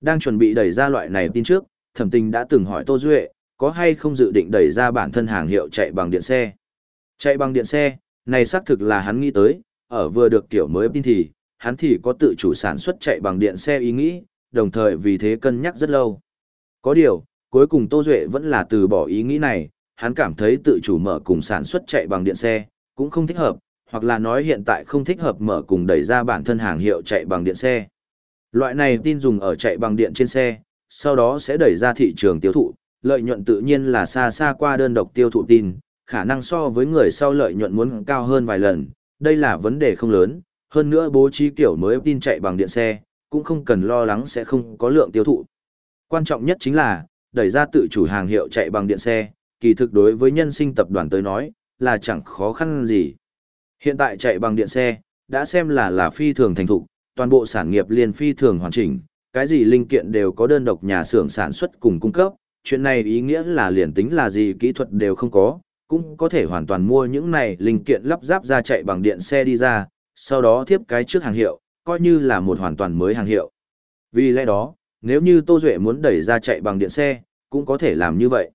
Đang chuẩn bị đẩy ra loại này tin trước, thẩm tình đã từng hỏi Tô Duệ, có hay không dự định đẩy ra bản thân hàng hiệu chạy bằng điện xe. Chạy bằng điện xe, này xác thực là hắn nghĩ tới, ở vừa được kiểu mới tin thì, hắn thì có tự chủ sản xuất chạy bằng điện xe ý nghĩ, đồng thời vì thế cân nhắc rất lâu. Có điều, cuối cùng Tô Duệ vẫn là từ bỏ ý nghĩ này, hắn cảm thấy tự chủ mở cùng sản xuất chạy bằng điện xe, cũng không thích hợp, hoặc là nói hiện tại không thích hợp mở cùng đẩy ra bản thân hàng hiệu chạy bằng điện xe. Loại này tin dùng ở chạy bằng điện trên xe, sau đó sẽ đẩy ra thị trường tiêu thụ, lợi nhuận tự nhiên là xa xa qua đơn độc tiêu thụ tin, khả năng so với người sau lợi nhuận muốn cao hơn vài lần, đây là vấn đề không lớn, hơn nữa bố trí kiểu mới tin chạy bằng điện xe, cũng không cần lo lắng sẽ không có lượng tiêu thụ. Quan trọng nhất chính là, đẩy ra tự chủ hàng hiệu chạy bằng điện xe, kỳ thực đối với nhân sinh tập đoàn tới nói, là chẳng khó khăn gì. Hiện tại chạy bằng điện xe, đã xem là là phi thường thành thục, toàn bộ sản nghiệp liền phi thường hoàn chỉnh, cái gì linh kiện đều có đơn độc nhà xưởng sản xuất cùng cung cấp, chuyện này ý nghĩa là liền tính là gì kỹ thuật đều không có, cũng có thể hoàn toàn mua những này linh kiện lắp ráp ra chạy bằng điện xe đi ra, sau đó tiếp cái trước hàng hiệu, coi như là một hoàn toàn mới hàng hiệu. Vì lẽ đó, nếu như Tô Duệ muốn đẩy ra chạy bằng điện xe, cũng có thể làm như vậy.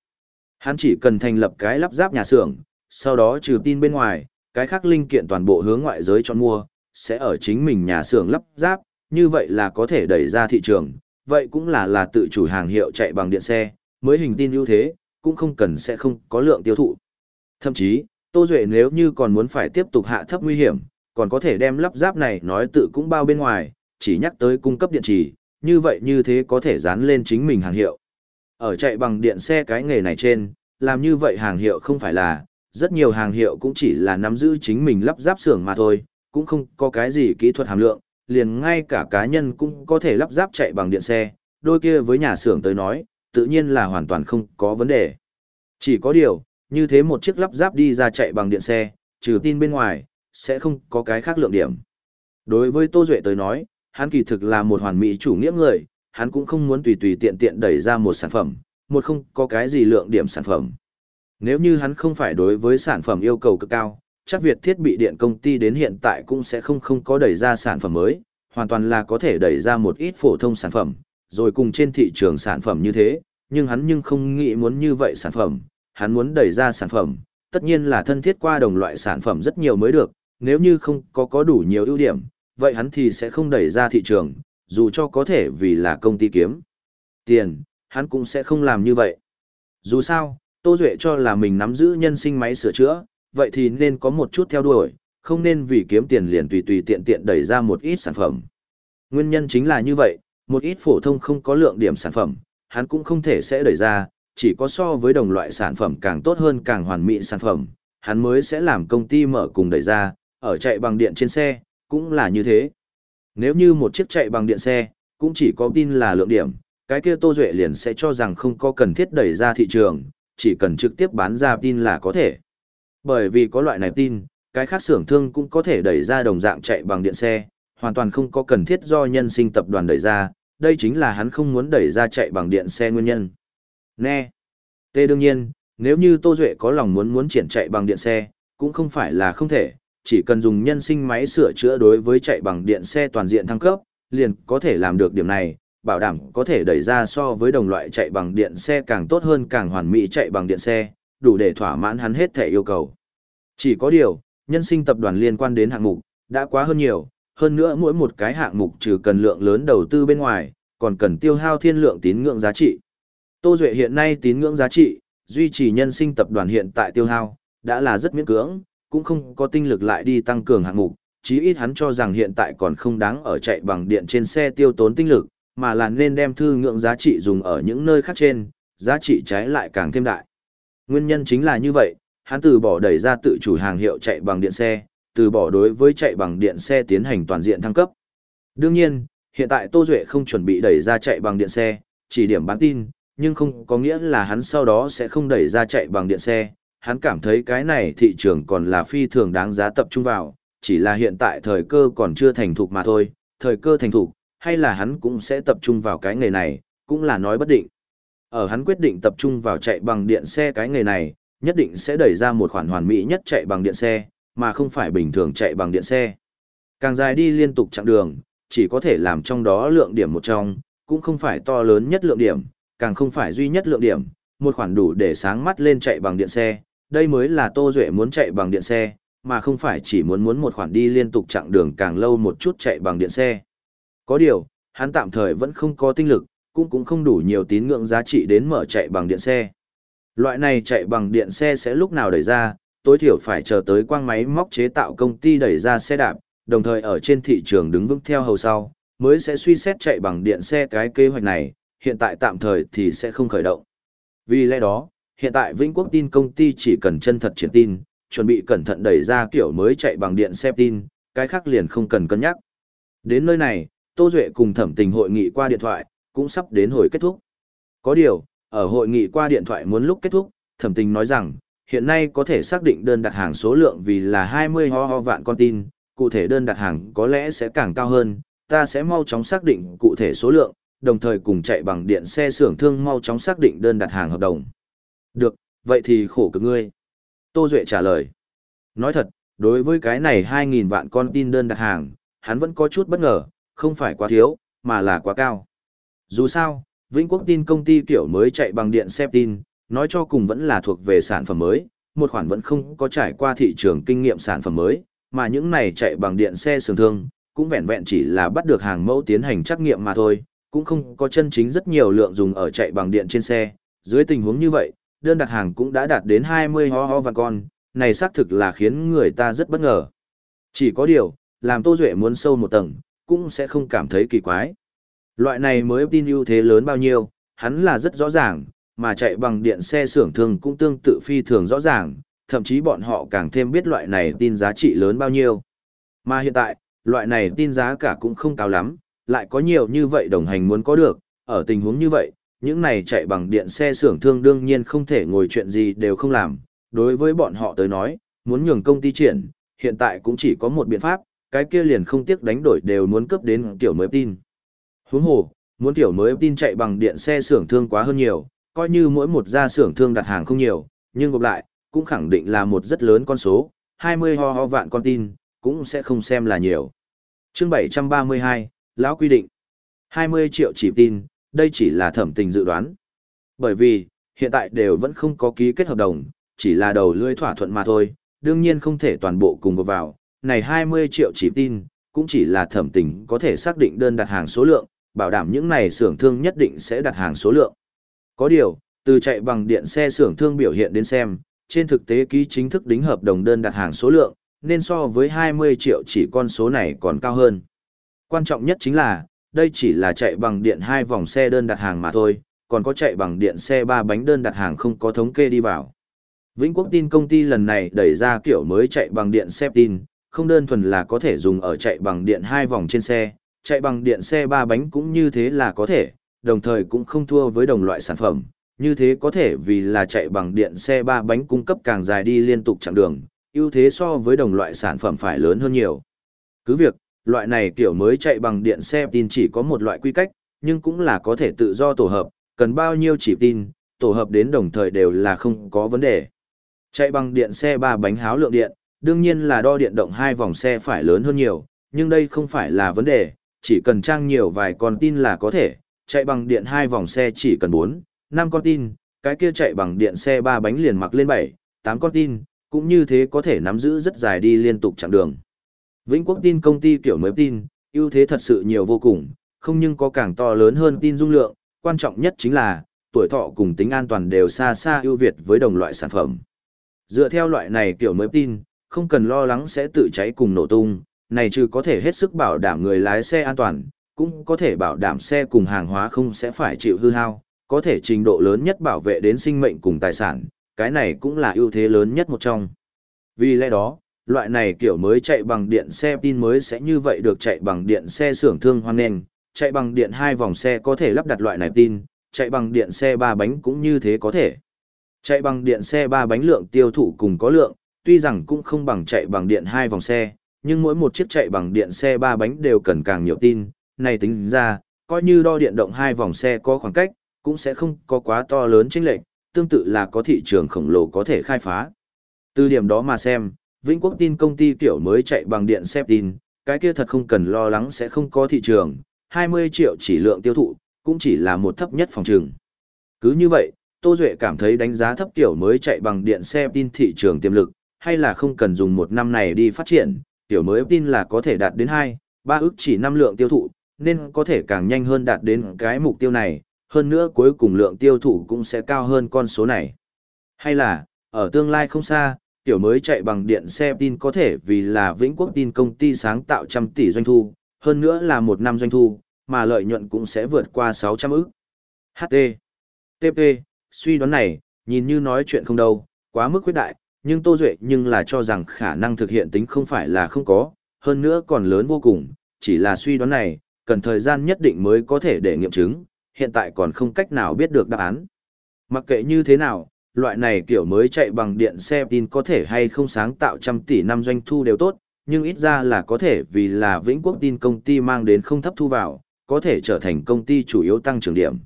Hắn chỉ cần thành lập cái lắp ráp nhà xưởng, sau đó trừ tin bên ngoài, cái khác linh kiện toàn bộ hướng ngoại giới chọn mua, sẽ ở chính mình nhà xưởng lắp ráp, như vậy là có thể đẩy ra thị trường, vậy cũng là là tự chủ hàng hiệu chạy bằng điện xe, mới hình tin ưu thế, cũng không cần sẽ không có lượng tiêu thụ. Thậm chí, Tô Duệ nếu như còn muốn phải tiếp tục hạ thấp nguy hiểm, còn có thể đem lắp ráp này nói tự cũng bao bên ngoài, chỉ nhắc tới cung cấp điện chỉ, như vậy như thế có thể dán lên chính mình hàng hiệu. Ở chạy bằng điện xe cái nghề này trên, làm như vậy hàng hiệu không phải là, rất nhiều hàng hiệu cũng chỉ là nắm giữ chính mình lắp ráp xưởng mà thôi, cũng không có cái gì kỹ thuật hàm lượng, liền ngay cả cá nhân cũng có thể lắp ráp chạy bằng điện xe, đôi kia với nhà xưởng tới nói, tự nhiên là hoàn toàn không có vấn đề. Chỉ có điều, như thế một chiếc lắp ráp đi ra chạy bằng điện xe, trừ tin bên ngoài, sẽ không có cái khác lượng điểm. Đối với Tô Duệ tới nói, hắn kỳ thực là một hoàn mỹ chủ nghĩa người, hắn cũng không muốn tùy tùy tiện tiện đẩy ra một sản phẩm, một không có cái gì lượng điểm sản phẩm. Nếu như hắn không phải đối với sản phẩm yêu cầu cực cao, chắc Việt thiết bị điện công ty đến hiện tại cũng sẽ không không có đẩy ra sản phẩm mới, hoàn toàn là có thể đẩy ra một ít phổ thông sản phẩm, rồi cùng trên thị trường sản phẩm như thế, nhưng hắn nhưng không nghĩ muốn như vậy sản phẩm, hắn muốn đẩy ra sản phẩm, tất nhiên là thân thiết qua đồng loại sản phẩm rất nhiều mới được, nếu như không có có đủ nhiều ưu điểm, vậy hắn thì sẽ không đẩy ra thị trường, dù cho có thể vì là công ty kiếm tiền, hắn cũng sẽ không làm như vậy. Dù sao, Tô Duệ cho là mình nắm giữ nhân sinh máy sửa chữa, vậy thì nên có một chút theo đuổi, không nên vì kiếm tiền liền tùy tùy tiện tiện đẩy ra một ít sản phẩm. Nguyên nhân chính là như vậy, một ít phổ thông không có lượng điểm sản phẩm, hắn cũng không thể sẽ đẩy ra, chỉ có so với đồng loại sản phẩm càng tốt hơn càng hoàn mỹ sản phẩm, hắn mới sẽ làm công ty mở cùng đẩy ra, ở chạy bằng điện trên xe, cũng là như thế. Nếu như một chiếc chạy bằng điện xe, cũng chỉ có tin là lượng điểm, cái kia Tô Duệ liền sẽ cho rằng không có cần thiết đẩy ra thị trường, chỉ cần trực tiếp bán ra tin là có thể. Bởi vì có loại này tin, cái khác xưởng thương cũng có thể đẩy ra đồng dạng chạy bằng điện xe, hoàn toàn không có cần thiết do nhân sinh tập đoàn đẩy ra, đây chính là hắn không muốn đẩy ra chạy bằng điện xe nguyên nhân. Nè! Tê đương nhiên, nếu như Tô Duệ có lòng muốn muốn triển chạy bằng điện xe, cũng không phải là không thể, chỉ cần dùng nhân sinh máy sửa chữa đối với chạy bằng điện xe toàn diện thăng cấp, liền có thể làm được điểm này, bảo đảm có thể đẩy ra so với đồng loại chạy bằng điện xe càng tốt hơn càng hoàn mỹ chạy bằng điện xe, đủ để thỏa mãn hắn hết thể yêu cầu. Chỉ có điều, nhân sinh tập đoàn liên quan đến hạng mục, đã quá hơn nhiều, hơn nữa mỗi một cái hạng mục trừ cần lượng lớn đầu tư bên ngoài, còn cần tiêu hao thiên lượng tín ngưỡng giá trị. Tô Duệ hiện nay tín ngưỡng giá trị, duy trì nhân sinh tập đoàn hiện tại tiêu hao, đã là rất miễn cưỡng, cũng không có tinh lực lại đi tăng cường hạng mục, chí ít hắn cho rằng hiện tại còn không đáng ở chạy bằng điện trên xe tiêu tốn tinh lực, mà là nên đem thư ngưỡng giá trị dùng ở những nơi khác trên, giá trị trái lại càng thêm đại. Nguyên nhân chính là như vậy, hắn từ bỏ đẩy ra tự chủ hàng hiệu chạy bằng điện xe, từ bỏ đối với chạy bằng điện xe tiến hành toàn diện thăng cấp. Đương nhiên, hiện tại Tô Duệ không chuẩn bị đẩy ra chạy bằng điện xe, chỉ điểm bán tin, nhưng không có nghĩa là hắn sau đó sẽ không đẩy ra chạy bằng điện xe. Hắn cảm thấy cái này thị trường còn là phi thường đáng giá tập trung vào, chỉ là hiện tại thời cơ còn chưa thành thục mà thôi, thời cơ thành thục, hay là hắn cũng sẽ tập trung vào cái nghề này, cũng là nói bất định. Ở hắn quyết định tập trung vào chạy bằng điện xe cái nghề này, nhất định sẽ đẩy ra một khoản hoàn mỹ nhất chạy bằng điện xe, mà không phải bình thường chạy bằng điện xe. Càng dài đi liên tục chặng đường, chỉ có thể làm trong đó lượng điểm một trong, cũng không phải to lớn nhất lượng điểm, càng không phải duy nhất lượng điểm, một khoản đủ để sáng mắt lên chạy bằng điện xe, đây mới là Tô Duệ muốn chạy bằng điện xe, mà không phải chỉ muốn muốn một khoản đi liên tục chặng đường càng lâu một chút chạy bằng điện xe. Có điều, hắn tạm thời vẫn không có tinh lực, cũng cũng không đủ nhiều tín ngưỡng giá trị đến mở chạy bằng điện xe. Loại này chạy bằng điện xe sẽ lúc nào đẩy ra, tối thiểu phải chờ tới quang máy móc chế tạo công ty đẩy ra xe đạp, đồng thời ở trên thị trường đứng vững theo hầu sau, mới sẽ suy xét chạy bằng điện xe cái kế hoạch này, hiện tại tạm thời thì sẽ không khởi động. Vì lẽ đó, hiện tại Vĩnh Quốc tin công ty chỉ cần chân thật triển tin, chuẩn bị cẩn thận đẩy ra kiểu mới chạy bằng điện xe tin, cái khác liền không cần cân nhắc. Đến nơi này, Tô Duệ cùng thẩm tình hội nghị qua điện thoại, cũng sắp đến hồi kết thúc. Có điều, ở hội nghị qua điện thoại muốn lúc kết thúc, thẩm tình nói rằng, hiện nay có thể xác định đơn đặt hàng số lượng vì là 20 ho ho vạn con tin, cụ thể đơn đặt hàng có lẽ sẽ càng cao hơn, ta sẽ mau chóng xác định cụ thể số lượng, đồng thời cùng chạy bằng điện xe xưởng thương mau chóng xác định đơn đặt hàng hợp đồng. Được, vậy thì khổ cực ngươi. Tô Duệ trả lời. Nói thật, đối với cái này 2.000 vạn con tin đơn đặt hàng, hắn vẫn có chút bất ngờ, không phải quá thiếu, mà là quá cao. Dù sao, Vĩnh Quốc tin công ty kiểu mới chạy bằng điện xe tin, nói cho cùng vẫn là thuộc về sản phẩm mới, một khoản vẫn không có trải qua thị trường kinh nghiệm sản phẩm mới, mà những này chạy bằng điện xe sường thương, cũng vẹn vẹn chỉ là bắt được hàng mẫu tiến hành trắc nghiệm mà thôi, cũng không có chân chính rất nhiều lượng dùng ở chạy bằng điện trên xe. Dưới tình huống như vậy, đơn đặt hàng cũng đã đạt đến 20 ho ho và con, này xác thực là khiến người ta rất bất ngờ. Chỉ có điều, làm Tô Duệ muốn sâu một tầng, cũng sẽ không cảm thấy kỳ quái. Loại này mới tin ưu thế lớn bao nhiêu, hắn là rất rõ ràng, mà chạy bằng điện xe xưởng thường cũng tương tự phi thường rõ ràng, thậm chí bọn họ càng thêm biết loại này tin giá trị lớn bao nhiêu. Mà hiện tại, loại này tin giá cả cũng không cao lắm, lại có nhiều như vậy đồng hành muốn có được, ở tình huống như vậy, những này chạy bằng điện xe xưởng thương đương nhiên không thể ngồi chuyện gì đều không làm, đối với bọn họ tới nói, muốn nhường công ty triển, hiện tại cũng chỉ có một biện pháp, cái kia liền không tiếc đánh đổi đều muốn cấp đến kiểu mới tin. Huống hồ, muốn tiểu mới tin chạy bằng điện xe xưởng thương quá hơn nhiều, coi như mỗi một gia xưởng thương đặt hàng không nhiều, nhưng gộp lại, cũng khẳng định là một rất lớn con số, 20 ho ho vạn con tin, cũng sẽ không xem là nhiều. chương 732, lão quy định, 20 triệu chỉ tin, đây chỉ là thẩm tình dự đoán. Bởi vì, hiện tại đều vẫn không có ký kết hợp đồng, chỉ là đầu lưỡi thỏa thuận mà thôi, đương nhiên không thể toàn bộ cùng vào vào, này 20 triệu chỉ tin, cũng chỉ là thẩm tình có thể xác định đơn đặt hàng số lượng, bảo đảm những này xưởng thương nhất định sẽ đặt hàng số lượng. Có điều, từ chạy bằng điện xe xưởng thương biểu hiện đến xem, trên thực tế ký chính thức đính hợp đồng đơn đặt hàng số lượng, nên so với 20 triệu chỉ con số này còn cao hơn. Quan trọng nhất chính là, đây chỉ là chạy bằng điện hai vòng xe đơn đặt hàng mà thôi, còn có chạy bằng điện xe ba bánh đơn đặt hàng không có thống kê đi vào. Vĩnh Quốc tin công ty lần này đẩy ra kiểu mới chạy bằng điện xe tin, không đơn thuần là có thể dùng ở chạy bằng điện hai vòng trên xe, chạy bằng điện xe ba bánh cũng như thế là có thể, đồng thời cũng không thua với đồng loại sản phẩm, như thế có thể vì là chạy bằng điện xe ba bánh cung cấp càng dài đi liên tục chặng đường, ưu thế so với đồng loại sản phẩm phải lớn hơn nhiều. Cứ việc, loại này kiểu mới chạy bằng điện xe tin chỉ có một loại quy cách, nhưng cũng là có thể tự do tổ hợp, cần bao nhiêu chỉ tin, tổ hợp đến đồng thời đều là không có vấn đề. Chạy bằng điện xe ba bánh háo lượng điện, đương nhiên là đo điện động hai vòng xe phải lớn hơn nhiều, nhưng đây không phải là vấn đề, chỉ cần trang nhiều vài con tin là có thể, chạy bằng điện hai vòng xe chỉ cần 4, 5 con tin, cái kia chạy bằng điện xe ba bánh liền mặc lên 7, 8 con tin, cũng như thế có thể nắm giữ rất dài đi liên tục chặng đường. Vĩnh Quốc tin công ty kiểu mới tin, ưu thế thật sự nhiều vô cùng, không nhưng có càng to lớn hơn tin dung lượng, quan trọng nhất chính là, tuổi thọ cùng tính an toàn đều xa xa ưu việt với đồng loại sản phẩm. Dựa theo loại này kiểu mới tin, không cần lo lắng sẽ tự cháy cùng nổ tung, này trừ có thể hết sức bảo đảm người lái xe an toàn, cũng có thể bảo đảm xe cùng hàng hóa không sẽ phải chịu hư hao, có thể trình độ lớn nhất bảo vệ đến sinh mệnh cùng tài sản, cái này cũng là ưu thế lớn nhất một trong. Vì lẽ đó, loại này kiểu mới chạy bằng điện xe tin mới sẽ như vậy được chạy bằng điện xe xưởng thương hoan nghênh, chạy bằng điện hai vòng xe có thể lắp đặt loại này tin, chạy bằng điện xe ba bánh cũng như thế có thể. Chạy bằng điện xe ba bánh lượng tiêu thụ cùng có lượng, tuy rằng cũng không bằng chạy bằng điện hai vòng xe, nhưng mỗi một chiếc chạy bằng điện xe ba bánh đều cần càng nhiều tin, này tính ra, coi như đo điện động hai vòng xe có khoảng cách, cũng sẽ không có quá to lớn chênh lệch, tương tự là có thị trường khổng lồ có thể khai phá. Từ điểm đó mà xem, Vĩnh Quốc tin công ty kiểu mới chạy bằng điện xe tin, cái kia thật không cần lo lắng sẽ không có thị trường, 20 triệu chỉ lượng tiêu thụ, cũng chỉ là một thấp nhất phòng trường. Cứ như vậy, Tô Duệ cảm thấy đánh giá thấp kiểu mới chạy bằng điện xe tin thị trường tiềm lực, hay là không cần dùng một năm này đi phát triển, tiểu mới tin là có thể đạt đến 2, 3 ước chỉ năm lượng tiêu thụ, nên có thể càng nhanh hơn đạt đến cái mục tiêu này, hơn nữa cuối cùng lượng tiêu thụ cũng sẽ cao hơn con số này. Hay là, ở tương lai không xa, tiểu mới chạy bằng điện xe tin có thể vì là Vĩnh Quốc tin công ty sáng tạo trăm tỷ doanh thu, hơn nữa là một năm doanh thu, mà lợi nhuận cũng sẽ vượt qua 600 ức. HT. TP, suy đoán này, nhìn như nói chuyện không đâu, quá mức quyết đại, nhưng Tô Duệ nhưng là cho rằng khả năng thực hiện tính không phải là không có, hơn nữa còn lớn vô cùng, chỉ là suy đoán này, cần thời gian nhất định mới có thể để nghiệm chứng, hiện tại còn không cách nào biết được đáp án. Mặc kệ như thế nào, loại này kiểu mới chạy bằng điện xe tin có thể hay không sáng tạo trăm tỷ năm doanh thu đều tốt, nhưng ít ra là có thể vì là Vĩnh Quốc tin công ty mang đến không thấp thu vào, có thể trở thành công ty chủ yếu tăng trưởng điểm.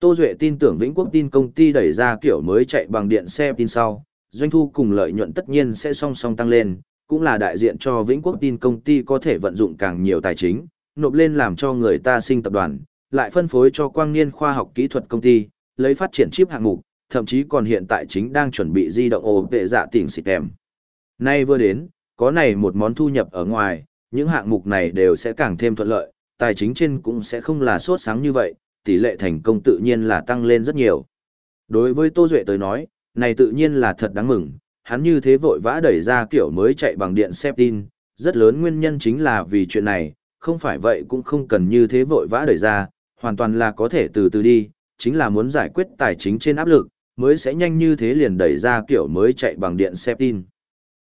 Tô Duệ tin tưởng Vĩnh Quốc tin công ty đẩy ra kiểu mới chạy bằng điện xe tin sau, doanh thu cùng lợi nhuận tất nhiên sẽ song song tăng lên, cũng là đại diện cho Vĩnh Quốc tin công ty có thể vận dụng càng nhiều tài chính, nộp lên làm cho người ta sinh tập đoàn, lại phân phối cho quang niên khoa học kỹ thuật công ty, lấy phát triển chip hạng mục, thậm chí còn hiện tại chính đang chuẩn bị di động ổ vệ dạ tỉnh xịt em. Nay vừa đến, có này một món thu nhập ở ngoài, những hạng mục này đều sẽ càng thêm thuận lợi, tài chính trên cũng sẽ không là sốt sáng như vậy, tỷ lệ thành công tự nhiên là tăng lên rất nhiều. Đối với Tô Duệ tới nói, này tự nhiên là thật đáng mừng, hắn như thế vội vã đẩy ra kiểu mới chạy bằng điện xe tin, rất lớn nguyên nhân chính là vì chuyện này, không phải vậy cũng không cần như thế vội vã đẩy ra, hoàn toàn là có thể từ từ đi, chính là muốn giải quyết tài chính trên áp lực, mới sẽ nhanh như thế liền đẩy ra kiểu mới chạy bằng điện xe tin.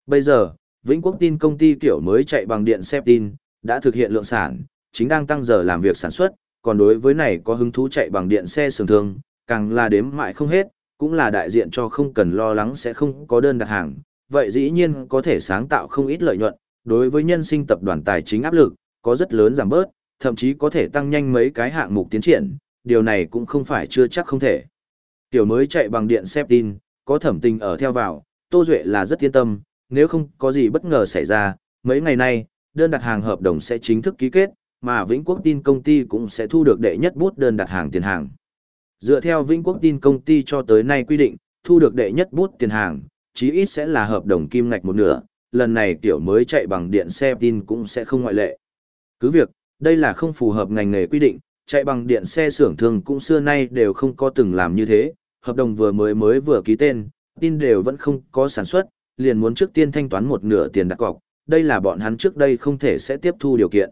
Bây giờ, Vĩnh Quốc tin công ty kiểu mới chạy bằng điện xe tin, đã thực hiện lượng sản, chính đang tăng giờ làm việc sản xuất, còn đối với này có hứng thú chạy bằng điện xe sường thương, càng là đếm mãi không hết, cũng là đại diện cho không cần lo lắng sẽ không có đơn đặt hàng, vậy dĩ nhiên có thể sáng tạo không ít lợi nhuận, đối với nhân sinh tập đoàn tài chính áp lực, có rất lớn giảm bớt, thậm chí có thể tăng nhanh mấy cái hạng mục tiến triển, điều này cũng không phải chưa chắc không thể. Tiểu mới chạy bằng điện xếp tin, có thẩm tình ở theo vào, Tô Duệ là rất yên tâm, nếu không có gì bất ngờ xảy ra, mấy ngày nay, đơn đặt hàng hợp đồng sẽ chính thức ký kết, mà Vĩnh Quốc tin công ty cũng sẽ thu được đệ nhất bút đơn đặt hàng tiền hàng. Dựa theo Vĩnh Quốc tin công ty cho tới nay quy định, thu được đệ nhất bút tiền hàng, chí ít sẽ là hợp đồng kim ngạch một nửa, lần này tiểu mới chạy bằng điện xe tin cũng sẽ không ngoại lệ. Cứ việc, đây là không phù hợp ngành nghề quy định, chạy bằng điện xe xưởng thường cũng xưa nay đều không có từng làm như thế, hợp đồng vừa mới mới vừa ký tên, tin đều vẫn không có sản xuất, liền muốn trước tiên thanh toán một nửa tiền đặt cọc, đây là bọn hắn trước đây không thể sẽ tiếp thu điều kiện.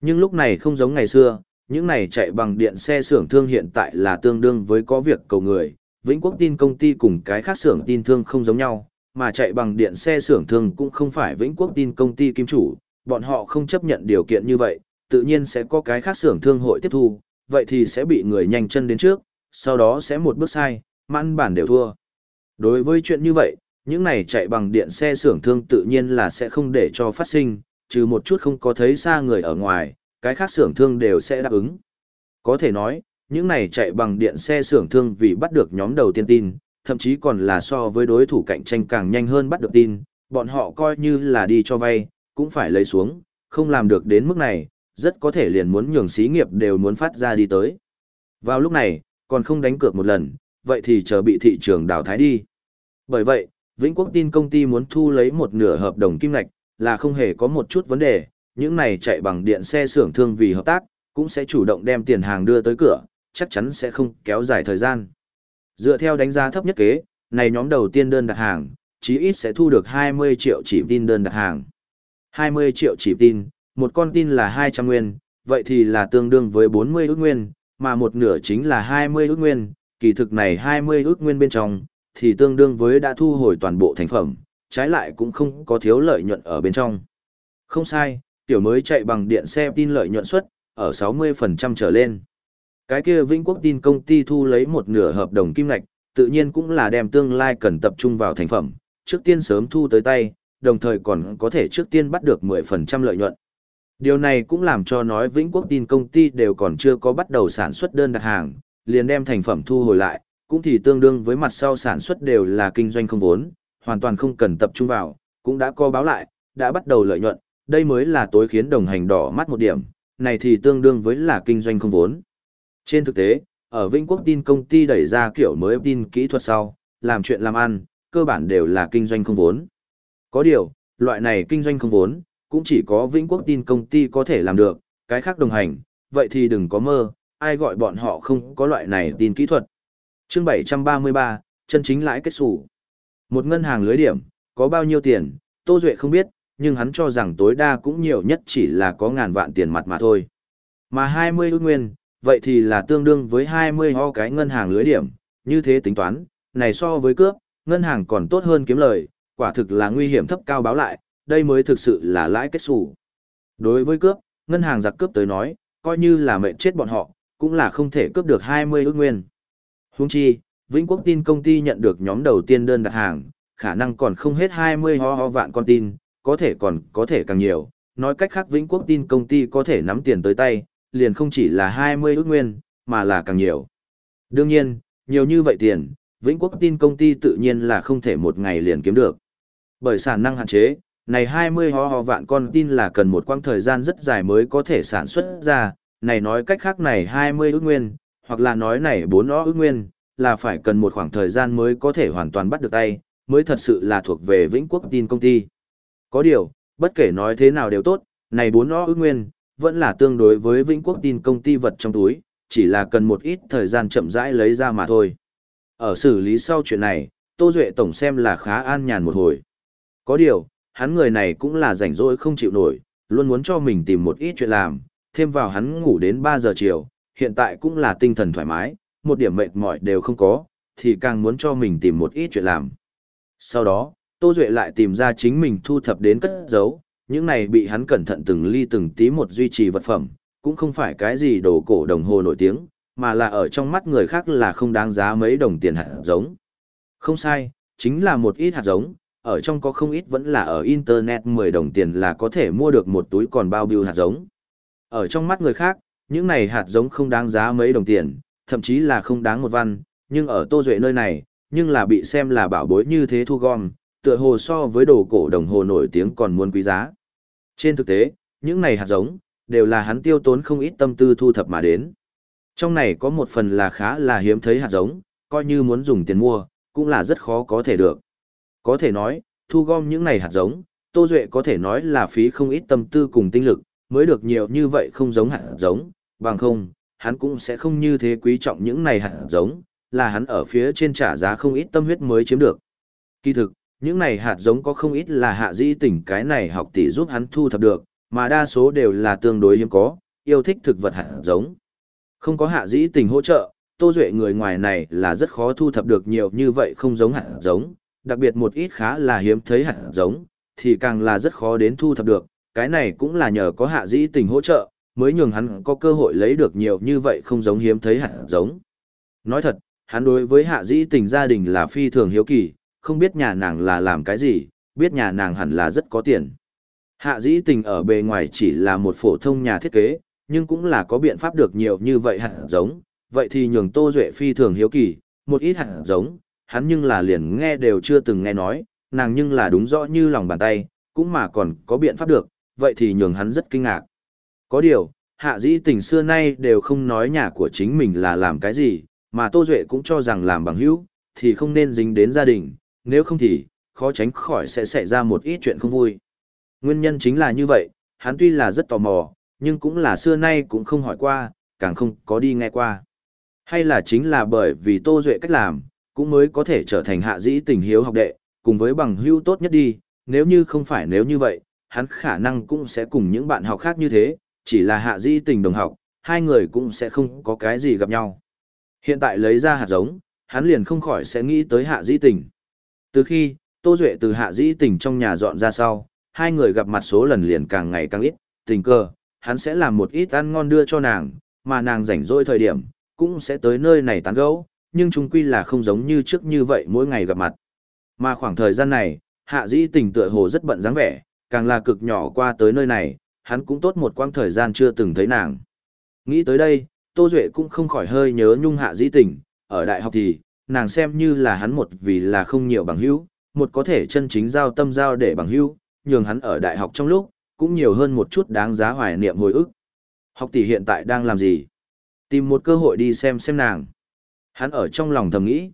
Nhưng lúc này không giống ngày xưa, những này chạy bằng điện xe xưởng thương hiện tại là tương đương với có việc cầu người, Vĩnh Quốc tin công ty cùng cái khác xưởng tin thương không giống nhau, mà chạy bằng điện xe xưởng thương cũng không phải Vĩnh Quốc tin công ty kim chủ, bọn họ không chấp nhận điều kiện như vậy, tự nhiên sẽ có cái khác xưởng thương hội tiếp thu, vậy thì sẽ bị người nhanh chân đến trước, sau đó sẽ một bước sai, mãn bản đều thua. Đối với chuyện như vậy, những này chạy bằng điện xe xưởng thương tự nhiên là sẽ không để cho phát sinh, trừ một chút không có thấy xa người ở ngoài, cái khác xưởng thương đều sẽ đáp ứng. Có thể nói, những này chạy bằng điện xe xưởng thương vì bắt được nhóm đầu tiên tin, thậm chí còn là so với đối thủ cạnh tranh càng nhanh hơn bắt được tin, bọn họ coi như là đi cho vay, cũng phải lấy xuống, không làm được đến mức này, rất có thể liền muốn nhường xí nghiệp đều muốn phát ra đi tới. Vào lúc này, còn không đánh cược một lần, vậy thì chờ bị thị trường đào thái đi. Bởi vậy, Vĩnh Quốc tin công ty muốn thu lấy một nửa hợp đồng kim ngạch, là không hề có một chút vấn đề, những này chạy bằng điện xe xưởng thương vì hợp tác, cũng sẽ chủ động đem tiền hàng đưa tới cửa, chắc chắn sẽ không kéo dài thời gian. Dựa theo đánh giá thấp nhất kế, này nhóm đầu tiên đơn đặt hàng, chí ít sẽ thu được 20 triệu chỉ tin đơn đặt hàng. 20 triệu chỉ tin, một con tin là 200 nguyên, vậy thì là tương đương với 40 ước nguyên, mà một nửa chính là 20 ước nguyên, kỳ thực này 20 ước nguyên bên trong, thì tương đương với đã thu hồi toàn bộ thành phẩm, trái lại cũng không có thiếu lợi nhuận ở bên trong. Không sai, tiểu mới chạy bằng điện xe tin lợi nhuận suất, ở 60% trở lên. Cái kia Vĩnh Quốc tin công ty thu lấy một nửa hợp đồng kim ngạch, tự nhiên cũng là đem tương lai cần tập trung vào thành phẩm, trước tiên sớm thu tới tay, đồng thời còn có thể trước tiên bắt được 10% lợi nhuận. Điều này cũng làm cho nói Vĩnh Quốc tin công ty đều còn chưa có bắt đầu sản xuất đơn đặt hàng, liền đem thành phẩm thu hồi lại, cũng thì tương đương với mặt sau sản xuất đều là kinh doanh không vốn, hoàn toàn không cần tập trung vào, cũng đã có báo lại, đã bắt đầu lợi nhuận, đây mới là tối khiến đồng hành đỏ mắt một điểm, này thì tương đương với là kinh doanh không vốn. Trên thực tế, ở Vĩnh Quốc tin công ty đẩy ra kiểu mới tin kỹ thuật sau, làm chuyện làm ăn, cơ bản đều là kinh doanh không vốn. Có điều, loại này kinh doanh không vốn, cũng chỉ có Vĩnh Quốc tin công ty có thể làm được, cái khác đồng hành, vậy thì đừng có mơ, ai gọi bọn họ không có loại này tin kỹ thuật. Chương 733, chân chính lãi kết sủ. Một ngân hàng lưới điểm, có bao nhiêu tiền, Tô Duệ không biết, nhưng hắn cho rằng tối đa cũng nhiều nhất chỉ là có ngàn vạn tiền mặt mà thôi. Mà 20 ước nguyên, vậy thì là tương đương với 20 ho cái ngân hàng lưới điểm, như thế tính toán, này so với cướp, ngân hàng còn tốt hơn kiếm lời, quả thực là nguy hiểm thấp cao báo lại, đây mới thực sự là lãi kết sủ. Đối với cướp, ngân hàng giặc cướp tới nói, coi như là mệnh chết bọn họ, cũng là không thể cướp được 20 ước nguyên. hùng chi, Vĩnh Quốc tin công ty nhận được nhóm đầu tiên đơn đặt hàng, khả năng còn không hết 20 ho ho vạn con tin, có thể còn có thể càng nhiều. Nói cách khác Vĩnh Quốc tin công ty có thể nắm tiền tới tay, liền không chỉ là 20 ước nguyên, mà là càng nhiều. Đương nhiên, nhiều như vậy tiền, Vĩnh Quốc tin công ty tự nhiên là không thể một ngày liền kiếm được. Bởi sản năng hạn chế, này 20 ho ho vạn con tin là cần một quãng thời gian rất dài mới có thể sản xuất ra, này nói cách khác này 20 ước nguyên, hoặc là nói này 4 ước nguyên, là phải cần một khoảng thời gian mới có thể hoàn toàn bắt được tay, mới thật sự là thuộc về Vĩnh Quốc tin công ty. Có điều, bất kể nói thế nào đều tốt, này bốn nó ước nguyên, vẫn là tương đối với Vĩnh Quốc tin công ty vật trong túi, chỉ là cần một ít thời gian chậm rãi lấy ra mà thôi. Ở xử lý sau chuyện này, Tô Duệ Tổng xem là khá an nhàn một hồi. Có điều, hắn người này cũng là rảnh rỗi không chịu nổi, luôn muốn cho mình tìm một ít chuyện làm, thêm vào hắn ngủ đến 3 giờ chiều, hiện tại cũng là tinh thần thoải mái, một điểm mệt mỏi đều không có, thì càng muốn cho mình tìm một ít chuyện làm. Sau đó, Tô Duệ lại tìm ra chính mình thu thập đến cất giấu, những này bị hắn cẩn thận từng ly từng tí một duy trì vật phẩm, cũng không phải cái gì đồ cổ đồng hồ nổi tiếng, mà là ở trong mắt người khác là không đáng giá mấy đồng tiền hạt giống. Không sai, chính là một ít hạt giống, ở trong có không ít vẫn là ở Internet 10 đồng tiền là có thể mua được một túi còn bao biêu hạt giống. Ở trong mắt người khác, những này hạt giống không đáng giá mấy đồng tiền, thậm chí là không đáng một văn, nhưng ở Tô Duệ nơi này, nhưng là bị xem là bảo bối như thế thu gom, tựa hồ so với đồ cổ đồng hồ nổi tiếng còn muốn quý giá. Trên thực tế, những này hạt giống, đều là hắn tiêu tốn không ít tâm tư thu thập mà đến. Trong này có một phần là khá là hiếm thấy hạt giống, coi như muốn dùng tiền mua, cũng là rất khó có thể được. Có thể nói, thu gom những này hạt giống, Tô Duệ có thể nói là phí không ít tâm tư cùng tinh lực, mới được nhiều như vậy không giống hạt giống, bằng không, hắn cũng sẽ không như thế quý trọng những này hạt giống, là hắn ở phía trên trả giá không ít tâm huyết mới chiếm được. Kỳ thực, những này hạt giống có không ít là hạ dĩ tỉnh cái này học tỷ giúp hắn thu thập được, mà đa số đều là tương đối hiếm có, yêu thích thực vật hạt giống. Không có hạ dĩ tình hỗ trợ, Tô Duệ người ngoài này là rất khó thu thập được nhiều như vậy không giống hạt giống, đặc biệt một ít khá là hiếm thấy hạt giống, thì càng là rất khó đến thu thập được, cái này cũng là nhờ có hạ dĩ tình hỗ trợ, mới nhường hắn có cơ hội lấy được nhiều như vậy không giống hiếm thấy hạt giống. Nói thật, hắn đối với hạ dĩ tình gia đình là phi thường hiếu kỳ, không biết nhà nàng là làm cái gì, biết nhà nàng hẳn là rất có tiền. Hạ dĩ tình ở bề ngoài chỉ là một phổ thông nhà thiết kế, nhưng cũng là có biện pháp được nhiều như vậy hẳn giống, vậy thì nhường Tô Duệ phi thường hiếu kỳ, một ít hẳn giống, hắn nhưng là liền nghe đều chưa từng nghe nói, nàng nhưng là đúng rõ như lòng bàn tay, cũng mà còn có biện pháp được, vậy thì nhường hắn rất kinh ngạc. Có điều, hạ dĩ tình xưa nay đều không nói nhà của chính mình là làm cái gì, mà Tô Duệ cũng cho rằng làm bằng hữu, thì không nên dính đến gia đình, nếu không thì, khó tránh khỏi sẽ xảy ra một ít chuyện không vui. Nguyên nhân chính là như vậy, hắn tuy là rất tò mò, nhưng cũng là xưa nay cũng không hỏi qua, càng không có đi nghe qua. Hay là chính là bởi vì Tô Duệ cách làm, cũng mới có thể trở thành hạ dĩ tình hiếu học đệ, cùng với bằng hữu tốt nhất đi, nếu như không phải nếu như vậy, hắn khả năng cũng sẽ cùng những bạn học khác như thế, chỉ là hạ dĩ tình đồng học, hai người cũng sẽ không có cái gì gặp nhau. Hiện tại lấy ra hạt giống, hắn liền không khỏi sẽ nghĩ tới hạ dĩ tình. Từ khi, Tô Duệ từ hạ dĩ tỉnh trong nhà dọn ra sau, hai người gặp mặt số lần liền càng ngày càng ít, tình cờ hắn sẽ làm một ít ăn ngon đưa cho nàng, mà nàng rảnh rỗi thời điểm, cũng sẽ tới nơi này tán gẫu, nhưng chung quy là không giống như trước như vậy mỗi ngày gặp mặt. Mà khoảng thời gian này, hạ dĩ tỉnh tựa hồ rất bận dáng vẻ, càng là cực nhỏ qua tới nơi này, hắn cũng tốt một quãng thời gian chưa từng thấy nàng. Nghĩ tới đây, Tô Duệ cũng không khỏi hơi nhớ nhung hạ dĩ tỉnh, ở đại học thì, nàng xem như là hắn một vì là không nhiều bằng hữu, một có thể chân chính giao tâm giao để bằng hữu, nhường hắn ở đại học trong lúc, cũng nhiều hơn một chút đáng giá hoài niệm hồi ức. Học tỷ hiện tại đang làm gì? Tìm một cơ hội đi xem xem nàng. Hắn ở trong lòng thầm nghĩ.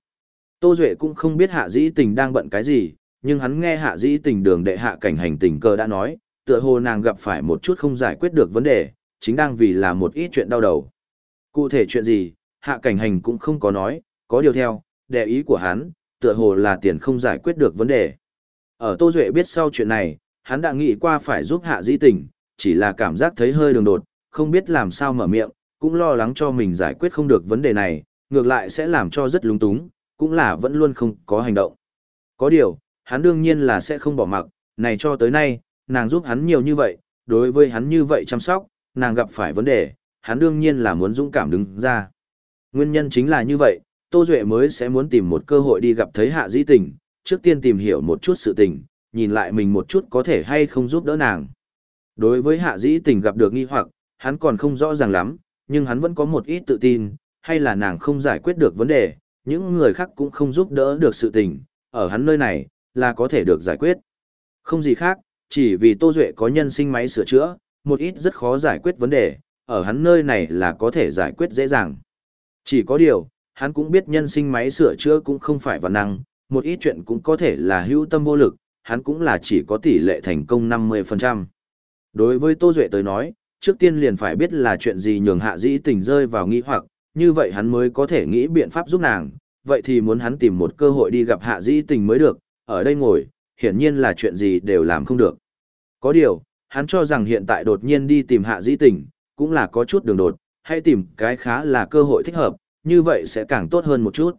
Tô Duệ cũng không biết hạ dĩ tình đang bận cái gì, nhưng hắn nghe hạ dĩ tình đường đệ hạ cảnh hành tình cơ đã nói, tựa hồ nàng gặp phải một chút không giải quyết được vấn đề, chính đang vì là một ít chuyện đau đầu. Cụ thể chuyện gì, hạ cảnh hành cũng không có nói, có điều theo, đệ ý của hắn, tựa hồ là tiền không giải quyết được vấn đề. Ở Tô Duệ biết sau chuyện này, hắn đã nghĩ qua phải giúp hạ dĩ tình, chỉ là cảm giác thấy hơi đường đột, không biết làm sao mở miệng, cũng lo lắng cho mình giải quyết không được vấn đề này, ngược lại sẽ làm cho rất lung túng, cũng là vẫn luôn không có hành động. Có điều, hắn đương nhiên là sẽ không bỏ mặc, này cho tới nay, nàng giúp hắn nhiều như vậy, đối với hắn như vậy chăm sóc, nàng gặp phải vấn đề, hắn đương nhiên là muốn dũng cảm đứng ra. Nguyên nhân chính là như vậy, Tô Duệ mới sẽ muốn tìm một cơ hội đi gặp thấy hạ dĩ tình, trước tiên tìm hiểu một chút sự tình, nhìn lại mình một chút có thể hay không giúp đỡ nàng. Đối với hạ dĩ tình gặp được nghi hoặc, hắn còn không rõ ràng lắm, nhưng hắn vẫn có một ít tự tin, hay là nàng không giải quyết được vấn đề, những người khác cũng không giúp đỡ được sự tình, ở hắn nơi này, là có thể được giải quyết. Không gì khác, chỉ vì Tô Duệ có nhân sinh máy sửa chữa, một ít rất khó giải quyết vấn đề, ở hắn nơi này là có thể giải quyết dễ dàng. Chỉ có điều, hắn cũng biết nhân sinh máy sửa chữa cũng không phải văn năng, một ít chuyện cũng có thể là hữu tâm vô lực, hắn cũng là chỉ có tỷ lệ thành công 50%. Đối với Tô Duệ tới nói, trước tiên liền phải biết là chuyện gì nhường hạ dĩ tình rơi vào nghi hoặc, như vậy hắn mới có thể nghĩ biện pháp giúp nàng, vậy thì muốn hắn tìm một cơ hội đi gặp hạ dĩ tình mới được, ở đây ngồi, hiển nhiên là chuyện gì đều làm không được. Có điều, hắn cho rằng hiện tại đột nhiên đi tìm hạ dĩ tình, cũng là có chút đường đột, hay tìm cái khá là cơ hội thích hợp, như vậy sẽ càng tốt hơn một chút.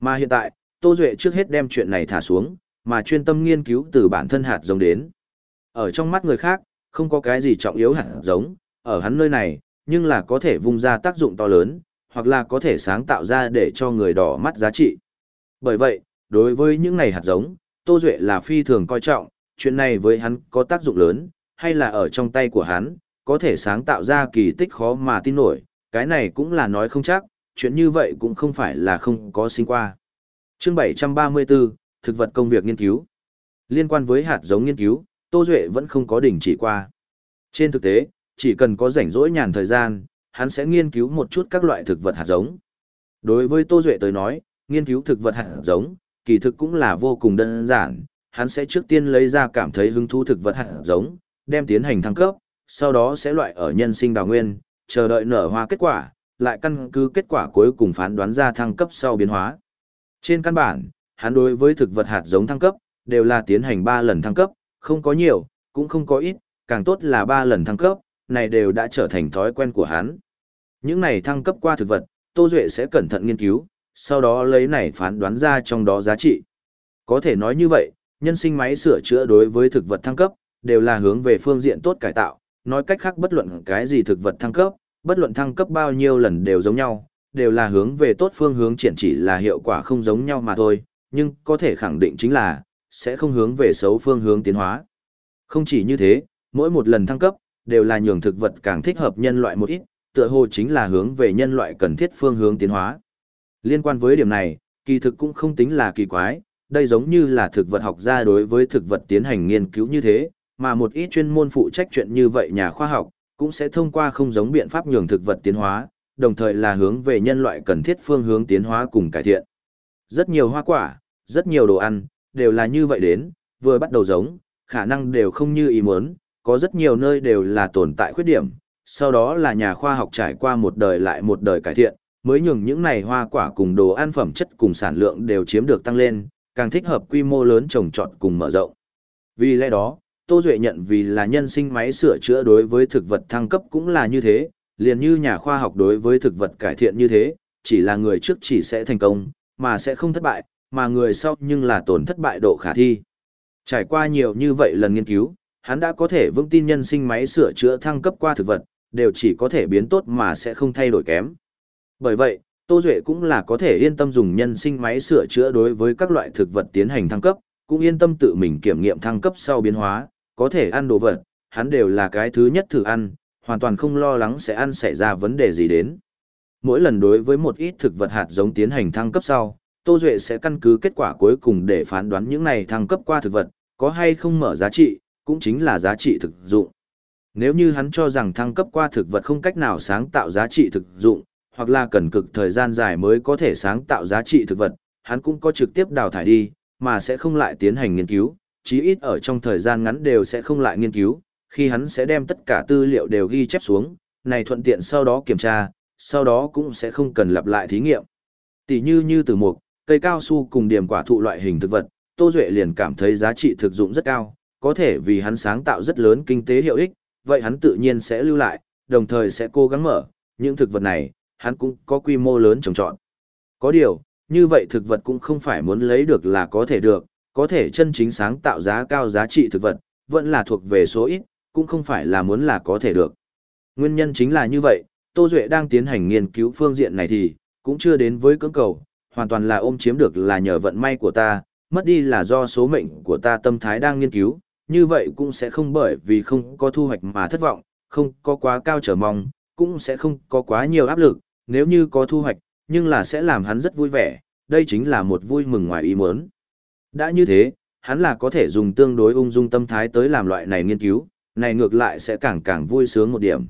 Mà hiện tại, Tô Duệ trước hết đem chuyện này thả xuống, mà chuyên tâm nghiên cứu từ bản thân hạt giống đến. Ở trong mắt người khác, không có cái gì trọng yếu hạt giống, ở hắn nơi này, nhưng là có thể vung ra tác dụng to lớn, hoặc là có thể sáng tạo ra để cho người đỏ mắt giá trị. Bởi vậy, đối với những này hạt giống, Tô Duệ là phi thường coi trọng, chuyện này với hắn có tác dụng lớn, hay là ở trong tay của hắn, có thể sáng tạo ra kỳ tích khó mà tin nổi, cái này cũng là nói không chắc, chuyện như vậy cũng không phải là không có sinh qua. Chương 734, Thực vật công việc nghiên cứu. Liên quan với hạt giống nghiên cứu, Tô Duệ vẫn không có đỉnh chỉ qua. Trên thực tế, chỉ cần có rảnh rỗi nhàn thời gian, hắn sẽ nghiên cứu một chút các loại thực vật hạt giống. Đối với Tô Duệ tới nói, nghiên cứu thực vật hạt giống, kỳ thực cũng là vô cùng đơn giản, hắn sẽ trước tiên lấy ra cảm thấy hứng thú thực vật hạt giống, đem tiến hành thăng cấp, sau đó sẽ loại ở nhân sinh đào nguyên, chờ đợi nở hoa kết quả, lại căn cứ kết quả cuối cùng phán đoán ra thăng cấp sau biến hóa. Trên căn bản, hắn đối với thực vật hạt giống thăng cấp, đều là tiến hành 3 lần thăng cấp, không có nhiều, cũng không có ít, càng tốt là 3 lần thăng cấp, này đều đã trở thành thói quen của hắn. Những này thăng cấp qua thực vật, Tô Duệ sẽ cẩn thận nghiên cứu, sau đó lấy này phán đoán ra trong đó giá trị. Có thể nói như vậy, nhân sinh máy sửa chữa đối với thực vật thăng cấp, đều là hướng về phương diện tốt cải tạo, nói cách khác bất luận cái gì thực vật thăng cấp, bất luận thăng cấp bao nhiêu lần đều giống nhau, đều là hướng về tốt phương hướng triển chỉ là hiệu quả không giống nhau mà thôi, nhưng có thể khẳng định chính là, sẽ không hướng về xấu phương hướng tiến hóa. Không chỉ như thế, mỗi một lần thăng cấp, đều là nhường thực vật càng thích hợp nhân loại một ít, tựa hồ chính là hướng về nhân loại cần thiết phương hướng tiến hóa. Liên quan với điểm này, kỳ thực cũng không tính là kỳ quái, đây giống như là thực vật học gia đối với thực vật tiến hành nghiên cứu như thế, mà một ít chuyên môn phụ trách chuyện như vậy nhà khoa học, cũng sẽ thông qua không giống biện pháp nhường thực vật tiến hóa, đồng thời là hướng về nhân loại cần thiết phương hướng tiến hóa cùng cải thiện. Rất nhiều hoa quả, rất nhiều đồ ăn, đều là như vậy đến, vừa bắt đầu giống, khả năng đều không như ý muốn, có rất nhiều nơi đều là tồn tại khuyết điểm, sau đó là nhà khoa học trải qua một đời lại một đời cải thiện, mới nhường những này hoa quả cùng đồ ăn phẩm chất cùng sản lượng đều chiếm được tăng lên, càng thích hợp quy mô lớn trồng trọt cùng mở rộng. Vì lẽ đó, Tô Duệ nhận vì là nhân sinh máy sửa chữa đối với thực vật thăng cấp cũng là như thế, liền như nhà khoa học đối với thực vật cải thiện như thế, chỉ là người trước chỉ sẽ thành công, mà sẽ không thất bại, mà người sau nhưng là tổn thất bại độ khả thi. Trải qua nhiều như vậy lần nghiên cứu, hắn đã có thể vững tin nhân sinh máy sửa chữa thăng cấp qua thực vật, đều chỉ có thể biến tốt mà sẽ không thay đổi kém. Bởi vậy, Tô Duệ cũng là có thể yên tâm dùng nhân sinh máy sửa chữa đối với các loại thực vật tiến hành thăng cấp, cũng yên tâm tự mình kiểm nghiệm thăng cấp sau biến hóa, có thể ăn đồ vật, hắn đều là cái thứ nhất thử ăn, hoàn toàn không lo lắng sẽ ăn xảy ra vấn đề gì đến. Mỗi lần đối với một ít thực vật hạt giống tiến hành thăng cấp sau, Tô Duệ sẽ căn cứ kết quả cuối cùng để phán đoán những này thăng cấp qua thực vật, có hay không mở giá trị, cũng chính là giá trị thực dụng. Nếu như hắn cho rằng thăng cấp qua thực vật không cách nào sáng tạo giá trị thực dụng, hoặc là cần cực thời gian dài mới có thể sáng tạo giá trị thực vật, hắn cũng có trực tiếp đào thải đi, mà sẽ không lại tiến hành nghiên cứu, chí ít ở trong thời gian ngắn đều sẽ không lại nghiên cứu, khi hắn sẽ đem tất cả tư liệu đều ghi chép xuống, này thuận tiện sau đó kiểm tra, sau đó cũng sẽ không cần lặp lại thí nghiệm. Tỷ như như từ mục, cây cao su cùng điểm quả thụ loại hình thực vật, Tô Duệ liền cảm thấy giá trị thực dụng rất cao, có thể vì hắn sáng tạo rất lớn kinh tế hiệu ích, vậy hắn tự nhiên sẽ lưu lại, đồng thời sẽ cố gắng mở, những thực vật này, hắn cũng có quy mô lớn trồng trọt. Có điều, như vậy thực vật cũng không phải muốn lấy được là có thể được, có thể chân chính sáng tạo giá cao giá trị thực vật, vẫn là thuộc về số ít, cũng không phải là muốn là có thể được. Nguyên nhân chính là như vậy, Tô Duệ đang tiến hành nghiên cứu phương diện này thì, cũng chưa đến với cưỡng cầu, hoàn toàn là ôm chiếm được là nhờ vận may của ta, mất đi là do số mệnh của ta tâm thái đang nghiên cứu, như vậy cũng sẽ không bởi vì không có thu hoạch mà thất vọng, không có quá cao trở mong, cũng sẽ không có quá nhiều áp lực, nếu như có thu hoạch, nhưng là sẽ làm hắn rất vui vẻ, đây chính là một vui mừng ngoài ý muốn. Đã như thế, hắn là có thể dùng tương đối ung dung tâm thái tới làm loại này nghiên cứu, này ngược lại sẽ càng càng vui sướng một điểm.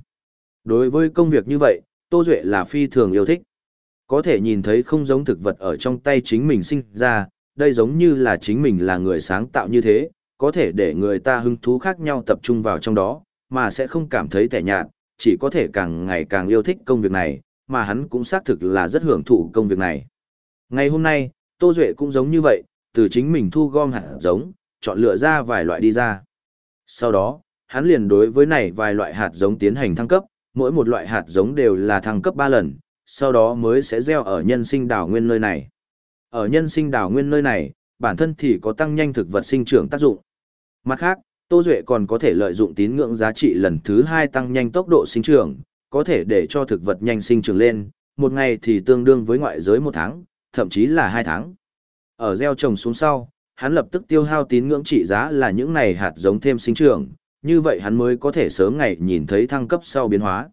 Đối với công việc như vậy, Tô Duệ là phi thường yêu thích. Có thể nhìn thấy không giống thực vật ở trong tay chính mình sinh ra, đây giống như là chính mình là người sáng tạo như thế, có thể để người ta hứng thú khác nhau tập trung vào trong đó, mà sẽ không cảm thấy tẻ nhạt, chỉ có thể càng ngày càng yêu thích công việc này, mà hắn cũng xác thực là rất hưởng thụ công việc này. Ngày hôm nay, Tô Duệ cũng giống như vậy, từ chính mình thu gom hạt giống, chọn lựa ra vài loại đi ra. Sau đó, hắn liền đối với này vài loại hạt giống tiến hành thăng cấp, mỗi một loại hạt giống đều là thăng cấp 3 lần, sau đó mới sẽ gieo ở nhân sinh đảo nguyên nơi này. Ở nhân sinh đảo nguyên nơi này, bản thân thì có tăng nhanh thực vật sinh trưởng tác dụng. Mặt khác, Tô Duệ còn có thể lợi dụng tín ngưỡng giá trị lần thứ 2 tăng nhanh tốc độ sinh trưởng, có thể để cho thực vật nhanh sinh trưởng lên, một ngày thì tương đương với ngoại giới một tháng, thậm chí là hai tháng. Ở gieo trồng xuống sau, hắn lập tức tiêu hao tín ngưỡng trị giá là những này hạt giống thêm sinh trưởng, như vậy hắn mới có thể sớm ngày nhìn thấy thăng cấp sau biến hóa.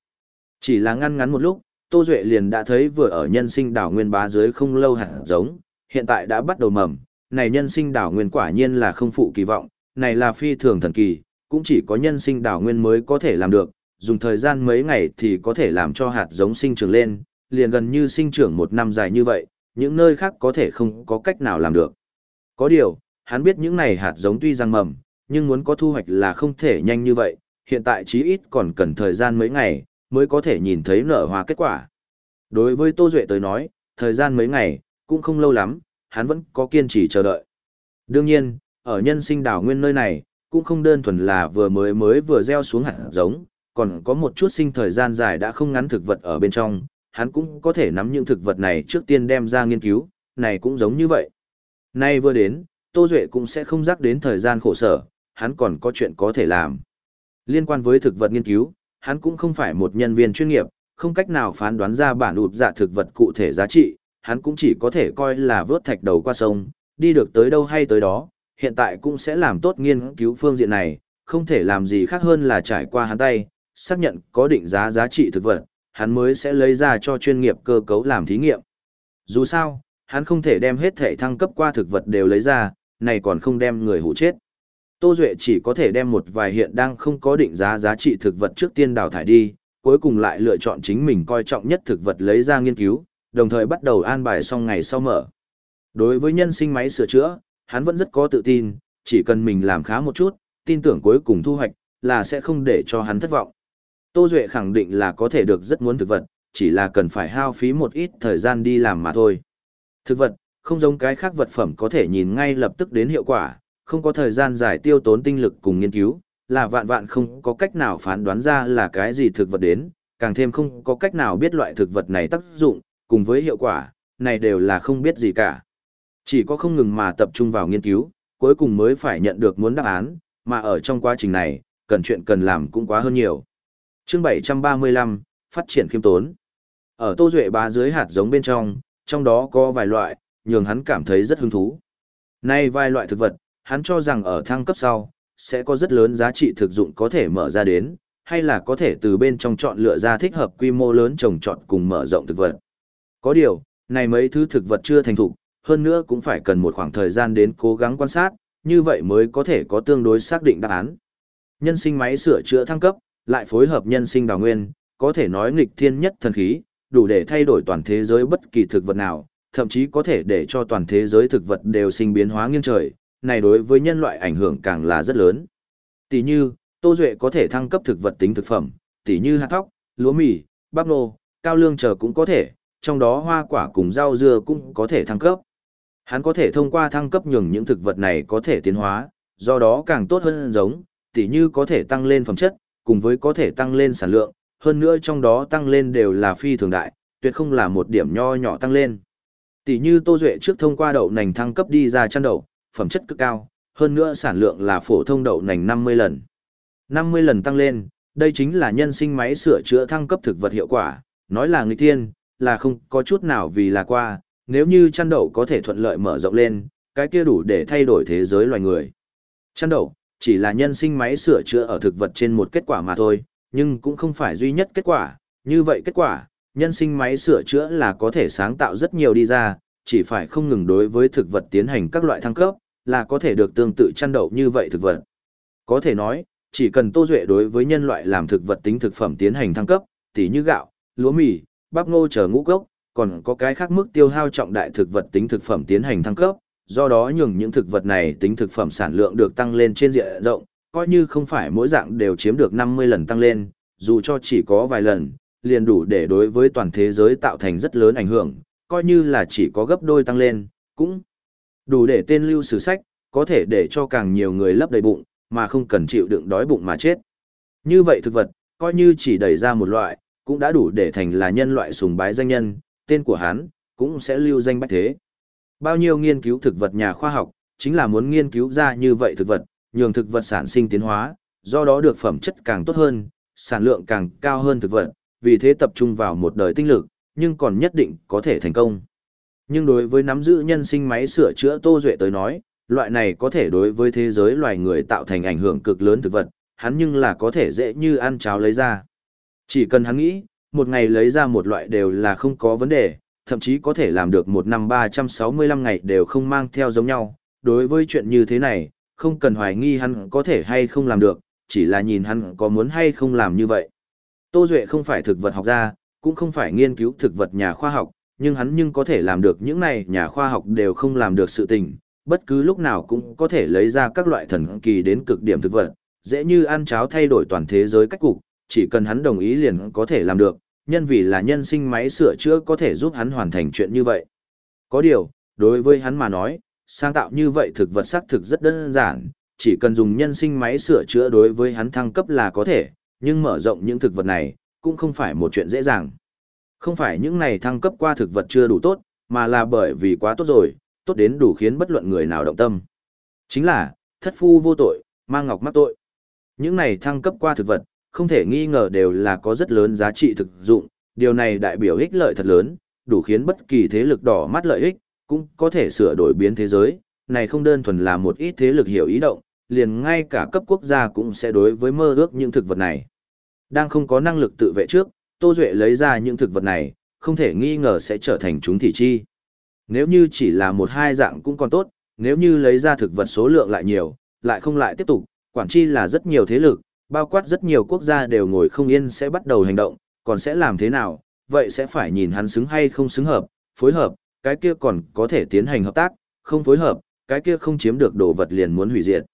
Chỉ là ngăn ngắn một lúc, Tô Duệ liền đã thấy vừa ở nhân sinh đảo nguyên bá dưới không lâu hạt giống, hiện tại đã bắt đầu mầm, này nhân sinh đảo nguyên quả nhiên là không phụ kỳ vọng, này là phi thường thần kỳ, cũng chỉ có nhân sinh đảo nguyên mới có thể làm được, dùng thời gian mấy ngày thì có thể làm cho hạt giống sinh trưởng lên, liền gần như sinh trưởng một năm dài như vậy, những nơi khác có thể không có cách nào làm được. Có điều, hắn biết những này hạt giống tuy rằng mầm, nhưng muốn có thu hoạch là không thể nhanh như vậy, hiện tại chí ít còn cần thời gian mấy ngày, mới có thể nhìn thấy nở hoa kết quả. Đối với Tô Duệ tới nói, thời gian mấy ngày, cũng không lâu lắm, hắn vẫn có kiên trì chờ đợi. Đương nhiên, ở nhân sinh đảo nguyên nơi này, cũng không đơn thuần là vừa mới mới vừa gieo xuống hạt giống, còn có một chút sinh thời gian dài đã không ngắn thực vật ở bên trong, hắn cũng có thể nắm những thực vật này trước tiên đem ra nghiên cứu, này cũng giống như vậy. Nay vừa đến, Tô Duệ cũng sẽ không rắc đến thời gian khổ sở, hắn còn có chuyện có thể làm. Liên quan với thực vật nghiên cứu, hắn cũng không phải một nhân viên chuyên nghiệp, không cách nào phán đoán ra bản ụt dạ thực vật cụ thể giá trị, hắn cũng chỉ có thể coi là vớt thạch đầu qua sông, đi được tới đâu hay tới đó, hiện tại cũng sẽ làm tốt nghiên cứu phương diện này, không thể làm gì khác hơn là trải qua hắn tay, xác nhận có định giá giá trị thực vật, hắn mới sẽ lấy ra cho chuyên nghiệp cơ cấu làm thí nghiệm. Dù sao, hắn không thể đem hết thể thăng cấp qua thực vật đều lấy ra, này còn không đem người hủ chết. Tô Duệ chỉ có thể đem một vài hiện đang không có định giá giá trị thực vật trước tiên đào thải đi, cuối cùng lại lựa chọn chính mình coi trọng nhất thực vật lấy ra nghiên cứu, đồng thời bắt đầu an bài xong ngày sau mở. Đối với nhân sinh máy sửa chữa, hắn vẫn rất có tự tin, chỉ cần mình làm khá một chút, tin tưởng cuối cùng thu hoạch, là sẽ không để cho hắn thất vọng. Tô Duệ khẳng định là có thể được rất muốn thực vật, chỉ là cần phải hao phí một ít thời gian đi làm mà thôi. Thực vật, không giống cái khác vật phẩm có thể nhìn ngay lập tức đến hiệu quả, không có thời gian giải tiêu tốn tinh lực cùng nghiên cứu, là vạn vạn không có cách nào phán đoán ra là cái gì thực vật đến, càng thêm không có cách nào biết loại thực vật này tác dụng, cùng với hiệu quả, này đều là không biết gì cả. Chỉ có không ngừng mà tập trung vào nghiên cứu, cuối cùng mới phải nhận được muốn đáp án, mà ở trong quá trình này, cần chuyện cần làm cũng quá hơn nhiều. Chương 735, phát triển khiêm tốn. Ở Tô Duệ bá dưới hạt giống bên trong, trong đó có vài loại, nhường hắn cảm thấy rất hứng thú. Nay vài loại thực vật, hắn cho rằng ở thăng cấp sau, sẽ có rất lớn giá trị thực dụng có thể mở ra đến, hay là có thể từ bên trong chọn lựa ra thích hợp quy mô lớn trồng trọt cùng mở rộng thực vật. Có điều, này mấy thứ thực vật chưa thành thục, hơn nữa cũng phải cần một khoảng thời gian đến cố gắng quan sát, như vậy mới có thể có tương đối xác định đáp án. Nhân sinh máy sửa chữa thăng cấp, lại phối hợp nhân sinh đào nguyên, có thể nói nghịch thiên nhất thần khí, đủ để thay đổi toàn thế giới bất kỳ thực vật nào, thậm chí có thể để cho toàn thế giới thực vật đều sinh biến hóa nghiêng trời, này đối với nhân loại ảnh hưởng càng là rất lớn. Tỷ như, Tô Duệ có thể thăng cấp thực vật tính thực phẩm, tỷ như hạt thóc, lúa mì, bắp nô, cao lương chờ cũng có thể, trong đó hoa quả cùng rau dưa cũng có thể thăng cấp. Hắn có thể thông qua thăng cấp nhường những thực vật này có thể tiến hóa, do đó càng tốt hơn giống, tỉ như có thể tăng lên phẩm chất, cùng với có thể tăng lên sản lượng, hơn nữa trong đó tăng lên đều là phi thường đại, tuyệt không là một điểm nho nhỏ tăng lên. Tỷ như Tô Duệ trước thông qua đậu nành thăng cấp đi ra chăn đậu, phẩm chất cực cao, hơn nữa sản lượng là phổ thông đậu nành 50 lần. 50 lần tăng lên, đây chính là nhân sinh máy sửa chữa thăng cấp thực vật hiệu quả, nói là nghịch thiên, là không có chút nào vì là qua, nếu như chăn đậu có thể thuận lợi mở rộng lên, cái kia đủ để thay đổi thế giới loài người. Chăn đậu, chỉ là nhân sinh máy sửa chữa ở thực vật trên một kết quả mà thôi, nhưng cũng không phải duy nhất kết quả, như vậy kết quả, nhân sinh máy sửa chữa là có thể sáng tạo rất nhiều đi ra, chỉ phải không ngừng đối với thực vật tiến hành các loại thăng cấp, là có thể được tương tự chăn đậu như vậy thực vật. Có thể nói, chỉ cần Tô Duệ đối với nhân loại làm thực vật tính thực phẩm tiến hành thăng cấp, tỉ như gạo, lúa mì, bắp ngô chờ ngũ cốc, còn có cái khác mức tiêu hao trọng đại thực vật tính thực phẩm tiến hành thăng cấp, do đó nhường những thực vật này tính thực phẩm sản lượng được tăng lên trên diện rộng, coi như không phải mỗi dạng đều chiếm được 50 lần tăng lên, dù cho chỉ có vài lần, liền đủ để đối với toàn thế giới tạo thành rất lớn ảnh hưởng, coi như là chỉ có gấp đôi tăng lên, cũng đủ để tên lưu sử sách, có thể để cho càng nhiều người lấp đầy bụng, mà không cần chịu đựng đói bụng mà chết. Như vậy thực vật, coi như chỉ đẩy ra một loại, cũng đã đủ để thành là nhân loại sùng bái danh nhân, tên của hắn cũng sẽ lưu danh bách thế. Bao nhiêu nghiên cứu thực vật nhà khoa học, chính là muốn nghiên cứu ra như vậy thực vật, nhường thực vật sản sinh tiến hóa, do đó được phẩm chất càng tốt hơn, sản lượng càng cao hơn thực vật, vì thế tập trung vào một đời tinh lực, nhưng còn nhất định có thể thành công. Nhưng đối với nắm giữ nhân sinh máy sửa chữa Tô Duệ tới nói, loại này có thể đối với thế giới loài người tạo thành ảnh hưởng cực lớn thực vật, hắn nhưng là có thể dễ như ăn cháo lấy ra. Chỉ cần hắn nghĩ, một ngày lấy ra một loại đều là không có vấn đề, thậm chí có thể làm được một năm 365 ngày đều không mang theo giống nhau. Đối với chuyện như thế này, không cần hoài nghi hắn có thể hay không làm được, chỉ là nhìn hắn có muốn hay không làm như vậy. Tô Duệ không phải thực vật học gia, cũng không phải nghiên cứu thực vật nhà khoa học, nhưng hắn nhưng có thể làm được những này nhà khoa học đều không làm được sự tình, bất cứ lúc nào cũng có thể lấy ra các loại thần kỳ đến cực điểm thực vật, dễ như ăn cháo thay đổi toàn thế giới cách cục, chỉ cần hắn đồng ý liền có thể làm được, nhân vì là nhân sinh máy sửa chữa có thể giúp hắn hoàn thành chuyện như vậy. Có điều, đối với hắn mà nói, sáng tạo như vậy thực vật xác thực rất đơn giản, chỉ cần dùng nhân sinh máy sửa chữa đối với hắn thăng cấp là có thể, nhưng mở rộng những thực vật này, cũng không phải một chuyện dễ dàng. Không phải những này thăng cấp qua thực vật chưa đủ tốt, mà là bởi vì quá tốt rồi, tốt đến đủ khiến bất luận người nào động tâm. Chính là, thất phu vô tội, mang ngọc mắc tội. Những này thăng cấp qua thực vật, không thể nghi ngờ đều là có rất lớn giá trị thực dụng, điều này đại biểu ích lợi thật lớn, đủ khiến bất kỳ thế lực đỏ mắt lợi ích, cũng có thể sửa đổi biến thế giới, này không đơn thuần là một ít thế lực hiểu ý động, liền ngay cả cấp quốc gia cũng sẽ đối với mơ ước những thực vật này. Đang không có năng lực tự vệ trước, Tô Duệ lấy ra những thực vật này, không thể nghi ngờ sẽ trở thành chúng thị chi. Nếu như chỉ là một hai dạng cũng còn tốt, nếu như lấy ra thực vật số lượng lại nhiều, lại không lại tiếp tục, quản chi là rất nhiều thế lực, bao quát rất nhiều quốc gia đều ngồi không yên sẽ bắt đầu hành động, còn sẽ làm thế nào, vậy sẽ phải nhìn hắn xứng hay không xứng hợp, phối hợp, cái kia còn có thể tiến hành hợp tác, không phối hợp, cái kia không chiếm được đồ vật liền muốn hủy diệt.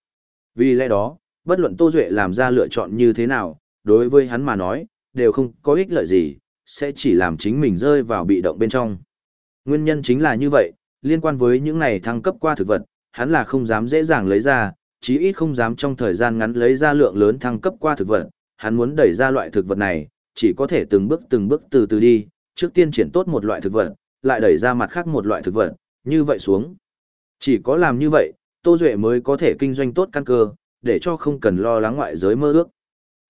Vì lẽ đó, bất luận Tô Duệ làm ra lựa chọn như thế nào, đối với hắn mà nói, đều không có ích lợi gì, sẽ chỉ làm chính mình rơi vào bị động bên trong. Nguyên nhân chính là như vậy, liên quan với những này thăng cấp qua thực vật, hắn là không dám dễ dàng lấy ra, chí ít không dám trong thời gian ngắn lấy ra lượng lớn thăng cấp qua thực vật, hắn muốn đẩy ra loại thực vật này, chỉ có thể từng bước từng bước từ từ đi, trước tiên triển tốt một loại thực vật, lại đẩy ra mặt khác một loại thực vật, như vậy xuống. Chỉ có làm như vậy, Tô Duệ mới có thể kinh doanh tốt căn cơ, để cho không cần lo lắng ngoại giới mơ ước.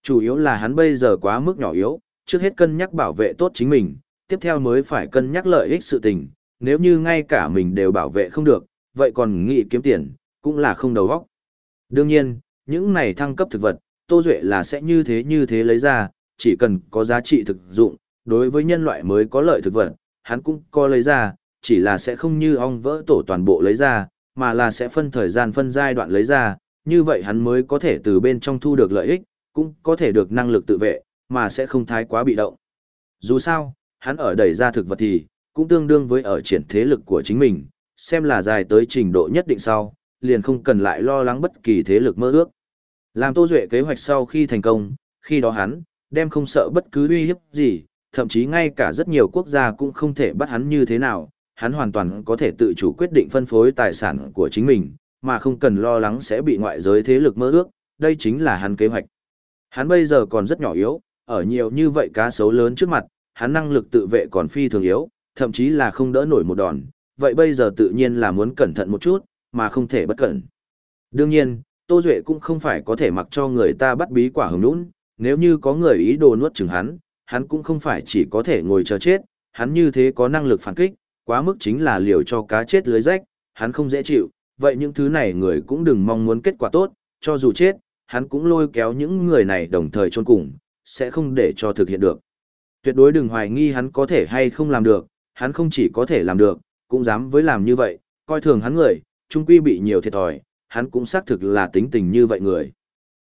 Chủ yếu là hắn bây giờ quá mức nhỏ yếu, trước hết cân nhắc bảo vệ tốt chính mình, tiếp theo mới phải cân nhắc lợi ích sự tình, nếu như ngay cả mình đều bảo vệ không được, vậy còn nghĩ kiếm tiền, cũng là không đầu óc. Đương nhiên, những này thăng cấp thực vật, Tô Duệ là sẽ như thế như thế lấy ra, chỉ cần có giá trị thực dụng, đối với nhân loại mới có lợi thực vật, hắn cũng có lấy ra, chỉ là sẽ không như ong vỡ tổ toàn bộ lấy ra, mà là sẽ phân thời gian phân giai đoạn lấy ra, như vậy hắn mới có thể từ bên trong thu được lợi ích, cũng có thể được năng lực tự vệ, mà sẽ không thái quá bị động. Dù sao, hắn ở đẩy ra thực vật thì, cũng tương đương với ở triển thế lực của chính mình, xem là dài tới trình độ nhất định sau, liền không cần lại lo lắng bất kỳ thế lực mơ ước. Làm Tô Duệ kế hoạch sau khi thành công, khi đó hắn, đem không sợ bất cứ uy hiếp gì, thậm chí ngay cả rất nhiều quốc gia cũng không thể bắt hắn như thế nào, hắn hoàn toàn có thể tự chủ quyết định phân phối tài sản của chính mình, mà không cần lo lắng sẽ bị ngoại giới thế lực mơ ước, đây chính là hắn kế hoạch. Hắn bây giờ còn rất nhỏ yếu, ở nhiều như vậy cá sấu lớn trước mặt, hắn năng lực tự vệ còn phi thường yếu, thậm chí là không đỡ nổi một đòn, vậy bây giờ tự nhiên là muốn cẩn thận một chút, mà không thể bất cẩn. Đương nhiên, Tô Duệ cũng không phải có thể mặc cho người ta bắt bí quả hồng nũng, nếu như có người ý đồ nuốt chừng hắn, hắn cũng không phải chỉ có thể ngồi chờ chết, hắn như thế có năng lực phản kích, quá mức chính là liều cho cá chết lưới rách, hắn không dễ chịu, vậy những thứ này người cũng đừng mong muốn kết quả tốt, cho dù chết, hắn cũng lôi kéo những người này đồng thời chôn cùng, sẽ không để cho thực hiện được. Tuyệt đối đừng hoài nghi hắn có thể hay không làm được, hắn không chỉ có thể làm được, cũng dám với làm như vậy, coi thường hắn người, trung quy bị nhiều thiệt thòi, hắn cũng xác thực là tính tình như vậy người.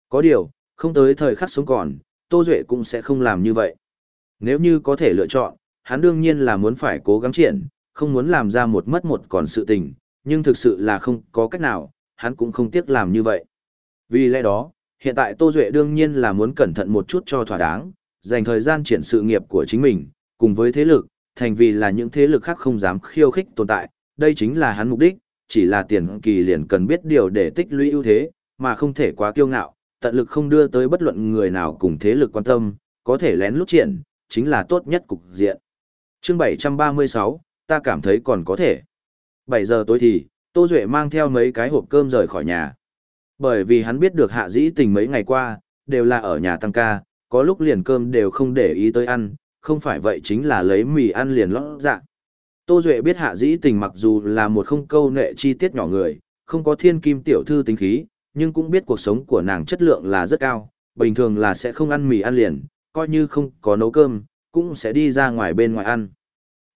Có điều, không tới thời khắc sống còn, Tô Duệ cũng sẽ không làm như vậy. Nếu như có thể lựa chọn, hắn đương nhiên là muốn phải cố gắng triển, không muốn làm ra một mất một còn sự tình, nhưng thực sự là không có cách nào, hắn cũng không tiếc làm như vậy. Vì lẽ đó, hiện tại Tô Duệ đương nhiên là muốn cẩn thận một chút cho thỏa đáng, dành thời gian triển sự nghiệp của chính mình, cùng với thế lực, thành vì là những thế lực khác không dám khiêu khích tồn tại, đây chính là hắn mục đích, chỉ là tiền kỳ liền cần biết điều để tích lũy ưu thế, mà không thể quá kiêu ngạo, tận lực không đưa tới bất luận người nào cùng thế lực quan tâm, có thể lén lút triển, chính là tốt nhất cục diện. chương 736, ta cảm thấy còn có thể. 7 giờ tối thì, Tô Duệ mang theo mấy cái hộp cơm rời khỏi nhà. Bởi vì hắn biết được hạ dĩ tình mấy ngày qua, đều là ở nhà tăng ca, có lúc liền cơm đều không để ý tới ăn, không phải vậy chính là lấy mì ăn liền lót dạ. Tô Duệ biết hạ dĩ tình mặc dù là một không câu nệ chi tiết nhỏ người, không có thiên kim tiểu thư tính khí, nhưng cũng biết cuộc sống của nàng chất lượng là rất cao, bình thường là sẽ không ăn mì ăn liền, coi như không có nấu cơm, cũng sẽ đi ra ngoài bên ngoài ăn.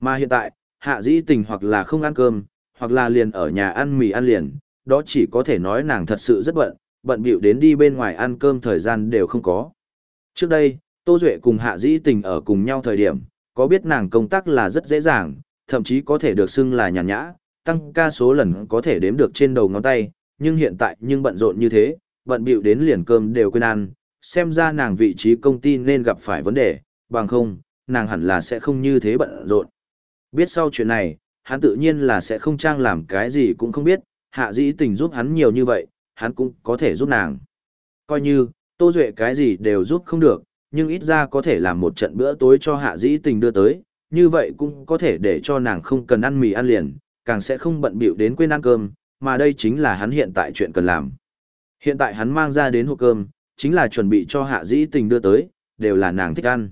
Mà hiện tại, hạ dĩ tình hoặc là không ăn cơm, hoặc là liền ở nhà ăn mì ăn liền, đó chỉ có thể nói nàng thật sự rất bận, bận bịu đến đi bên ngoài ăn cơm thời gian đều không có. Trước đây, Tô Duệ cùng hạ dĩ tình ở cùng nhau thời điểm, có biết nàng công tác là rất dễ dàng, thậm chí có thể được xưng là nhàn nhã, tăng ca số lần có thể đếm được trên đầu ngón tay, nhưng hiện tại nhưng bận rộn như thế, bận bịu đến liền cơm đều quên ăn, xem ra nàng vị trí công ty nên gặp phải vấn đề, bằng không, nàng hẳn là sẽ không như thế bận rộn. Biết sau chuyện này, hắn tự nhiên là sẽ không trang làm cái gì cũng không biết, hạ dĩ tình giúp hắn nhiều như vậy, hắn cũng có thể giúp nàng. Coi như, Tô Duệ cái gì đều giúp không được, nhưng ít ra có thể làm một trận bữa tối cho hạ dĩ tình đưa tới, như vậy cũng có thể để cho nàng không cần ăn mì ăn liền, càng sẽ không bận bịu đến quên ăn cơm, mà đây chính là hắn hiện tại chuyện cần làm. Hiện tại hắn mang ra đến hộp cơm, chính là chuẩn bị cho hạ dĩ tình đưa tới, đều là nàng thích ăn.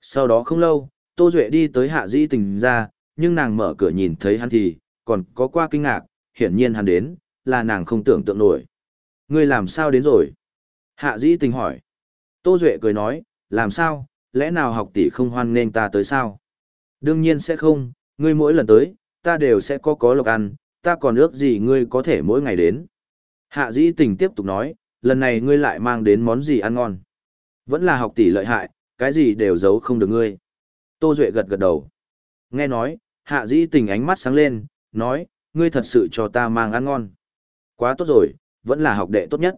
Sau đó không lâu, Tô Duệ đi tới hạ dĩ tình ra, nhưng nàng mở cửa nhìn thấy hắn thì, còn có qua kinh ngạc, hiển nhiên hắn đến, là nàng không tưởng tượng nổi. Ngươi làm sao đến rồi? Hạ dĩ tình hỏi. Tô Duệ cười nói, làm sao, lẽ nào học tỷ không hoan nên ta tới sao? Đương nhiên sẽ không, ngươi mỗi lần tới, ta đều sẽ có có lộc ăn, ta còn ước gì ngươi có thể mỗi ngày đến. Hạ dĩ tình tiếp tục nói, lần này ngươi lại mang đến món gì ăn ngon. Vẫn là học tỷ lợi hại, cái gì đều giấu không được ngươi. Tô Duệ gật gật đầu. Nghe nói, hạ dĩ tình ánh mắt sáng lên, nói, ngươi thật sự cho ta mang ăn ngon. Quá tốt rồi, vẫn là học đệ tốt nhất.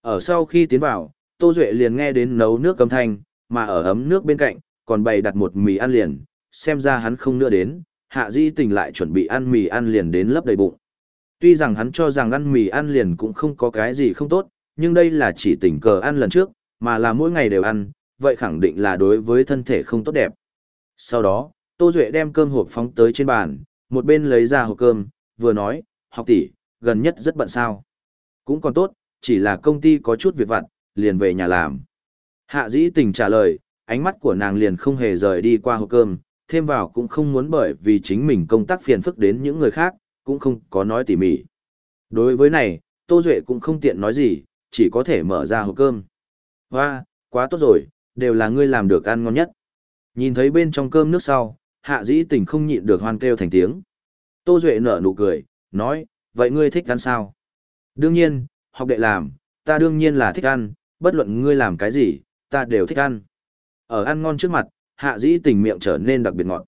Ở sau khi tiến vào, Tô Duệ liền nghe đến nấu nước cầm thanh, mà ở ấm nước bên cạnh, còn bày đặt một mì ăn liền, xem ra hắn không nữa đến, hạ dĩ tình lại chuẩn bị ăn mì ăn liền đến lấp đầy bụng. Tuy rằng hắn cho rằng ăn mì ăn liền cũng không có cái gì không tốt, nhưng đây là chỉ tình cờ ăn lần trước, mà là mỗi ngày đều ăn, vậy khẳng định là đối với thân thể không tốt đẹp. Sau đó, Tô Duệ đem cơm hộp phóng tới trên bàn, một bên lấy ra hộp cơm, vừa nói, học tỷ, gần nhất rất bận sao. Cũng còn tốt, chỉ là công ty có chút việc vặt, liền về nhà làm. Hạ dĩ tình trả lời, ánh mắt của nàng liền không hề rời đi qua hộp cơm, thêm vào cũng không muốn bởi vì chính mình công tác phiền phức đến những người khác, cũng không có nói tỉ mỉ. Đối với này, Tô Duệ cũng không tiện nói gì, chỉ có thể mở ra hộp cơm. Hoa, quá tốt rồi, đều là ngươi làm được ăn ngon nhất. Nhìn thấy bên trong cơm nước sau, hạ dĩ tình không nhịn được hoan kêu thành tiếng. Tô Duệ nở nụ cười, nói, vậy ngươi thích ăn sao? Đương nhiên, học đệ làm, ta đương nhiên là thích ăn, bất luận ngươi làm cái gì, ta đều thích ăn. Ở ăn ngon trước mặt, hạ dĩ tình miệng trở nên đặc biệt ngọt.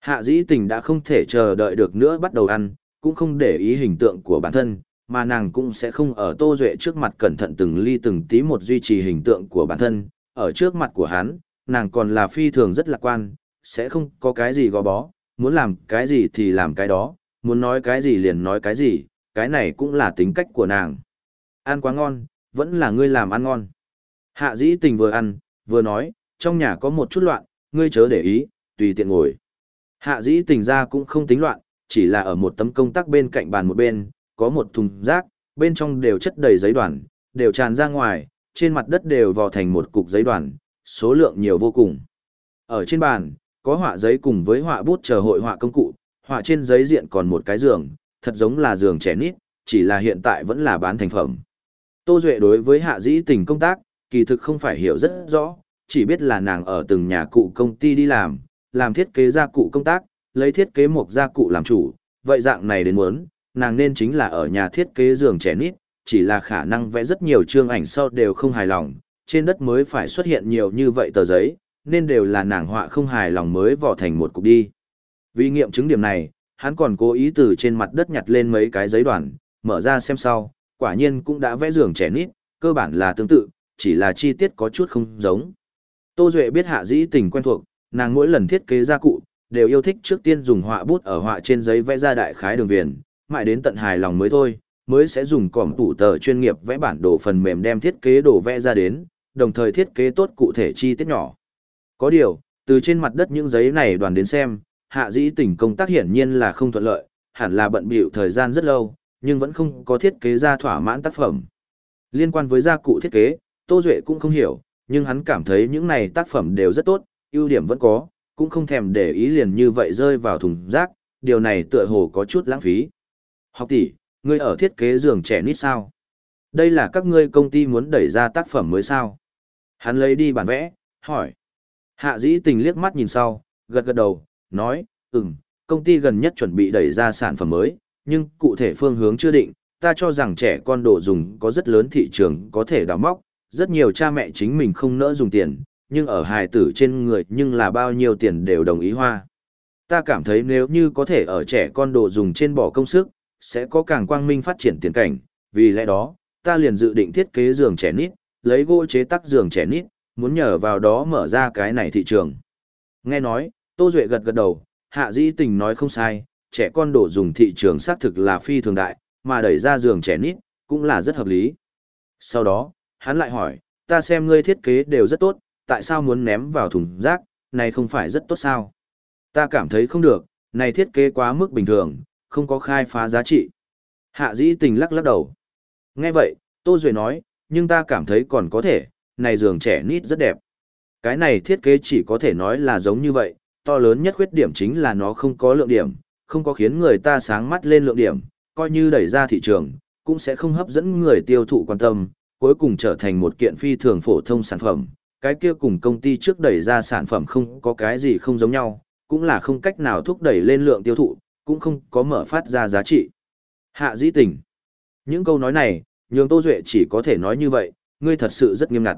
Hạ dĩ tình đã không thể chờ đợi được nữa bắt đầu ăn, cũng không để ý hình tượng của bản thân, mà nàng cũng sẽ không ở Tô Duệ trước mặt cẩn thận từng ly từng tí một duy trì hình tượng của bản thân, ở trước mặt của hắn, nàng còn là phi thường rất lạc quan, sẽ không có cái gì gò bó, muốn làm cái gì thì làm cái đó, muốn nói cái gì liền nói cái gì, cái này cũng là tính cách của nàng. Ăn quá ngon, vẫn là ngươi làm ăn ngon. Hạ dĩ tình vừa ăn, vừa nói, trong nhà có một chút loạn, ngươi chớ để ý, tùy tiện ngồi. Hạ dĩ tình ra cũng không tính loạn, chỉ là ở một tấm công tác bên cạnh bàn một bên, có một thùng rác, bên trong đều chất đầy giấy đoàn, đều tràn ra ngoài, trên mặt đất đều vò thành một cục giấy đoàn, số lượng nhiều vô cùng. Ở trên bàn, có họa giấy cùng với họa bút chờ hội họa công cụ, họa trên giấy diện còn một cái giường, thật giống là giường trẻ nít, chỉ là hiện tại vẫn là bán thành phẩm. Tô Duệ đối với hạ dĩ tình công tác, kỳ thực không phải hiểu rất rõ, chỉ biết là nàng ở từng nhà cụ công ty đi làm, làm thiết kế gia cụ công tác, lấy thiết kế một gia cụ làm chủ, vậy dạng này đến muốn, nàng nên chính là ở nhà thiết kế giường trẻ nít, chỉ là khả năng vẽ rất nhiều chương ảnh sau đều không hài lòng, trên đất mới phải xuất hiện nhiều như vậy tờ giấy, nên đều là nàng họa không hài lòng mới vò thành một cục đi. Vì nghiệm chứng điểm này, hắn còn cố ý từ trên mặt đất nhặt lên mấy cái giấy đoàn, mở ra xem sau, quả nhiên cũng đã vẽ giường trẻ nít, cơ bản là tương tự, chỉ là chi tiết có chút không giống. Tô Duệ biết hạ dĩ tình quen thuộc, nàng mỗi lần thiết kế gia cụ, đều yêu thích trước tiên dùng họa bút ở họa trên giấy vẽ ra đại khái đường viền, mãi đến tận hài lòng mới thôi, mới sẽ dùng cỏm tủ tờ chuyên nghiệp vẽ bản đồ phần mềm đem thiết kế đồ vẽ ra đến, đồng thời thiết kế tốt cụ thể chi tiết nhỏ. Có điều, từ trên mặt đất những giấy này đoàn đến xem, hạ dĩ tình công tác hiển nhiên là không thuận lợi, hẳn là bận bịu thời gian rất lâu, nhưng vẫn không có thiết kế ra thỏa mãn tác phẩm. Liên quan với gia cụ thiết kế, Tô Duệ cũng không hiểu, nhưng hắn cảm thấy những này tác phẩm đều rất tốt, ưu điểm vẫn có, cũng không thèm để ý liền như vậy rơi vào thùng rác, điều này tựa hồ có chút lãng phí. Học tỷ, ngươi ở thiết kế giường trẻ nít sao? Đây là các ngươi công ty muốn đẩy ra tác phẩm mới sao? Hắn lấy đi bản vẽ, hỏi. Hạ dĩ tình liếc mắt nhìn sau, gật gật đầu, nói, ừm, công ty gần nhất chuẩn bị đẩy ra sản phẩm mới, nhưng cụ thể phương hướng chưa định, ta cho rằng trẻ con đồ dùng có rất lớn thị trường có thể đào móc, rất nhiều cha mẹ chính mình không nỡ dùng tiền, nhưng ở hài tử trên người nhưng là bao nhiêu tiền đều đồng ý hoa. Ta cảm thấy nếu như có thể ở trẻ con đồ dùng trên bỏ công sức, sẽ có càng quang minh phát triển tiền cảnh, vì lẽ đó, ta liền dự định thiết kế giường trẻ nít, lấy gỗ chế tác giường trẻ nít, muốn nhờ vào đó mở ra cái này thị trường. Nghe nói, Tô Duệ gật gật đầu, hạ dĩ tình nói không sai, trẻ con đồ dùng thị trường xác thực là phi thường đại, mà đẩy ra giường trẻ nít, cũng là rất hợp lý. Sau đó, hắn lại hỏi, ta xem ngươi thiết kế đều rất tốt, tại sao muốn ném vào thùng rác, này không phải rất tốt sao? Ta cảm thấy không được, này thiết kế quá mức bình thường, không có khai phá giá trị. Hạ dĩ tình lắc lắc đầu. Nghe vậy, Tô Duệ nói, nhưng ta cảm thấy còn có thể, này giường trẻ nít rất đẹp. Cái này thiết kế chỉ có thể nói là giống như vậy, to lớn nhất khuyết điểm chính là nó không có lượng điểm, không có khiến người ta sáng mắt lên lượng điểm, coi như đẩy ra thị trường, cũng sẽ không hấp dẫn người tiêu thụ quan tâm, cuối cùng trở thành một kiện phi thường phổ thông sản phẩm. Cái kia cùng công ty trước đẩy ra sản phẩm không có cái gì không giống nhau, cũng là không cách nào thúc đẩy lên lượng tiêu thụ, cũng không có mở phát ra giá trị. Hạ dĩ tình. Những câu nói này, nhường Tô Duệ chỉ có thể nói như vậy, ngươi thật sự rất nghiêm ngặt.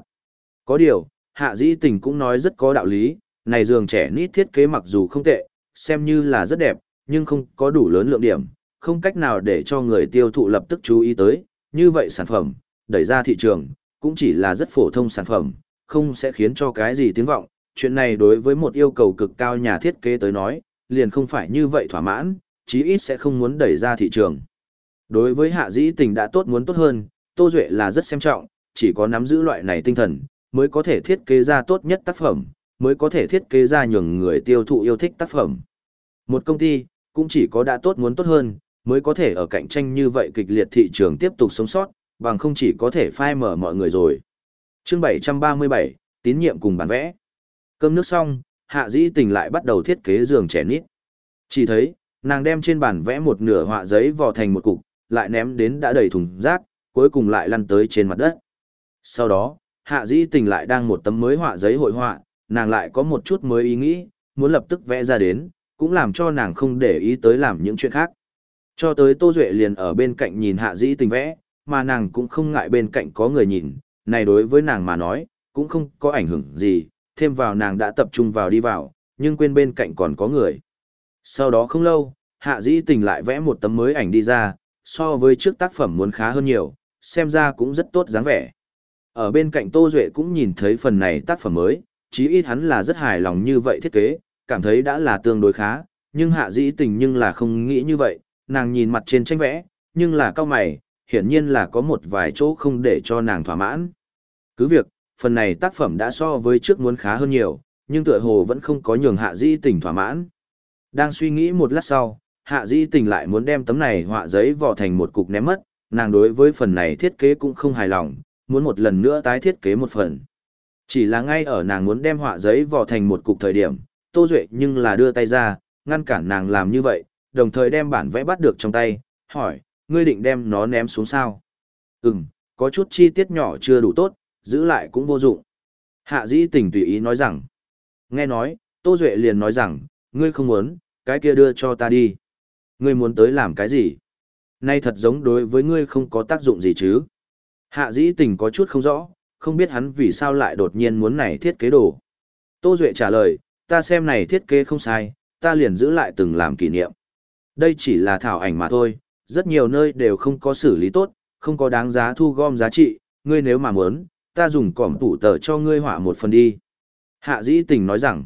Có điều, hạ dĩ tình cũng nói rất có đạo lý, này giường trẻ nít thiết kế mặc dù không tệ, xem như là rất đẹp, nhưng không có đủ lớn lượng điểm, không cách nào để cho người tiêu thụ lập tức chú ý tới, như vậy sản phẩm, đẩy ra thị trường, cũng chỉ là rất phổ thông sản phẩm, không sẽ khiến cho cái gì tiếng vọng. Chuyện này đối với một yêu cầu cực cao nhà thiết kế tới nói, liền không phải như vậy thỏa mãn, chí ít sẽ không muốn đẩy ra thị trường. Đối với hạ dĩ tình đã tốt muốn tốt hơn, Tô Duệ là rất xem trọng, chỉ có nắm giữ loại này tinh thần, mới có thể thiết kế ra tốt nhất tác phẩm, mới có thể thiết kế ra nhường người tiêu thụ yêu thích tác phẩm. Một công ty, cũng chỉ có đã tốt muốn tốt hơn, mới có thể ở cạnh tranh như vậy kịch liệt thị trường tiếp tục sống sót, bằng không chỉ có thể phai mở mọi người rồi. chương 737, tín nhiệm cùng bản vẽ. Cơm nước xong, hạ dĩ tình lại bắt đầu thiết kế giường trẻ nít. Chỉ thấy, nàng đem trên bản vẽ một nửa họa giấy vò thành một cục, lại ném đến đã đầy thùng rác, cuối cùng lại lăn tới trên mặt đất. Sau đó, hạ dĩ tình lại đang một tấm mới họa giấy hội họa, nàng lại có một chút mới ý nghĩ, muốn lập tức vẽ ra đến, cũng làm cho nàng không để ý tới làm những chuyện khác. Cho tới Tô Duệ liền ở bên cạnh nhìn hạ dĩ tình vẽ, mà nàng cũng không ngại bên cạnh có người nhìn, này đối với nàng mà nói, cũng không có ảnh hưởng gì, thêm vào nàng đã tập trung vào đi vào, nhưng quên bên cạnh còn có người. Sau đó không lâu, hạ dĩ tình lại vẽ một tấm mới ảnh đi ra, so với trước tác phẩm muốn khá hơn nhiều, xem ra cũng rất tốt dáng vẻ. Ở bên cạnh Tô Duệ cũng nhìn thấy phần này tác phẩm mới, chí ít hắn là rất hài lòng như vậy thiết kế, cảm thấy đã là tương đối khá, nhưng hạ dĩ tình nhưng là không nghĩ như vậy, nàng nhìn mặt trên tranh vẽ, nhưng là cao mày, hiển nhiên là có một vài chỗ không để cho nàng thỏa mãn. Cứ việc, phần này tác phẩm đã so với trước muốn khá hơn nhiều, nhưng tựa hồ vẫn không có nhường hạ Di tình thỏa mãn. Đang suy nghĩ một lát sau, hạ Di tình lại muốn đem tấm này họa giấy vò thành một cục ném mất, nàng đối với phần này thiết kế cũng không hài lòng, muốn một lần nữa tái thiết kế một phần. Chỉ là ngay ở nàng muốn đem họa giấy vò thành một cục thời điểm, Tô Duệ nhưng là đưa tay ra, ngăn cản nàng làm như vậy, đồng thời đem bản vẽ bắt được trong tay, hỏi, ngươi định đem nó ném xuống sao? Ừm, có chút chi tiết nhỏ chưa đủ tốt, giữ lại cũng vô dụng. Hạ dĩ tình tùy ý nói rằng, nghe nói, Tô Duệ liền nói rằng, ngươi không muốn, cái kia đưa cho ta đi. Ngươi muốn tới làm cái gì? Nay thật giống đối với ngươi không có tác dụng gì chứ. Hạ dĩ tình có chút không rõ, không biết hắn vì sao lại đột nhiên muốn này thiết kế đồ. Tô Duệ trả lời, ta xem này thiết kế không sai, ta liền giữ lại từng làm kỷ niệm. Đây chỉ là thảo ảnh mà thôi, rất nhiều nơi đều không có xử lý tốt, không có đáng giá thu gom giá trị, ngươi nếu mà muốn, ta dùng cỏm tủ tờ cho ngươi họa một phần đi. Hạ dĩ tình nói rằng,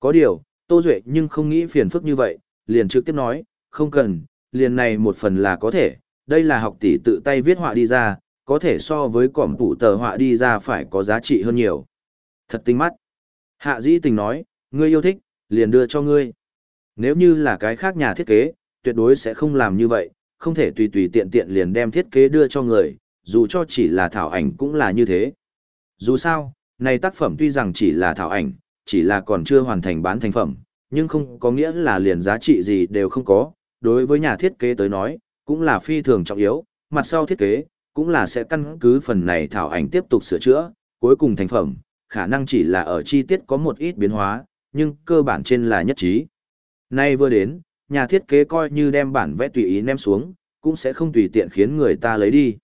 có điều, Tô Duệ nhưng không nghĩ phiền phức như vậy, liền trực tiếp nói, không cần, liền này một phần là có thể, đây là học tỷ tự tay viết họa đi ra, có thể so với cỏm tủ tờ họa đi ra phải có giá trị hơn nhiều. Thật tinh mắt. Hạ dĩ tình nói, ngươi yêu thích, liền đưa cho ngươi. Nếu như là cái khác nhà thiết kế, tuyệt đối sẽ không làm như vậy, không thể tùy tùy tiện tiện liền đem thiết kế đưa cho người, dù cho chỉ là thảo ảnh cũng là như thế. Dù sao, này tác phẩm tuy rằng chỉ là thảo ảnh, chỉ là còn chưa hoàn thành bán thành phẩm, nhưng không có nghĩa là liền giá trị gì đều không có, đối với nhà thiết kế tới nói, cũng là phi thường trọng yếu, mặt sau thiết kế, cũng là sẽ căn cứ phần này thảo ảnh tiếp tục sửa chữa, cuối cùng thành phẩm, khả năng chỉ là ở chi tiết có một ít biến hóa, nhưng cơ bản trên là nhất trí. Nay vừa đến, nhà thiết kế coi như đem bản vẽ tùy ý ném xuống, cũng sẽ không tùy tiện khiến người ta lấy đi.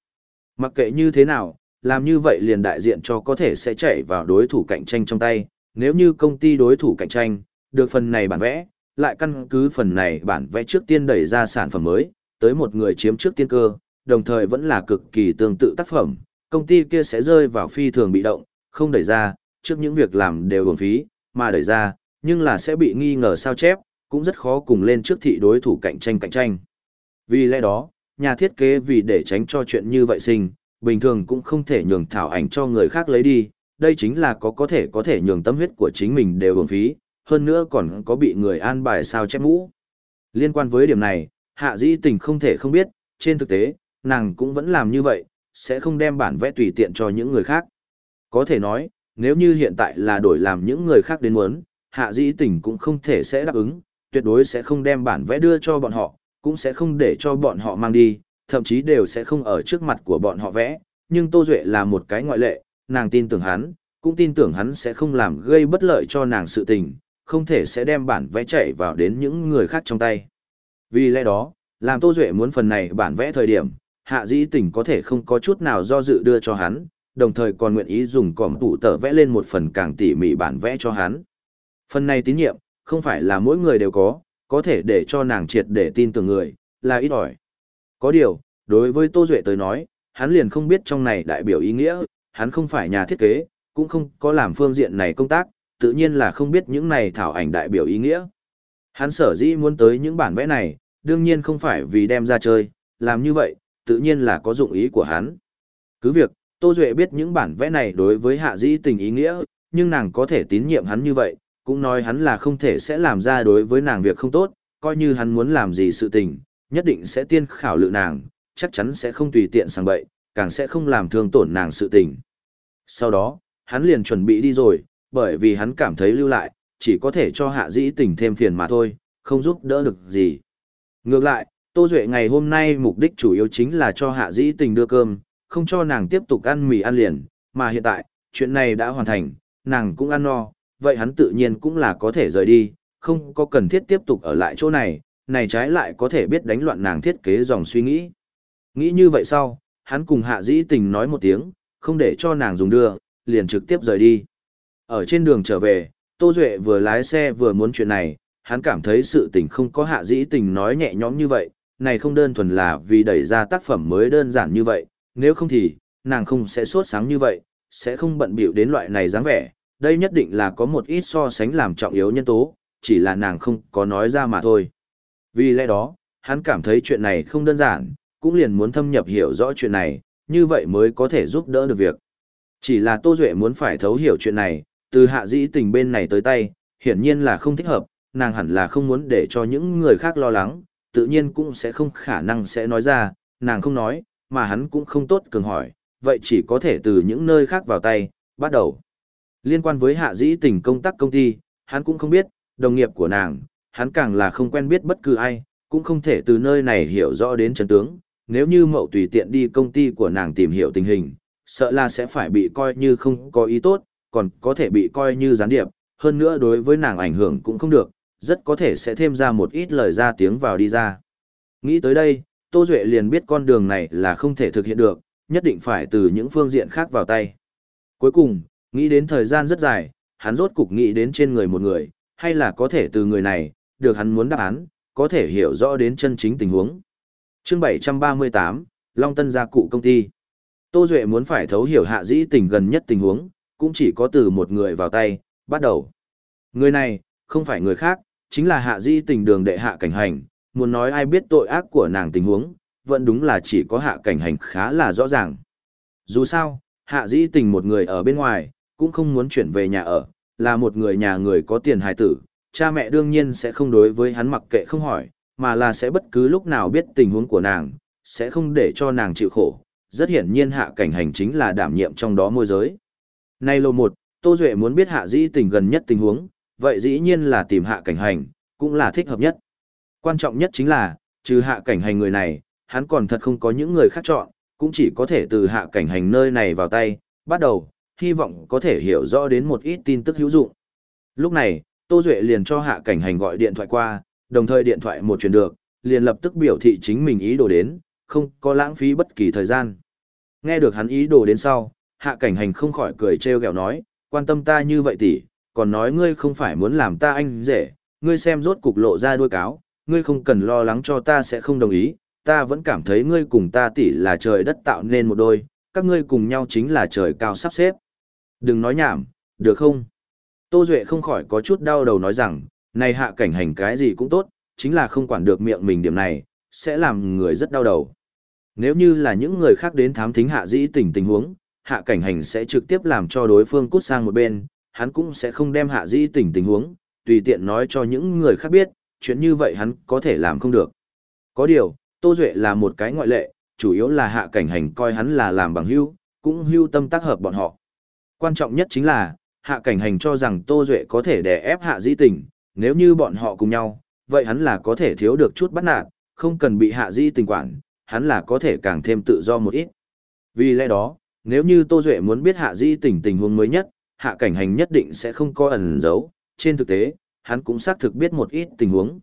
Mặc kệ như thế nào, làm như vậy liền đại diện cho có thể sẽ chạy vào đối thủ cạnh tranh trong tay, nếu như công ty đối thủ cạnh tranh, được phần này bản vẽ, lại căn cứ phần này bản vẽ trước tiên đẩy ra sản phẩm mới, tới một người chiếm trước tiên cơ, đồng thời vẫn là cực kỳ tương tự tác phẩm, công ty kia sẽ rơi vào phi thường bị động, không đẩy ra, trước những việc làm đều uổng phí, mà đẩy ra, nhưng là sẽ bị nghi ngờ sao chép, cũng rất khó cùng lên trước thị đối thủ cạnh tranh cạnh tranh. Vì lẽ đó, nhà thiết kế vì để tránh cho chuyện như vậy sinh, bình thường cũng không thể nhường thảo ảnh cho người khác lấy đi, đây chính là có có thể có thể nhường tâm huyết của chính mình đều uổng phí, hơn nữa còn có bị người an bài sao chép mũ. Liên quan với điểm này, hạ dĩ tình không thể không biết, trên thực tế, nàng cũng vẫn làm như vậy, sẽ không đem bản vẽ tùy tiện cho những người khác. Có thể nói, nếu như hiện tại là đổi làm những người khác đến muốn, hạ dĩ tình cũng không thể sẽ đáp ứng, tuyệt đối sẽ không đem bản vẽ đưa cho bọn họ, cũng sẽ không để cho bọn họ mang đi, thậm chí đều sẽ không ở trước mặt của bọn họ vẽ, nhưng Tô Duệ là một cái ngoại lệ, nàng tin tưởng hắn, cũng tin tưởng hắn sẽ không làm gây bất lợi cho nàng sự tình, không thể sẽ đem bản vẽ chạy vào đến những người khác trong tay. Vì lẽ đó, làm Tô Duệ muốn phần này bản vẽ thời điểm, hạ dĩ tình có thể không có chút nào do dự đưa cho hắn, đồng thời còn nguyện ý dùng cỏm tủ tờ vẽ lên một phần càng tỉ mỉ bản vẽ cho hắn. Phần này tín nhiệm, không phải là mỗi người đều có, có thể để cho nàng triệt để tin tưởng người, là ít ỏi. Có điều, đối với Tô Duệ tới nói, hắn liền không biết trong này đại biểu ý nghĩa, hắn không phải nhà thiết kế, cũng không có làm phương diện này công tác, tự nhiên là không biết những này thảo ảnh đại biểu ý nghĩa. Hắn sở dĩ muốn tới những bản vẽ này, đương nhiên không phải vì đem ra chơi, làm như vậy, tự nhiên là có dụng ý của hắn. Cứ việc, Tô Duệ biết những bản vẽ này đối với hạ dĩ tình ý nghĩa, nhưng nàng có thể tín nhiệm hắn như vậy, cũng nói hắn là không thể sẽ làm ra đối với nàng việc không tốt, coi như hắn muốn làm gì sự tình, nhất định sẽ tiên khảo lự nàng, chắc chắn sẽ không tùy tiện sang bậy, càng sẽ không làm thương tổn nàng sự tình. Sau đó, hắn liền chuẩn bị đi rồi, bởi vì hắn cảm thấy lưu lại, chỉ có thể cho hạ dĩ tình thêm phiền mà thôi, không giúp đỡ được gì. Ngược lại, Tô Duệ ngày hôm nay mục đích chủ yếu chính là cho hạ dĩ tình đưa cơm, không cho nàng tiếp tục ăn mì ăn liền, mà hiện tại, chuyện này đã hoàn thành, nàng cũng ăn no, vậy hắn tự nhiên cũng là có thể rời đi, không có cần thiết tiếp tục ở lại chỗ này, này trái lại có thể biết đánh loạn nàng thiết kế dòng suy nghĩ. Nghĩ như vậy sau, hắn cùng hạ dĩ tình nói một tiếng, không để cho nàng dùng đưa, liền trực tiếp rời đi. Ở trên đường trở về, Tô Duệ vừa lái xe vừa muốn chuyện này, hắn cảm thấy sự tình không có hạ dĩ tình nói nhẹ nhõm như vậy, này không đơn thuần là vì đẩy ra tác phẩm mới đơn giản như vậy, nếu không thì, nàng không sẽ sốt sáng như vậy, sẽ không bận bịu đến loại này dáng vẻ, đây nhất định là có một ít so sánh làm trọng yếu nhân tố, chỉ là nàng không có nói ra mà thôi. Vì lẽ đó, hắn cảm thấy chuyện này không đơn giản, cũng liền muốn thâm nhập hiểu rõ chuyện này, như vậy mới có thể giúp đỡ được việc. Chỉ là Tô Duệ muốn phải thấu hiểu chuyện này, từ hạ dĩ tình bên này tới tay, hiển nhiên là không thích hợp, nàng hẳn là không muốn để cho những người khác lo lắng, tự nhiên cũng sẽ không khả năng sẽ nói ra, nàng không nói, mà hắn cũng không tốt cường hỏi, vậy chỉ có thể từ những nơi khác vào tay, bắt đầu. Liên quan với hạ dĩ tình công tác công ty, hắn cũng không biết, đồng nghiệp của nàng, hắn càng là không quen biết bất cứ ai, cũng không thể từ nơi này hiểu rõ đến chấn tướng, nếu như mậu tùy tiện đi công ty của nàng tìm hiểu tình hình, sợ là sẽ phải bị coi như không có ý tốt, còn có thể bị coi như gián điệp, hơn nữa đối với nàng ảnh hưởng cũng không được, rất có thể sẽ thêm ra một ít lời ra tiếng vào đi ra. Nghĩ tới đây, Tô Duệ liền biết con đường này là không thể thực hiện được, nhất định phải từ những phương diện khác vào tay. Cuối cùng, nghĩ đến thời gian rất dài, hắn rốt cục nghĩ đến trên người một người, hay là có thể từ người này, được hắn muốn đáp án, có thể hiểu rõ đến chân chính tình huống. chương 738, Long Tân gia cụ công ty. Tô Duệ muốn phải thấu hiểu hạ dĩ tình gần nhất tình huống, cũng chỉ có từ một người vào tay, bắt đầu. Người này, không phải người khác, chính là hạ dĩ tình đường đệ hạ cảnh hành, muốn nói ai biết tội ác của nàng tình huống, vẫn đúng là chỉ có hạ cảnh hành khá là rõ ràng. Dù sao, hạ dĩ tình một người ở bên ngoài, cũng không muốn chuyển về nhà ở, là một người nhà người có tiền hài tử, cha mẹ đương nhiên sẽ không đối với hắn mặc kệ không hỏi, mà là sẽ bất cứ lúc nào biết tình huống của nàng, sẽ không để cho nàng chịu khổ. Rất hiển nhiên hạ cảnh hành chính là đảm nhiệm trong đó môi giới. Nay lô một, Tô Duệ muốn biết hạ dĩ tình gần nhất tình huống, vậy dĩ nhiên là tìm hạ cảnh hành, cũng là thích hợp nhất. Quan trọng nhất chính là, trừ hạ cảnh hành người này, hắn còn thật không có những người khác chọn, cũng chỉ có thể từ hạ cảnh hành nơi này vào tay, bắt đầu, hy vọng có thể hiểu rõ đến một ít tin tức hữu dụng. Lúc này, Tô Duệ liền cho hạ cảnh hành gọi điện thoại qua, đồng thời điện thoại một chuyển được, liền lập tức biểu thị chính mình ý đồ đến, không có lãng phí bất kỳ thời gian. Nghe được hắn ý đồ đến sau, hạ cảnh hành không khỏi cười trêu ghẹo nói, quan tâm ta như vậy tỷ, còn nói ngươi không phải muốn làm ta anh rể, ngươi xem rốt cục lộ ra đuôi cáo, ngươi không cần lo lắng cho ta sẽ không đồng ý, ta vẫn cảm thấy ngươi cùng ta tỷ là trời đất tạo nên một đôi, các ngươi cùng nhau chính là trời cao sắp xếp. Đừng nói nhảm, được không? Tô Duệ không khỏi có chút đau đầu nói rằng, này hạ cảnh hành cái gì cũng tốt, chính là không quản được miệng mình điểm này, sẽ làm người rất đau đầu. Nếu như là những người khác đến thám thính hạ dĩ tình tình huống, hạ cảnh hành sẽ trực tiếp làm cho đối phương cút sang một bên, hắn cũng sẽ không đem hạ dĩ tình tình huống, tùy tiện nói cho những người khác biết, chuyện như vậy hắn có thể làm không được. Có điều, Tô Duệ là một cái ngoại lệ, chủ yếu là hạ cảnh hành coi hắn là làm bằng hưu, cũng hưu tâm tác hợp bọn họ. Quan trọng nhất chính là, hạ cảnh hành cho rằng Tô Duệ có thể đè ép hạ dĩ tình, nếu như bọn họ cùng nhau, vậy hắn là có thể thiếu được chút bắt nạt, không cần bị hạ dĩ tình quản, hắn là có thể càng thêm tự do một ít. Vì lẽ đó, nếu như Tô Duệ muốn biết hạ dĩ tình tình huống mới nhất, hạ cảnh hành nhất định sẽ không có ẩn giấu, trên thực tế, hắn cũng xác thực biết một ít tình huống.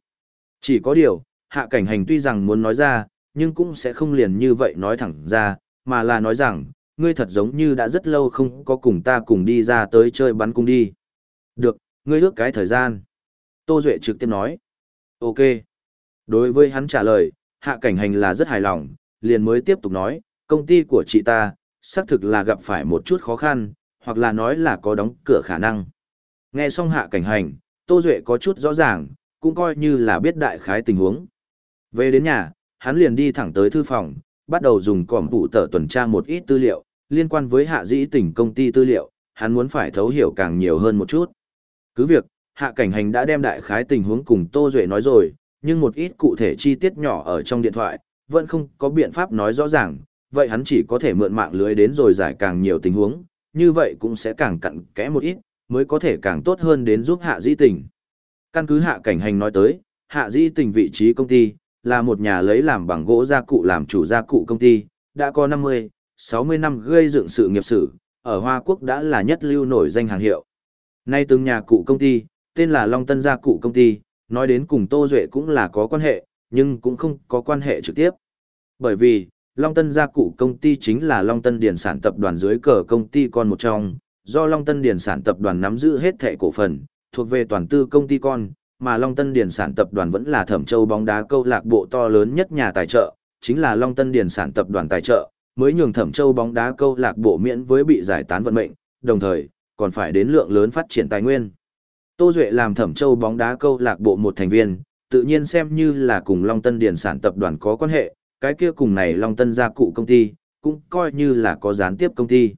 Chỉ có điều, hạ cảnh hành tuy rằng muốn nói ra, nhưng cũng sẽ không liền như vậy nói thẳng ra, mà là nói rằng, ngươi thật giống như đã rất lâu không có cùng ta cùng đi ra tới chơi bắn cung đi. Được, ngươi ước cái thời gian. Tô Duệ trực tiếp nói. Ok. Đối với hắn trả lời, hạ cảnh hành là rất hài lòng, liền mới tiếp tục nói, công ty của chị ta, xác thực là gặp phải một chút khó khăn, hoặc là nói là có đóng cửa khả năng. Nghe xong hạ cảnh hành, Tô Duệ có chút rõ ràng, cũng coi như là biết đại khái tình huống. Về đến nhà, hắn liền đi thẳng tới thư phòng, bắt đầu dùng cỏm vụ tờ tuần tra một ít tư liệu, liên quan với hạ dĩ tỉnh công ty tư liệu, hắn muốn phải thấu hiểu càng nhiều hơn một chút. Cứ việc, hạ cảnh hành đã đem đại khái tình huống cùng Tô Duệ nói rồi, nhưng một ít cụ thể chi tiết nhỏ ở trong điện thoại, vẫn không có biện pháp nói rõ ràng, vậy hắn chỉ có thể mượn mạng lưới đến rồi giải càng nhiều tình huống, như vậy cũng sẽ càng cặn kẽ một ít, mới có thể càng tốt hơn đến giúp hạ dĩ tình. Căn cứ hạ cảnh hành nói tới, hạ dĩ tình vị trí công ty, là một nhà lấy làm bằng gỗ gia cụ làm chủ gia cụ công ty, đã có 50, 60 năm gây dựng sự nghiệp sử, ở Hoa Quốc đã là nhất lưu nổi danh hàng hiệu. Nay từng nhà cụ công ty, tên là Long Tân gia cụ công ty, nói đến cùng Tô Duệ cũng là có quan hệ, nhưng cũng không có quan hệ trực tiếp. Bởi vì, Long Tân gia cụ công ty chính là Long Tân Điển sản tập đoàn dưới cờ công ty con một trong, do Long Tân Điển sản tập đoàn nắm giữ hết thẻ cổ phần, thuộc về toàn tư công ty con, mà Long Tân Điển sản tập đoàn vẫn là Thẩm Châu bóng đá câu lạc bộ to lớn nhất nhà tài trợ, chính là Long Tân Điển sản tập đoàn tài trợ, mới nhường Thẩm Châu bóng đá câu lạc bộ miễn với bị giải tán vận mệnh, đồng thời còn phải đến lượng lớn phát triển tài nguyên. Tô Duệ làm Thẩm Châu bóng đá câu lạc bộ một thành viên, tự nhiên xem như là cùng Long Tân Điền sản tập đoàn có quan hệ, cái kia cùng này Long Tân gia cụ công ty, cũng coi như là có gián tiếp công ty.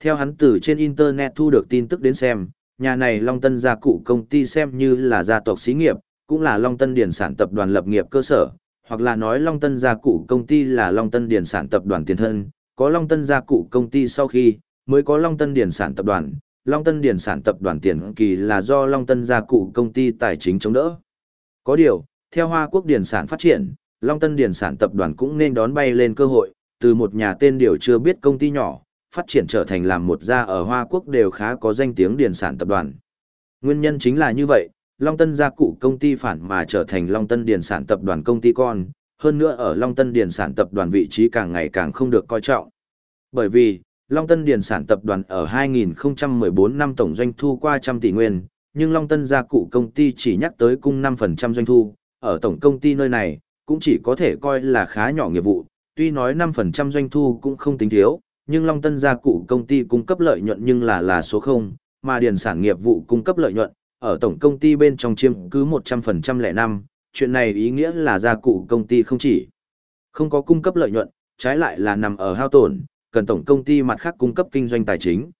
Theo hắn từ trên Internet thu được tin tức đến xem, nhà này Long Tân gia cụ công ty xem như là gia tộc xí nghiệp, cũng là Long Tân Điền sản tập đoàn lập nghiệp cơ sở, hoặc là nói Long Tân gia cụ công ty là Long Tân Điền sản tập đoàn tiền thân, có Long Tân gia cụ công ty sau khi, mới có Long Tân Điền sản tập đoàn, Long Tân Điền sản tập đoàn tiền kỳ là do Long Tân gia cụ công ty tài chính chống đỡ. Có điều, theo Hoa Quốc Điền sản phát triển, Long Tân Điền sản tập đoàn cũng nên đón bay lên cơ hội, từ một nhà tên điều chưa biết công ty nhỏ, phát triển trở thành làm một gia ở Hoa Quốc đều khá có danh tiếng điền sản tập đoàn. Nguyên nhân chính là như vậy, Long Tân gia cụ công ty phản mà trở thành Long Tân Điền sản tập đoàn công ty con, hơn nữa ở Long Tân Điền sản tập đoàn vị trí càng ngày càng không được coi trọng. Bởi vì, Long Tân Điền sản tập đoàn ở 2014 năm tổng doanh thu qua trăm tỷ nguyên, nhưng Long Tân gia cụ công ty chỉ nhắc tới cung 5% doanh thu, ở tổng công ty nơi này, cũng chỉ có thể coi là khá nhỏ nghiệp vụ, tuy nói 5% doanh thu cũng không tính thiếu, nhưng Long Tân gia cụ công ty cung cấp lợi nhuận nhưng là là số 0, mà điền sản nghiệp vụ cung cấp lợi nhuận, ở tổng công ty bên trong chiếm cứ 100% lẻ năm, chuyện này ý nghĩa là gia cụ công ty không chỉ không có cung cấp lợi nhuận, trái lại là nằm ở hao tổn, cần tổng công ty mặt khác cung cấp kinh doanh tài chính.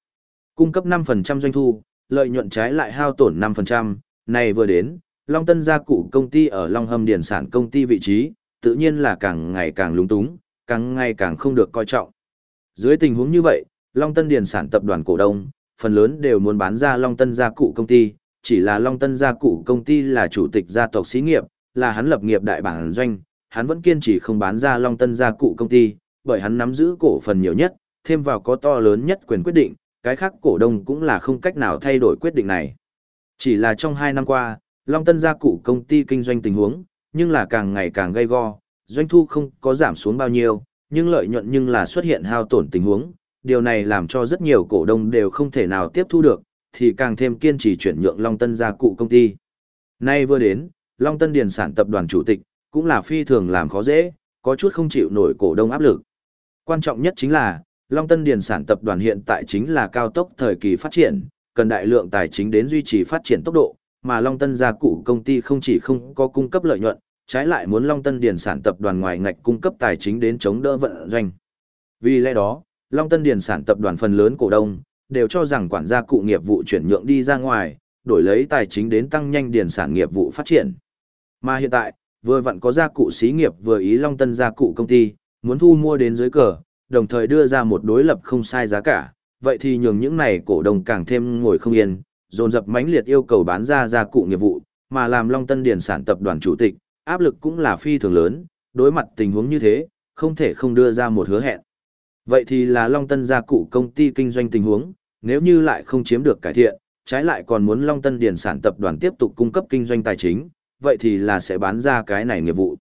Cung cấp 5% doanh thu, lợi nhuận trái lại hao tổn 5%, này vừa đến, Long Tân gia cụ công ty ở Long Hâm Điển sản công ty vị trí, tự nhiên là càng ngày càng lúng túng, càng ngày càng không được coi trọng. Dưới tình huống như vậy, Long Tân Điền sản tập đoàn cổ đông, phần lớn đều muốn bán ra Long Tân gia cụ công ty, chỉ là Long Tân gia cụ công ty là chủ tịch gia tộc xí nghiệp, là hắn lập nghiệp đại bản doanh, hắn vẫn kiên trì không bán ra Long Tân gia cụ công ty, bởi hắn nắm giữ cổ phần nhiều nhất, thêm vào có to lớn nhất quyền quyết định, cái khác cổ đông cũng là không cách nào thay đổi quyết định này. Chỉ là trong hai năm qua, Long Tân gia cụ công ty kinh doanh tình huống, nhưng là càng ngày càng gây go, doanh thu không có giảm xuống bao nhiêu, nhưng lợi nhuận nhưng là xuất hiện hao tổn tình huống, điều này làm cho rất nhiều cổ đông đều không thể nào tiếp thu được, thì càng thêm kiên trì chuyển nhượng Long Tân gia cụ công ty. Nay vừa đến, Long Tân Điền sản tập đoàn chủ tịch, cũng là phi thường làm khó dễ, có chút không chịu nổi cổ đông áp lực. Quan trọng nhất chính là, Long Tân Điền sản tập đoàn hiện tại chính là cao tốc thời kỳ phát triển, cần đại lượng tài chính đến duy trì phát triển tốc độ, mà Long Tân gia cụ công ty không chỉ không có cung cấp lợi nhuận, trái lại muốn Long Tân Điền sản tập đoàn ngoài ngạch cung cấp tài chính đến chống đỡ vận doanh. Vì lẽ đó, Long Tân Điền sản tập đoàn phần lớn cổ đông đều cho rằng quản gia cụ nghiệp vụ chuyển nhượng đi ra ngoài, đổi lấy tài chính đến tăng nhanh điền sản nghiệp vụ phát triển. Mà hiện tại, vừa vặn có gia cụ xí nghiệp vừa ý Long Tân gia cụ công ty, muốn thu mua đến dưới cờ, đồng thời đưa ra một đối lập không sai giá cả, vậy thì nhường những này cổ đông càng thêm ngồi không yên, dồn dập mãnh liệt yêu cầu bán ra gia cụ nghiệp vụ, mà làm Long Tân Điền sản tập đoàn chủ tịch, áp lực cũng là phi thường lớn, đối mặt tình huống như thế, không thể không đưa ra một hứa hẹn. Vậy thì là Long Tân gia cụ công ty kinh doanh tình huống, nếu như lại không chiếm được cải thiện, trái lại còn muốn Long Tân Điền sản tập đoàn tiếp tục cung cấp kinh doanh tài chính, vậy thì là sẽ bán ra cái này nghiệp vụ.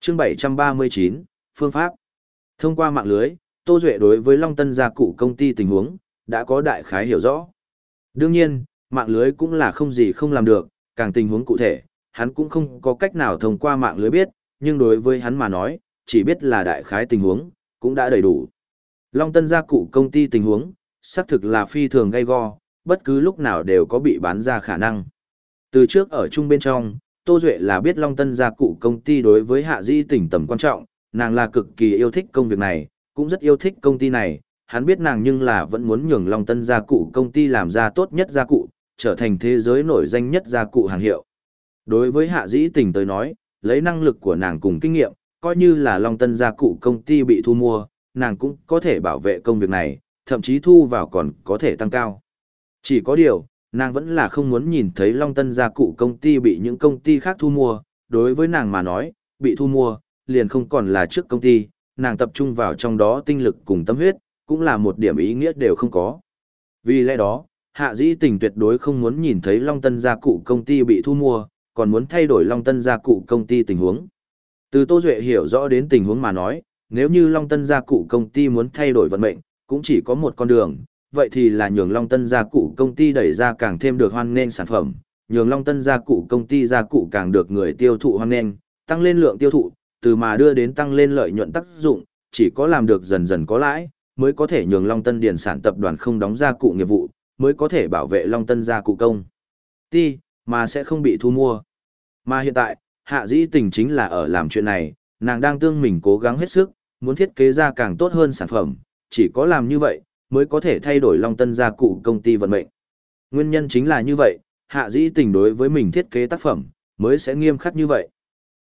Chương 739, Phương pháp. Thông qua mạng lưới, Tô Duệ đối với Long Tân gia cụ công ty tình huống, đã có đại khái hiểu rõ. Đương nhiên, mạng lưới cũng là không gì không làm được, càng tình huống cụ thể, hắn cũng không có cách nào thông qua mạng lưới biết, nhưng đối với hắn mà nói, chỉ biết là đại khái tình huống, cũng đã đầy đủ. Long Tân gia cụ công ty tình huống, xác thực là phi thường gây go, bất cứ lúc nào đều có bị bán ra khả năng. Từ trước ở chung bên trong, Tô Duệ là biết Long Tân gia cụ công ty đối với hạ di tỉnh tầm quan trọng, nàng là cực kỳ yêu thích công việc này, cũng rất yêu thích công ty này, hắn biết nàng nhưng là vẫn muốn nhường Long Tân gia cụ công ty làm ra tốt nhất gia cụ, trở thành thế giới nổi danh nhất gia cụ hàng hiệu. Đối với hạ dĩ tình tới nói, lấy năng lực của nàng cùng kinh nghiệm, coi như là Long Tân gia cụ công ty bị thu mua, nàng cũng có thể bảo vệ công việc này, thậm chí thu vào còn có thể tăng cao. Chỉ có điều, nàng vẫn là không muốn nhìn thấy Long Tân gia cụ công ty bị những công ty khác thu mua, đối với nàng mà nói, bị thu mua, liền không còn là trước công ty, nàng tập trung vào trong đó tinh lực cùng tâm huyết, cũng là một điểm ý nghĩa đều không có. Vì lẽ đó, Hạ Dĩ Tình tuyệt đối không muốn nhìn thấy Long Tân gia cụ công ty bị thu mua, còn muốn thay đổi Long Tân gia cụ công ty tình huống. Từ Tô Duệ hiểu rõ đến tình huống mà nói, nếu như Long Tân gia cụ công ty muốn thay đổi vận mệnh, cũng chỉ có một con đường, vậy thì là nhường Long Tân gia cụ công ty đẩy ra càng thêm được hoan nghênh sản phẩm, nhường Long Tân gia cụ công ty gia cụ càng được người tiêu thụ hoan nghênh, tăng lên lượng tiêu thụ, từ mà đưa đến tăng lên lợi nhuận tác dụng, chỉ có làm được dần dần có lãi, mới có thể nhường Long Tân Điền sản tập đoàn không đóng gia cụ nghiệp vụ, mới có thể bảo vệ Long Tân gia cụ công. ty mà sẽ không bị thu mua. Mà hiện tại, Hạ Dĩ Tình chính là ở làm chuyện này, nàng đang tương mình cố gắng hết sức, muốn thiết kế ra càng tốt hơn sản phẩm, chỉ có làm như vậy, mới có thể thay đổi Long Tân gia cụ công ty vận mệnh. Nguyên nhân chính là như vậy, Hạ Dĩ Tình đối với mình thiết kế tác phẩm, mới sẽ nghiêm khắc như vậy.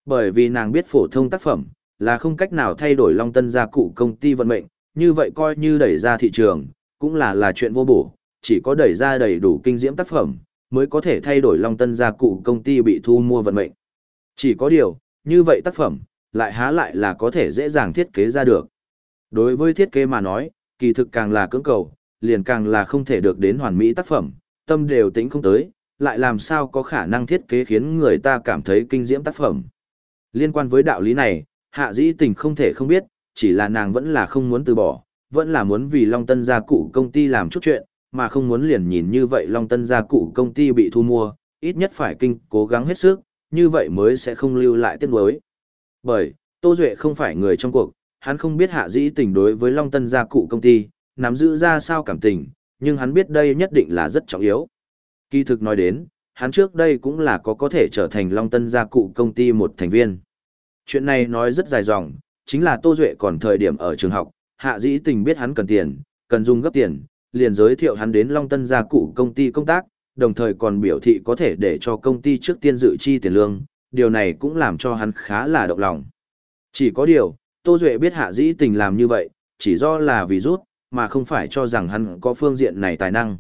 Bởi vì nàng biết phổ thông tác phẩm, là không cách nào thay đổi Long Tân gia cụ công ty vận mệnh, như vậy coi như đẩy ra thị trường, cũng là là chuyện vô bổ, chỉ có đẩy ra đầy đủ kinh diễm tác phẩm, mới có thể thay đổi Long Tân gia cụ công ty bị thu mua vận mệnh. Chỉ có điều, như vậy tác phẩm, lại há lại là có thể dễ dàng thiết kế ra được. Đối với thiết kế mà nói, kỳ thực càng là cưỡng cầu, liền càng là không thể được đến hoàn mỹ tác phẩm, tâm đều tính không tới, lại làm sao có khả năng thiết kế khiến người ta cảm thấy kinh diễm tác phẩm. Liên quan với đạo lý này, hạ dĩ tình không thể không biết, chỉ là nàng vẫn là không muốn từ bỏ, vẫn là muốn vì Long Tân gia cụ công ty làm chút chuyện, mà không muốn liền nhìn như vậy Long Tân gia cụ công ty bị thu mua, ít nhất phải kinh cố gắng hết sức, như vậy mới sẽ không lưu lại tiếc nuối. Bởi, Tô Duệ không phải người trong cuộc, hắn không biết hạ dĩ tình đối với Long Tân gia cụ công ty, nắm giữ ra sao cảm tình, nhưng hắn biết đây nhất định là rất trọng yếu. Kỳ thực nói đến, hắn trước đây cũng là có có thể trở thành Long Tân gia cụ công ty một thành viên. Chuyện này nói rất dài dòng, chính là Tô Duệ còn thời điểm ở trường học, hạ dĩ tình biết hắn cần tiền, cần dùng gấp tiền, liền giới thiệu hắn đến Long Tân gia cụ công ty công tác, đồng thời còn biểu thị có thể để cho công ty trước tiên dự chi tiền lương, điều này cũng làm cho hắn khá là động lòng. Chỉ có điều, Tô Duệ biết hạ dĩ tình làm như vậy, chỉ do là vì rút, mà không phải cho rằng hắn có phương diện này tài năng.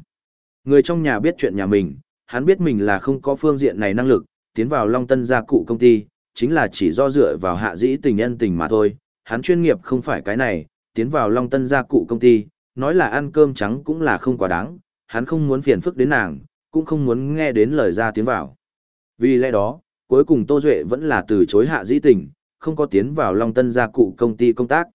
Người trong nhà biết chuyện nhà mình, hắn biết mình là không có phương diện này năng lực, tiến vào Long Tân gia cụ công ty, chính là chỉ do dựa vào hạ dĩ tình nhân tình mà thôi, hắn chuyên nghiệp không phải cái này, tiến vào Long Tân gia cụ công ty, nói là ăn cơm trắng cũng là không quá đáng, hắn không muốn phiền phức đến nàng, cũng không muốn nghe đến lời ra tiếng vào. Vì lẽ đó, cuối cùng Tô Duệ vẫn là từ chối hạ dĩ tình, không có tiến vào Long Tân gia cụ công ty công tác.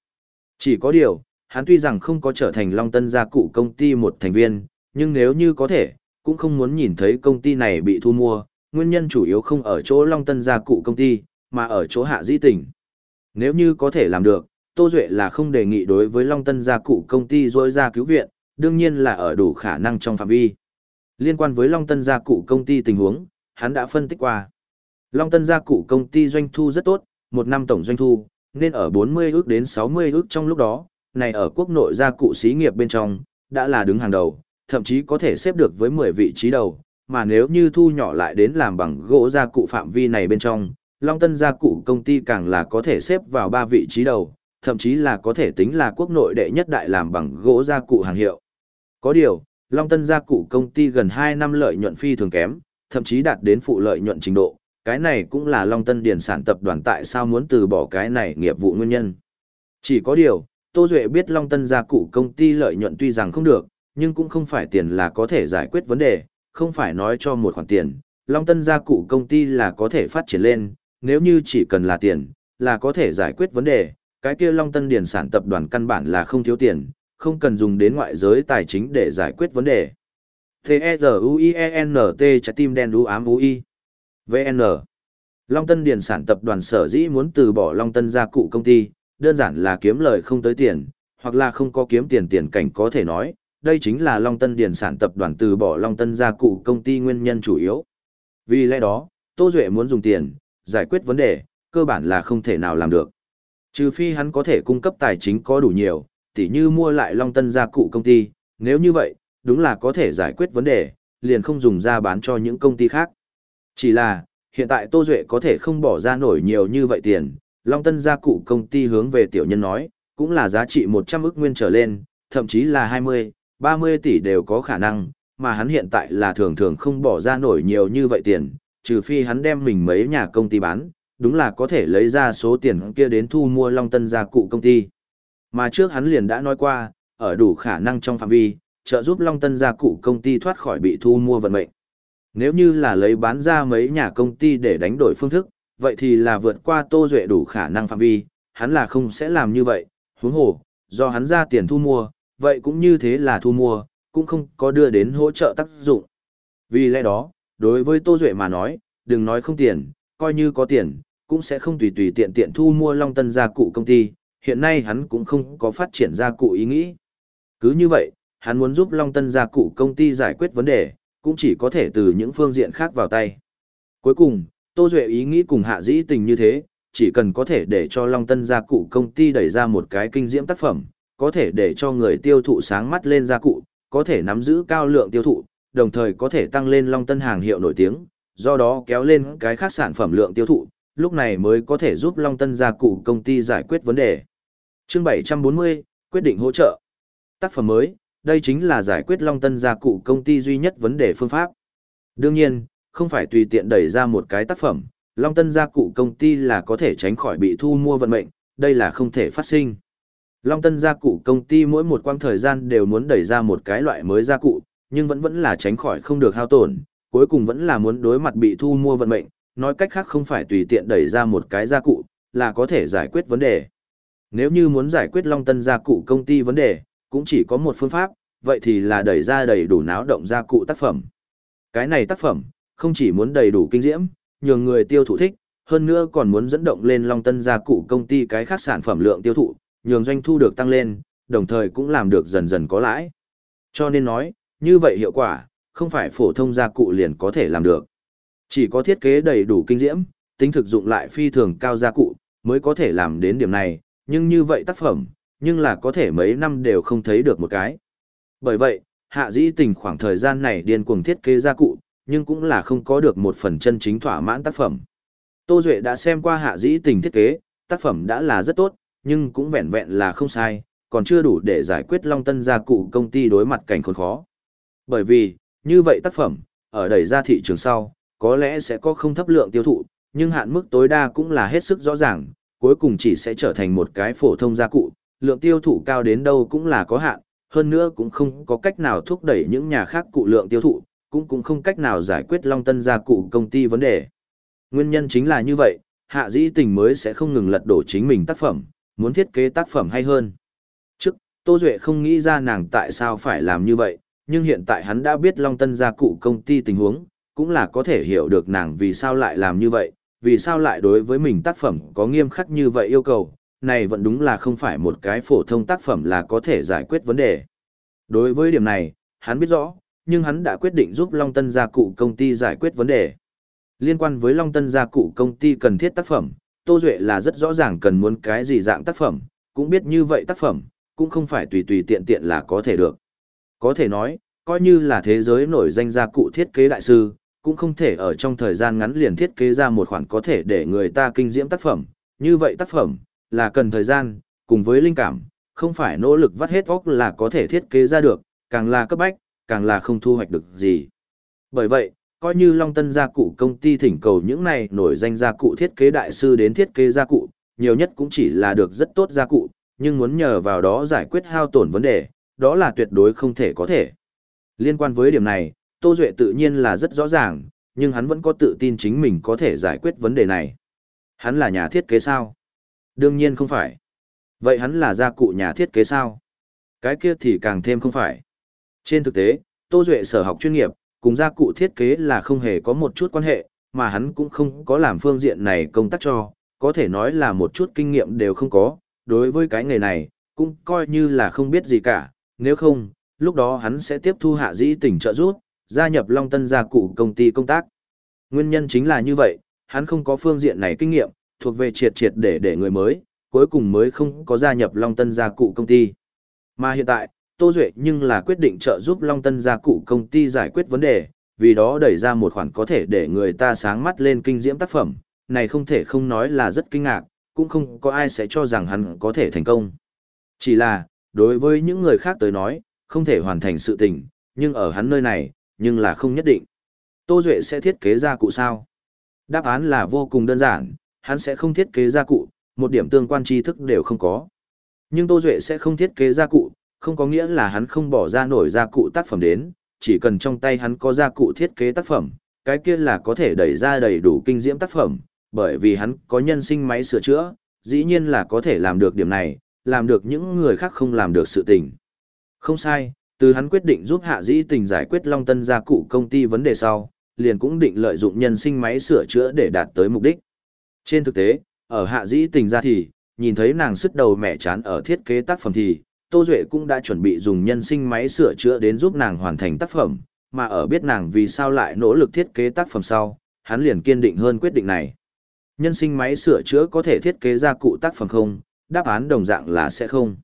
Chỉ có điều, hắn tuy rằng không có trở thành Long Tân gia cụ công ty một thành viên, nhưng nếu như có thể, cũng không muốn nhìn thấy công ty này bị thu mua, nguyên nhân chủ yếu không ở chỗ Long Tân gia cụ công ty, mà ở chỗ hạ Di Tỉnh. Nếu như có thể làm được, Tô Duệ là không đề nghị đối với Long Tân gia cụ công ty rối ra cứu viện, đương nhiên là ở đủ khả năng trong phạm vi. Liên quan với Long Tân gia cụ công ty tình huống, hắn đã phân tích qua. Long Tân gia cụ công ty doanh thu rất tốt, một năm tổng doanh thu, nên ở 40 ước đến 60 ước trong lúc đó, này ở quốc nội gia cụ xí nghiệp bên trong, đã là đứng hàng đầu, thậm chí có thể xếp được với 10 vị trí đầu, mà nếu như thu nhỏ lại đến làm bằng gỗ gia cụ phạm vi này bên trong, Long Tân gia cụ công ty càng là có thể xếp vào 3 vị trí đầu, thậm chí là có thể tính là quốc nội đệ nhất đại làm bằng gỗ gia cụ hàng hiệu. Có điều, Long Tân gia cụ công ty gần 2 năm lợi nhuận phi thường kém, thậm chí đạt đến phụ lợi nhuận trình độ, cái này cũng là Long Tân Điền sản tập đoàn tại sao muốn từ bỏ cái này nghiệp vụ nguyên nhân. Chỉ có điều, Tô Duệ biết Long Tân gia cụ công ty lợi nhuận tuy rằng không được, nhưng cũng không phải tiền là có thể giải quyết vấn đề, không phải nói cho một khoản tiền, Long Tân gia cụ công ty là có thể phát triển lên, nếu như chỉ cần là tiền, là có thể giải quyết vấn đề, cái kia Long Tân Điền sản tập đoàn căn bản là không thiếu tiền, không cần dùng đến ngoại giới tài chính để giải quyết vấn đề. T-E-Z-U-I-E-N-T trái tim đen đu ám U-I. VN. Long Tân Điền sản tập đoàn sở dĩ muốn từ bỏ Long Tân gia cụ công ty, đơn giản là kiếm lời không tới tiền, hoặc là không có kiếm tiền tiền cảnh có thể nói, đây chính là Long Tân Điền sản tập đoàn từ bỏ Long Tân gia cụ công ty nguyên nhân chủ yếu. Vì lẽ đó, Tô Duệ muốn dùng tiền, giải quyết vấn đề, cơ bản là không thể nào làm được. Trừ phi hắn có thể cung cấp tài chính có đủ nhiều, tỉ như mua lại Long Tân gia cụ công ty, nếu như vậy, đúng là có thể giải quyết vấn đề, liền không dùng ra bán cho những công ty khác. Chỉ là, hiện tại Tô Duệ có thể không bỏ ra nổi nhiều như vậy tiền, Long Tân gia cụ công ty hướng về tiểu nhân nói, cũng là giá trị 100 ức nguyên trở lên, thậm chí là 20, 30 tỷ đều có khả năng, mà hắn hiện tại là thường thường không bỏ ra nổi nhiều như vậy tiền, trừ phi hắn đem mình mấy nhà công ty bán, đúng là có thể lấy ra số tiền kia đến thu mua Long Tân gia cụ công ty. Mà trước hắn liền đã nói qua, ở đủ khả năng trong phạm vi, trợ giúp Long Tân gia cụ công ty thoát khỏi bị thu mua vận mệnh. Nếu như là lấy bán ra mấy nhà công ty để đánh đổi phương thức, vậy thì là vượt qua Tô Duệ đủ khả năng phạm vi, hắn là không sẽ làm như vậy, huống hồ, do hắn ra tiền thu mua, vậy cũng như thế là thu mua, cũng không có đưa đến hỗ trợ tác dụng. Vì lẽ đó, đối với Tô Duệ mà nói, đừng nói không tiền, coi như có tiền, cũng sẽ không tùy tùy tiện tiện thu mua Long Tân gia cụ công ty, hiện nay hắn cũng không có phát triển gia cụ ý nghĩ. Cứ như vậy, hắn muốn giúp Long Tân gia cụ công ty giải quyết vấn đề, cũng chỉ có thể từ những phương diện khác vào tay. Cuối cùng, Tô Duệ ý nghĩ cùng hạ dĩ tình như thế, chỉ cần có thể để cho Long Tân gia cụ công ty đẩy ra một cái kinh diễm tác phẩm, có thể để cho người tiêu thụ sáng mắt lên gia cụ, có thể nắm giữ cao lượng tiêu thụ, đồng thời có thể tăng lên Long Tân hàng hiệu nổi tiếng, do đó kéo lên cái khác sản phẩm lượng tiêu thụ, lúc này mới có thể giúp Long Tân gia cụ công ty giải quyết vấn đề. Chương 740, quyết định hỗ trợ. Tác phẩm mới, đây chính là giải quyết Long Tân gia cụ công ty duy nhất vấn đề phương pháp. Đương nhiên, không phải tùy tiện đẩy ra một cái tác phẩm, Long Tân gia cụ công ty là có thể tránh khỏi bị thu mua vận mệnh, đây là không thể phát sinh. Long Tân gia cụ công ty mỗi một quãng thời gian đều muốn đẩy ra một cái loại mới gia cụ, nhưng vẫn vẫn là tránh khỏi không được hao tổn, cuối cùng vẫn là muốn đối mặt bị thu mua vận mệnh, nói cách khác không phải tùy tiện đẩy ra một cái gia cụ, là có thể giải quyết vấn đề. Nếu như muốn giải quyết Long Tân gia cụ công ty vấn đề, cũng chỉ có một phương pháp, vậy thì là đẩy ra đầy đủ náo động gia cụ tác phẩm. Cái này tác phẩm, không chỉ muốn đầy đủ kinh diễm, nhường người tiêu thụ thích, hơn nữa còn muốn dẫn động lên Long Tân gia cụ công ty cái khác sản phẩm lượng tiêu thụ, nhường doanh thu được tăng lên, đồng thời cũng làm được dần dần có lãi. Cho nên nói, như vậy hiệu quả, không phải phổ thông gia cụ liền có thể làm được. Chỉ có thiết kế đầy đủ kinh diễm, tính thực dụng lại phi thường cao gia cụ, mới có thể làm đến điểm này, nhưng như vậy tác phẩm, nhưng là có thể mấy năm đều không thấy được một cái. Bởi vậy, hạ dĩ tình khoảng thời gian này điên cuồng thiết kế gia cụ, nhưng cũng là không có được một phần chân chính thỏa mãn tác phẩm. Tô Duệ đã xem qua hạ dĩ tình thiết kế, tác phẩm đã là rất tốt, nhưng cũng vẹn vẹn là không sai, còn chưa đủ để giải quyết Long Tân gia cụ công ty đối mặt cảnh khốn khó. Bởi vì, như vậy tác phẩm, ở đẩy ra thị trường sau, có lẽ sẽ có không thấp lượng tiêu thụ, nhưng hạn mức tối đa cũng là hết sức rõ ràng, cuối cùng chỉ sẽ trở thành một cái phổ thông gia cụ, lượng tiêu thụ cao đến đâu cũng là có hạn, hơn nữa cũng không có cách nào thúc đẩy những nhà khác cụ lượng tiêu thụ, cũng cũng không cách nào giải quyết Long Tân gia cụ công ty vấn đề. Nguyên nhân chính là như vậy, hạ dĩ tình mới sẽ không ngừng lật đổ chính mình tác phẩm, muốn thiết kế tác phẩm hay hơn. Trước, Tô Duệ không nghĩ ra nàng tại sao phải làm như vậy, nhưng hiện tại hắn đã biết Long Tân gia cụ công ty tình huống, cũng là có thể hiểu được nàng vì sao lại làm như vậy, vì sao lại đối với mình tác phẩm có nghiêm khắc như vậy yêu cầu, này vẫn đúng là không phải một cái phổ thông tác phẩm là có thể giải quyết vấn đề. Đối với điểm này, hắn biết rõ, nhưng hắn đã quyết định giúp Long Tân gia cụ công ty giải quyết vấn đề. Liên quan với Long Tân gia cụ công ty cần thiết tác phẩm, Tô Duệ là rất rõ ràng cần muốn cái gì dạng tác phẩm, cũng biết như vậy tác phẩm, cũng không phải tùy tùy tiện tiện là có thể được. Có thể nói, coi như là thế giới nổi danh gia cụ thiết kế đại sư, cũng không thể ở trong thời gian ngắn liền thiết kế ra một khoản có thể để người ta kinh diễm tác phẩm. Như vậy tác phẩm, là cần thời gian, cùng với linh cảm, không phải nỗ lực vắt hết óc là có thể thiết kế ra được, càng là cấp bách, càng là không thu hoạch được gì. Bởi vậy, coi như Long Tân gia cụ công ty thỉnh cầu những này nổi danh gia cụ thiết kế đại sư đến thiết kế gia cụ, nhiều nhất cũng chỉ là được rất tốt gia cụ, nhưng muốn nhờ vào đó giải quyết hao tổn vấn đề, đó là tuyệt đối không thể có thể. Liên quan với điểm này, Tô Duệ tự nhiên là rất rõ ràng, nhưng hắn vẫn có tự tin chính mình có thể giải quyết vấn đề này. Hắn là nhà thiết kế sao? Đương nhiên không phải. Vậy hắn là gia cụ nhà thiết kế sao? Cái kia thì càng thêm không phải. Trên thực tế, Tô Duệ sở học chuyên nghiệp, cùng gia cụ thiết kế là không hề có một chút quan hệ, mà hắn cũng không có làm phương diện này công tác cho, có thể nói là một chút kinh nghiệm đều không có, đối với cái nghề này, cũng coi như là không biết gì cả, nếu không, lúc đó hắn sẽ tiếp thu hạ dĩ tỉnh trợ giúp, gia nhập Long Tân gia cụ công ty công tác. Nguyên nhân chính là như vậy, hắn không có phương diện này kinh nghiệm, thuộc về triệt triệt để để người mới, cuối cùng mới không có gia nhập Long Tân gia cụ công ty. Mà hiện tại, Tô Duệ nhưng là quyết định trợ giúp Long Tân gia cụ công ty giải quyết vấn đề, vì đó đẩy ra một khoản có thể để người ta sáng mắt lên kinh diễm tác phẩm, này không thể không nói là rất kinh ngạc, cũng không có ai sẽ cho rằng hắn có thể thành công. Chỉ là, đối với những người khác tới nói, không thể hoàn thành sự tình, nhưng ở hắn nơi này, nhưng là không nhất định. Tô Duệ sẽ thiết kế gia cụ sao? Đáp án là vô cùng đơn giản, hắn sẽ không thiết kế gia cụ, một điểm tương quan tri thức đều không có. Nhưng Tô Duệ sẽ không thiết kế gia cụ, không có nghĩa là hắn không bỏ ra nổi gia cụ tác phẩm đến, chỉ cần trong tay hắn có gia cụ thiết kế tác phẩm, cái kia là có thể đẩy ra đầy đủ kinh diễm tác phẩm, bởi vì hắn có nhân sinh máy sửa chữa, dĩ nhiên là có thể làm được điểm này, làm được những người khác không làm được sự tình. Không sai, Từ hắn quyết định giúp Hạ Dĩ Tình giải quyết Long Tân gia cụ công ty vấn đề sau, liền cũng định lợi dụng nhân sinh máy sửa chữa để đạt tới mục đích. Trên thực tế, ở Hạ Dĩ Tình ra thì, nhìn thấy nàng sức đầu mẹ chán ở thiết kế tác phẩm thì, Tô Duệ cũng đã chuẩn bị dùng nhân sinh máy sửa chữa đến giúp nàng hoàn thành tác phẩm, mà ở biết nàng vì sao lại nỗ lực thiết kế tác phẩm sau, hắn liền kiên định hơn quyết định này. Nhân sinh máy sửa chữa có thể thiết kế ra cụ tác phẩm không, đáp án đồng dạng là sẽ không.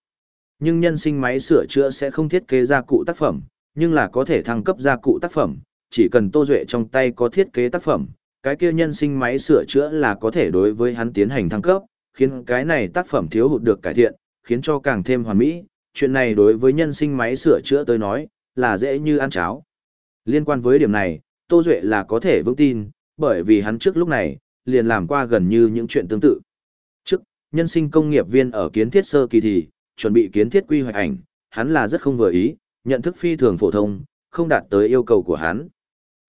Nhưng nhân sinh máy sửa chữa sẽ không thiết kế ra cụ tác phẩm, nhưng là có thể thăng cấp ra cụ tác phẩm, chỉ cần Tô Duệ trong tay có thiết kế tác phẩm, cái kia nhân sinh máy sửa chữa là có thể đối với hắn tiến hành thăng cấp, khiến cái này tác phẩm thiếu hụt được cải thiện, khiến cho càng thêm hoàn mỹ. Chuyện này đối với nhân sinh máy sửa chữa tới nói, là dễ như ăn cháo. Liên quan với điểm này, Tô Duệ là có thể vững tin, bởi vì hắn trước lúc này, liền làm qua gần như những chuyện tương tự. Trước, nhân sinh công nghiệp viên ở kiến thiết sơ kỳ thì, chuẩn bị kiến thiết quy hoạch ảnh, hắn là rất không vừa ý, nhận thức phi thường phổ thông, không đạt tới yêu cầu của hắn.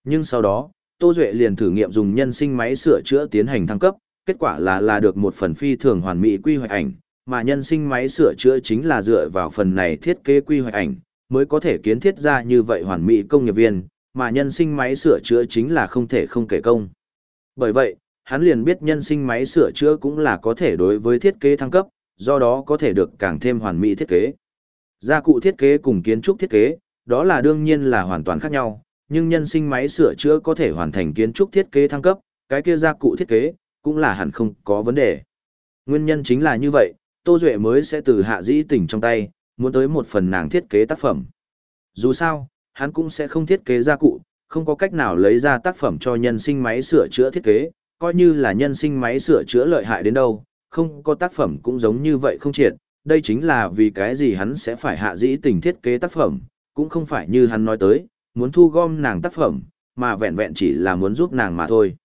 Nhưng sau đó, Tô Duệ liền thử nghiệm dùng nhân sinh máy sửa chữa tiến hành thăng cấp, kết quả là là được một phần phi thường hoàn mỹ quy hoạch ảnh, mà nhân sinh máy sửa chữa chính là dựa vào phần này thiết kế quy hoạch ảnh, mới có thể kiến thiết ra như vậy hoàn mỹ công nghiệp viên, mà nhân sinh máy sửa chữa chính là không thể không kể công. Bởi vậy, hắn liền biết nhân sinh máy sửa chữa cũng là có thể đối với thiết kế thăng cấp, do đó có thể được càng thêm hoàn mỹ thiết kế. Gia cụ thiết kế cùng kiến trúc thiết kế, đó là đương nhiên là hoàn toàn khác nhau, nhưng nhân sinh máy sửa chữa có thể hoàn thành kiến trúc thiết kế thăng cấp, cái kia gia cụ thiết kế, cũng là hẳn không có vấn đề. Nguyên nhân chính là như vậy, Tô Duệ mới sẽ từ hạ dĩ tỉnh trong tay, muốn tới một phần nàng thiết kế tác phẩm. Dù sao, hắn cũng sẽ không thiết kế gia cụ, không có cách nào lấy ra tác phẩm cho nhân sinh máy sửa chữa thiết kế, coi như là nhân sinh máy sửa chữa lợi hại đến đâu, không có tác phẩm cũng giống như vậy không triệt, đây chính là vì cái gì hắn sẽ phải hạ dĩ tình thiết kế tác phẩm, cũng không phải như hắn nói tới, muốn thu gom nàng tác phẩm, mà vẹn vẹn chỉ là muốn giúp nàng mà thôi.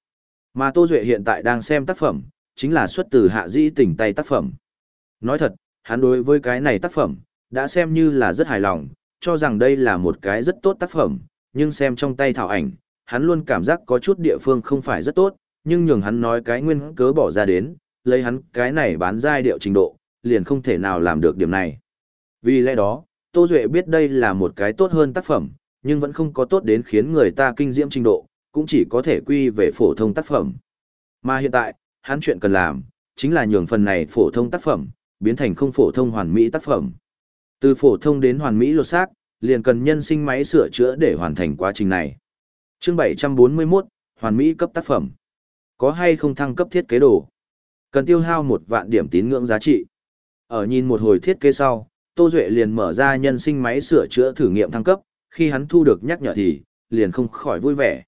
Mà Tô Duệ hiện tại đang xem tác phẩm, chính là xuất từ hạ dĩ tỉnh tay tác phẩm. Nói thật, hắn đối với cái này tác phẩm, đã xem như là rất hài lòng, cho rằng đây là một cái rất tốt tác phẩm, nhưng xem trong tay thảo ảnh, hắn luôn cảm giác có chút địa phương không phải rất tốt, nhưng nhường hắn nói cái nguyên cớ bỏ ra đến, lấy hắn cái này bán giai điệu trình độ, liền không thể nào làm được điểm này. Vì lẽ đó, Tô Duệ biết đây là một cái tốt hơn tác phẩm, nhưng vẫn không có tốt đến khiến người ta kinh diễm trình độ, cũng chỉ có thể quy về phổ thông tác phẩm. Mà hiện tại, hắn chuyện cần làm, chính là nhường phần này phổ thông tác phẩm, biến thành không phổ thông hoàn mỹ tác phẩm. Từ phổ thông đến hoàn mỹ lột xác, liền cần nhân sinh máy sửa chữa để hoàn thành quá trình này. Chương 741, hoàn mỹ cấp tác phẩm. Có hay không thăng cấp thiết kế đồ? Cần tiêu hao một vạn điểm tín ngưỡng giá trị. Ở nhìn một hồi thiết kế sau, Tô Duệ liền mở ra nhân sinh máy sửa chữa thử nghiệm thăng cấp, khi hắn thu được nhắc nhở thì, liền không khỏi vui vẻ.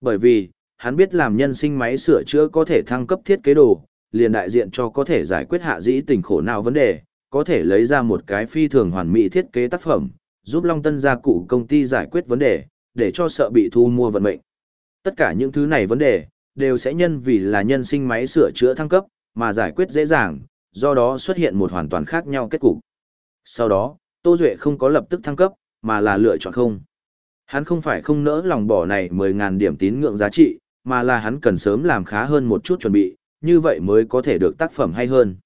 Bởi vì, hắn biết làm nhân sinh máy sửa chữa có thể thăng cấp thiết kế đồ, liền đại diện cho có thể giải quyết hạ dĩ tình khổ nào vấn đề, có thể lấy ra một cái phi thường hoàn mỹ thiết kế tác phẩm, giúp Long Tân gia cụ công ty giải quyết vấn đề, để cho sợ bị thu mua vận mệnh. Tất cả những thứ này vấn đề, đều sẽ nhân vì là nhân sinh máy sửa chữa thăng cấp, mà giải quyết dễ dàng, do đó xuất hiện một hoàn toàn khác nhau kết cục. Sau đó, Tô Duệ không có lập tức thăng cấp, mà là lựa chọn không. Hắn không phải không nỡ lòng bỏ này 10.000 điểm tín ngưỡng giá trị, mà là hắn cần sớm làm khá hơn một chút chuẩn bị, như vậy mới có thể được tác phẩm hay hơn.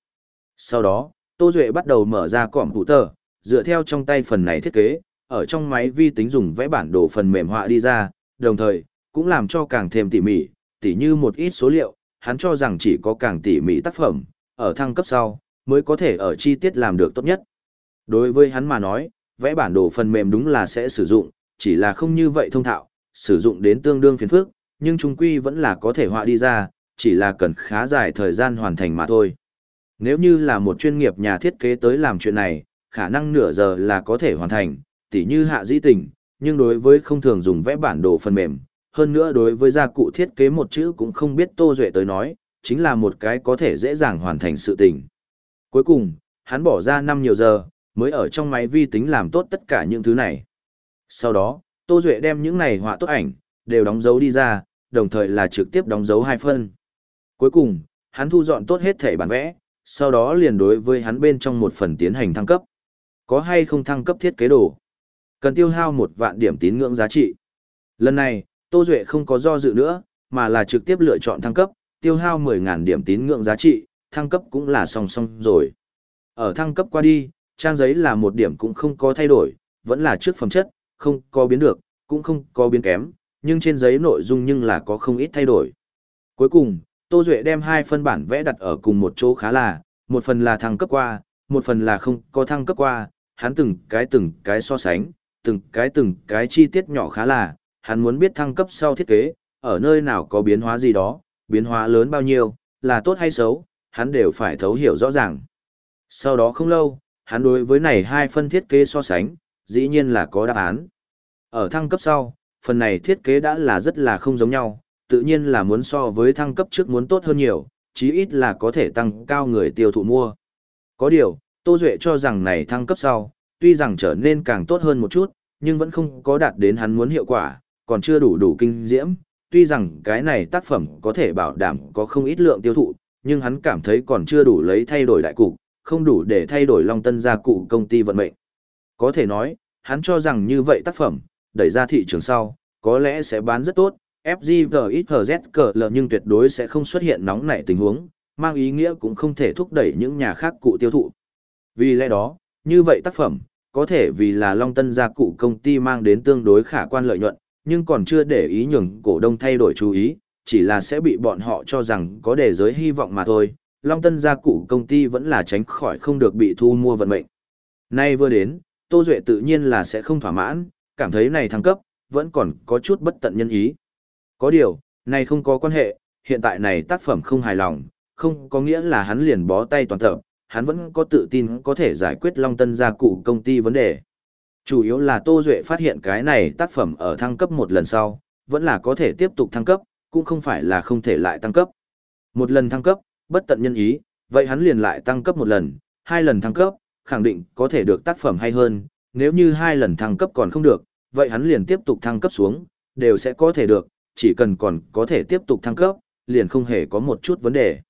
Sau đó, Tô Duệ bắt đầu mở ra cỏm hủ tờ, dựa theo trong tay phần này thiết kế, ở trong máy vi tính dùng vẽ bản đồ phần mềm họa đi ra, đồng thời, cũng làm cho càng thêm tỉ mỉ, tỉ như một ít số liệu, hắn cho rằng chỉ có càng tỉ mỉ tác phẩm, ở thăng cấp sau, mới có thể ở chi tiết làm được tốt nhất. Đối với hắn mà nói, vẽ bản đồ phần mềm đúng là sẽ sử dụng, chỉ là không như vậy thông thạo, sử dụng đến tương đương phiền phức, nhưng trung quy vẫn là có thể họa đi ra, chỉ là cần khá dài thời gian hoàn thành mà thôi. Nếu như là một chuyên nghiệp nhà thiết kế tới làm chuyện này, khả năng nửa giờ là có thể hoàn thành, tỉ như hạ dĩ tình, nhưng đối với không thường dùng vẽ bản đồ phần mềm, hơn nữa đối với gia cụ thiết kế một chữ cũng không biết Tô Duệ tới nói, chính là một cái có thể dễ dàng hoàn thành sự tình. Cuối cùng, hắn bỏ ra năm nhiều giờ, mới ở trong máy vi tính làm tốt tất cả những thứ này. Sau đó, Tô Duệ đem những này họa tốt ảnh, đều đóng dấu đi ra, đồng thời là trực tiếp đóng dấu hai phân. Cuối cùng, hắn thu dọn tốt hết thể bản vẽ, sau đó liền đối với hắn bên trong một phần tiến hành thăng cấp. Có hay không thăng cấp thiết kế đồ? Cần tiêu hao một vạn điểm tín ngưỡng giá trị. Lần này, Tô Duệ không có do dự nữa, mà là trực tiếp lựa chọn thăng cấp, tiêu hao 10.000 điểm tín ngưỡng giá trị, thăng cấp cũng là song song rồi. Ở thăng cấp qua đi, trang giấy là một điểm cũng không có thay đổi, vẫn là trước phẩm chất, không có biến được, cũng không có biến kém, nhưng trên giấy nội dung nhưng là có không ít thay đổi. Cuối cùng, Tô Duệ đem hai phân bản vẽ đặt ở cùng một chỗ khá là, một phần là thăng cấp qua, một phần là không có thăng cấp qua, hắn từng cái từng cái so sánh, từng cái từng cái chi tiết nhỏ khá là, hắn muốn biết thăng cấp sau thiết kế, ở nơi nào có biến hóa gì đó, biến hóa lớn bao nhiêu, là tốt hay xấu, hắn đều phải thấu hiểu rõ ràng. Sau đó không lâu, hắn đối với này hai phân thiết kế so sánh, dĩ nhiên là có đáp án. Ở thăng cấp sau, phần này thiết kế đã là rất là không giống nhau, tự nhiên là muốn so với thăng cấp trước muốn tốt hơn nhiều, chí ít là có thể tăng cao người tiêu thụ mua. Có điều, Tô Duệ cho rằng này thăng cấp sau, tuy rằng trở nên càng tốt hơn một chút, nhưng vẫn không có đạt đến hắn muốn hiệu quả, còn chưa đủ đủ kinh diễm. Tuy rằng cái này tác phẩm có thể bảo đảm có không ít lượng tiêu thụ, nhưng hắn cảm thấy còn chưa đủ lấy thay đổi đại cục, không đủ để thay đổi Long Tân gia cụ công ty vận mệnh. Có thể nói, hắn cho rằng như vậy tác phẩm, đẩy ra thị trường sau, có lẽ sẽ bán rất tốt, FGVXGZCL nhưng tuyệt đối sẽ không xuất hiện nóng nảy tình huống, mang ý nghĩa cũng không thể thúc đẩy những nhà khác cụ tiêu thụ. Vì lẽ đó, như vậy tác phẩm, có thể vì là Long Tân gia cụ công ty mang đến tương đối khả quan lợi nhuận, nhưng còn chưa để ý nhường cổ đông thay đổi chú ý, chỉ là sẽ bị bọn họ cho rằng có để giới hy vọng mà thôi. Long Tân gia cụ công ty vẫn là tránh khỏi không được bị thu mua vận mệnh. Nay vừa đến, Tô Duệ tự nhiên là sẽ không thỏa mãn, cảm thấy này thăng cấp, vẫn còn có chút bất tận nhân ý. Có điều, này không có quan hệ, hiện tại này tác phẩm không hài lòng, không có nghĩa là hắn liền bó tay toàn tập, hắn vẫn có tự tin có thể giải quyết Long Tân gia cụ công ty vấn đề. Chủ yếu là Tô Duệ phát hiện cái này tác phẩm ở thăng cấp một lần sau, vẫn là có thể tiếp tục thăng cấp, cũng không phải là không thể lại tăng cấp. Một lần thăng cấp, bất tận nhân ý, vậy hắn liền lại tăng cấp một lần, hai lần thăng cấp, khẳng định có thể được tác phẩm hay hơn, nếu như hai lần thăng cấp còn không được, vậy hắn liền tiếp tục thăng cấp xuống, đều sẽ có thể được, chỉ cần còn có thể tiếp tục thăng cấp, liền không hề có một chút vấn đề.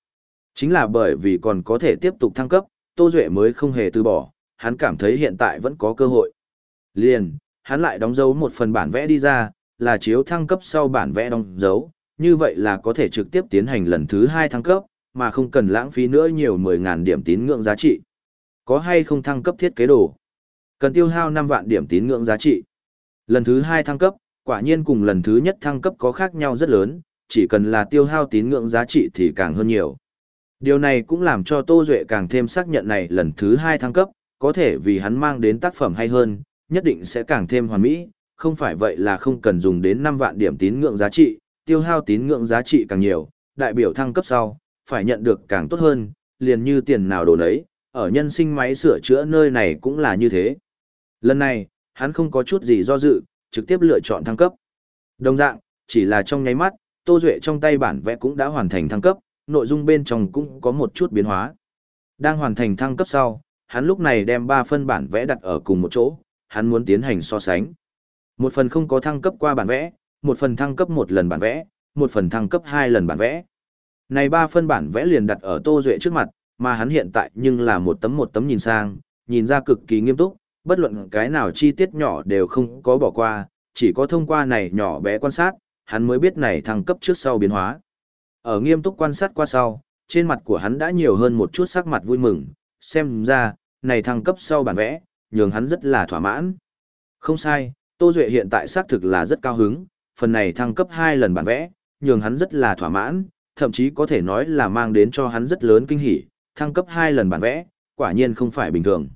Chính là bởi vì còn có thể tiếp tục thăng cấp, Tô Duệ mới không hề từ bỏ, hắn cảm thấy hiện tại vẫn có cơ hội. Liền, hắn lại đóng dấu một phần bản vẽ đi ra, là chiếu thăng cấp sau bản vẽ đóng dấu, như vậy là có thể trực tiếp tiến hành lần thứ hai thăng cấp, mà không cần lãng phí nữa nhiều 10.000 điểm tín ngưỡng giá trị. Có hay không thăng cấp thiết kế đồ? Cần tiêu hao 5 vạn điểm tín ngưỡng giá trị. Lần thứ hai thăng cấp, quả nhiên cùng lần thứ nhất thăng cấp có khác nhau rất lớn, chỉ cần là tiêu hao tín ngưỡng giá trị thì càng hơn nhiều. Điều này cũng làm cho Tô Duệ càng thêm xác nhận này lần thứ hai thăng cấp, có thể vì hắn mang đến tác phẩm hay hơn, nhất định sẽ càng thêm hoàn mỹ, không phải vậy là không cần dùng đến 5 vạn điểm tín ngưỡng giá trị, tiêu hao tín ngưỡng giá trị càng nhiều, đại biểu thăng cấp sau, phải nhận được càng tốt hơn, liền như tiền nào đồ nấy, ở nhân sinh máy sửa chữa nơi này cũng là như thế. Lần này, hắn không có chút gì do dự, trực tiếp lựa chọn thăng cấp. Đồng dạng, chỉ là trong nháy mắt, Tô Duệ trong tay bản vẽ cũng đã hoàn thành thăng cấp, nội dung bên trong cũng có một chút biến hóa. Đang hoàn thành thăng cấp sau, hắn lúc này đem 3 phân bản vẽ đặt ở cùng một chỗ, hắn muốn tiến hành so sánh. Một phần không có thăng cấp qua bản vẽ, một phần thăng cấp một lần bản vẽ, một phần thăng cấp hai lần bản vẽ. Này ba phân bản vẽ liền đặt ở Tô Duệ trước mặt, mà hắn hiện tại nhưng là một tấm một tấm nhìn sang, nhìn ra cực kỳ nghiêm túc, bất luận cái nào chi tiết nhỏ đều không có bỏ qua, chỉ có thông qua này nhỏ bé quan sát, hắn mới biết này thăng cấp trước sau biến hóa. Ở nghiêm túc quan sát qua sau, trên mặt của hắn đã nhiều hơn một chút sắc mặt vui mừng, xem ra, này thăng cấp sau bản vẽ, nhường hắn rất là thỏa mãn. Không sai, Tô Duệ hiện tại xác thực là rất cao hứng, phần này thăng cấp hai lần bản vẽ, nhường hắn rất là thỏa mãn, thậm chí có thể nói là mang đến cho hắn rất lớn kinh hỉ, thăng cấp 2 lần bản vẽ, quả nhiên không phải bình thường.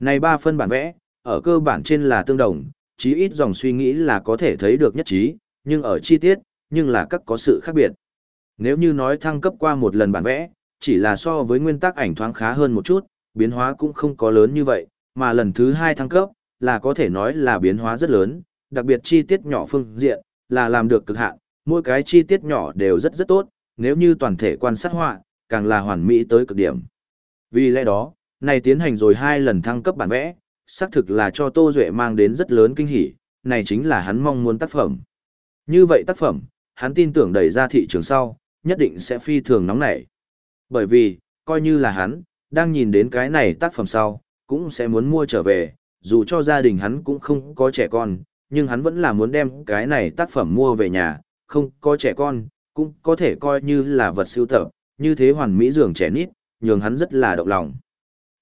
Này 3 phân bản vẽ, ở cơ bản trên là tương đồng, chí ít dòng suy nghĩ là có thể thấy được nhất trí, nhưng ở chi tiết, nhưng là các có sự khác biệt. Nếu như nói thăng cấp qua một lần bản vẽ, chỉ là so với nguyên tắc ảnh thoáng khá hơn một chút, biến hóa cũng không có lớn như vậy, mà lần thứ hai thăng cấp, là có thể nói là biến hóa rất lớn, đặc biệt chi tiết nhỏ phương diện, là làm được cực hạn, mỗi cái chi tiết nhỏ đều rất rất tốt, nếu như toàn thể quan sát họa, càng là hoàn mỹ tới cực điểm. Vì lẽ đó, này tiến hành rồi hai lần thăng cấp bản vẽ, xác thực là cho Tô Duệ mang đến rất lớn kinh hỉ, này chính là hắn mong muốn tác phẩm. Như vậy tác phẩm, hắn tin tưởng đẩy ra thị trường sau, nhất định sẽ phi thường nóng nảy. Bởi vì, coi như là hắn, đang nhìn đến cái này tác phẩm sau, cũng sẽ muốn mua trở về, dù cho gia đình hắn cũng không có trẻ con, nhưng hắn vẫn là muốn đem cái này tác phẩm mua về nhà, không có trẻ con, cũng có thể coi như là vật siêu tập, như thế hoàn mỹ dường trẻ nít, nhường hắn rất là động lòng.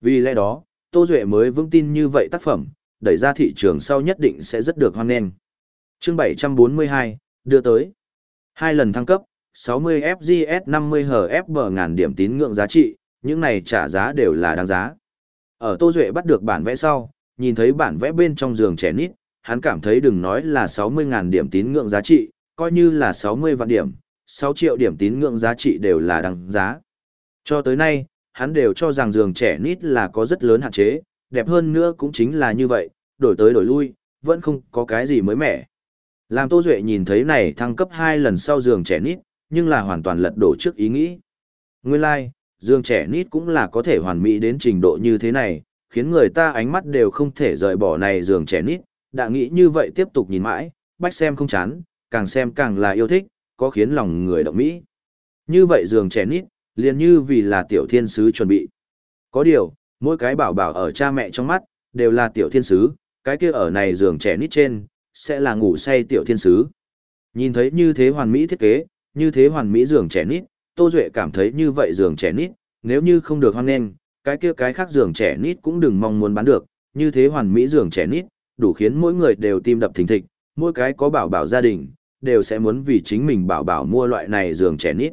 Vì lẽ đó, Tô Duệ mới vững tin như vậy tác phẩm, đẩy ra thị trường sau nhất định sẽ rất được hoan nghênh. Chương 742, đưa tới. Hai lần thăng cấp, 60 FGS 50 HFB ngàn điểm tín ngưỡng giá trị, những này trả giá đều là đáng giá. Ở Tô Duệ bắt được bản vẽ sau, nhìn thấy bản vẽ bên trong giường trẻ nít, hắn cảm thấy đừng nói là 60.000 điểm tín ngưỡng giá trị, coi như là 60 vạn điểm, 6 triệu điểm tín ngưỡng giá trị đều là đăng giá. Cho tới nay, hắn đều cho rằng giường trẻ nít là có rất lớn hạn chế, đẹp hơn nữa cũng chính là như vậy, đổi tới đổi lui, vẫn không có cái gì mới mẻ. Làm Tô Duệ nhìn thấy này thăng cấp 2 lần sau giường trẻ nít, nhưng là hoàn toàn lật đổ trước ý nghĩ. Nguyên lai, like, giường trẻ nít cũng là có thể hoàn mỹ đến trình độ như thế này, khiến người ta ánh mắt đều không thể rời bỏ này giường trẻ nít, đã nghĩ như vậy tiếp tục nhìn mãi, bách xem không chán, càng xem càng là yêu thích, có khiến lòng người động mỹ. Như vậy giường trẻ nít, liền như vì là tiểu thiên sứ chuẩn bị. Có điều, mỗi cái bảo bảo ở cha mẹ trong mắt, đều là tiểu thiên sứ, cái kia ở này giường trẻ nít trên, sẽ là ngủ say tiểu thiên sứ. Nhìn thấy như thế hoàn mỹ thiết kế, như thế hoàn mỹ giường trẻ nít, Tô Duệ cảm thấy như vậy giường trẻ nít, nếu như không được hoan nghênh, cái kia cái khác giường trẻ nít cũng đừng mong muốn bán được, như thế hoàn mỹ giường trẻ nít, đủ khiến mỗi người đều tim đập thình thịch, mỗi cái có bảo bảo gia đình, đều sẽ muốn vì chính mình bảo bảo mua loại này giường trẻ nít.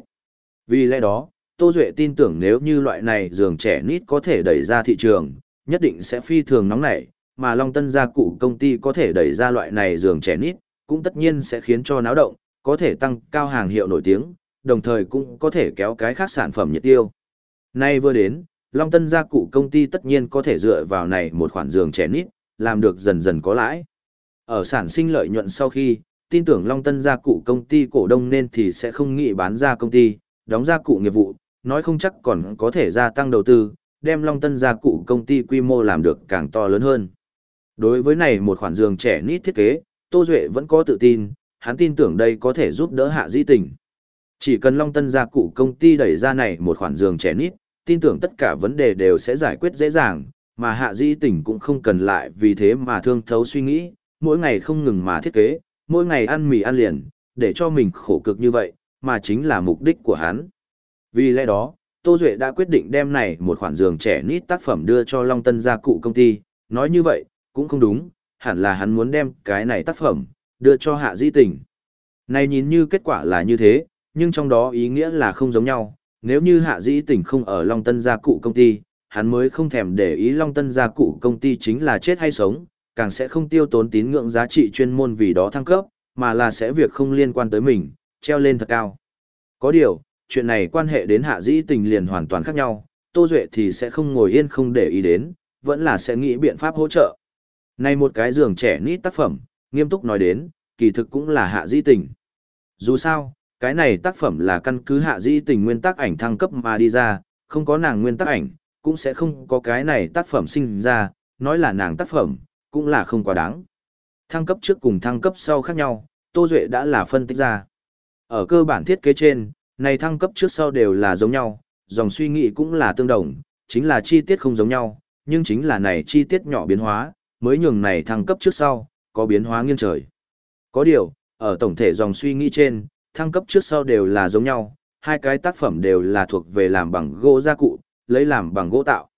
Vì lẽ đó, Tô Duệ tin tưởng nếu như loại này giường trẻ nít có thể đẩy ra thị trường, nhất định sẽ phi thường nóng nảy, mà Long Tân gia cụ công ty có thể đẩy ra loại này giường trẻ nít, cũng tất nhiên sẽ khiến cho náo động, có thể tăng cao hàng hiệu nổi tiếng, đồng thời cũng có thể kéo cái khác sản phẩm nhiệt tiêu. Nay vừa đến, Long Tân gia cụ công ty tất nhiên có thể dựa vào này một khoản giường trẻ nít, làm được dần dần có lãi. Ở sản sinh lợi nhuận sau khi, tin tưởng Long Tân gia cụ công ty cổ đông nên thì sẽ không nghĩ bán ra công ty, đóng gia cụ nghiệp vụ, nói không chắc còn có thể gia tăng đầu tư, đem Long Tân gia cụ công ty quy mô làm được càng to lớn hơn. Đối với này một khoản giường trẻ nít thiết kế, Tô Duệ vẫn có tự tin, hắn tin tưởng đây có thể giúp đỡ hạ di tình. Chỉ cần Long Tân gia cụ công ty đẩy ra này một khoản giường trẻ nít, tin tưởng tất cả vấn đề đều sẽ giải quyết dễ dàng, mà hạ di tình cũng không cần lại vì thế mà thương thấu suy nghĩ, mỗi ngày không ngừng mà thiết kế, mỗi ngày ăn mì ăn liền, để cho mình khổ cực như vậy, mà chính là mục đích của hắn. Vì lẽ đó, Tô Duệ đã quyết định đem này một khoản giường trẻ nít tác phẩm đưa cho Long Tân gia cụ công ty, nói như vậy, cũng không đúng, hẳn là hắn muốn đem cái này tác phẩm, đưa cho hạ di tình. Này nhìn như kết quả là như thế, nhưng trong đó ý nghĩa là không giống nhau, nếu như hạ Di tình không ở Long Tân gia cụ công ty, hắn mới không thèm để ý Long Tân gia cụ công ty chính là chết hay sống, càng sẽ không tiêu tốn tín ngưỡng giá trị chuyên môn vì đó thăng cấp, mà là sẽ việc không liên quan tới mình, treo lên thật cao. Có điều, chuyện này quan hệ đến hạ dĩ tình liền hoàn toàn khác nhau, Tô Duệ thì sẽ không ngồi yên không để ý đến, vẫn là sẽ nghĩ biện pháp hỗ trợ. Này một cái giường trẻ nít tác phẩm, nghiêm túc nói đến, kỳ thực cũng là hạ dĩ tình. Dù sao, cái này tác phẩm là căn cứ hạ dĩ tình nguyên tắc ảnh thăng cấp mà đi ra, không có nàng nguyên tắc ảnh, cũng sẽ không có cái này tác phẩm sinh ra, nói là nàng tác phẩm, cũng là không quá đáng. Thăng cấp trước cùng thăng cấp sau khác nhau, Tô Duệ đã là phân tích ra. Ở cơ bản thiết kế trên, này thăng cấp trước sau đều là giống nhau, dòng suy nghĩ cũng là tương đồng, chính là chi tiết không giống nhau, nhưng chính là này chi tiết nhỏ biến hóa, mới nhường này thăng cấp trước sau, có biến hóa nghiêng trời. Có điều, ở tổng thể dòng suy nghĩ trên, thăng cấp trước sau đều là giống nhau, hai cái tác phẩm đều là thuộc về làm bằng gỗ gia cụ, lấy làm bằng gỗ tạo.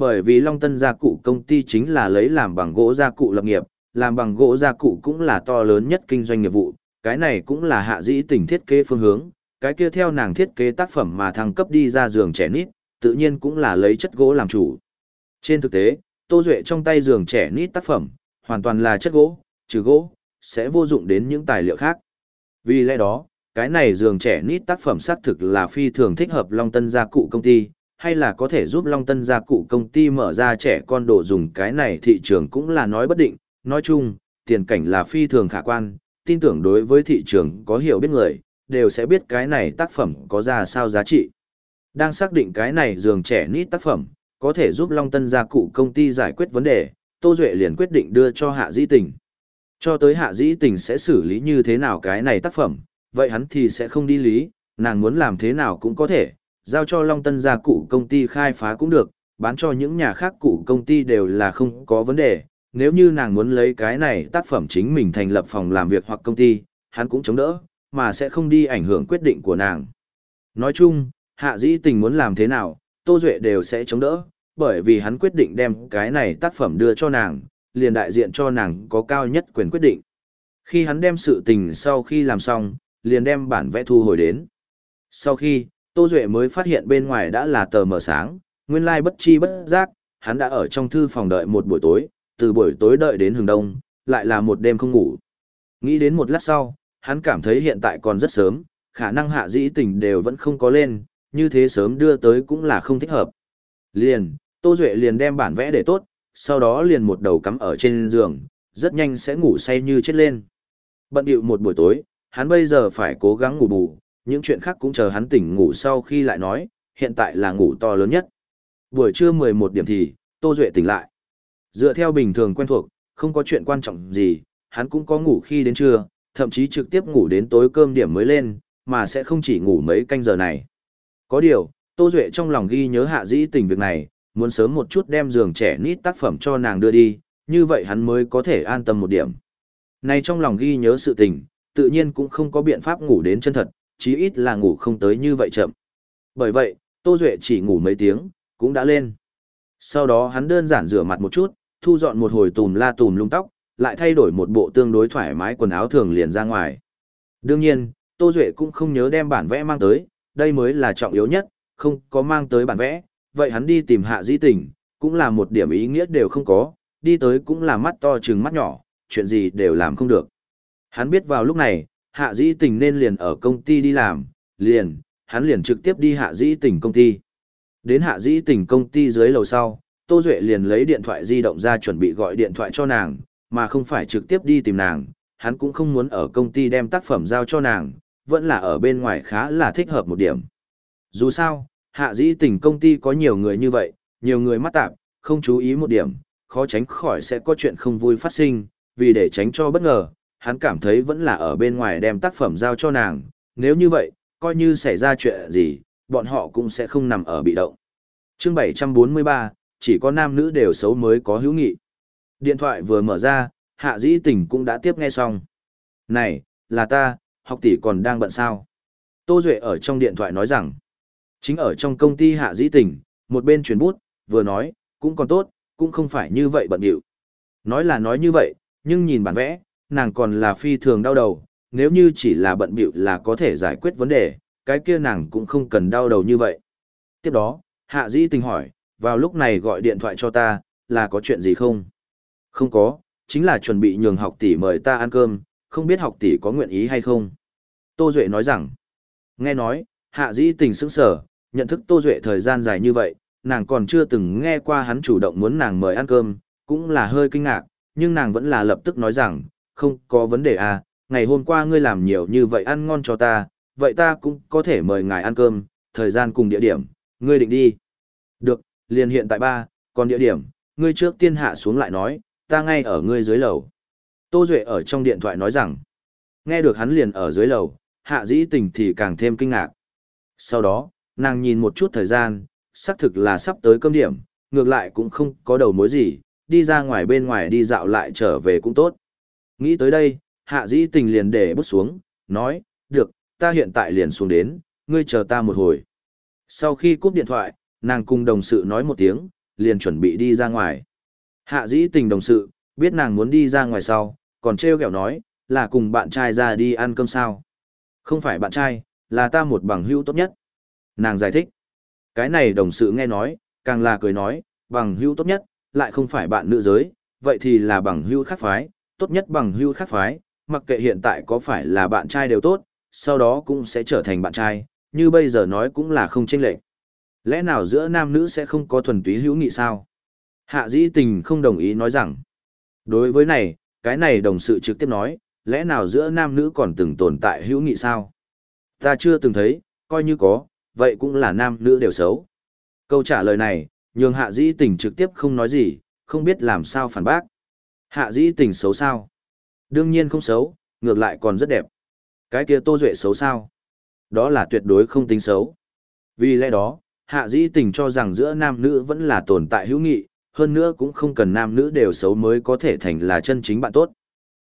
Bởi vì Long Tân gia cụ công ty chính là lấy làm bằng gỗ gia cụ lập nghiệp, làm bằng gỗ gia cụ cũng là to lớn nhất kinh doanh nghiệp vụ, cái này cũng là hạ dĩ tình thiết kế phương hướng, cái kia theo nàng thiết kế tác phẩm mà thăng cấp đi ra giường trẻ nít, tự nhiên cũng là lấy chất gỗ làm chủ. Trên thực tế, Tô Duệ trong tay giường trẻ nít tác phẩm, hoàn toàn là chất gỗ, trừ gỗ, sẽ vô dụng đến những tài liệu khác. Vì lẽ đó, cái này giường trẻ nít tác phẩm xác thực là phi thường thích hợp Long Tân gia cụ công ty, hay là có thể giúp Long Tân gia cụ công ty mở ra trẻ con đồ dùng cái này thị trường cũng là nói bất định, nói chung, tiền cảnh là phi thường khả quan, tin tưởng đối với thị trường có hiểu biết người, đều sẽ biết cái này tác phẩm có ra sao giá trị. Đang xác định cái này giường trẻ nít tác phẩm, có thể giúp Long Tân gia cụ công ty giải quyết vấn đề, Tô Duệ liền quyết định đưa cho Hạ Dĩ Tình. Cho tới Hạ Dĩ Tình sẽ xử lý như thế nào cái này tác phẩm, vậy hắn thì sẽ không đi lý, nàng muốn làm thế nào cũng có thể, giao cho Long Tân gia cụ công ty khai phá cũng được, bán cho những nhà khác cụ công ty đều là không có vấn đề. Nếu như nàng muốn lấy cái này tác phẩm chính mình thành lập phòng làm việc hoặc công ty, hắn cũng chống đỡ, mà sẽ không đi ảnh hưởng quyết định của nàng. Nói chung, hạ dĩ tình muốn làm thế nào, Tô Duệ đều sẽ chống đỡ, bởi vì hắn quyết định đem cái này tác phẩm đưa cho nàng, liền đại diện cho nàng có cao nhất quyền quyết định. Khi hắn đem sự tình sau khi làm xong, liền đem bản vẽ thu hồi đến. Sau khi, Tô Duệ mới phát hiện bên ngoài đã là tờ mờ sáng, nguyên lai bất chi bất giác, hắn đã ở trong thư phòng đợi một buổi tối, từ buổi tối đợi đến hừng đông, lại là một đêm không ngủ. Nghĩ đến một lát sau, hắn cảm thấy hiện tại còn rất sớm, khả năng hạ dĩ tình đều vẫn không có lên, như thế sớm đưa tới cũng là không thích hợp. Liền, Tô Duệ liền đem bản vẽ để tốt, sau đó liền một đầu cắm ở trên giường, rất nhanh sẽ ngủ say như chết lên. Bận điệu một buổi tối, hắn bây giờ phải cố gắng ngủ bù, những chuyện khác cũng chờ hắn tỉnh ngủ sau khi lại nói, hiện tại là ngủ to lớn nhất. Buổi trưa 11 điểm thì, Tô Duệ tỉnh lại. Dựa theo bình thường quen thuộc, không có chuyện quan trọng gì, hắn cũng có ngủ khi đến trưa, thậm chí trực tiếp ngủ đến tối cơm điểm mới lên, mà sẽ không chỉ ngủ mấy canh giờ này. Có điều, Tô Duệ trong lòng ghi nhớ hạ dĩ tình việc này, muốn sớm một chút đem giường trẻ nít tác phẩm cho nàng đưa đi, như vậy hắn mới có thể an tâm một điểm. Này trong lòng ghi nhớ sự tình, tự nhiên cũng không có biện pháp ngủ đến chân thật, chí ít là ngủ không tới như vậy chậm. Bởi vậy, Tô Duệ chỉ ngủ mấy tiếng, cũng đã lên. Sau đó hắn đơn giản rửa mặt một chút, thu dọn một hồi tùm la tùm lung tóc, lại thay đổi một bộ tương đối thoải mái quần áo thường liền ra ngoài. Đương nhiên, Tô Duệ cũng không nhớ đem bản vẽ mang tới, đây mới là trọng yếu nhất, không có mang tới bản vẽ, vậy hắn đi tìm hạ di tình, cũng là một điểm ý nghĩa đều không có, đi tới cũng là mắt to trừng mắt nhỏ, chuyện gì đều làm không được. Hắn biết vào lúc này, hạ dĩ tình nên liền ở công ty đi làm, liền, hắn liền trực tiếp đi hạ dĩ tình công ty. Đến hạ dĩ tình công ty dưới lầu sau, Tô Duệ liền lấy điện thoại di động ra chuẩn bị gọi điện thoại cho nàng, mà không phải trực tiếp đi tìm nàng, hắn cũng không muốn ở công ty đem tác phẩm giao cho nàng, vẫn là ở bên ngoài khá là thích hợp một điểm. Dù sao, hạ dĩ tình công ty có nhiều người như vậy, nhiều người mắt tạp, không chú ý một điểm, khó tránh khỏi sẽ có chuyện không vui phát sinh, vì để tránh cho bất ngờ, hắn cảm thấy vẫn là ở bên ngoài đem tác phẩm giao cho nàng, nếu như vậy, coi như xảy ra chuyện gì, bọn họ cũng sẽ không nằm ở bị động. chương 743, chỉ có nam nữ đều xấu mới có hữu nghị. Điện thoại vừa mở ra, hạ dĩ tình cũng đã tiếp nghe xong. Này, là ta, học tỷ còn đang bận sao? Tô Duệ ở trong điện thoại nói rằng, chính ở trong công ty hạ dĩ tình, một bên chuyển bút, vừa nói, cũng còn tốt, cũng không phải như vậy bận điệu. Nói là nói như vậy, nhưng nhìn bản vẽ, nàng còn là phi thường đau đầu, nếu như chỉ là bận bịu là có thể giải quyết vấn đề, cái kia nàng cũng không cần đau đầu như vậy. Tiếp đó, hạ dĩ tình hỏi, vào lúc này gọi điện thoại cho ta, là có chuyện gì không? Không có, chính là chuẩn bị nhường học tỷ mời ta ăn cơm, không biết học tỷ có nguyện ý hay không? Tô Duệ nói rằng, nghe nói, hạ dĩ tình sững sở, nhận thức Tô Duệ thời gian dài như vậy, nàng còn chưa từng nghe qua hắn chủ động muốn nàng mời ăn cơm, cũng là hơi kinh ngạc, nhưng nàng vẫn là lập tức nói rằng, không có vấn đề à, ngày hôm qua ngươi làm nhiều như vậy ăn ngon cho ta, vậy ta cũng có thể mời ngài ăn cơm, thời gian cùng địa điểm, ngươi định đi. Được, liền hiện tại ba, còn địa điểm, ngươi trước tiên hạ xuống lại nói, ta ngay ở ngươi dưới lầu. Tô Duệ ở trong điện thoại nói rằng, nghe được hắn liền ở dưới lầu, hạ dĩ tình thì càng thêm kinh ngạc. Sau đó, nàng nhìn một chút thời gian, xác thực là sắp tới cơm điểm, ngược lại cũng không có đầu mối gì, đi ra ngoài bên ngoài đi dạo lại trở về cũng tốt. Nghĩ tới đây, hạ dĩ tình liền để bút xuống, nói, được, ta hiện tại liền xuống đến, ngươi chờ ta một hồi. Sau khi cúp điện thoại, nàng cùng đồng sự nói một tiếng, liền chuẩn bị đi ra ngoài. Hạ dĩ tình đồng sự, biết nàng muốn đi ra ngoài sau, còn trêu ghẹo nói, là cùng bạn trai ra đi ăn cơm sao. Không phải bạn trai, là ta một bằng hữu tốt nhất. Nàng giải thích. Cái này đồng sự nghe nói, càng là cười nói, bằng hữu tốt nhất, lại không phải bạn nữ giới, vậy thì là bằng hữu khác phái, tốt nhất bằng hữu khác phái, mặc kệ hiện tại có phải là bạn trai đều tốt, sau đó cũng sẽ trở thành bạn trai, như bây giờ nói cũng là không chênh lệch. Lẽ nào giữa nam nữ sẽ không có thuần túy hữu nghị sao? Hạ dĩ tình không đồng ý nói rằng, đối với này, cái này đồng sự trực tiếp nói, lẽ nào giữa nam nữ còn từng tồn tại hữu nghị sao? Ta chưa từng thấy, coi như có, vậy cũng là nam nữ đều xấu. Câu trả lời này, nhường hạ dĩ tình trực tiếp không nói gì, không biết làm sao phản bác. Hạ dĩ tình xấu sao? Đương nhiên không xấu, ngược lại còn rất đẹp. Cái kia tô duệ xấu sao? Đó là tuyệt đối không tính xấu. Vì lẽ đó, hạ dĩ tình cho rằng giữa nam nữ vẫn là tồn tại hữu nghị, hơn nữa cũng không cần nam nữ đều xấu mới có thể thành là chân chính bạn tốt.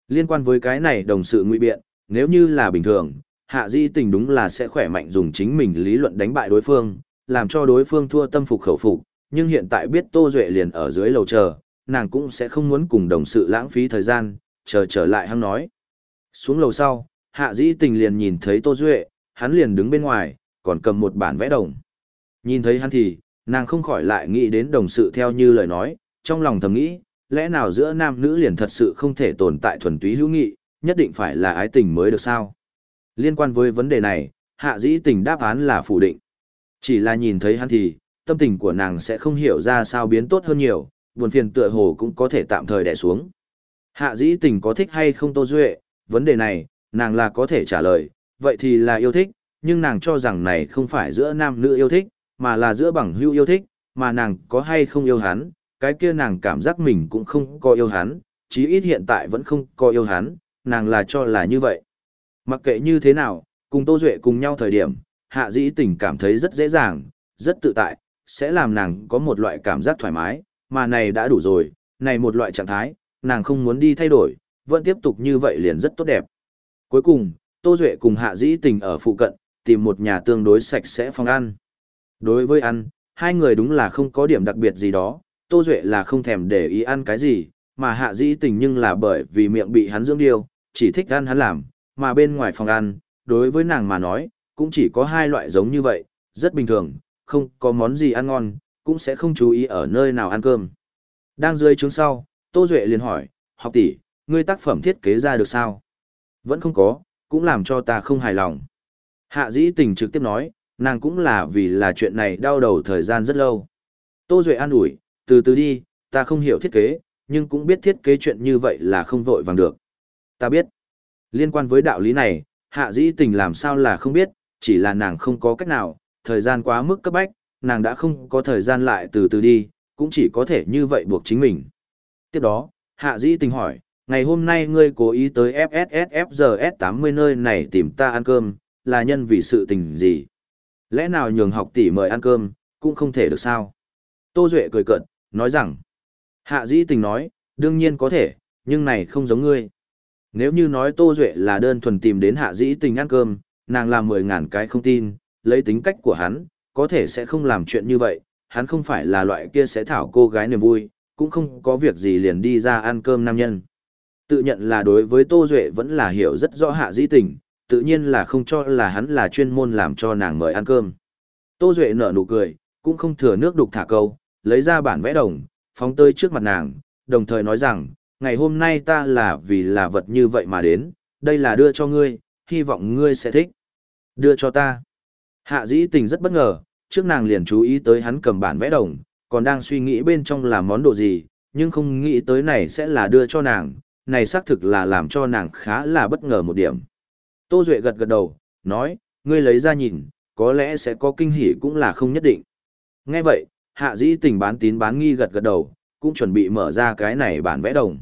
Liên quan với cái này đồng sự ngụy biện, nếu như là bình thường, hạ dĩ tình đúng là sẽ khỏe mạnh dùng chính mình lý luận đánh bại đối phương, làm cho đối phương thua tâm phục khẩu phục, nhưng hiện tại biết Tô Duệ liền ở dưới lầu chờ, nàng cũng sẽ không muốn cùng đồng sự lãng phí thời gian, chờ trở lại hăng nói. Xuống lầu sau, hạ dĩ tình liền nhìn thấy Tô Duệ, hắn liền đứng bên ngoài, còn cầm một bản vẽ đồng. Nhìn thấy hắn thì, nàng không khỏi lại nghĩ đến đồng sự theo như lời nói, trong lòng thầm nghĩ, lẽ nào giữa nam nữ liền thật sự không thể tồn tại thuần túy hữu nghị, nhất định phải là ái tình mới được sao? Liên quan với vấn đề này, hạ dĩ tình đáp án là phủ định. Chỉ là nhìn thấy hắn thì, tâm tình của nàng sẽ không hiểu ra sao biến tốt hơn nhiều, buồn phiền tựa hồ cũng có thể tạm thời đè xuống. Hạ dĩ tình có thích hay không Tô Duệ, vấn đề này, nàng là có thể trả lời, vậy thì là yêu thích, nhưng nàng cho rằng này không phải giữa nam nữ yêu thích, mà là giữa bằng hữu yêu thích, mà nàng có hay không yêu hắn, cái kia nàng cảm giác mình cũng không có yêu hắn, chí ít hiện tại vẫn không có yêu hắn, nàng là cho là như vậy. Mặc kệ như thế nào, cùng Tô Duệ cùng nhau thời điểm, hạ dĩ tình cảm thấy rất dễ dàng, rất tự tại, sẽ làm nàng có một loại cảm giác thoải mái, mà này đã đủ rồi, này một loại trạng thái, nàng không muốn đi thay đổi, vẫn tiếp tục như vậy liền rất tốt đẹp. Cuối cùng, Tô Duệ cùng hạ dĩ tình ở phụ cận, tìm một nhà tương đối sạch sẽ phòng ăn. Đối với ăn, hai người đúng là không có điểm đặc biệt gì đó, Tô Duệ là không thèm để ý ăn cái gì, mà hạ dĩ tình nhưng là bởi vì miệng bị hắn dưỡng điêu, chỉ thích ăn hắn làm, mà bên ngoài phòng ăn, đối với nàng mà nói, cũng chỉ có hai loại giống như vậy, rất bình thường, không có món gì ăn ngon, cũng sẽ không chú ý ở nơi nào ăn cơm. Đang dưới trướng sau, Tô Duệ liền hỏi, học tỷ, ngươi tác phẩm thiết kế ra được sao? Vẫn không có, cũng làm cho ta không hài lòng. Hạ dĩ tình trực tiếp nói, nàng cũng là vì là chuyện này đau đầu thời gian rất lâu. Tô Duệ an ủi, từ từ đi, ta không hiểu thiết kế, nhưng cũng biết thiết kế chuyện như vậy là không vội vàng được. Ta biết. Liên quan với đạo lý này, hạ dĩ tình làm sao là không biết, chỉ là nàng không có cách nào, thời gian quá mức cấp bách, nàng đã không có thời gian lại từ từ đi, cũng chỉ có thể như vậy buộc chính mình. Tiếp đó, hạ dĩ tình hỏi, ngày hôm nay ngươi cố ý tới FSSFGS80 nơi này tìm ta ăn cơm, là nhân vì sự tình gì? Lẽ nào nhường học tỷ mời ăn cơm, cũng không thể được sao? Tô Duệ cười cợt, nói rằng, hạ dĩ tình nói, đương nhiên có thể, nhưng này không giống ngươi. Nếu như nói Tô Duệ là đơn thuần tìm đến hạ dĩ tình ăn cơm, nàng làm mười ngàn cái không tin, lấy tính cách của hắn, có thể sẽ không làm chuyện như vậy, hắn không phải là loại kia sẽ thảo cô gái niềm vui, cũng không có việc gì liền đi ra ăn cơm nam nhân. Tự nhận là đối với Tô Duệ vẫn là hiểu rất rõ hạ dĩ tình, tự nhiên là không cho là hắn là chuyên môn làm cho nàng mời ăn cơm. Tô Duệ nở nụ cười, cũng không thừa nước đục thả câu, lấy ra bản vẽ đồng, phóng tơi trước mặt nàng, đồng thời nói rằng, ngày hôm nay ta là vì là vật như vậy mà đến, đây là đưa cho ngươi, hy vọng ngươi sẽ thích. Đưa cho ta. Hạ dĩ tình rất bất ngờ, trước nàng liền chú ý tới hắn cầm bản vẽ đồng, còn đang suy nghĩ bên trong là món đồ gì, nhưng không nghĩ tới này sẽ là đưa cho nàng, này xác thực là làm cho nàng khá là bất ngờ một điểm. Tô Duệ gật gật đầu, nói, ngươi lấy ra nhìn, có lẽ sẽ có kinh hỉ cũng là không nhất định. Nghe vậy, hạ dĩ tình bán tín bán nghi gật gật đầu, cũng chuẩn bị mở ra cái này bản vẽ đồng.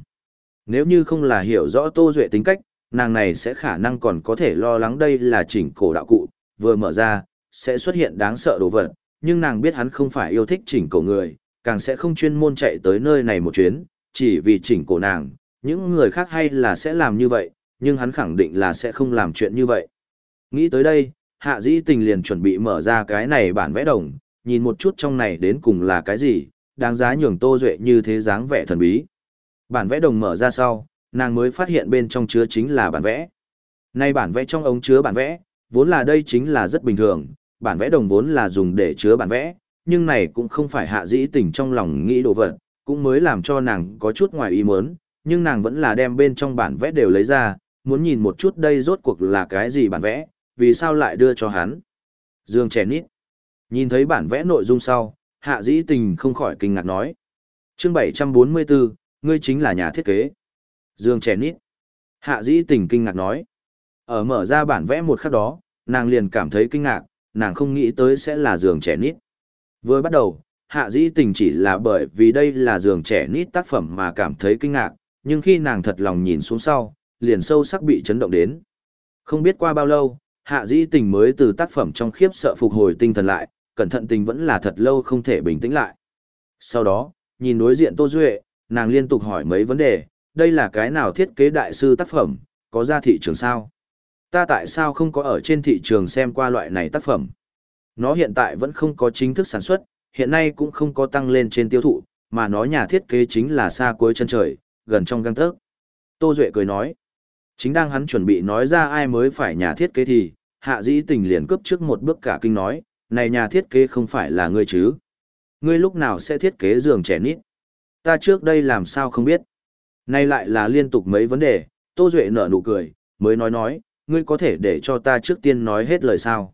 Nếu như không là hiểu rõ Tô Duệ tính cách, nàng này sẽ khả năng còn có thể lo lắng đây là chỉnh cổ đạo cụ, vừa mở ra, sẽ xuất hiện đáng sợ đồ vật, nhưng nàng biết hắn không phải yêu thích chỉnh cổ người, càng sẽ không chuyên môn chạy tới nơi này một chuyến, chỉ vì chỉnh cổ nàng, những người khác hay là sẽ làm như vậy, nhưng hắn khẳng định là sẽ không làm chuyện như vậy. Nghĩ tới đây, hạ dĩ tình liền chuẩn bị mở ra cái này bản vẽ đồng, nhìn một chút trong này đến cùng là cái gì, đáng giá nhường tô duệ như thế dáng vẻ thần bí. Bản vẽ đồng mở ra sau, nàng mới phát hiện bên trong chứa chính là bản vẽ. Nay bản vẽ trong ống chứa bản vẽ, vốn là đây chính là rất bình thường, bản vẽ đồng vốn là dùng để chứa bản vẽ, nhưng này cũng không phải hạ dĩ tình trong lòng nghĩ đồ vật, cũng mới làm cho nàng có chút ngoài ý muốn, nhưng nàng vẫn là đem bên trong bản vẽ đều lấy ra, muốn nhìn một chút đây rốt cuộc là cái gì bản vẽ, vì sao lại đưa cho hắn. Dương trẻ nít. Nhìn thấy bản vẽ nội dung sau, hạ dĩ tình không khỏi kinh ngạc nói. chương 744, ngươi chính là nhà thiết kế. Dương trẻ nít. Hạ dĩ tình kinh ngạc nói. Ở mở ra bản vẽ một khắc đó, nàng liền cảm thấy kinh ngạc, nàng không nghĩ tới sẽ là giường trẻ nít. Vừa bắt đầu, hạ dĩ tình chỉ là bởi vì đây là giường trẻ nít tác phẩm mà cảm thấy kinh ngạc, nhưng khi nàng thật lòng nhìn xuống sau, liền sâu sắc bị chấn động đến. Không biết qua bao lâu, hạ dĩ tình mới từ tác phẩm trong khiếp sợ phục hồi tinh thần lại, cẩn thận tình vẫn là thật lâu không thể bình tĩnh lại. Sau đó, nhìn đối diện Tô Duệ, nàng liên tục hỏi mấy vấn đề, đây là cái nào thiết kế đại sư tác phẩm, có ra thị trường sao? Ta tại sao không có ở trên thị trường xem qua loại này tác phẩm? Nó hiện tại vẫn không có chính thức sản xuất, hiện nay cũng không có tăng lên trên tiêu thụ, mà nó nhà thiết kế chính là xa cuối chân trời, gần trong găng tấc. Tô Duệ cười nói, chính đang hắn chuẩn bị nói ra ai mới phải nhà thiết kế thì, hạ dĩ tình liền cướp trước một bước cả kinh nói, này nhà thiết kế không phải là ngươi chứ. Ngươi lúc nào sẽ thiết kế giường trẻ nít? Ta trước đây làm sao không biết. Nay lại là liên tục mấy vấn đề, Tô Duệ nở nụ cười, mới nói nói, ngươi có thể để cho ta trước tiên nói hết lời sao.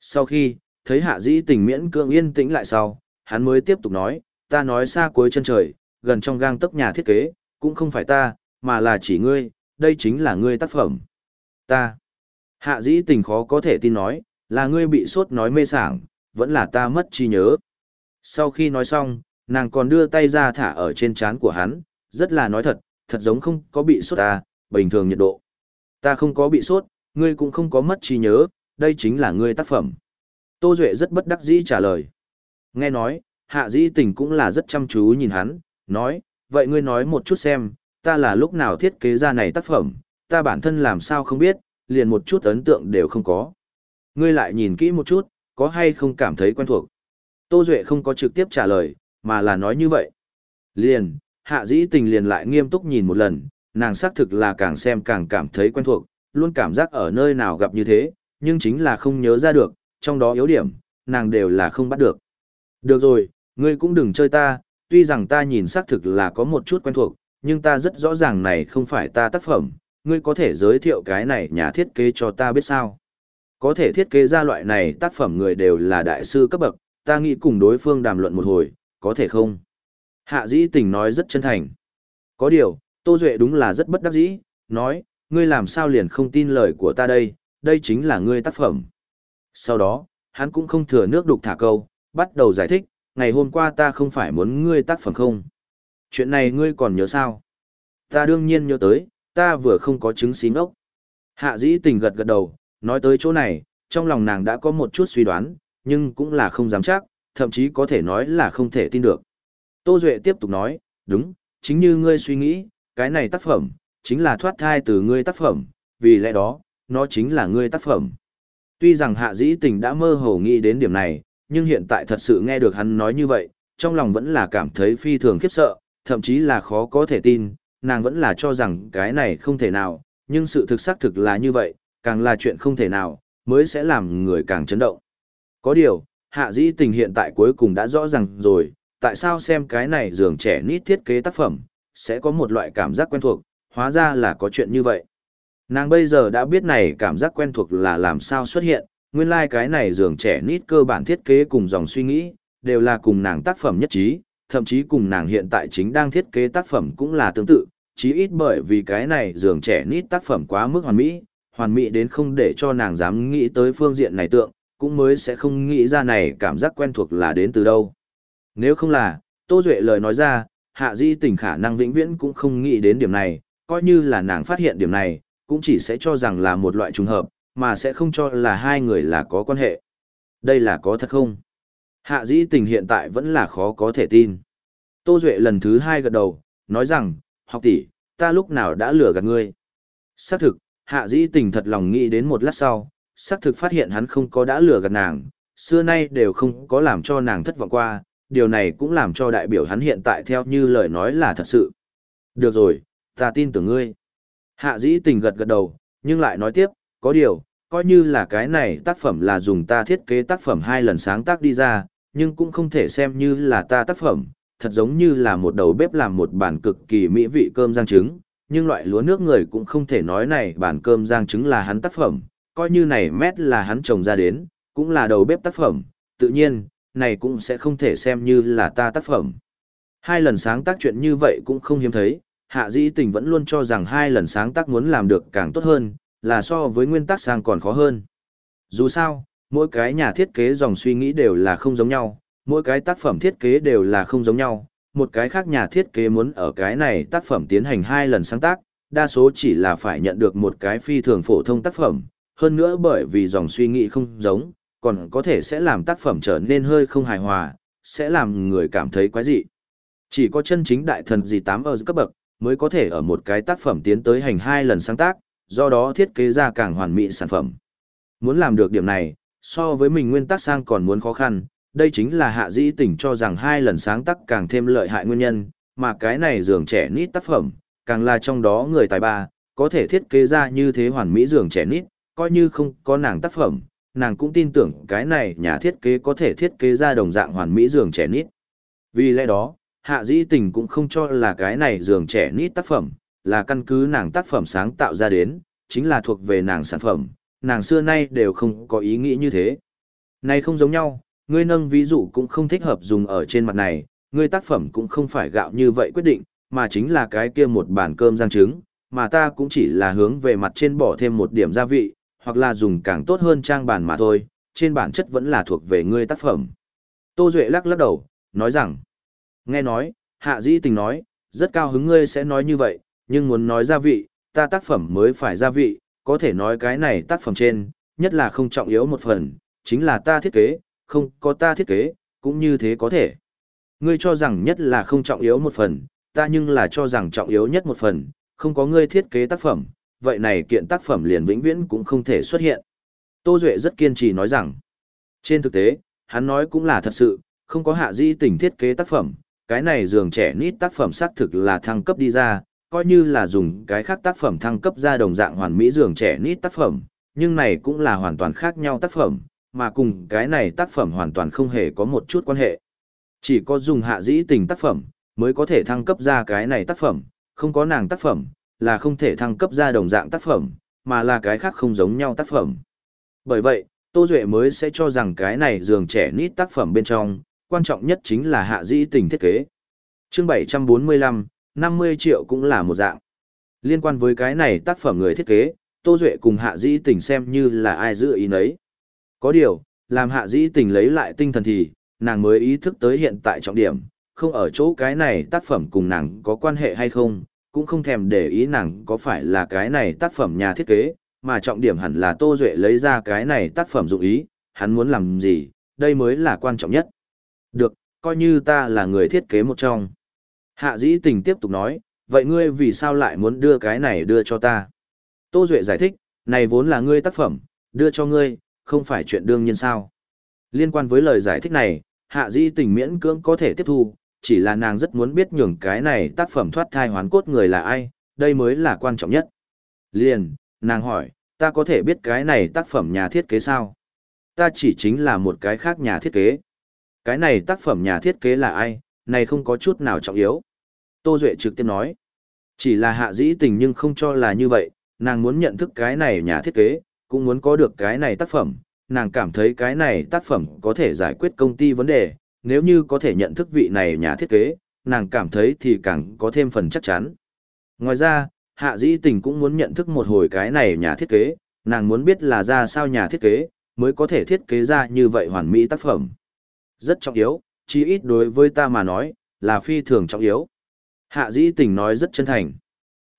Sau khi, thấy hạ dĩ tình miễn cưỡng yên tĩnh lại sau, hắn mới tiếp tục nói, ta nói xa cuối chân trời, gần trong gang tấc nhà thiết kế, cũng không phải ta, mà là chỉ ngươi, đây chính là ngươi tác phẩm. Ta. Hạ dĩ tình khó có thể tin nói, là ngươi bị sốt nói mê sảng, vẫn là ta mất trí nhớ. Sau khi nói xong, nàng còn đưa tay ra thả ở trên trán của hắn, rất là nói thật, thật giống không có bị sốt ta, bình thường nhiệt độ. Ta không có bị sốt, ngươi cũng không có mất trí nhớ, đây chính là ngươi tác phẩm. Tô Duệ rất bất đắc dĩ trả lời. Nghe nói, hạ dĩ tình cũng là rất chăm chú nhìn hắn, nói, vậy ngươi nói một chút xem, ta là lúc nào thiết kế ra này tác phẩm, ta bản thân làm sao không biết, liền một chút ấn tượng đều không có. Ngươi lại nhìn kỹ một chút, có hay không cảm thấy quen thuộc. Tô Duệ không có trực tiếp trả lời, mà là nói như vậy. Liền, hạ dĩ tình liền lại nghiêm túc nhìn một lần, nàng xác thực là càng xem càng cảm thấy quen thuộc, luôn cảm giác ở nơi nào gặp như thế, nhưng chính là không nhớ ra được, trong đó yếu điểm, nàng đều là không bắt được. Được rồi, ngươi cũng đừng chơi ta, tuy rằng ta nhìn xác thực là có một chút quen thuộc, nhưng ta rất rõ ràng này không phải ta tác phẩm, ngươi có thể giới thiệu cái này nhà thiết kế cho ta biết sao. Có thể thiết kế ra loại này tác phẩm người đều là đại sư cấp bậc, ta nghĩ cùng đối phương đàm luận một hồi, có thể không? Hạ dĩ tình nói rất chân thành. Có điều, Tô Duệ đúng là rất bất đắc dĩ, nói, ngươi làm sao liền không tin lời của ta đây, đây chính là ngươi tác phẩm. Sau đó, hắn cũng không thừa nước đục thả câu, bắt đầu giải thích, ngày hôm qua ta không phải muốn ngươi tác phẩm không. Chuyện này ngươi còn nhớ sao? Ta đương nhiên nhớ tới, ta vừa không có chứng xí ngốc. Hạ dĩ tình gật gật đầu, nói tới chỗ này, trong lòng nàng đã có một chút suy đoán, nhưng cũng là không dám chắc, thậm chí có thể nói là không thể tin được. Tô Duệ tiếp tục nói, đúng, chính như ngươi suy nghĩ, cái này tác phẩm, chính là thoát thai từ ngươi tác phẩm, vì lẽ đó, nó chính là ngươi tác phẩm. Tuy rằng hạ dĩ tình đã mơ hồ nghĩ đến điểm này, nhưng hiện tại thật sự nghe được hắn nói như vậy, trong lòng vẫn là cảm thấy phi thường khiếp sợ, thậm chí là khó có thể tin, nàng vẫn là cho rằng cái này không thể nào, nhưng sự thực xác thực là như vậy, càng là chuyện không thể nào, mới sẽ làm người càng chấn động. Có điều, hạ dĩ tình hiện tại cuối cùng đã rõ ràng rồi, tại sao xem cái này giường trẻ nít thiết kế tác phẩm, sẽ có một loại cảm giác quen thuộc, hóa ra là có chuyện như vậy. Nàng bây giờ đã biết này cảm giác quen thuộc là làm sao xuất hiện, nguyên lai like cái này giường trẻ nít cơ bản thiết kế cùng dòng suy nghĩ, đều là cùng nàng tác phẩm nhất trí, thậm chí cùng nàng hiện tại chính đang thiết kế tác phẩm cũng là tương tự, chí ít bởi vì cái này giường trẻ nít tác phẩm quá mức hoàn mỹ, hoàn mỹ đến không để cho nàng dám nghĩ tới phương diện này tượng, cũng mới sẽ không nghĩ ra này cảm giác quen thuộc là đến từ đâu. Nếu không là, Tô Duệ lời nói ra, hạ di tình khả năng vĩnh viễn cũng không nghĩ đến điểm này, coi như là nàng phát hiện điểm này, cũng chỉ sẽ cho rằng là một loại trùng hợp, mà sẽ không cho là hai người là có quan hệ. Đây là có thật không? Hạ dĩ tình hiện tại vẫn là khó có thể tin. Tô Duệ lần thứ hai gật đầu, nói rằng, học tỷ, ta lúc nào đã lừa gạt ngươi. Xác thực, hạ dĩ tình thật lòng nghĩ đến một lát sau, xác thực phát hiện hắn không có đã lừa gạt nàng, xưa nay đều không có làm cho nàng thất vọng qua, điều này cũng làm cho đại biểu hắn hiện tại theo như lời nói là thật sự. Được rồi, ta tin tưởng ngươi. Hạ dĩ tình gật gật đầu, nhưng lại nói tiếp, có điều, coi như là cái này tác phẩm là dùng ta thiết kế tác phẩm hai lần sáng tác đi ra, nhưng cũng không thể xem như là ta tác phẩm, thật giống như là một đầu bếp làm một bản cực kỳ mỹ vị cơm rang trứng, nhưng loại lúa nước người cũng không thể nói này bản cơm rang trứng là hắn tác phẩm, coi như này mét là hắn trồng ra đến, cũng là đầu bếp tác phẩm, tự nhiên, này cũng sẽ không thể xem như là ta tác phẩm. Hai lần sáng tác chuyện như vậy cũng không hiếm thấy, hạ dĩ tình vẫn luôn cho rằng hai lần sáng tác muốn làm được càng tốt hơn, là so với nguyên tắc sang còn khó hơn. Dù sao, mỗi cái nhà thiết kế dòng suy nghĩ đều là không giống nhau, mỗi cái tác phẩm thiết kế đều là không giống nhau, một cái khác nhà thiết kế muốn ở cái này tác phẩm tiến hành hai lần sáng tác, đa số chỉ là phải nhận được một cái phi thường phổ thông tác phẩm, hơn nữa bởi vì dòng suy nghĩ không giống, còn có thể sẽ làm tác phẩm trở nên hơi không hài hòa, sẽ làm người cảm thấy quái dị. Chỉ có chân chính đại thần gì tám ở cấp bậc, mới có thể ở một cái tác phẩm tiến tới hành hai lần sáng tác, do đó thiết kế ra càng hoàn mỹ sản phẩm. Muốn làm được điểm này, so với mình nguyên tắc sang còn muốn khó khăn, Đây chính là hạ dĩ tỉnh cho rằng hai lần sáng tác càng thêm lợi hại nguyên nhân, mà cái này giường trẻ nít tác phẩm, càng là trong đó người tài ba, có thể thiết kế ra như thế hoàn mỹ giường trẻ nít, coi như không có nàng tác phẩm, nàng cũng tin tưởng cái này nhà thiết kế có thể thiết kế ra đồng dạng hoàn mỹ giường trẻ nít. Vì lẽ đó, hạ dĩ tình cũng không cho là cái này giường trẻ nít tác phẩm, là căn cứ nàng tác phẩm sáng tạo ra đến, chính là thuộc về nàng sản phẩm, nàng xưa nay đều không có ý nghĩ như thế. Này không giống nhau, ngươi nâng ví dụ cũng không thích hợp dùng ở trên mặt này, ngươi tác phẩm cũng không phải gạo như vậy quyết định, mà chính là cái kia một bàn cơm rang trứng, mà ta cũng chỉ là hướng về mặt trên bỏ thêm một điểm gia vị, hoặc là dùng càng tốt hơn trang bản mà thôi, trên bản chất vẫn là thuộc về ngươi tác phẩm. Tô Duệ lắc lắc đầu, nói rằng, nghe nói, hạ dĩ tình nói, rất cao hứng ngươi sẽ nói như vậy, nhưng muốn nói gia vị, ta tác phẩm mới phải gia vị, có thể nói cái này tác phẩm trên, nhất là không trọng yếu một phần, chính là ta thiết kế, không có ta thiết kế, cũng như thế có thể. Ngươi cho rằng nhất là không trọng yếu một phần, ta nhưng là cho rằng trọng yếu nhất một phần, không có ngươi thiết kế tác phẩm, vậy này kiện tác phẩm liền vĩnh viễn cũng không thể xuất hiện. Tô Duệ rất kiên trì nói rằng, trên thực tế, hắn nói cũng là thật sự, không có hạ di tình thiết kế tác phẩm, cái này giường trẻ nít tác phẩm xác thực là thăng cấp đi ra, coi như là dùng cái khác tác phẩm thăng cấp ra đồng dạng hoàn mỹ giường trẻ nít tác phẩm, nhưng này cũng là hoàn toàn khác nhau tác phẩm, mà cùng cái này tác phẩm hoàn toàn không hề có một chút quan hệ. Chỉ có dùng hạ dĩ tình tác phẩm, mới có thể thăng cấp ra cái này tác phẩm, không có nàng tác phẩm, là không thể thăng cấp ra đồng dạng tác phẩm, mà là cái khác không giống nhau tác phẩm. Bởi vậy, Tô Duệ mới sẽ cho rằng cái này giường trẻ nít tác phẩm bên trong, quan trọng nhất chính là hạ dĩ tình thiết kế. chương 745, 50 triệu cũng là một dạng. Liên quan với cái này tác phẩm người thiết kế, Tô Duệ cùng hạ dĩ tình xem như là ai giữ ý nấy. Có điều, làm hạ dĩ tình lấy lại tinh thần thì, nàng mới ý thức tới hiện tại trọng điểm, không ở chỗ cái này tác phẩm cùng nàng có quan hệ hay không, cũng không thèm để ý nàng có phải là cái này tác phẩm nhà thiết kế, mà trọng điểm hẳn là Tô Duệ lấy ra cái này tác phẩm dụng ý, hắn muốn làm gì, đây mới là quan trọng nhất. Được, coi như ta là người thiết kế một trong. Hạ dĩ tình tiếp tục nói, vậy ngươi vì sao lại muốn đưa cái này đưa cho ta? Tô Duệ giải thích, này vốn là ngươi tác phẩm, đưa cho ngươi, không phải chuyện đương nhiên sao. Liên quan với lời giải thích này, hạ dĩ tình miễn cưỡng có thể tiếp thu, chỉ là nàng rất muốn biết nhường cái này tác phẩm thoát thai hoán cốt người là ai, đây mới là quan trọng nhất. Liền, nàng hỏi, ta có thể biết cái này tác phẩm nhà thiết kế sao? Ta chỉ chính là một cái khác nhà thiết kế. Cái này tác phẩm nhà thiết kế là ai, này không có chút nào trọng yếu. Tô Duệ trực tiếp nói, chỉ là hạ dĩ tình nhưng không cho là như vậy, nàng muốn nhận thức cái này nhà thiết kế, cũng muốn có được cái này tác phẩm, nàng cảm thấy cái này tác phẩm có thể giải quyết công ty vấn đề, nếu như có thể nhận thức vị này nhà thiết kế, nàng cảm thấy thì càng có thêm phần chắc chắn. Ngoài ra, hạ dĩ tình cũng muốn nhận thức một hồi cái này nhà thiết kế, nàng muốn biết là ra sao nhà thiết kế, mới có thể thiết kế ra như vậy hoàn mỹ tác phẩm. Rất trọng yếu, chí ít đối với ta mà nói, là phi thường trọng yếu. Hạ dĩ tình nói rất chân thành.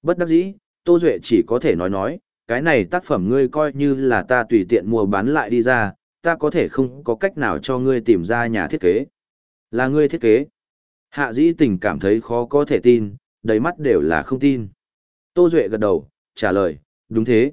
Bất đắc dĩ, Tô Duệ chỉ có thể nói nói, cái này tác phẩm ngươi coi như là ta tùy tiện mua bán lại đi ra, ta có thể không có cách nào cho ngươi tìm ra nhà thiết kế. Là ngươi thiết kế. Hạ dĩ tình cảm thấy khó có thể tin, đầy mắt đều là không tin. Tô Duệ gật đầu, trả lời, đúng thế.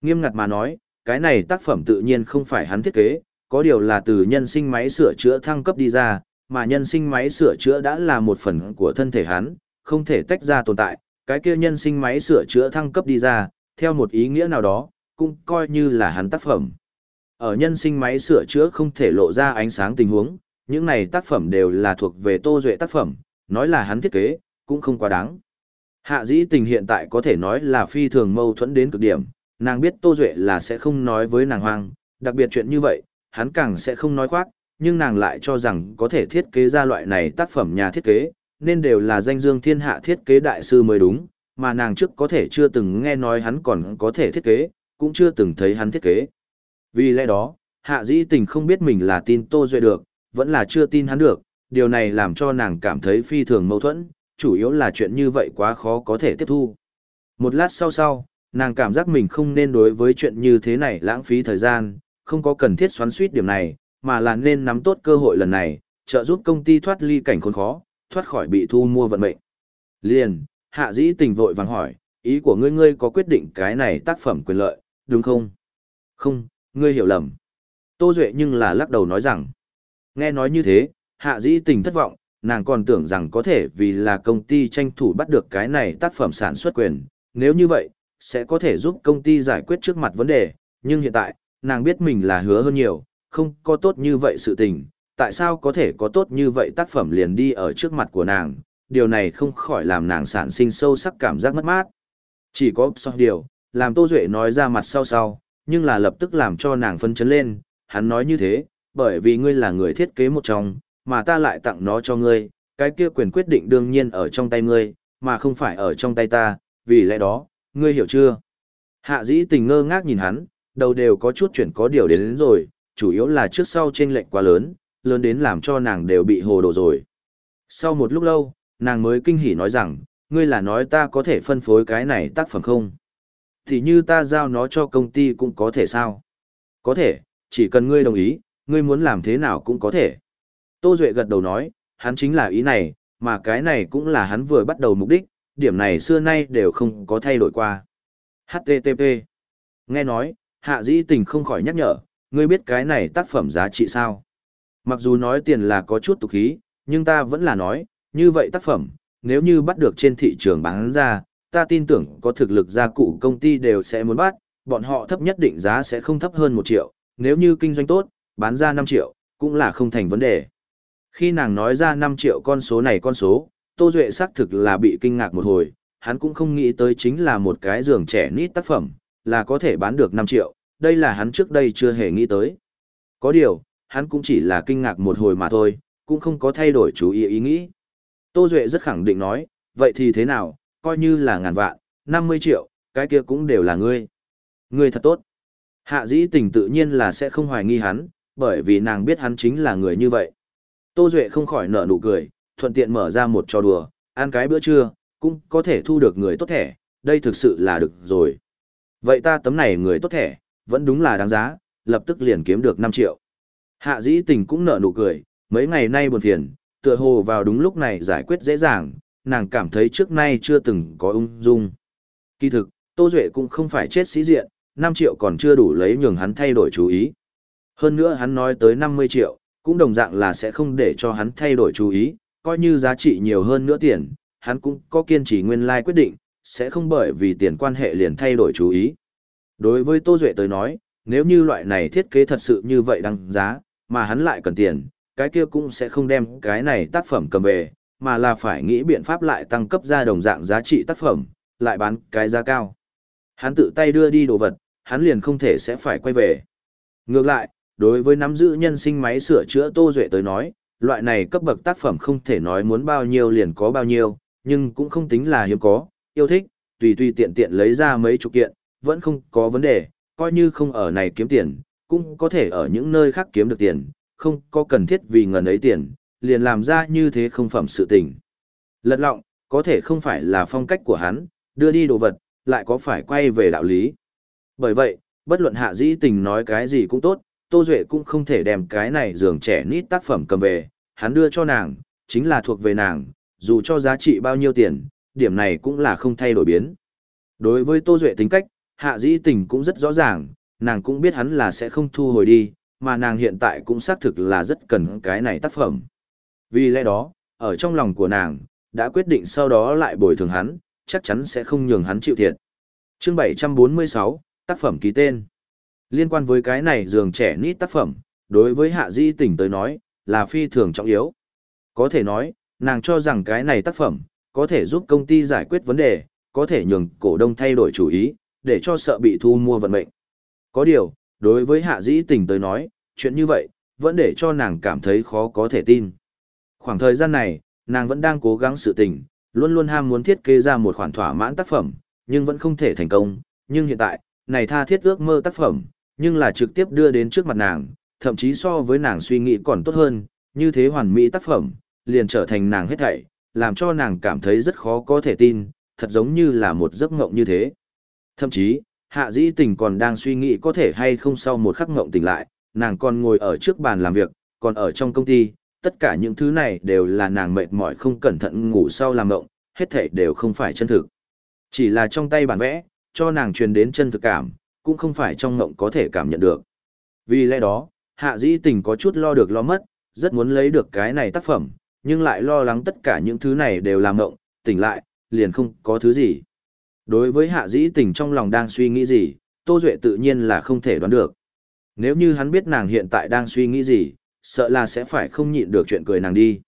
Nghiêm ngặt mà nói, cái này tác phẩm tự nhiên không phải hắn thiết kế, có điều là từ nhân sinh máy sửa chữa thăng cấp đi ra, mà nhân sinh máy sửa chữa đã là một phần của thân thể hắn, không thể tách ra tồn tại, cái kia nhân sinh máy sửa chữa thăng cấp đi ra, theo một ý nghĩa nào đó, cũng coi như là hắn tác phẩm. Ở nhân sinh máy sửa chữa không thể lộ ra ánh sáng tình huống, những này tác phẩm đều là thuộc về Tô Duệ tác phẩm, nói là hắn thiết kế, cũng không quá đáng. Hạ dĩ tình hiện tại có thể nói là phi thường mâu thuẫn đến cực điểm, nàng biết Tô Duệ là sẽ không nói với nàng hoang, đặc biệt chuyện như vậy, hắn càng sẽ không nói khoác, nhưng nàng lại cho rằng có thể thiết kế ra loại này tác phẩm nhà thiết kế, nên đều là danh dương thiên hạ thiết kế đại sư mới đúng, mà nàng trước có thể chưa từng nghe nói hắn còn có thể thiết kế, cũng chưa từng thấy hắn thiết kế. Vì lẽ đó, hạ dĩ tình không biết mình là tin Tô Duệ được, vẫn là chưa tin hắn được, điều này làm cho nàng cảm thấy phi thường mâu thuẫn, chủ yếu là chuyện như vậy quá khó có thể tiếp thu. Một lát sau sau, nàng cảm giác mình không nên đối với chuyện như thế này lãng phí thời gian, không có cần thiết xoắn suýt điểm này, mà là nên nắm tốt cơ hội lần này, trợ giúp công ty thoát ly cảnh khốn khó, thoát khỏi bị thu mua vận mệnh. Liền, hạ dĩ tình vội vàng hỏi, ý của ngươi ngươi có quyết định cái này tác phẩm quyền lợi, đúng không? Không, ngươi hiểu lầm. Tô Duệ nhưng là lắc đầu nói rằng, Nghe nói như thế, hạ dĩ tình thất vọng, nàng còn tưởng rằng có thể vì là công ty tranh thủ bắt được cái này tác phẩm sản xuất quyền, nếu như vậy, sẽ có thể giúp công ty giải quyết trước mặt vấn đề, nhưng hiện tại, nàng biết mình là hứa hơn nhiều, không có tốt như vậy sự tình, tại sao có thể có tốt như vậy tác phẩm liền đi ở trước mặt của nàng, điều này không khỏi làm nàng sản sinh sâu sắc cảm giác mất mát. Chỉ có sau điều, làm Tô Duệ nói ra mặt sau sau, nhưng là lập tức làm cho nàng phân chấn lên, hắn nói như thế, bởi vì ngươi là người thiết kế một trong, mà ta lại tặng nó cho ngươi, cái kia quyền quyết định đương nhiên ở trong tay ngươi, mà không phải ở trong tay ta, vì lẽ đó, ngươi hiểu chưa? Hạ dĩ tình ngơ ngác nhìn hắn, đầu đều có chút chuyển có điều đến, đến rồi, chủ yếu là trước sau trên lệnh quá lớn, lớn đến làm cho nàng đều bị hồ đồ rồi. Sau một lúc lâu, nàng mới kinh hỉ nói rằng, ngươi là nói ta có thể phân phối cái này tác phẩm không? Thì như ta giao nó cho công ty cũng có thể sao? Có thể, chỉ cần ngươi đồng ý, ngươi muốn làm thế nào cũng có thể. Tô Duệ gật đầu nói, hắn chính là ý này, mà cái này cũng là hắn vừa bắt đầu mục đích, điểm này xưa nay đều không có thay đổi qua. HTTP Nghe nói, hạ dĩ tình không khỏi nhắc nhở, ngươi biết cái này tác phẩm giá trị sao? Mặc dù nói tiền là có chút tục khí, nhưng ta vẫn là nói, như vậy tác phẩm, nếu như bắt được trên thị trường bán ra, ta tin tưởng có thực lực gia cụ công ty đều sẽ muốn bắt, bọn họ thấp nhất định giá sẽ không thấp hơn 1 triệu, nếu như kinh doanh tốt, bán ra 5 triệu, cũng là không thành vấn đề. Khi nàng nói ra 5 triệu con số này con số, Tô Duệ xác thực là bị kinh ngạc một hồi, hắn cũng không nghĩ tới chính là một cái giường trẻ nít tác phẩm, là có thể bán được 5 triệu, đây là hắn trước đây chưa hề nghĩ tới. Có điều, hắn cũng chỉ là kinh ngạc một hồi mà thôi, cũng không có thay đổi chú ý ý nghĩ. Tô Duệ rất khẳng định nói, vậy thì thế nào, coi như là ngàn vạn, 50 triệu, cái kia cũng đều là ngươi. Ngươi thật tốt. Hạ dĩ tình tự nhiên là sẽ không hoài nghi hắn, bởi vì nàng biết hắn chính là người như vậy. Tô Duệ không khỏi nở nụ cười, thuận tiện mở ra một trò đùa, ăn cái bữa trưa, cũng có thể thu được người tốt thẻ, đây thực sự là được rồi. Vậy ta tấm này người tốt thẻ, vẫn đúng là đáng giá, lập tức liền kiếm được 5 triệu. Hạ dĩ tình cũng nở nụ cười, mấy ngày nay buồn phiền, tựa hồ vào đúng lúc này giải quyết dễ dàng, nàng cảm thấy trước nay chưa từng có ung dung. Kỳ thực, Tô Duệ cũng không phải chết sĩ diện, 5 triệu còn chưa đủ lấy nhường hắn thay đổi chú ý. Hơn nữa hắn nói tới 50 triệu, cũng đồng dạng là sẽ không để cho hắn thay đổi chú ý, coi như giá trị nhiều hơn nữa tiền, hắn cũng có kiên trì nguyên lai like quyết định, sẽ không bởi vì tiền quan hệ liền thay đổi chú ý. Đối với Tô Duệ tới nói, nếu như loại này thiết kế thật sự như vậy đăng giá, mà hắn lại cần tiền, cái kia cũng sẽ không đem cái này tác phẩm cầm về, mà là phải nghĩ biện pháp lại tăng cấp ra đồng dạng giá trị tác phẩm, lại bán cái giá cao. Hắn tự tay đưa đi đồ vật, hắn liền không thể sẽ phải quay về. Ngược lại, đối với nắm giữ nhân sinh máy sửa chữa Tô Duệ tới nói, loại này cấp bậc tác phẩm không thể nói muốn bao nhiêu liền có bao nhiêu, nhưng cũng không tính là hiếm có, yêu thích, tùy tùy tiện tiện lấy ra mấy chục kiện, vẫn không có vấn đề, coi như không ở này kiếm tiền, cũng có thể ở những nơi khác kiếm được tiền, không có cần thiết vì ngần ấy tiền, liền làm ra như thế không phẩm sự tình. Lật lọng, có thể không phải là phong cách của hắn, đưa đi đồ vật, lại có phải quay về đạo lý. Bởi vậy, bất luận hạ dĩ tình nói cái gì cũng tốt, Tô Duệ cũng không thể đem cái này giường trẻ nít tác phẩm cầm về, hắn đưa cho nàng, chính là thuộc về nàng, dù cho giá trị bao nhiêu tiền, điểm này cũng là không thay đổi biến. Đối với Tô Duệ tính cách, hạ dĩ tình cũng rất rõ ràng, nàng cũng biết hắn là sẽ không thu hồi đi, mà nàng hiện tại cũng xác thực là rất cần cái này tác phẩm. Vì lẽ đó, ở trong lòng của nàng, đã quyết định sau đó lại bồi thường hắn, chắc chắn sẽ không nhường hắn chịu thiệt. chương 746, tác phẩm ký tên. Liên quan với cái này giường trẻ nít tác phẩm, đối với hạ di tỉnh tới nói, là phi thường trọng yếu. Có thể nói, nàng cho rằng cái này tác phẩm, có thể giúp công ty giải quyết vấn đề, có thể nhường cổ đông thay đổi chủ ý, để cho sợ bị thu mua vận mệnh. Có điều, đối với hạ dĩ tình tới nói, chuyện như vậy, vẫn để cho nàng cảm thấy khó có thể tin. Khoảng thời gian này, nàng vẫn đang cố gắng sự tình, luôn luôn ham muốn thiết kế ra một khoản thỏa mãn tác phẩm, nhưng vẫn không thể thành công. Nhưng hiện tại, này tha thiết ước mơ tác phẩm, nhưng là trực tiếp đưa đến trước mặt nàng, thậm chí so với nàng suy nghĩ còn tốt hơn, như thế hoàn mỹ tác phẩm, liền trở thành nàng hết thảy, làm cho nàng cảm thấy rất khó có thể tin, thật giống như là một giấc mộng như thế. Thậm chí, hạ dĩ tình còn đang suy nghĩ có thể hay không sau một khắc mộng tỉnh lại, nàng còn ngồi ở trước bàn làm việc, còn ở trong công ty, tất cả những thứ này đều là nàng mệt mỏi không cẩn thận ngủ sau làm mộng, hết thảy đều không phải chân thực. Chỉ là trong tay bản vẽ, cho nàng truyền đến chân thực cảm, cũng không phải trong mộng có thể cảm nhận được. Vì lẽ đó, hạ dĩ tình có chút lo được lo mất, rất muốn lấy được cái này tác phẩm, nhưng lại lo lắng tất cả những thứ này đều làm ngộng, tỉnh lại, liền không có thứ gì. Đối với hạ dĩ tình trong lòng đang suy nghĩ gì, Tô Duệ tự nhiên là không thể đoán được. Nếu như hắn biết nàng hiện tại đang suy nghĩ gì, sợ là sẽ phải không nhịn được chuyện cười nàng đi.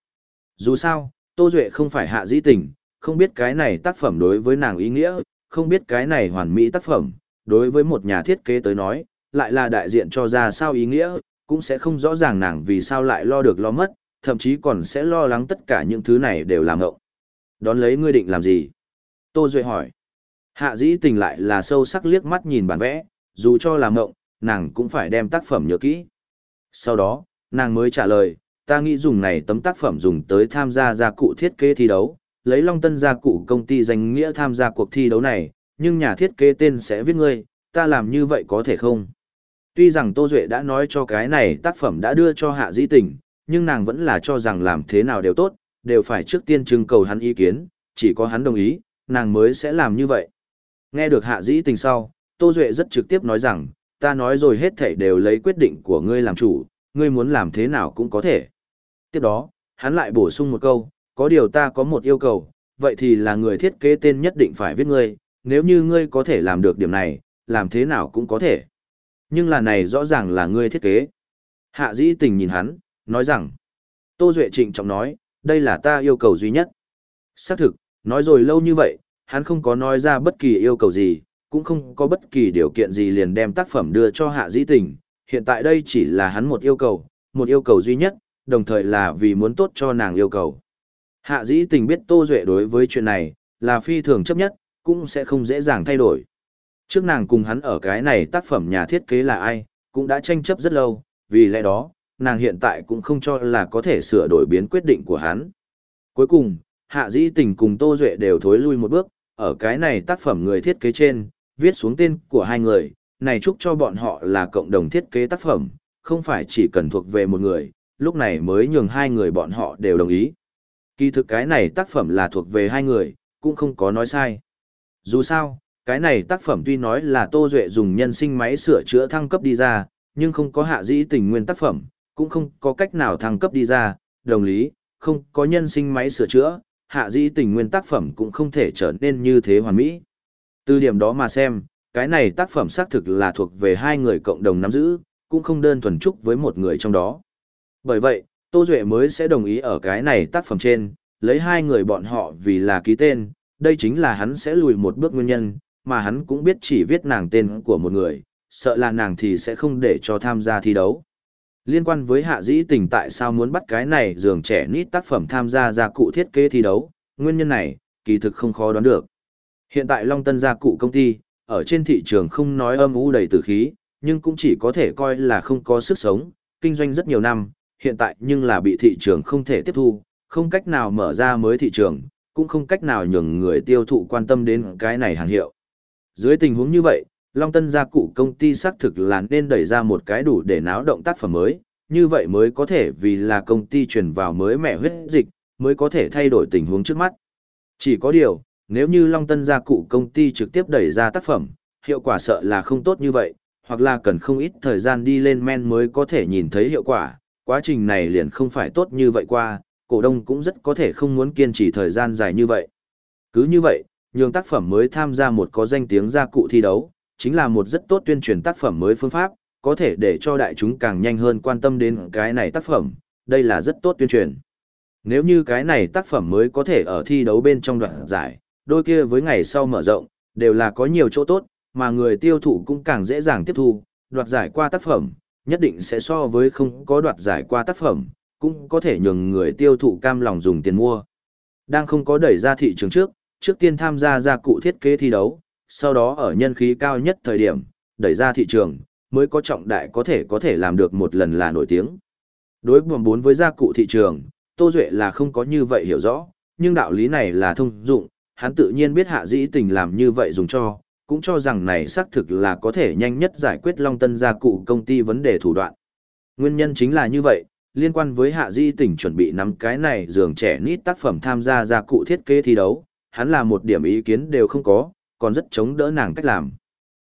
Dù sao, Tô Duệ không phải hạ dĩ tình, không biết cái này tác phẩm đối với nàng ý nghĩa, không biết cái này hoàn mỹ tác phẩm, đối với một nhà thiết kế tới nói, lại là đại diện cho ra sao ý nghĩa, cũng sẽ không rõ ràng nàng vì sao lại lo được lo mất, thậm chí còn sẽ lo lắng tất cả những thứ này đều làm ngộng. Đón lấy ngươi định làm gì? Tô Duệ hỏi. Hạ dĩ tình lại là sâu sắc liếc mắt nhìn bản vẽ, dù cho làm ngộng, nàng cũng phải đem tác phẩm nhớ kỹ. Sau đó, nàng mới trả lời, ta nghĩ dùng này tấm tác phẩm dùng tới tham gia gia cụ thiết kế thi đấu, lấy Long Tân gia cụ công ty danh nghĩa tham gia cuộc thi đấu này, nhưng nhà thiết kế tên sẽ viết ngươi, ta làm như vậy có thể không? Tuy rằng Tô Duệ đã nói cho cái này tác phẩm đã đưa cho hạ dĩ tình, nhưng nàng vẫn là cho rằng làm thế nào đều tốt, đều phải trước tiên trưng cầu hắn ý kiến, chỉ có hắn đồng ý, nàng mới sẽ làm như vậy. Nghe được hạ dĩ tình sau, Tô Duệ rất trực tiếp nói rằng, ta nói rồi hết thảy đều lấy quyết định của ngươi làm chủ, ngươi muốn làm thế nào cũng có thể. Tiếp đó, hắn lại bổ sung một câu, có điều ta có một yêu cầu, vậy thì là người thiết kế tên nhất định phải viết ngươi, nếu như ngươi có thể làm được điểm này, làm thế nào cũng có thể. Nhưng là này rõ ràng là ngươi thiết kế. Hạ dĩ tình nhìn hắn, nói rằng, Tô Duệ trịnh trọng nói, đây là ta yêu cầu duy nhất. Xác thực, nói rồi lâu như vậy, hắn không có nói ra bất kỳ yêu cầu gì, cũng không có bất kỳ điều kiện gì liền đem tác phẩm đưa cho hạ dĩ tình. Hiện tại đây chỉ là hắn một yêu cầu, một yêu cầu duy nhất, đồng thời là vì muốn tốt cho nàng yêu cầu. Hạ dĩ tình biết Tô Duệ đối với chuyện này, là phi thường chấp nhất, cũng sẽ không dễ dàng thay đổi. Trước nàng cùng hắn ở cái này tác phẩm nhà thiết kế là ai, cũng đã tranh chấp rất lâu, vì lẽ đó, nàng hiện tại cũng không cho là có thể sửa đổi biến quyết định của hắn. Cuối cùng, Hạ Dĩ Tình cùng Tô Duệ đều thối lui một bước, ở cái này tác phẩm người thiết kế trên, viết xuống tên của hai người, này chúc cho bọn họ là cộng đồng thiết kế tác phẩm, không phải chỉ cần thuộc về một người, lúc này mới nhường hai người bọn họ đều đồng ý. Kỳ thực cái này tác phẩm là thuộc về hai người, cũng không có nói sai. Dù sao, cái này tác phẩm tuy nói là Tô Duệ dùng nhân sinh máy sửa chữa thăng cấp đi ra, nhưng không có hạ dĩ tình nguyên tác phẩm, cũng không có cách nào thăng cấp đi ra, đồng lý, không có nhân sinh máy sửa chữa, hạ dĩ tình nguyên tác phẩm cũng không thể trở nên như thế hoàn mỹ. Từ điểm đó mà xem, cái này tác phẩm xác thực là thuộc về hai người cộng đồng nắm giữ, cũng không đơn thuần chúc với một người trong đó. Bởi vậy, Tô Duệ mới sẽ đồng ý ở cái này tác phẩm trên, lấy hai người bọn họ vì là ký tên, đây chính là hắn sẽ lùi một bước nguyên nhân, mà hắn cũng biết chỉ viết nàng tên của một người, sợ là nàng thì sẽ không để cho tham gia thi đấu. Liên quan với hạ dĩ tình tại sao muốn bắt cái này dường trẻ nít tác phẩm tham gia gia cụ thiết kế thi đấu, nguyên nhân này, kỳ thực không khó đoán được. Hiện tại Long Tân gia cụ công ty, ở trên thị trường không nói âm u đầy tử khí, nhưng cũng chỉ có thể coi là không có sức sống, kinh doanh rất nhiều năm, hiện tại nhưng là bị thị trường không thể tiếp thu, không cách nào mở ra mới thị trường, cũng không cách nào nhường người tiêu thụ quan tâm đến cái này hàng hiệu. Dưới tình huống như vậy, Long Tân gia cụ công ty xác thực là nên đẩy ra một cái đủ để náo động tác phẩm mới, như vậy mới có thể vì là công ty truyền vào mới mẹ huyết dịch, mới có thể thay đổi tình huống trước mắt. Chỉ có điều, nếu như Long Tân gia cụ công ty trực tiếp đẩy ra tác phẩm, hiệu quả sợ là không tốt như vậy, hoặc là cần không ít thời gian đi lên men mới có thể nhìn thấy hiệu quả, quá trình này liền không phải tốt như vậy qua, cổ đông cũng rất có thể không muốn kiên trì thời gian dài như vậy. Cứ như vậy, nhường tác phẩm mới tham gia một có danh tiếng gia cụ thi đấu, chính là một rất tốt tuyên truyền tác phẩm mới phương pháp, có thể để cho đại chúng càng nhanh hơn quan tâm đến cái này tác phẩm, đây là rất tốt tuyên truyền. Nếu như cái này tác phẩm mới có thể ở thi đấu bên trong đoạn giải, đôi kia với ngày sau mở rộng, đều là có nhiều chỗ tốt, mà người tiêu thụ cũng càng dễ dàng tiếp thu, đoạt giải qua tác phẩm, nhất định sẽ so với không có đoạt giải qua tác phẩm, cũng có thể nhường người tiêu thụ cam lòng dùng tiền mua. Đang không có đẩy ra thị trường trước, trước tiên tham gia gia cụ thiết kế thi đấu, sau đó ở nhân khí cao nhất thời điểm, đẩy ra thị trường, mới có trọng đại có thể có thể làm được một lần là nổi tiếng. Đối buồn bốn với gia cụ thị trường, Tô Duệ là không có như vậy hiểu rõ, nhưng đạo lý này là thông dụng, hắn tự nhiên biết hạ dĩ tình làm như vậy dùng cho, cũng cho rằng này xác thực là có thể nhanh nhất giải quyết Long Tân gia cụ công ty vấn đề thủ đoạn. Nguyên nhân chính là như vậy, liên quan với hạ Di Tỉnh chuẩn bị nắm cái này giường trẻ nít tác phẩm tham gia gia cụ thiết kế thi đấu, hắn là một điểm ý kiến đều không có, còn rất chống đỡ nàng cách làm.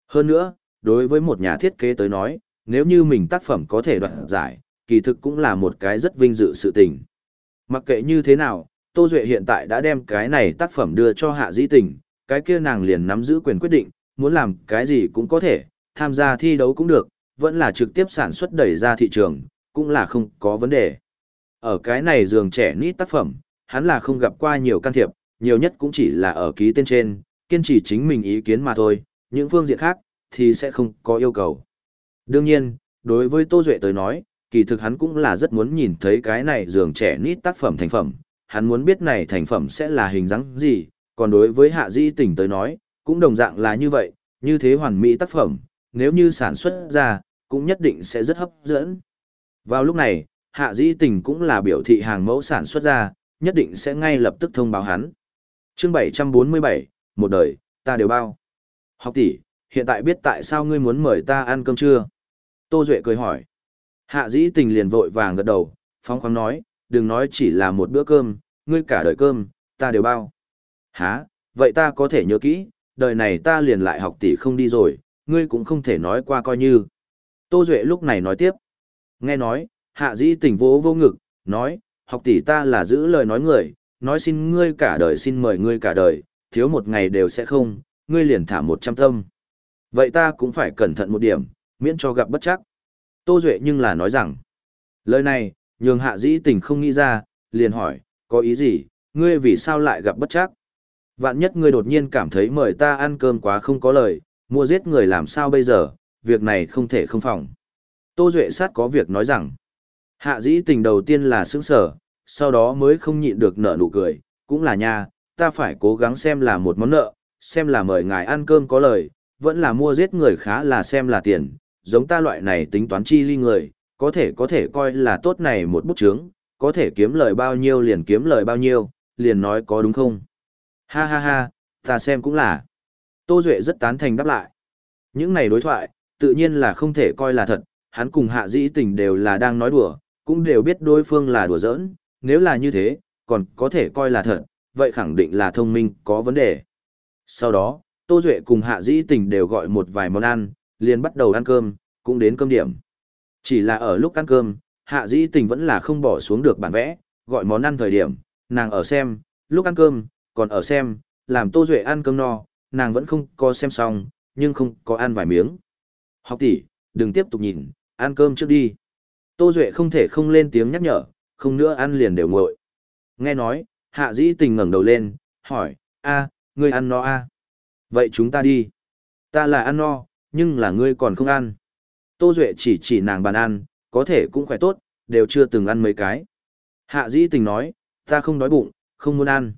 Hơn nữa, đối với một nhà thiết kế tới nói, nếu như mình tác phẩm có thể đoạt giải, kỳ thực cũng là một cái rất vinh dự sự tình. Mặc kệ như thế nào, Tô Duệ hiện tại đã đem cái này tác phẩm đưa cho hạ Di tình, cái kia nàng liền nắm giữ quyền quyết định, muốn làm cái gì cũng có thể, tham gia thi đấu cũng được, vẫn là trực tiếp sản xuất đẩy ra thị trường, cũng là không có vấn đề. Ở cái này giường trẻ nít tác phẩm, hắn là không gặp qua nhiều can thiệp, nhiều nhất cũng chỉ là ở ký tên trên, kiên trì chính mình ý kiến mà thôi, những phương diện khác, thì sẽ không có yêu cầu. Đương nhiên, đối với Tô Duệ tới nói, kỳ thực hắn cũng là rất muốn nhìn thấy cái này giường trẻ nít tác phẩm thành phẩm, hắn muốn biết này thành phẩm sẽ là hình dáng gì, còn đối với hạ di tỉnh tới nói, cũng đồng dạng là như vậy, như thế hoàn mỹ tác phẩm, nếu như sản xuất ra, cũng nhất định sẽ rất hấp dẫn. Vào lúc này, hạ Dĩ tình cũng là biểu thị hàng mẫu sản xuất ra, nhất định sẽ ngay lập tức thông báo hắn. chương 747, một đời, ta đều bao. Học tỷ, hiện tại biết tại sao ngươi muốn mời ta ăn cơm chưa? Tô Duệ cười hỏi. Hạ dĩ tình liền vội vàng gật đầu, phóng khoáng nói, đừng nói chỉ là một bữa cơm, ngươi cả đời cơm, ta đều bao. Hả, vậy ta có thể nhớ kỹ, đời này ta liền lại học tỷ không đi rồi, ngươi cũng không thể nói qua coi như. Tô Duệ lúc này nói tiếp. Nghe nói, hạ dĩ Tỉnh vỗ vô ngực, nói, học tỷ ta là giữ lời nói người, nói xin ngươi cả đời xin mời ngươi cả đời, thiếu một ngày đều sẽ không, ngươi liền thả một trăm tâm. Vậy ta cũng phải cẩn thận một điểm, miễn cho gặp bất chắc. Tô Duệ nhưng là nói rằng, lời này, nhường hạ dĩ tình không nghĩ ra, liền hỏi, có ý gì, ngươi vì sao lại gặp bất chắc? Vạn nhất ngươi đột nhiên cảm thấy mời ta ăn cơm quá không có lời, mua giết người làm sao bây giờ, việc này không thể không phòng. Tô Duệ sát có việc nói rằng, hạ dĩ tình đầu tiên là sướng sở, sau đó mới không nhịn được nợ nụ cười, cũng là nha, ta phải cố gắng xem là một món nợ, xem là mời ngài ăn cơm có lời, vẫn là mua giết người khá là xem là tiền, giống ta loại này tính toán chi ly người, có thể có thể coi là tốt này một bút chướng, có thể kiếm lời bao nhiêu liền kiếm lời bao nhiêu, liền nói có đúng không? Ha ha ha, ta xem cũng là. Tô Duệ rất tán thành đáp lại. Những này đối thoại, tự nhiên là không thể coi là thật, hắn cùng hạ dĩ tình đều là đang nói đùa, cũng đều biết đối phương là đùa giỡn, nếu là như thế, còn có thể coi là thật, vậy khẳng định là thông minh, có vấn đề. Sau đó, Tô Duệ cùng hạ dĩ tình đều gọi một vài món ăn, liền bắt đầu ăn cơm, cũng đến cơm điểm. Chỉ là ở lúc ăn cơm, hạ dĩ tình vẫn là không bỏ xuống được bản vẽ, gọi món ăn thời điểm, nàng ở xem, lúc ăn cơm, còn ở xem, làm Tô Duệ ăn cơm no, nàng vẫn không có xem xong, nhưng không có ăn vài miếng. Học tỷ, đừng tiếp tục nhìn, ăn cơm trước đi. Tô Duệ không thể không lên tiếng nhắc nhở, không nữa ăn liền đều nguội. Nghe nói, hạ dĩ tình ngẩng đầu lên, hỏi, a ngươi ăn no a Vậy chúng ta đi. Ta là ăn no, nhưng là ngươi còn không ăn. Tô Duệ chỉ chỉ nàng bàn ăn, có thể cũng khỏe tốt, đều chưa từng ăn mấy cái. Hạ dĩ tình nói, ta không đói bụng, không muốn ăn.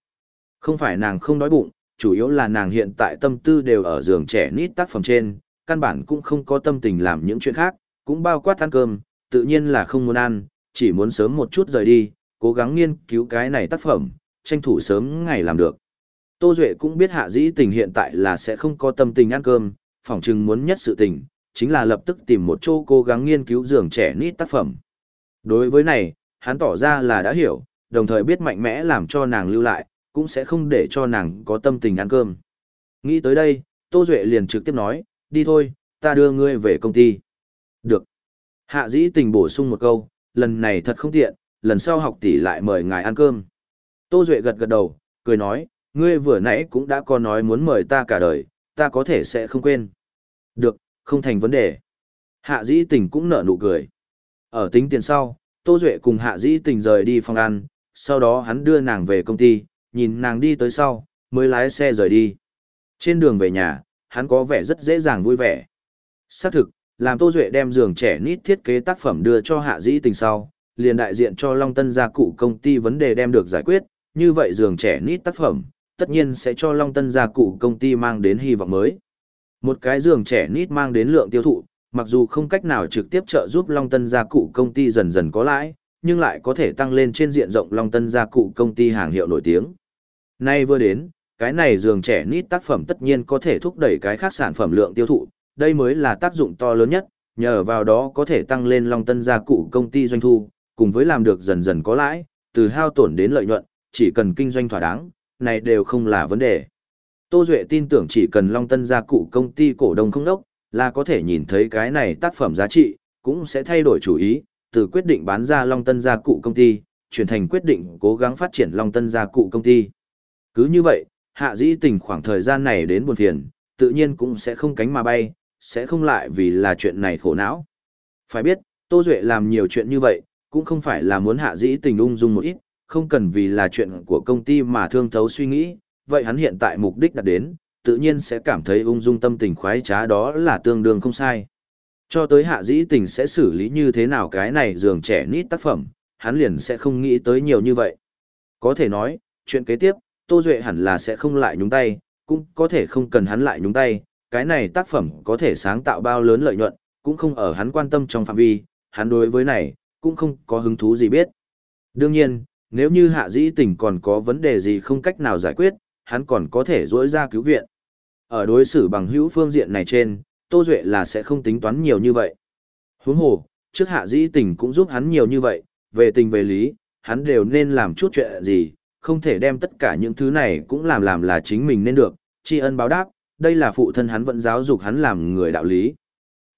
Không phải nàng không đói bụng, chủ yếu là nàng hiện tại tâm tư đều ở giường trẻ nít tác phẩm trên, căn bản cũng không có tâm tình làm những chuyện khác, cũng bao quát ăn cơm, tự nhiên là không muốn ăn, chỉ muốn sớm một chút rời đi, cố gắng nghiên cứu cái này tác phẩm, tranh thủ sớm ngày làm được. Tô Duệ cũng biết hạ dĩ tình hiện tại là sẽ không có tâm tình ăn cơm, phỏng chừng muốn nhất sự tình, chính là lập tức tìm một chỗ cố gắng nghiên cứu giường trẻ nít tác phẩm. Đối với này, hắn tỏ ra là đã hiểu, đồng thời biết mạnh mẽ làm cho nàng lưu lại, cũng sẽ không để cho nàng có tâm tình ăn cơm. Nghĩ tới đây, Tô Duệ liền trực tiếp nói, đi thôi, ta đưa ngươi về công ty. Được. Hạ dĩ tình bổ sung một câu, lần này thật không tiện, lần sau học tỷ lại mời ngài ăn cơm. Tô Duệ gật gật đầu, cười nói, ngươi vừa nãy cũng đã có nói muốn mời ta cả đời, ta có thể sẽ không quên. Được, không thành vấn đề. Hạ dĩ tình cũng nở nụ cười. Ở tính tiền sau, Tô Duệ cùng hạ dĩ tình rời đi phòng ăn, sau đó hắn đưa nàng về công ty, nhìn nàng đi tới sau, mới lái xe rời đi. Trên đường về nhà, hắn có vẻ rất dễ dàng vui vẻ. Xác thực, làm Tô Duệ đem giường trẻ nít thiết kế tác phẩm đưa cho hạ dĩ tình sau, liền đại diện cho Long Tân gia cụ công ty vấn đề đem được giải quyết, như vậy giường trẻ nít tác phẩm, tất nhiên sẽ cho Long Tân gia cụ công ty mang đến hy vọng mới. Một cái giường trẻ nít mang đến lượng tiêu thụ, mặc dù không cách nào trực tiếp trợ giúp Long Tân gia cụ công ty dần dần có lãi, nhưng lại có thể tăng lên trên diện rộng Long Tân gia cụ công ty hàng hiệu nổi tiếng. Nay vừa đến, cái này giường trẻ nít tác phẩm tất nhiên có thể thúc đẩy cái khác sản phẩm lượng tiêu thụ, đây mới là tác dụng to lớn nhất, nhờ vào đó có thể tăng lên Long Tân gia cụ công ty doanh thu, cùng với làm được dần dần có lãi, từ hao tổn đến lợi nhuận, chỉ cần kinh doanh thỏa đáng, này đều không là vấn đề. Tô Duệ tin tưởng chỉ cần Long Tân gia cụ công ty cổ đông không đốc, là có thể nhìn thấy cái này tác phẩm giá trị, cũng sẽ thay đổi chủ ý, từ quyết định bán ra Long Tân gia cụ công ty, chuyển thành quyết định cố gắng phát triển Long Tân gia cụ công ty. Cứ như vậy, hạ dĩ tình khoảng thời gian này đến buồn phiền, tự nhiên cũng sẽ không cánh mà bay, sẽ không lại vì là chuyện này khổ não. Phải biết, Tô Duệ làm nhiều chuyện như vậy, cũng không phải là muốn hạ dĩ tình ung dung một ít, không cần vì là chuyện của công ty mà thương thấu suy nghĩ, vậy hắn hiện tại mục đích đạt đến, tự nhiên sẽ cảm thấy ung dung tâm tình khoái trá đó là tương đương không sai. Cho tới hạ dĩ tình sẽ xử lý như thế nào cái này dường trẻ nít tác phẩm, hắn liền sẽ không nghĩ tới nhiều như vậy. Có thể nói, chuyện kế tiếp, Tô Duệ hẳn là sẽ không lại nhúng tay, cũng có thể không cần hắn lại nhúng tay, cái này tác phẩm có thể sáng tạo bao lớn lợi nhuận, cũng không ở hắn quan tâm trong phạm vi, hắn đối với này, cũng không có hứng thú gì biết. Đương nhiên, nếu như hạ dĩ tình còn có vấn đề gì không cách nào giải quyết, hắn còn có thể dỗi ra cứu viện. Ở đối xử bằng hữu phương diện này trên, Tô Duệ là sẽ không tính toán nhiều như vậy. Huống hồ, trước hạ dĩ tình cũng giúp hắn nhiều như vậy, về tình về lý, hắn đều nên làm chút chuyện gì, không thể đem tất cả những thứ này cũng làm làm là chính mình nên được, tri ân báo đáp, đây là phụ thân hắn vẫn giáo dục hắn làm người đạo lý.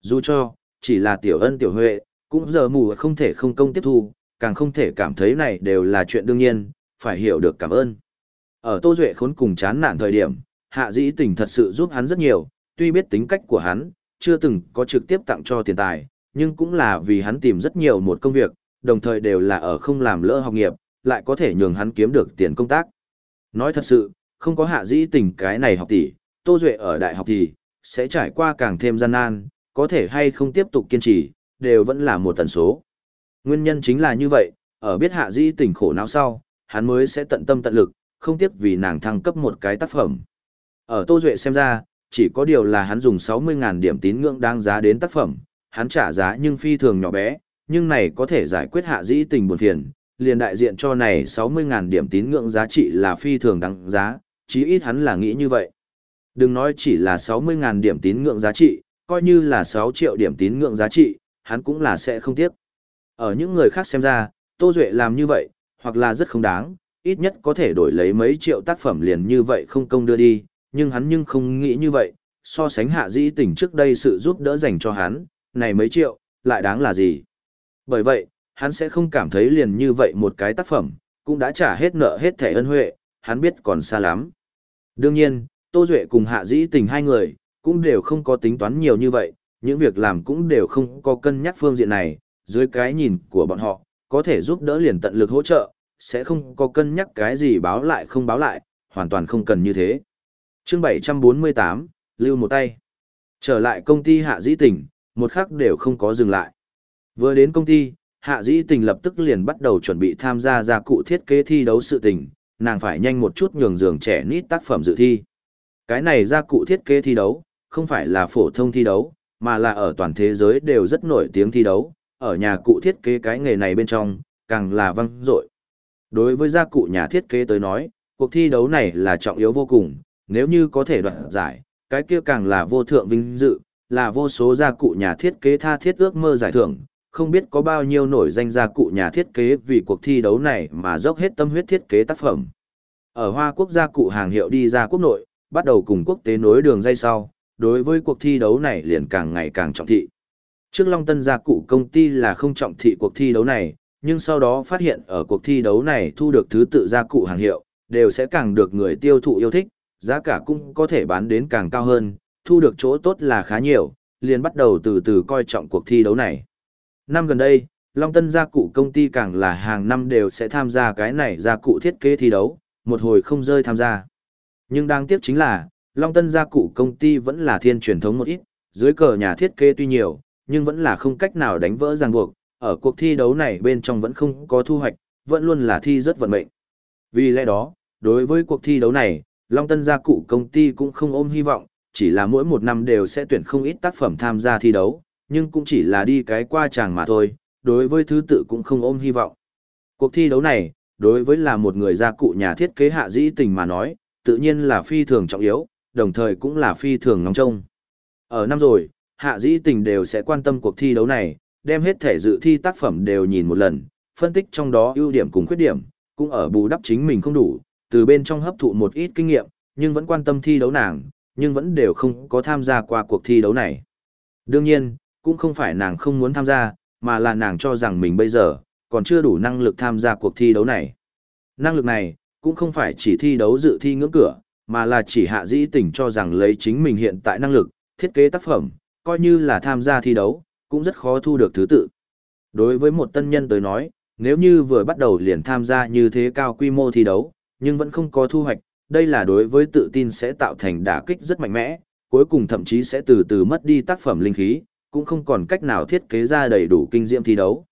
Dù cho, chỉ là tiểu ân tiểu huệ, cũng giờ mù không thể không công tiếp thu, càng không thể cảm thấy này đều là chuyện đương nhiên, phải hiểu được cảm ơn. Ở Tô Duệ khốn cùng chán nản thời điểm, hạ dĩ tình thật sự giúp hắn rất nhiều, tuy biết tính cách của hắn, chưa từng có trực tiếp tặng cho tiền tài, nhưng cũng là vì hắn tìm rất nhiều một công việc, đồng thời đều là ở không làm lỡ học nghiệp, lại có thể nhường hắn kiếm được tiền công tác. Nói thật sự, không có hạ dĩ tình cái này học tỷ, Tô Duệ ở đại học thì, sẽ trải qua càng thêm gian nan, có thể hay không tiếp tục kiên trì, đều vẫn là một tần số. Nguyên nhân chính là như vậy, ở biết hạ Di tình khổ não sau, hắn mới sẽ tận tâm tận lực, không tiếc vì nàng thăng cấp một cái tác phẩm. Ở Tô Duệ xem ra, chỉ có điều là hắn dùng 60.000 điểm tín ngưỡng đáng giá đến tác phẩm, hắn trả giá nhưng phi thường nhỏ bé, nhưng này có thể giải quyết hạ dĩ tình buồn phiền, liền đại diện cho này 60.000 điểm tín ngưỡng giá trị là phi thường đáng giá, chí ít hắn là nghĩ như vậy. Đừng nói chỉ là 60.000 điểm tín ngưỡng giá trị, coi như là 6 triệu điểm tín ngưỡng giá trị, hắn cũng là sẽ không tiếc. Ở những người khác xem ra, Tô Duệ làm như vậy, hoặc là rất không đáng, ít nhất có thể đổi lấy mấy triệu tác phẩm liền như vậy không công đưa đi, nhưng hắn nhưng không nghĩ như vậy, so sánh hạ dĩ tình trước đây sự giúp đỡ dành cho hắn, này mấy triệu, lại đáng là gì. Bởi vậy, hắn sẽ không cảm thấy liền như vậy một cái tác phẩm, cũng đã trả hết nợ hết thẻ ân huệ, hắn biết còn xa lắm. Đương nhiên, Tô Duệ cùng hạ dĩ tình hai người, cũng đều không có tính toán nhiều như vậy, những việc làm cũng đều không có cân nhắc phương diện này, dưới cái nhìn của bọn họ, có thể giúp đỡ liền tận lực hỗ trợ, sẽ không có cân nhắc cái gì báo lại không báo lại, hoàn toàn không cần như thế. chương 748, lưu một tay. Trở lại công ty hạ dĩ tình, một khắc đều không có dừng lại. Vừa đến công ty, hạ dĩ tình lập tức liền bắt đầu chuẩn bị tham gia gia cụ thiết kế thi đấu sự tình, nàng phải nhanh một chút nhường giường trẻ nít tác phẩm dự thi. Cái này gia cụ thiết kế thi đấu, không phải là phổ thông thi đấu, mà là ở toàn thế giới đều rất nổi tiếng thi đấu, ở nhà cụ thiết kế cái nghề này bên trong, càng là văng dội. Đối với gia cụ nhà thiết kế tới nói, cuộc thi đấu này là trọng yếu vô cùng, nếu như có thể đoạt giải, cái kia càng là vô thượng vinh dự, là vô số gia cụ nhà thiết kế tha thiết ước mơ giải thưởng, không biết có bao nhiêu nổi danh gia cụ nhà thiết kế vì cuộc thi đấu này mà dốc hết tâm huyết thiết kế tác phẩm. Ở Hoa Quốc gia cụ hàng hiệu đi ra quốc nội, bắt đầu cùng quốc tế nối đường dây sau, đối với cuộc thi đấu này liền càng ngày càng trọng thị. Trước Long Tân gia cụ công ty là không trọng thị cuộc thi đấu này, nhưng sau đó phát hiện ở cuộc thi đấu này thu được thứ tự gia cụ hàng hiệu, đều sẽ càng được người tiêu thụ yêu thích, giá cả cũng có thể bán đến càng cao hơn, thu được chỗ tốt là khá nhiều, liền bắt đầu từ từ coi trọng cuộc thi đấu này. Năm gần đây, Long Tân gia cụ công ty càng là hàng năm đều sẽ tham gia cái này gia cụ thiết kế thi đấu, một hồi không rơi tham gia. Nhưng đáng tiếc chính là, Long Tân gia cụ công ty vẫn là thiên truyền thống một ít, dưới cờ nhà thiết kế tuy nhiều, nhưng vẫn là không cách nào đánh vỡ ràng buộc, ở cuộc thi đấu này bên trong vẫn không có thu hoạch, vẫn luôn là thi rất vận mệnh. Vì lẽ đó, đối với cuộc thi đấu này, Long Tân gia cụ công ty cũng không ôm hy vọng, chỉ là mỗi một năm đều sẽ tuyển không ít tác phẩm tham gia thi đấu, nhưng cũng chỉ là đi cái qua chàng mà thôi, đối với thứ tự cũng không ôm hy vọng. Cuộc thi đấu này, đối với là một người gia cụ nhà thiết kế hạ dĩ tình mà nói, tự nhiên là phi thường trọng yếu, đồng thời cũng là phi thường ngóng trông. Ở năm rồi, hạ dĩ tình đều sẽ quan tâm cuộc thi đấu này, đem hết thể dự thi tác phẩm đều nhìn một lần, phân tích trong đó ưu điểm cùng khuyết điểm, cũng ở bù đắp chính mình không đủ, từ bên trong hấp thụ một ít kinh nghiệm, nhưng vẫn quan tâm thi đấu nàng, nhưng vẫn đều không có tham gia qua cuộc thi đấu này. Đương nhiên, cũng không phải nàng không muốn tham gia, mà là nàng cho rằng mình bây giờ, còn chưa đủ năng lực tham gia cuộc thi đấu này. Năng lực này, cũng không phải chỉ thi đấu dự thi ngưỡng cửa, mà là chỉ hạ dĩ tình cho rằng lấy chính mình hiện tại năng lực, thiết kế tác phẩm, coi như là tham gia thi đấu, cũng rất khó thu được thứ tự. Đối với một tân nhân tới nói, nếu như vừa bắt đầu liền tham gia như thế cao quy mô thi đấu, nhưng vẫn không có thu hoạch, đây là đối với tự tin sẽ tạo thành đả kích rất mạnh mẽ, cuối cùng thậm chí sẽ từ từ mất đi tác phẩm linh khí, cũng không còn cách nào thiết kế ra đầy đủ kinh diệm thi đấu.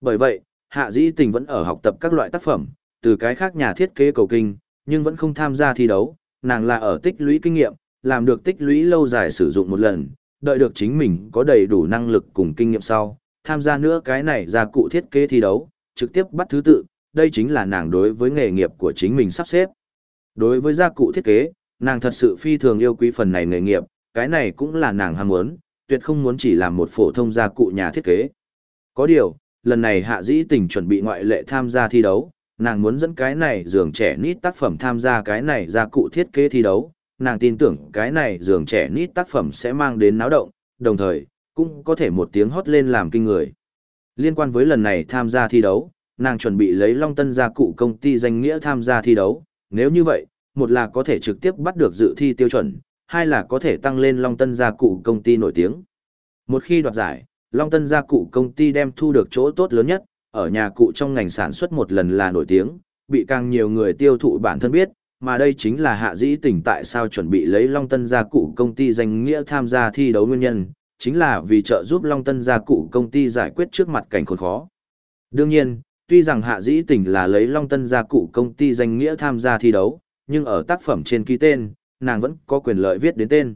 Bởi vậy, Hạ Dĩ Tình vẫn ở học tập các loại tác phẩm, từ cái khác nhà thiết kế cầu kinh, nhưng vẫn không tham gia thi đấu, nàng là ở tích lũy kinh nghiệm, làm được tích lũy lâu dài sử dụng một lần, đợi được chính mình có đầy đủ năng lực cùng kinh nghiệm sau, tham gia nữa cái này ra cụ thiết kế thi đấu, trực tiếp bắt thứ tự, đây chính là nàng đối với nghề nghiệp của chính mình sắp xếp. Đối với gia cụ thiết kế, nàng thật sự phi thường yêu quý phần này nghề nghiệp, cái này cũng là nàng ham muốn, tuyệt không muốn chỉ làm một phổ thông gia cụ nhà thiết kế. Có điều, lần này hạ dĩ tình chuẩn bị ngoại lệ tham gia thi đấu, nàng muốn dẫn cái này giường trẻ nít tác phẩm tham gia cái này gia cụ thiết kế thi đấu, nàng tin tưởng cái này giường trẻ nít tác phẩm sẽ mang đến náo động, đồng thời, cũng có thể một tiếng hót lên làm kinh người. Liên quan với lần này tham gia thi đấu, nàng chuẩn bị lấy Long Tân gia cụ công ty danh nghĩa tham gia thi đấu, nếu như vậy, một là có thể trực tiếp bắt được dự thi tiêu chuẩn, hai là có thể tăng lên Long Tân gia cụ công ty nổi tiếng. Một khi đoạt giải, Long Tân gia cụ công ty đem thu được chỗ tốt lớn nhất, ở nhà cụ trong ngành sản xuất một lần là nổi tiếng, bị càng nhiều người tiêu thụ bản thân biết, mà đây chính là hạ dĩ tỉnh tại sao chuẩn bị lấy Long Tân gia cụ công ty danh nghĩa tham gia thi đấu nguyên nhân, chính là vì trợ giúp Long Tân gia cụ công ty giải quyết trước mặt cảnh khốn khó. Đương nhiên, tuy rằng hạ dĩ tỉnh là lấy Long Tân gia cụ công ty danh nghĩa tham gia thi đấu, nhưng ở tác phẩm trên ký tên, nàng vẫn có quyền lợi viết đến tên.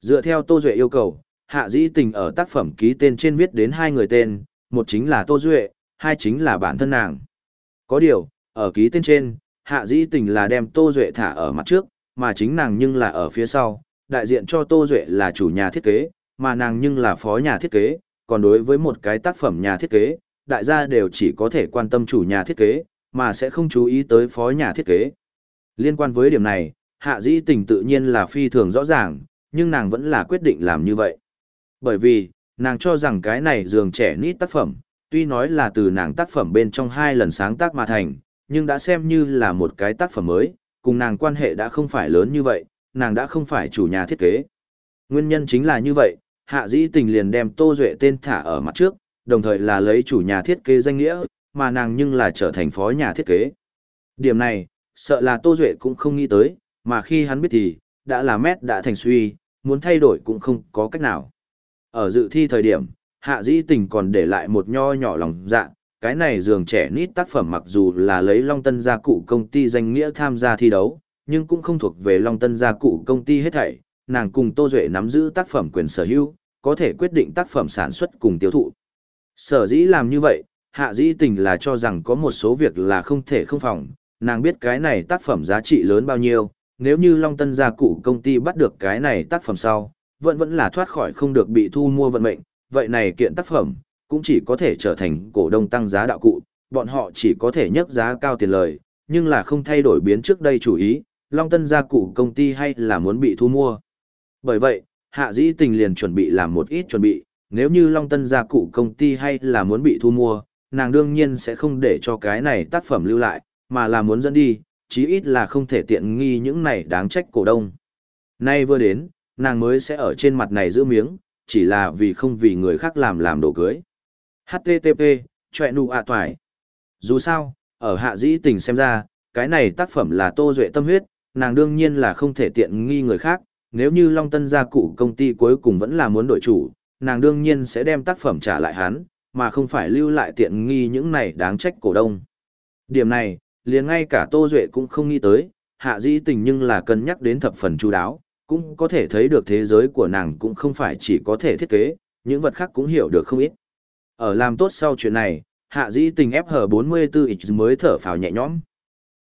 Dựa theo Tô Duệ yêu cầu, hạ dĩ tình ở tác phẩm ký tên trên viết đến hai người tên, một chính là Tô Duệ, hai chính là bản thân nàng. Có điều, ở ký tên trên, hạ dĩ tình là đem Tô Duệ thả ở mặt trước, mà chính nàng nhưng là ở phía sau, đại diện cho Tô Duệ là chủ nhà thiết kế, mà nàng nhưng là phó nhà thiết kế, còn đối với một cái tác phẩm nhà thiết kế, đại gia đều chỉ có thể quan tâm chủ nhà thiết kế, mà sẽ không chú ý tới phó nhà thiết kế. Liên quan với điểm này, hạ dĩ tình tự nhiên là phi thường rõ ràng, nhưng nàng vẫn là quyết định làm như vậy. Bởi vì, nàng cho rằng cái này dường trẻ nít tác phẩm, tuy nói là từ nàng tác phẩm bên trong hai lần sáng tác mà thành, nhưng đã xem như là một cái tác phẩm mới, cùng nàng quan hệ đã không phải lớn như vậy, nàng đã không phải chủ nhà thiết kế. Nguyên nhân chính là như vậy, hạ dĩ tình liền đem Tô Duệ tên thả ở mặt trước, đồng thời là lấy chủ nhà thiết kế danh nghĩa, mà nàng nhưng là trở thành phó nhà thiết kế. Điểm này, sợ là Tô Duệ cũng không nghĩ tới, mà khi hắn biết thì, đã là mét đã thành suy, muốn thay đổi cũng không có cách nào. Ở dự thi thời điểm, hạ dĩ tình còn để lại một nho nhỏ lòng dạ, cái này giường trẻ nít tác phẩm mặc dù là lấy Long Tân gia cụ công ty danh nghĩa tham gia thi đấu, nhưng cũng không thuộc về Long Tân gia cụ công ty hết thảy, nàng cùng Tô Duệ nắm giữ tác phẩm quyền sở hữu, có thể quyết định tác phẩm sản xuất cùng tiêu thụ. Sở dĩ làm như vậy, hạ dĩ tình là cho rằng có một số việc là không thể không phòng, nàng biết cái này tác phẩm giá trị lớn bao nhiêu, nếu như Long Tân gia cụ công ty bắt được cái này tác phẩm sau, vẫn vẫn là thoát khỏi không được bị thu mua vận mệnh, vậy này kiện tác phẩm, cũng chỉ có thể trở thành cổ đông tăng giá đạo cụ, bọn họ chỉ có thể nhấc giá cao tiền lời, nhưng là không thay đổi biến trước đây chủ ý, Long Tân gia cụ công ty hay là muốn bị thu mua. Bởi vậy, Hạ Dĩ Tình liền chuẩn bị làm một ít chuẩn bị, nếu như Long Tân gia cụ công ty hay là muốn bị thu mua, nàng đương nhiên sẽ không để cho cái này tác phẩm lưu lại, mà là muốn dẫn đi, chí ít là không thể tiện nghi những này đáng trách cổ đông. Nay vừa đến, nàng mới sẽ ở trên mặt này giữ miếng, chỉ là vì không vì người khác làm làm đồ cưới. HTTP, chọe nụ ạ toài. Dù sao, ở hạ dĩ tình xem ra, cái này tác phẩm là tô duệ tâm huyết, nàng đương nhiên là không thể tiện nghi người khác, nếu như Long Tân gia cụ công ty cuối cùng vẫn là muốn đổi chủ, nàng đương nhiên sẽ đem tác phẩm trả lại hắn, mà không phải lưu lại tiện nghi những này đáng trách cổ đông. Điểm này, liền ngay cả Tô Duệ cũng không nghĩ tới, hạ dĩ tình nhưng là cân nhắc đến thập phần chú đáo, cũng có thể thấy được thế giới của nàng cũng không phải chỉ có thể thiết kế, những vật khác cũng hiểu được không ít. Ở làm tốt sau chuyện này, hạ dĩ tình FH44X mới thở phào nhẹ nhõm.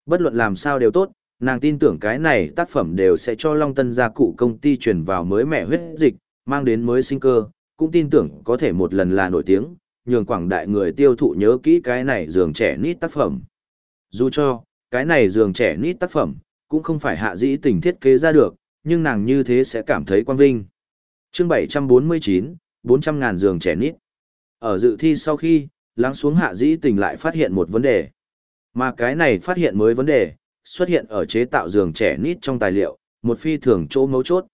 Bất luận làm sao đều tốt, nàng tin tưởng cái này tác phẩm đều sẽ cho Long Tân gia cụ công ty truyền vào mới mẹ huyết dịch, mang đến mới sinh cơ, cũng tin tưởng có thể một lần là nổi tiếng, nhường quảng đại người tiêu thụ nhớ kỹ cái này giường trẻ nít tác phẩm. Dù cho, cái này giường trẻ nít tác phẩm, cũng không phải hạ dĩ tình thiết kế ra được, nhưng nàng như thế sẽ cảm thấy quan vinh. chương 749, 400 ngàn giường trẻ nít. Ở dự thi sau khi, lắng xuống hạ dĩ tình lại phát hiện một vấn đề. Mà cái này phát hiện mới vấn đề, xuất hiện ở chế tạo giường trẻ nít trong tài liệu, một phi thường chỗ mấu chốt.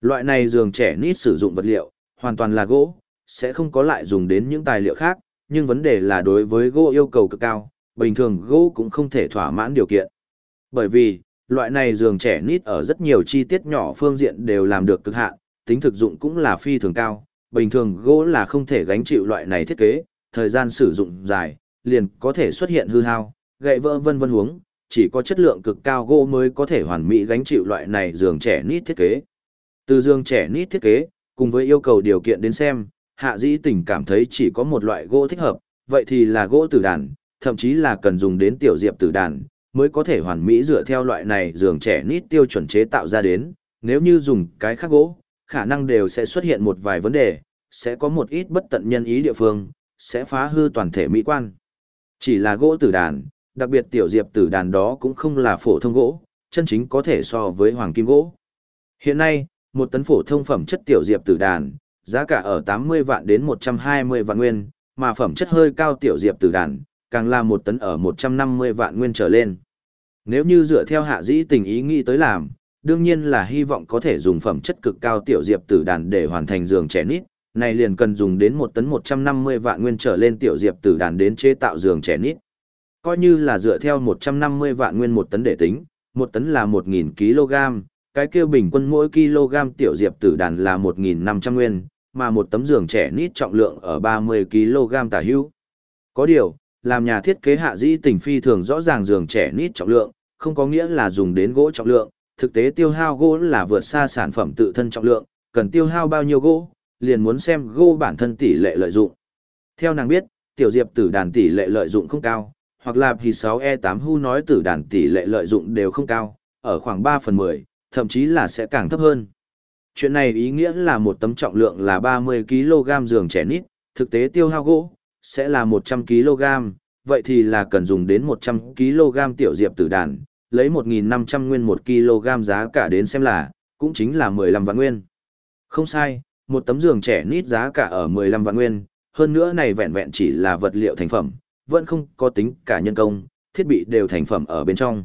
Loại này giường trẻ nít sử dụng vật liệu, hoàn toàn là gỗ, sẽ không có lại dùng đến những tài liệu khác, nhưng vấn đề là đối với gỗ yêu cầu cực cao, bình thường gỗ cũng không thể thỏa mãn điều kiện. Bởi vì, loại này giường trẻ nít ở rất nhiều chi tiết nhỏ phương diện đều làm được cực hạn, tính thực dụng cũng là phi thường cao, bình thường gỗ là không thể gánh chịu loại này thiết kế, thời gian sử dụng dài, liền có thể xuất hiện hư hao, gãy vỡ vân vân huống, chỉ có chất lượng cực cao gỗ mới có thể hoàn mỹ gánh chịu loại này giường trẻ nít thiết kế. Từ giường trẻ nít thiết kế, cùng với yêu cầu điều kiện đến xem, hạ dĩ tình cảm thấy chỉ có một loại gỗ thích hợp, vậy thì là gỗ tử đàn, thậm chí là cần dùng đến tiểu diệp tử đàn, mới có thể hoàn mỹ dựa theo loại này giường trẻ nít tiêu chuẩn chế tạo ra đến, nếu như dùng cái khác gỗ, khả năng đều sẽ xuất hiện một vài vấn đề, sẽ có một ít bất tận nhân ý địa phương, sẽ phá hư toàn thể mỹ quan. Chỉ là gỗ tử đàn, đặc biệt tiểu diệp tử đàn đó cũng không là phổ thông gỗ, chân chính có thể so với hoàng kim gỗ. Hiện nay, một tấn phổ thông phẩm chất tiểu diệp tử đàn, giá cả ở 80 vạn đến 120 vạn nguyên, mà phẩm chất hơi cao tiểu diệp tử đàn, càng là một tấn ở 150 vạn nguyên trở lên. Nếu như dựa theo hạ dĩ tình ý nghĩ tới làm, đương nhiên là hy vọng có thể dùng phẩm chất cực cao tiểu diệp tử đàn để hoàn thành giường trẻ nít, này liền cần dùng đến một tấn 150 vạn nguyên trở lên tiểu diệp tử đàn đến chế tạo giường trẻ nít. Coi như là dựa theo 150 vạn nguyên một tấn để tính, một tấn là 1.000 kg, cái kia bình quân mỗi kg tiểu diệp tử đàn là 1.500 nguyên, mà một tấm giường trẻ nít trọng lượng ở 30 kg tả hữu. Có điều, làm nhà thiết kế hạ dĩ tình phi thường rõ ràng giường trẻ nít trọng lượng, không có nghĩa là dùng đến gỗ trọng lượng, thực tế tiêu hao gỗ là vượt xa sản phẩm tự thân trọng lượng, cần tiêu hao bao nhiêu gỗ, liền muốn xem gỗ bản thân tỷ lệ lợi dụng. Theo nàng biết, tiểu diệp tử đàn tỷ lệ lợi dụng không cao, hoặc là e thì 6E8 hu nói tử đàn tỷ lệ lợi dụng đều không cao, ở khoảng 3 phần 10, thậm chí là sẽ càng thấp hơn. Chuyện này ý nghĩa là một tấm trọng lượng là 30 kg giường trẻ nít, thực tế tiêu hao gỗ, sẽ là 100 kg, vậy thì là cần dùng đến 100 kg tiểu diệp tử đàn, lấy 1.500 nguyên 1 kg giá cả đến xem là, cũng chính là 15 vạn nguyên. Không sai, một tấm giường trẻ nít giá cả ở 15 vạn nguyên, hơn nữa này vẹn vẹn chỉ là vật liệu thành phẩm, vẫn không có tính cả nhân công, thiết bị đều thành phẩm ở bên trong.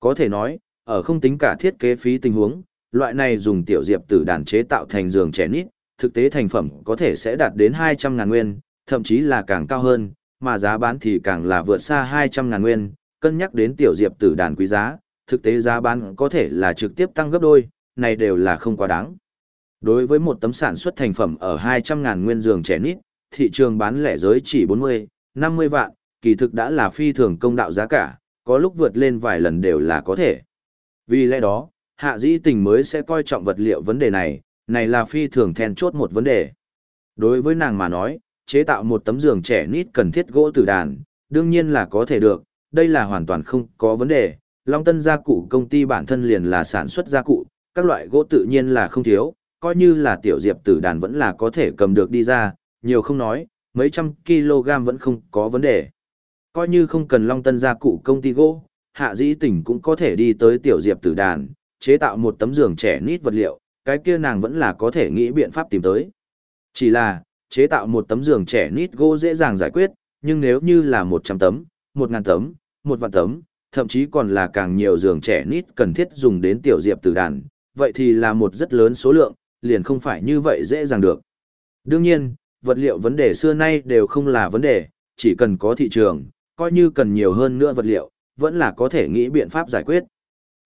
Có thể nói, ở không tính cả thiết kế phí tình huống, loại này dùng tiểu diệp tử đàn chế tạo thành giường trẻ nít, thực tế thành phẩm có thể sẽ đạt đến 200 ngàn nguyên, thậm chí là càng cao hơn, mà giá bán thì càng là vượt xa 200 ngàn nguyên, cân nhắc đến tiểu diệp tử đàn quý giá, thực tế giá bán có thể là trực tiếp tăng gấp đôi, này đều là không quá đáng. Đối với một tấm sản xuất thành phẩm ở 200 ngàn nguyên giường trẻ nít, thị trường bán lẻ giới chỉ 40, 50 vạn, kỳ thực đã là phi thường công đạo giá cả, có lúc vượt lên vài lần đều là có thể. Vì lẽ đó, hạ dĩ tình mới sẽ coi trọng vật liệu vấn đề này, này là phi thường then chốt một vấn đề. Đối với nàng mà nói, chế tạo một tấm giường trẻ nít cần thiết gỗ từ đàn, đương nhiên là có thể được, đây là hoàn toàn không có vấn đề. Long Tân gia cụ công ty bản thân liền là sản xuất gia cụ, các loại gỗ tự nhiên là không thiếu, coi như là tiểu diệp tử đàn vẫn là có thể cầm được đi ra, nhiều không nói, mấy trăm kg vẫn không có vấn đề. Coi như không cần Long Tân gia cụ công ty gỗ, hạ dĩ tỉnh cũng có thể đi tới tiểu diệp tử đàn, chế tạo một tấm giường trẻ nít vật liệu, cái kia nàng vẫn là có thể nghĩ biện pháp tìm tới. Chỉ là, chế tạo một tấm giường trẻ nít gỗ dễ dàng giải quyết, nhưng nếu như là 100 tấm, 1000 tấm, một vạn tấm, thậm chí còn là càng nhiều giường trẻ nít cần thiết dùng đến tiểu diệp tử đàn, vậy thì là một rất lớn số lượng, liền không phải như vậy dễ dàng được. Đương nhiên, vật liệu vấn đề xưa nay đều không là vấn đề, chỉ cần có thị trường, coi như cần nhiều hơn nữa vật liệu, vẫn là có thể nghĩ biện pháp giải quyết.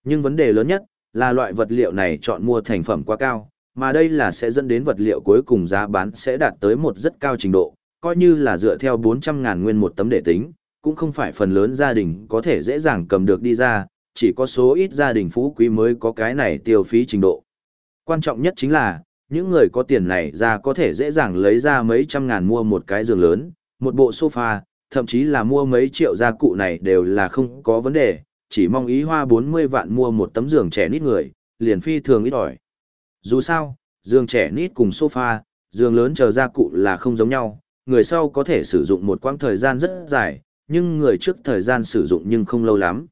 Nhưng vấn đề lớn nhất là loại vật liệu này chọn mua thành phẩm quá cao, mà đây là sẽ dẫn đến vật liệu cuối cùng giá bán sẽ đạt tới một rất cao trình độ, coi như là dựa theo 400.000 nguyên một tấm để tính, cũng không phải phần lớn gia đình có thể dễ dàng cầm được đi ra, chỉ có số ít gia đình phú quý mới có cái này tiêu phí trình độ. Quan trọng nhất chính là, những người có tiền này ra có thể dễ dàng lấy ra mấy trăm ngàn mua một cái giường lớn, một bộ sofa, thậm chí là mua mấy triệu gia cụ này đều là không có vấn đề, chỉ mong ý hoa 40 vạn mua một tấm giường trẻ nít người, liền phi thường ít ỏi. Dù sao, giường trẻ nít cùng sofa, giường lớn chờ gia cụ là không giống nhau, người sau có thể sử dụng một quãng thời gian rất dài, nhưng người trước thời gian sử dụng nhưng không lâu lắm.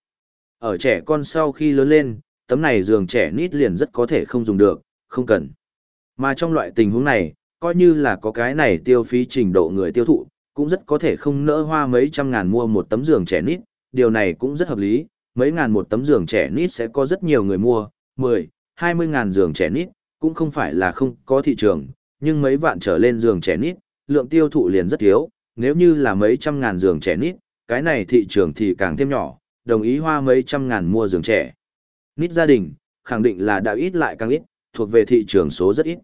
Ở trẻ con sau khi lớn lên, tấm này giường trẻ nít liền rất có thể không dùng được, không cần. Mà trong loại tình huống này, coi như là có cái này tiêu phí trình độ người tiêu thụ, cũng rất có thể không nỡ hoa mấy trăm ngàn mua một tấm giường trẻ nít, điều này cũng rất hợp lý, mấy ngàn một tấm giường trẻ nít sẽ có rất nhiều người mua, 10, 20 ngàn giường trẻ nít, cũng không phải là không có thị trường, nhưng mấy vạn trở lên giường trẻ nít, lượng tiêu thụ liền rất thiếu, nếu như là mấy trăm ngàn giường trẻ nít, cái này thị trường thì càng thêm nhỏ, đồng ý hoa mấy trăm ngàn mua giường trẻ. Nít gia đình, khẳng định là đã ít lại càng ít, thuộc về thị trường số rất ít.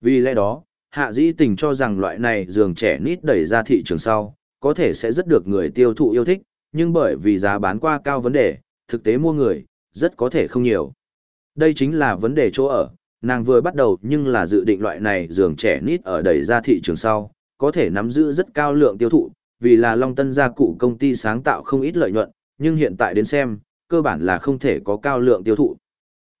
Vì lẽ đó, hạ dĩ tình cho rằng loại này giường trẻ nít đẩy ra thị trường sau, có thể sẽ rất được người tiêu thụ yêu thích, nhưng bởi vì giá bán qua cao vấn đề, thực tế mua người, rất có thể không nhiều. Đây chính là vấn đề chỗ ở, nàng vừa bắt đầu nhưng là dự định loại này giường trẻ nít ở đẩy ra thị trường sau, có thể nắm giữ rất cao lượng tiêu thụ, vì là Long Tân gia cụ công ty sáng tạo không ít lợi nhuận, nhưng hiện tại đến xem, cơ bản là không thể có cao lượng tiêu thụ.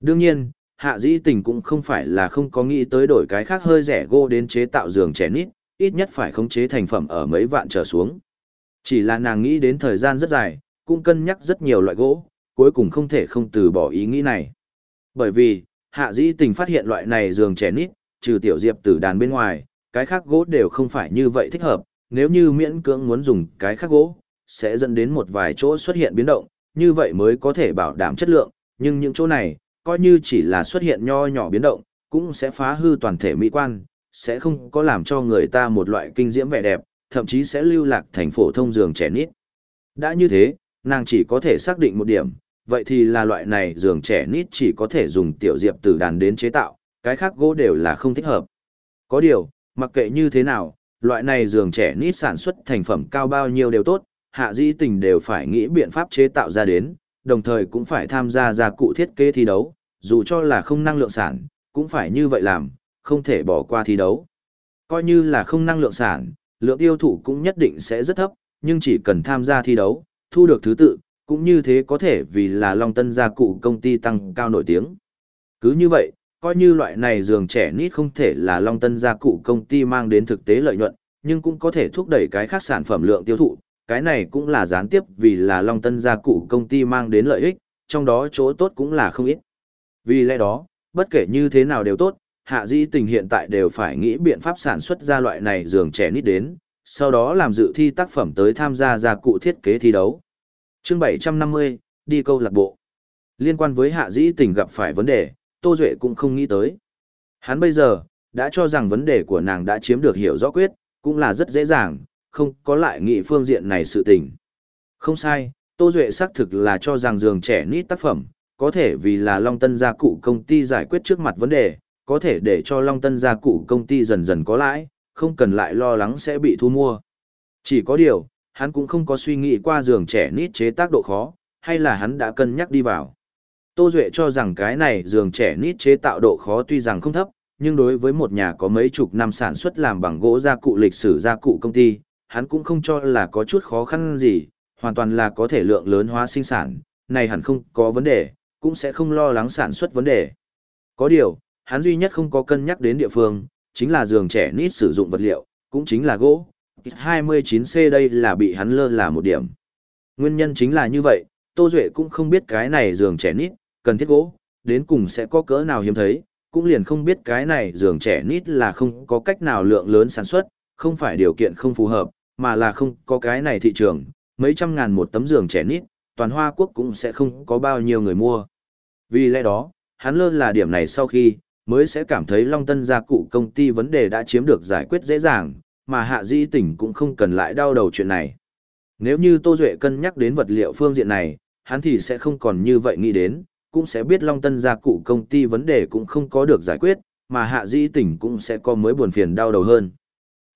Đương nhiên, hạ dĩ tình cũng không phải là không có nghĩ tới đổi cái khác hơi rẻ gô đến chế tạo giường trẻ nít, ít nhất phải khống chế thành phẩm ở mấy vạn trở xuống. Chỉ là nàng nghĩ đến thời gian rất dài, cũng cân nhắc rất nhiều loại gỗ, cuối cùng không thể không từ bỏ ý nghĩ này. Bởi vì, hạ dĩ tình phát hiện loại này giường trẻ nít, trừ tiểu diệp tử đàn bên ngoài, cái khác gỗ đều không phải như vậy thích hợp, nếu như miễn cưỡng muốn dùng cái khác gỗ, sẽ dẫn đến một vài chỗ xuất hiện biến động, như vậy mới có thể bảo đảm chất lượng, nhưng những chỗ này, coi như chỉ là xuất hiện nho nhỏ biến động, cũng sẽ phá hư toàn thể mỹ quan, sẽ không có làm cho người ta một loại kinh diễm vẻ đẹp, thậm chí sẽ lưu lạc thành phổ thông giường trẻ nít. Đã như thế, nàng chỉ có thể xác định một điểm, vậy thì là loại này giường trẻ nít chỉ có thể dùng tiểu diệp tử đàn đến chế tạo, cái khác gỗ đều là không thích hợp. Có điều, mặc kệ như thế nào, loại này giường trẻ nít sản xuất thành phẩm cao bao nhiêu đều tốt, hạ dĩ tình đều phải nghĩ biện pháp chế tạo ra đến, đồng thời cũng phải tham gia gia cụ thiết kế thi đấu, dù cho là không năng lượng sản, cũng phải như vậy làm, không thể bỏ qua thi đấu. Coi như là không năng lượng sản, lượng tiêu thụ cũng nhất định sẽ rất thấp, nhưng chỉ cần tham gia thi đấu, thu được thứ tự, cũng như thế có thể vì là Long Tân gia cụ công ty tăng cao nổi tiếng. Cứ như vậy, coi như loại này giường trẻ nít không thể là Long Tân gia cụ công ty mang đến thực tế lợi nhuận, nhưng cũng có thể thúc đẩy cái khác sản phẩm lượng tiêu thụ, cái này cũng là gián tiếp vì là Long Tân gia cụ công ty mang đến lợi ích, trong đó chỗ tốt cũng là không ít. Vì lẽ đó, bất kể như thế nào đều tốt, hạ di tình hiện tại đều phải nghĩ biện pháp sản xuất ra loại này giường trẻ nít đến, sau đó làm dự thi tác phẩm tới tham gia gia cụ thiết kế thi đấu. Chương 750, đi câu lạc bộ. Liên quan với hạ dĩ tình gặp phải vấn đề, Tô Duệ cũng không nghĩ tới. Hắn bây giờ, đã cho rằng vấn đề của nàng đã chiếm được hiểu rõ quyết, cũng là rất dễ dàng, không có lại nghị phương diện này sự tình. Không sai, Tô Duệ xác thực là cho rằng giường trẻ nít tác phẩm, có thể vì là Long Tân gia cụ công ty giải quyết trước mặt vấn đề, có thể để cho Long Tân gia cụ công ty dần dần có lãi, không cần lại lo lắng sẽ bị thu mua. Chỉ có điều, hắn cũng không có suy nghĩ qua giường trẻ nít chế tác độ khó, hay là hắn đã cân nhắc đi vào. Tô Duệ cho rằng cái này giường trẻ nít chế tạo độ khó tuy rằng không thấp, nhưng đối với một nhà có mấy chục năm sản xuất làm bằng gỗ gia cụ lịch sử gia cụ công ty, hắn cũng không cho là có chút khó khăn gì, hoàn toàn là có thể lượng lớn hóa sinh sản, này hẳn không có vấn đề, cũng sẽ không lo lắng sản xuất vấn đề. Có điều, hắn duy nhất không có cân nhắc đến địa phương, chính là giường trẻ nít sử dụng vật liệu, cũng chính là gỗ. 29C đây là bị hắn lơ là một điểm. Nguyên nhân chính là như vậy, Tô Duệ cũng không biết cái này giường trẻ nít, cần thiết gỗ, đến cùng sẽ có cỡ nào hiếm thấy, cũng liền không biết cái này giường trẻ nít là không có cách nào lượng lớn sản xuất, không phải điều kiện không phù hợp, mà là không có cái này thị trường, mấy trăm ngàn một tấm giường trẻ nít, toàn Hoa Quốc cũng sẽ không có bao nhiêu người mua. Vì lẽ đó, hắn lơ là điểm này sau khi, mới sẽ cảm thấy Long Tân gia cụ công ty vấn đề đã chiếm được giải quyết dễ dàng, mà hạ di tỉnh cũng không cần lại đau đầu chuyện này. Nếu như Tô Duệ cân nhắc đến vật liệu phương diện này, hắn thì sẽ không còn như vậy nghĩ đến, cũng sẽ biết Long Tân gia cụ công ty vấn đề cũng không có được giải quyết, mà hạ di tỉnh cũng sẽ có mới buồn phiền đau đầu hơn.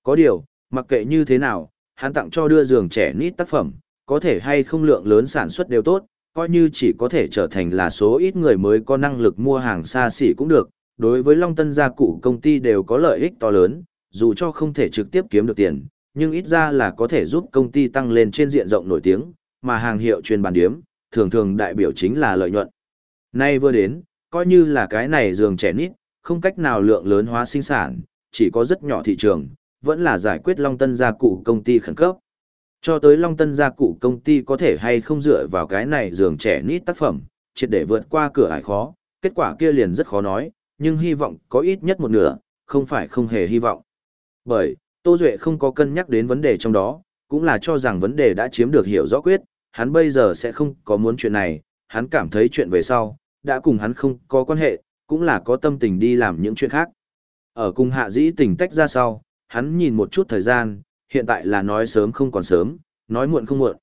Có điều, mặc kệ như thế nào, hắn tặng cho đưa giường trẻ nít tác phẩm, có thể hay không lượng lớn sản xuất đều tốt, coi như chỉ có thể trở thành là số ít người mới có năng lực mua hàng xa xỉ cũng được, đối với Long Tân gia cụ công ty đều có lợi ích to lớn, dù cho không thể trực tiếp kiếm được tiền, nhưng ít ra là có thể giúp công ty tăng lên trên diện rộng nổi tiếng, mà hàng hiệu chuyên bàn điếm, thường thường đại biểu chính là lợi nhuận. Nay vừa đến, coi như là cái này giường trẻ nít, không cách nào lượng lớn hóa sinh sản, chỉ có rất nhỏ thị trường, vẫn là giải quyết Long Tân gia cụ công ty khẩn cấp. Cho tới Long Tân gia cụ công ty có thể hay không dựa vào cái này giường trẻ nít tác phẩm, triệt để vượt qua cửa ải khó, kết quả kia liền rất khó nói, nhưng hy vọng có ít nhất một nửa, không phải không hề hy vọng. Bởi, Tô Duệ không có cân nhắc đến vấn đề trong đó, cũng là cho rằng vấn đề đã chiếm được hiểu rõ quyết, hắn bây giờ sẽ không có muốn chuyện này, hắn cảm thấy chuyện về sau, đã cùng hắn không có quan hệ, cũng là có tâm tình đi làm những chuyện khác. Ở cùng hạ dĩ tình tách ra sau, hắn nhìn một chút thời gian, hiện tại là nói sớm không còn sớm, nói muộn không muộn.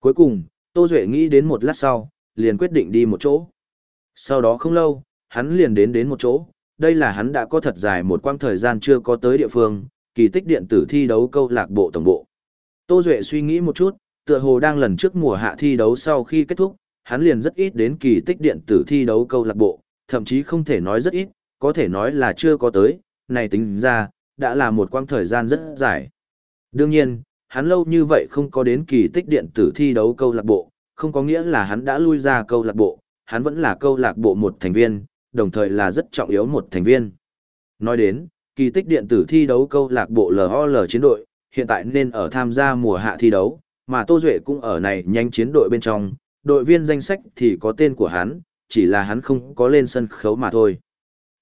Cuối cùng, Tô Duệ nghĩ đến một lát sau, liền quyết định đi một chỗ. Sau đó không lâu, hắn liền đến đến một chỗ, đây là hắn đã có thật dài một quãng thời gian chưa có tới địa phương, kỳ tích điện tử thi đấu câu lạc bộ tổng bộ. Tô Duệ suy nghĩ một chút, tựa hồ đang lần trước mùa hạ thi đấu sau khi kết thúc, hắn liền rất ít đến kỳ tích điện tử thi đấu câu lạc bộ, thậm chí không thể nói rất ít, có thể nói là chưa có tới, này tính ra, đã là một quãng thời gian rất dài. Đương nhiên, hắn lâu như vậy không có đến kỳ tích điện tử thi đấu câu lạc bộ, không có nghĩa là hắn đã lui ra câu lạc bộ, hắn vẫn là câu lạc bộ một thành viên, đồng thời là rất trọng yếu một thành viên. Nói đến, kỳ tích điện tử thi đấu câu lạc bộ LOL chiến đội, hiện tại nên ở tham gia mùa hạ thi đấu, mà Tô Duệ cũng ở này nhanh chiến đội bên trong, đội viên danh sách thì có tên của hắn, chỉ là hắn không có lên sân khấu mà thôi.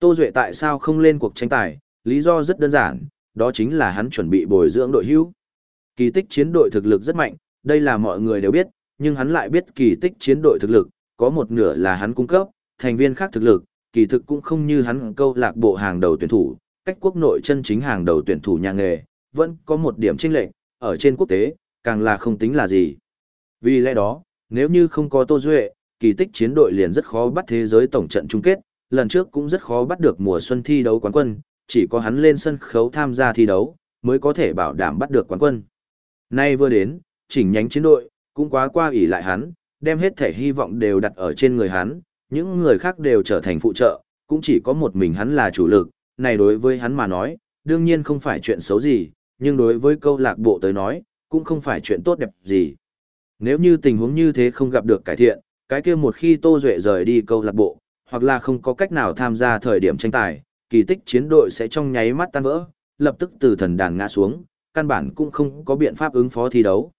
Tô Duệ tại sao không lên cuộc tranh tài, lý do rất đơn giản, đó chính là hắn chuẩn bị bồi dưỡng đội hữu. Kỳ tích chiến đội thực lực rất mạnh, đây là mọi người đều biết, nhưng hắn lại biết kỳ tích chiến đội thực lực, có một nửa là hắn cung cấp, thành viên khác thực lực, kỳ thực cũng không như hắn câu lạc bộ hàng đầu tuyển thủ, cách quốc nội chân chính hàng đầu tuyển thủ nhà nghề, vẫn có một điểm chênh lệch, ở trên quốc tế, càng là không tính là gì. Vì lẽ đó, nếu như không có Tô Duệ, kỳ tích chiến đội liền rất khó bắt thế giới tổng trận chung kết, lần trước cũng rất khó bắt được mùa xuân thi đấu quán quân, chỉ có hắn lên sân khấu tham gia thi đấu, mới có thể bảo đảm bắt được quán quân. Nay vừa đến, chỉnh nhánh chiến đội, cũng quá qua ủy lại hắn, đem hết thể hy vọng đều đặt ở trên người hắn, những người khác đều trở thành phụ trợ, cũng chỉ có một mình hắn là chủ lực, này đối với hắn mà nói, đương nhiên không phải chuyện xấu gì, nhưng đối với câu lạc bộ tới nói, cũng không phải chuyện tốt đẹp gì. Nếu như tình huống như thế không gặp được cải thiện, cái kia một khi Tô Duệ rời đi câu lạc bộ, hoặc là không có cách nào tham gia thời điểm tranh tài, kỳ tích chiến đội sẽ trong nháy mắt tan vỡ, lập tức từ thần đàn ngã xuống, căn bản cũng không có biện pháp ứng phó thi đấu.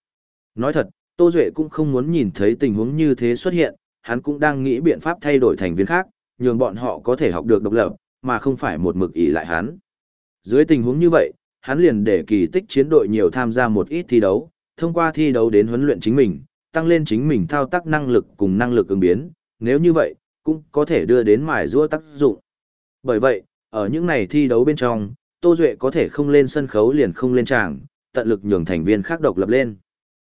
Nói thật, Tô Duệ cũng không muốn nhìn thấy tình huống như thế xuất hiện, hắn cũng đang nghĩ biện pháp thay đổi thành viên khác, nhường bọn họ có thể học được độc lập, mà không phải một mực ỷ lại hắn. Dưới tình huống như vậy, hắn liền để kỳ tích chiến đội nhiều tham gia một ít thi đấu, thông qua thi đấu đến huấn luyện chính mình, tăng lên chính mình thao tác năng lực cùng năng lực ứng biến, nếu như vậy, cũng có thể đưa đến mài rua tác dụng. Bởi vậy, ở những này thi đấu bên trong, Tô Duệ có thể không lên sân khấu liền không lên tràng, tận lực nhường thành viên khác độc lập lên.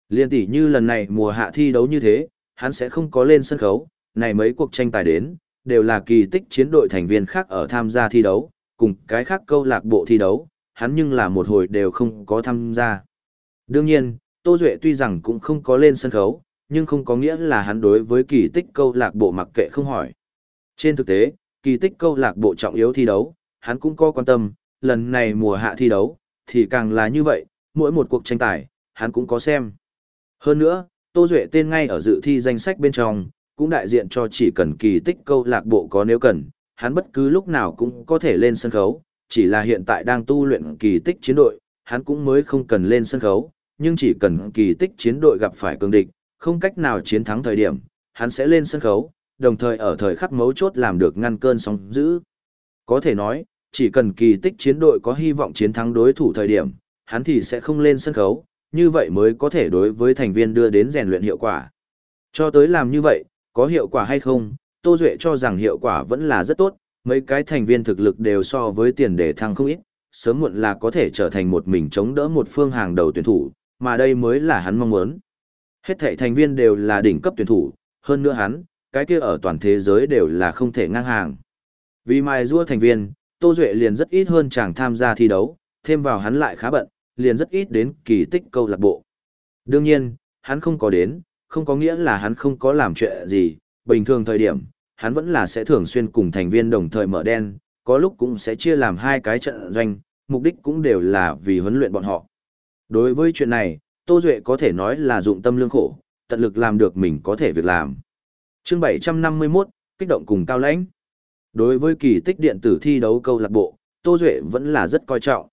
Liên tỷ như lần này mùa hạ thi đấu như thế, hắn sẽ không có lên sân khấu, này mấy cuộc tranh tài đến, đều là kỳ tích chiến đội thành viên khác ở tham gia thi đấu, cùng cái khác câu lạc bộ thi đấu, hắn nhưng là một hồi đều không có tham gia. Đương nhiên, Tô Duệ tuy rằng cũng không có lên sân khấu, nhưng không có nghĩa là hắn đối với kỳ tích câu lạc bộ mặc kệ không hỏi. Trên thực tế, kỳ tích câu lạc bộ trọng yếu thi đấu, hắn cũng có quan tâm, lần này mùa hạ thi đấu, thì càng là như vậy, mỗi một cuộc tranh tài, hắn cũng có xem. Hơn nữa, Tô Duệ tên ngay ở dự thi danh sách bên trong, cũng đại diện cho chỉ cần kỳ tích câu lạc bộ có nếu cần, hắn bất cứ lúc nào cũng có thể lên sân khấu, chỉ là hiện tại đang tu luyện kỳ tích chiến đội, hắn cũng mới không cần lên sân khấu, nhưng chỉ cần kỳ tích chiến đội gặp phải cường địch, không cách nào chiến thắng thời điểm, hắn sẽ lên sân khấu, đồng thời ở thời khắc mấu chốt làm được ngăn cơn sóng dữ. Có thể nói, chỉ cần kỳ tích chiến đội có hy vọng chiến thắng đối thủ thời điểm, hắn thì sẽ không lên sân khấu, như vậy mới có thể đối với thành viên đưa đến rèn luyện hiệu quả. Cho tới làm như vậy, có hiệu quả hay không, Tô Duệ cho rằng hiệu quả vẫn là rất tốt, mấy cái thành viên thực lực đều so với tiền đề thăng không ít, sớm muộn là có thể trở thành một mình chống đỡ một phương hàng đầu tuyển thủ, mà đây mới là hắn mong muốn. Hết thảy thành viên đều là đỉnh cấp tuyển thủ, hơn nữa hắn, cái kia ở toàn thế giới đều là không thể ngang hàng. Vì mai rua thành viên, Tô Duệ liền rất ít hơn chàng tham gia thi đấu, thêm vào hắn lại khá bận, liền rất ít đến kỳ tích câu lạc bộ. Đương nhiên, hắn không có đến, không có nghĩa là hắn không có làm chuyện gì, bình thường thời điểm, hắn vẫn là sẽ thường xuyên cùng thành viên đồng thời mở đen, có lúc cũng sẽ chia làm hai cái trận doanh, mục đích cũng đều là vì huấn luyện bọn họ. Đối với chuyện này, Tô Duệ có thể nói là dụng tâm lương khổ, tận lực làm được mình có thể việc làm. chương 751, kích động cùng cao lãnh. Đối với kỳ tích điện tử thi đấu câu lạc bộ, Tô Duệ vẫn là rất coi trọng.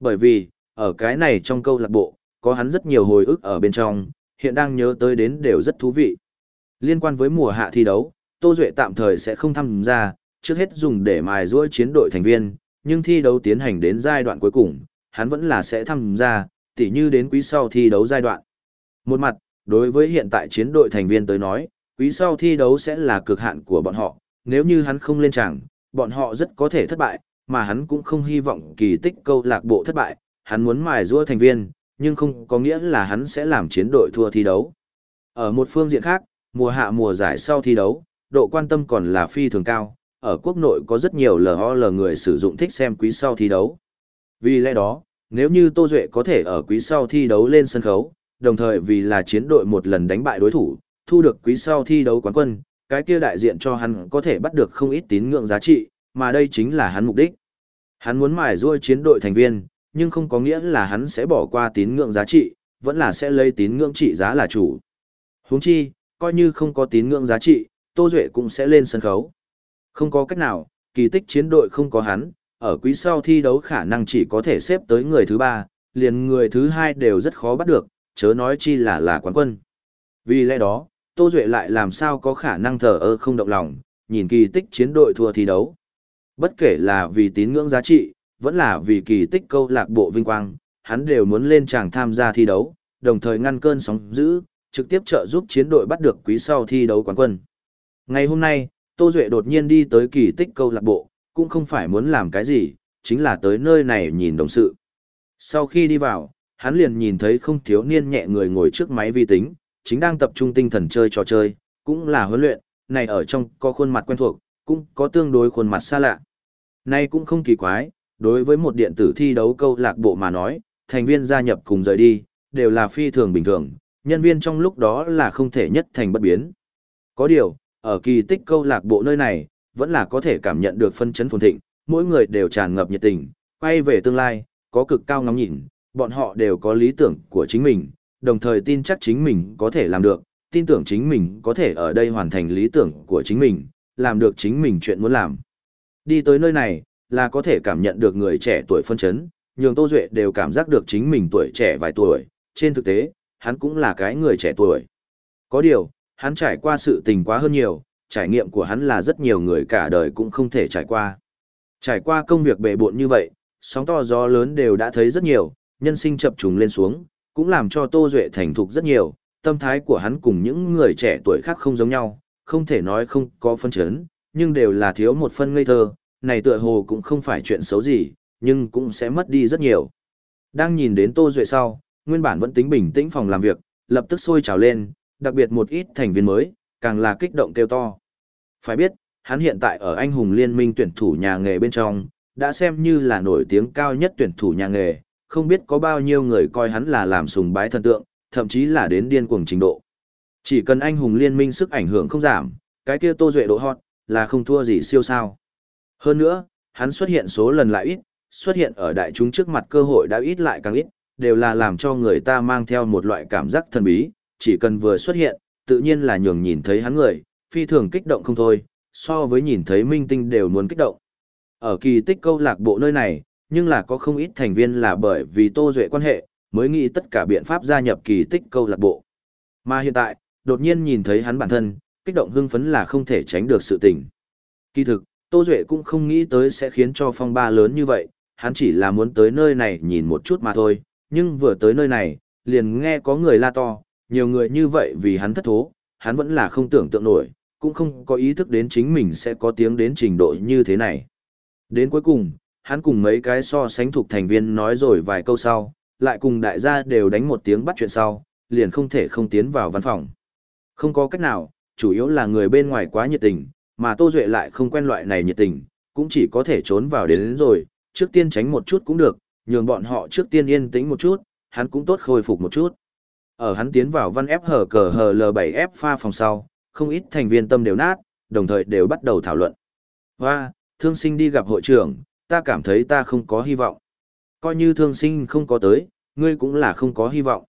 Bởi vì, ở cái này trong câu lạc bộ, có hắn rất nhiều hồi ức ở bên trong, hiện đang nhớ tới đến đều rất thú vị. Liên quan với mùa hạ thi đấu, Tô Duệ tạm thời sẽ không tham gia, trước hết dùng để mài giũa chiến đội thành viên, nhưng thi đấu tiến hành đến giai đoạn cuối cùng, hắn vẫn là sẽ tham gia, tỉ như đến quý sau thi đấu giai đoạn. Một mặt, đối với hiện tại chiến đội thành viên tới nói, quý sau thi đấu sẽ là cực hạn của bọn họ, nếu như hắn không lên tràng, bọn họ rất có thể thất bại, mà hắn cũng không hy vọng kỳ tích câu lạc bộ thất bại, hắn muốn mài giũa thành viên, nhưng không có nghĩa là hắn sẽ làm chiến đội thua thi đấu. Ở một phương diện khác, mùa hạ mùa giải sau thi đấu, độ quan tâm còn là phi thường cao, ở quốc nội có rất nhiều LOL người sử dụng thích xem quý sau thi đấu. Vì lẽ đó, nếu như Tô Duệ có thể ở quý sau thi đấu lên sân khấu, đồng thời vì là chiến đội một lần đánh bại đối thủ, thu được quý sau thi đấu quán quân, cái kia đại diện cho hắn có thể bắt được không ít tín ngưỡng giá trị, mà đây chính là hắn mục đích. Hắn muốn mài ruôi chiến đội thành viên, nhưng không có nghĩa là hắn sẽ bỏ qua tín ngưỡng giá trị, vẫn là sẽ lấy tín ngưỡng trị giá là chủ. Huống chi, coi như không có tín ngưỡng giá trị, Tô Duệ cũng sẽ lên sân khấu. Không có cách nào, kỳ tích chiến đội không có hắn, ở quý sau thi đấu khả năng chỉ có thể xếp tới người thứ ba, liền người thứ hai đều rất khó bắt được, chớ nói chi là là quán quân. Vì lẽ đó, Tô Duệ lại làm sao có khả năng thờ ơ không động lòng, nhìn kỳ tích chiến đội thua thi đấu. Bất kể là vì tín ngưỡng giá trị, vẫn là vì kỳ tích câu lạc bộ vinh quang, hắn đều muốn lên tràng tham gia thi đấu, đồng thời ngăn cơn sóng dữ, trực tiếp trợ giúp chiến đội bắt được quý sau thi đấu quán quân. Ngày hôm nay, Tô Duệ đột nhiên đi tới kỳ tích câu lạc bộ, cũng không phải muốn làm cái gì, chính là tới nơi này nhìn đồng sự. Sau khi đi vào, hắn liền nhìn thấy không thiếu niên nhẹ người ngồi trước máy vi tính, chính đang tập trung tinh thần chơi trò chơi, cũng là huấn luyện, này ở trong có khuôn mặt quen thuộc, cũng có tương đối khuôn mặt xa lạ. Này cũng không kỳ quái, đối với một điện tử thi đấu câu lạc bộ mà nói, thành viên gia nhập cùng rời đi, đều là phi thường bình thường, nhân viên trong lúc đó là không thể nhất thành bất biến. Có điều, ở kỳ tích câu lạc bộ nơi này, vẫn là có thể cảm nhận được phân chấn phồn thịnh, mỗi người đều tràn ngập nhiệt tình, quay về tương lai, có cực cao ngắm nhìn, bọn họ đều có lý tưởng của chính mình, đồng thời tin chắc chính mình có thể làm được, tin tưởng chính mình có thể ở đây hoàn thành lý tưởng của chính mình, làm được chính mình chuyện muốn làm. Đi tới nơi này, là có thể cảm nhận được người trẻ tuổi phân chấn, nhường Tô Duệ đều cảm giác được chính mình tuổi trẻ vài tuổi, trên thực tế, hắn cũng là cái người trẻ tuổi. Có điều, hắn trải qua sự tình quá hơn nhiều, trải nghiệm của hắn là rất nhiều người cả đời cũng không thể trải qua. Trải qua công việc bề bộn như vậy, sóng to gió lớn đều đã thấy rất nhiều, nhân sinh chập trùng lên xuống, cũng làm cho Tô Duệ thành thục rất nhiều, tâm thái của hắn cùng những người trẻ tuổi khác không giống nhau, không thể nói không có phân chấn, nhưng đều là thiếu một phân ngây thơ, này tựa hồ cũng không phải chuyện xấu gì, nhưng cũng sẽ mất đi rất nhiều. Đang nhìn đến Tô Duệ sau, nguyên bản vẫn tính bình tĩnh phòng làm việc, lập tức sôi trào lên, đặc biệt một ít thành viên mới, càng là kích động kêu to. Phải biết, hắn hiện tại ở anh hùng liên minh tuyển thủ nhà nghề bên trong, đã xem như là nổi tiếng cao nhất tuyển thủ nhà nghề, không biết có bao nhiêu người coi hắn là làm sùng bái thần tượng, thậm chí là đến điên cuồng trình độ. Chỉ cần anh hùng liên minh sức ảnh hưởng không giảm, cái kia Tô Duệ độ hot, là không thua gì siêu sao. Hơn nữa, hắn xuất hiện số lần lại ít, xuất hiện ở đại chúng trước mặt cơ hội đã ít lại càng ít, đều là làm cho người ta mang theo một loại cảm giác thần bí, chỉ cần vừa xuất hiện, tự nhiên là nhường nhìn thấy hắn người, phi thường kích động không thôi, so với nhìn thấy minh tinh đều muốn kích động. Ở kỳ tích câu lạc bộ nơi này, nhưng là có không ít thành viên là bởi vì Tô Duệ quan hệ, mới nghĩ tất cả biện pháp gia nhập kỳ tích câu lạc bộ. Mà hiện tại, đột nhiên nhìn thấy hắn bản thân, kích động hưng phấn là không thể tránh được sự tình. Kỳ thực, Tô Duệ cũng không nghĩ tới sẽ khiến cho phong ba lớn như vậy, hắn chỉ là muốn tới nơi này nhìn một chút mà thôi, nhưng vừa tới nơi này, liền nghe có người la to, nhiều người như vậy vì hắn thất thố, hắn vẫn là không tưởng tượng nổi, cũng không có ý thức đến chính mình sẽ có tiếng đến trình độ như thế này. Đến cuối cùng, hắn cùng mấy cái so sánh thuộc thành viên nói rồi vài câu sau, lại cùng đại gia đều đánh một tiếng bắt chuyện sau, liền không thể không tiến vào văn phòng. Không có cách nào, chủ yếu là người bên ngoài quá nhiệt tình, mà Tô Duệ lại không quen loại này nhiệt tình, cũng chỉ có thể trốn vào đến, đến rồi, trước tiên tránh một chút cũng được, nhường bọn họ trước tiên yên tĩnh một chút, hắn cũng tốt khôi phục một chút. Ở hắn tiến vào văn F hở cờ hở L7F pha phòng sau, không ít thành viên tâm đều nát, đồng thời đều bắt đầu thảo luận. Hoa, thương sinh đi gặp hội trưởng, ta cảm thấy ta không có hy vọng. Coi như thương sinh không có tới, ngươi cũng là không có hy vọng.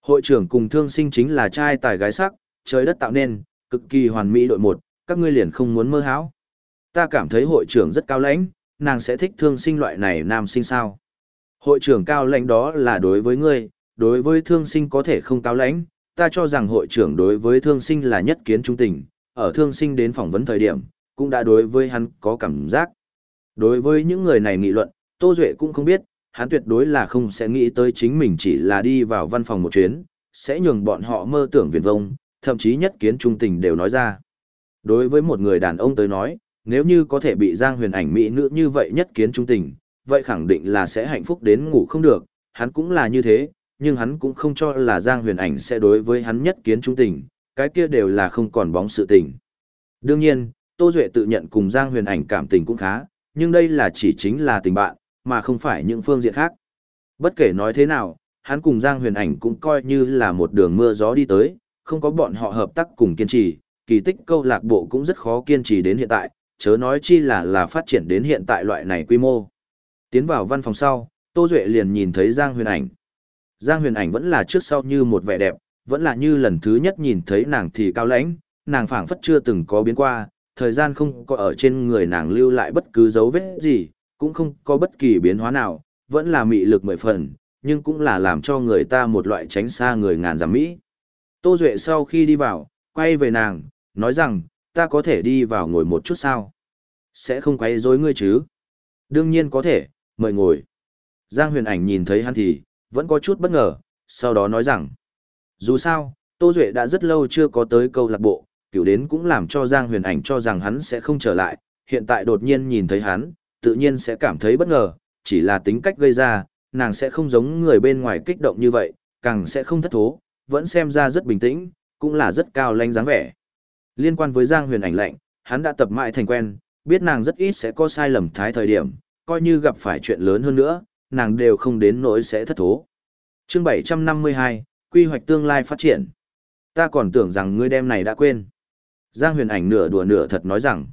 Hội trưởng cùng thương sinh chính là trai tài gái sắc, trời đất tạo nên, cực kỳ hoàn mỹ đội một, các ngươi liền không muốn mơ hão. Ta cảm thấy hội trưởng rất cao lãnh, nàng sẽ thích thương sinh loại này nam sinh sao. Hội trưởng cao lãnh đó là đối với ngươi, đối với thương sinh có thể không cao lãnh, ta cho rằng hội trưởng đối với thương sinh là nhất kiến trung tình, ở thương sinh đến phỏng vấn thời điểm, cũng đã đối với hắn có cảm giác. Đối với những người này nghị luận, Tô Duệ cũng không biết, hắn tuyệt đối là không sẽ nghĩ tới chính mình chỉ là đi vào văn phòng một chuyến, sẽ nhường bọn họ mơ tưởng viền vông, thậm chí nhất kiến trung tình đều nói ra. Đối với một người đàn ông tới nói, nếu như có thể bị Giang huyền ảnh mỹ nữ như vậy nhất kiến trung tình, vậy khẳng định là sẽ hạnh phúc đến ngủ không được, hắn cũng là như thế, nhưng hắn cũng không cho là Giang huyền ảnh sẽ đối với hắn nhất kiến trung tình, cái kia đều là không còn bóng sự tình. Đương nhiên, Tô Duệ tự nhận cùng Giang huyền ảnh cảm tình cũng khá, nhưng đây là chỉ chính là tình bạn, mà không phải những phương diện khác. Bất kể nói thế nào, hắn cùng Giang huyền ảnh cũng coi như là một đường mưa gió đi tới, không có bọn họ hợp tác cùng kiên trì, kỳ tích câu lạc bộ cũng rất khó kiên trì đến hiện tại, chớ nói chi là là phát triển đến hiện tại loại này quy mô. Tiến vào văn phòng sau, Tô Duệ liền nhìn thấy Giang huyền ảnh. Giang huyền ảnh vẫn là trước sau như một vẻ đẹp, vẫn là như lần thứ nhất nhìn thấy nàng thì cao lãnh, nàng phảng phất chưa từng có biến qua, thời gian không có ở trên người nàng lưu lại bất cứ dấu vết gì, cũng không có bất kỳ biến hóa nào, vẫn là mị lực mười phần, nhưng cũng là làm cho người ta một loại tránh xa người ngàn giảm mỹ. Tô Duệ sau khi đi vào, quay về nàng, nói rằng, ta có thể đi vào ngồi một chút sao? Sẽ không quấy rối ngươi chứ? Đương nhiên có thể, mời ngồi. Giang huyền ảnh nhìn thấy hắn thì, vẫn có chút bất ngờ, sau đó nói rằng, dù sao, Tô Duệ đã rất lâu chưa có tới câu lạc bộ, kiểu đến cũng làm cho Giang huyền ảnh cho rằng hắn sẽ không trở lại, hiện tại đột nhiên nhìn thấy hắn, tự nhiên sẽ cảm thấy bất ngờ, chỉ là tính cách gây ra, nàng sẽ không giống người bên ngoài kích động như vậy, càng sẽ không thất thố, vẫn xem ra rất bình tĩnh, cũng là rất cao lãnh dáng vẻ. Liên quan với Giang huyền ảnh lệnh, hắn đã tập mãi thành quen, biết nàng rất ít sẽ có sai lầm thái thời điểm, coi như gặp phải chuyện lớn hơn nữa, nàng đều không đến nỗi sẽ thất thố. Chương 752, quy hoạch tương lai phát triển. Ta còn tưởng rằng ngươi đem này đã quên. Giang huyền ảnh nửa đùa nửa thật nói rằng,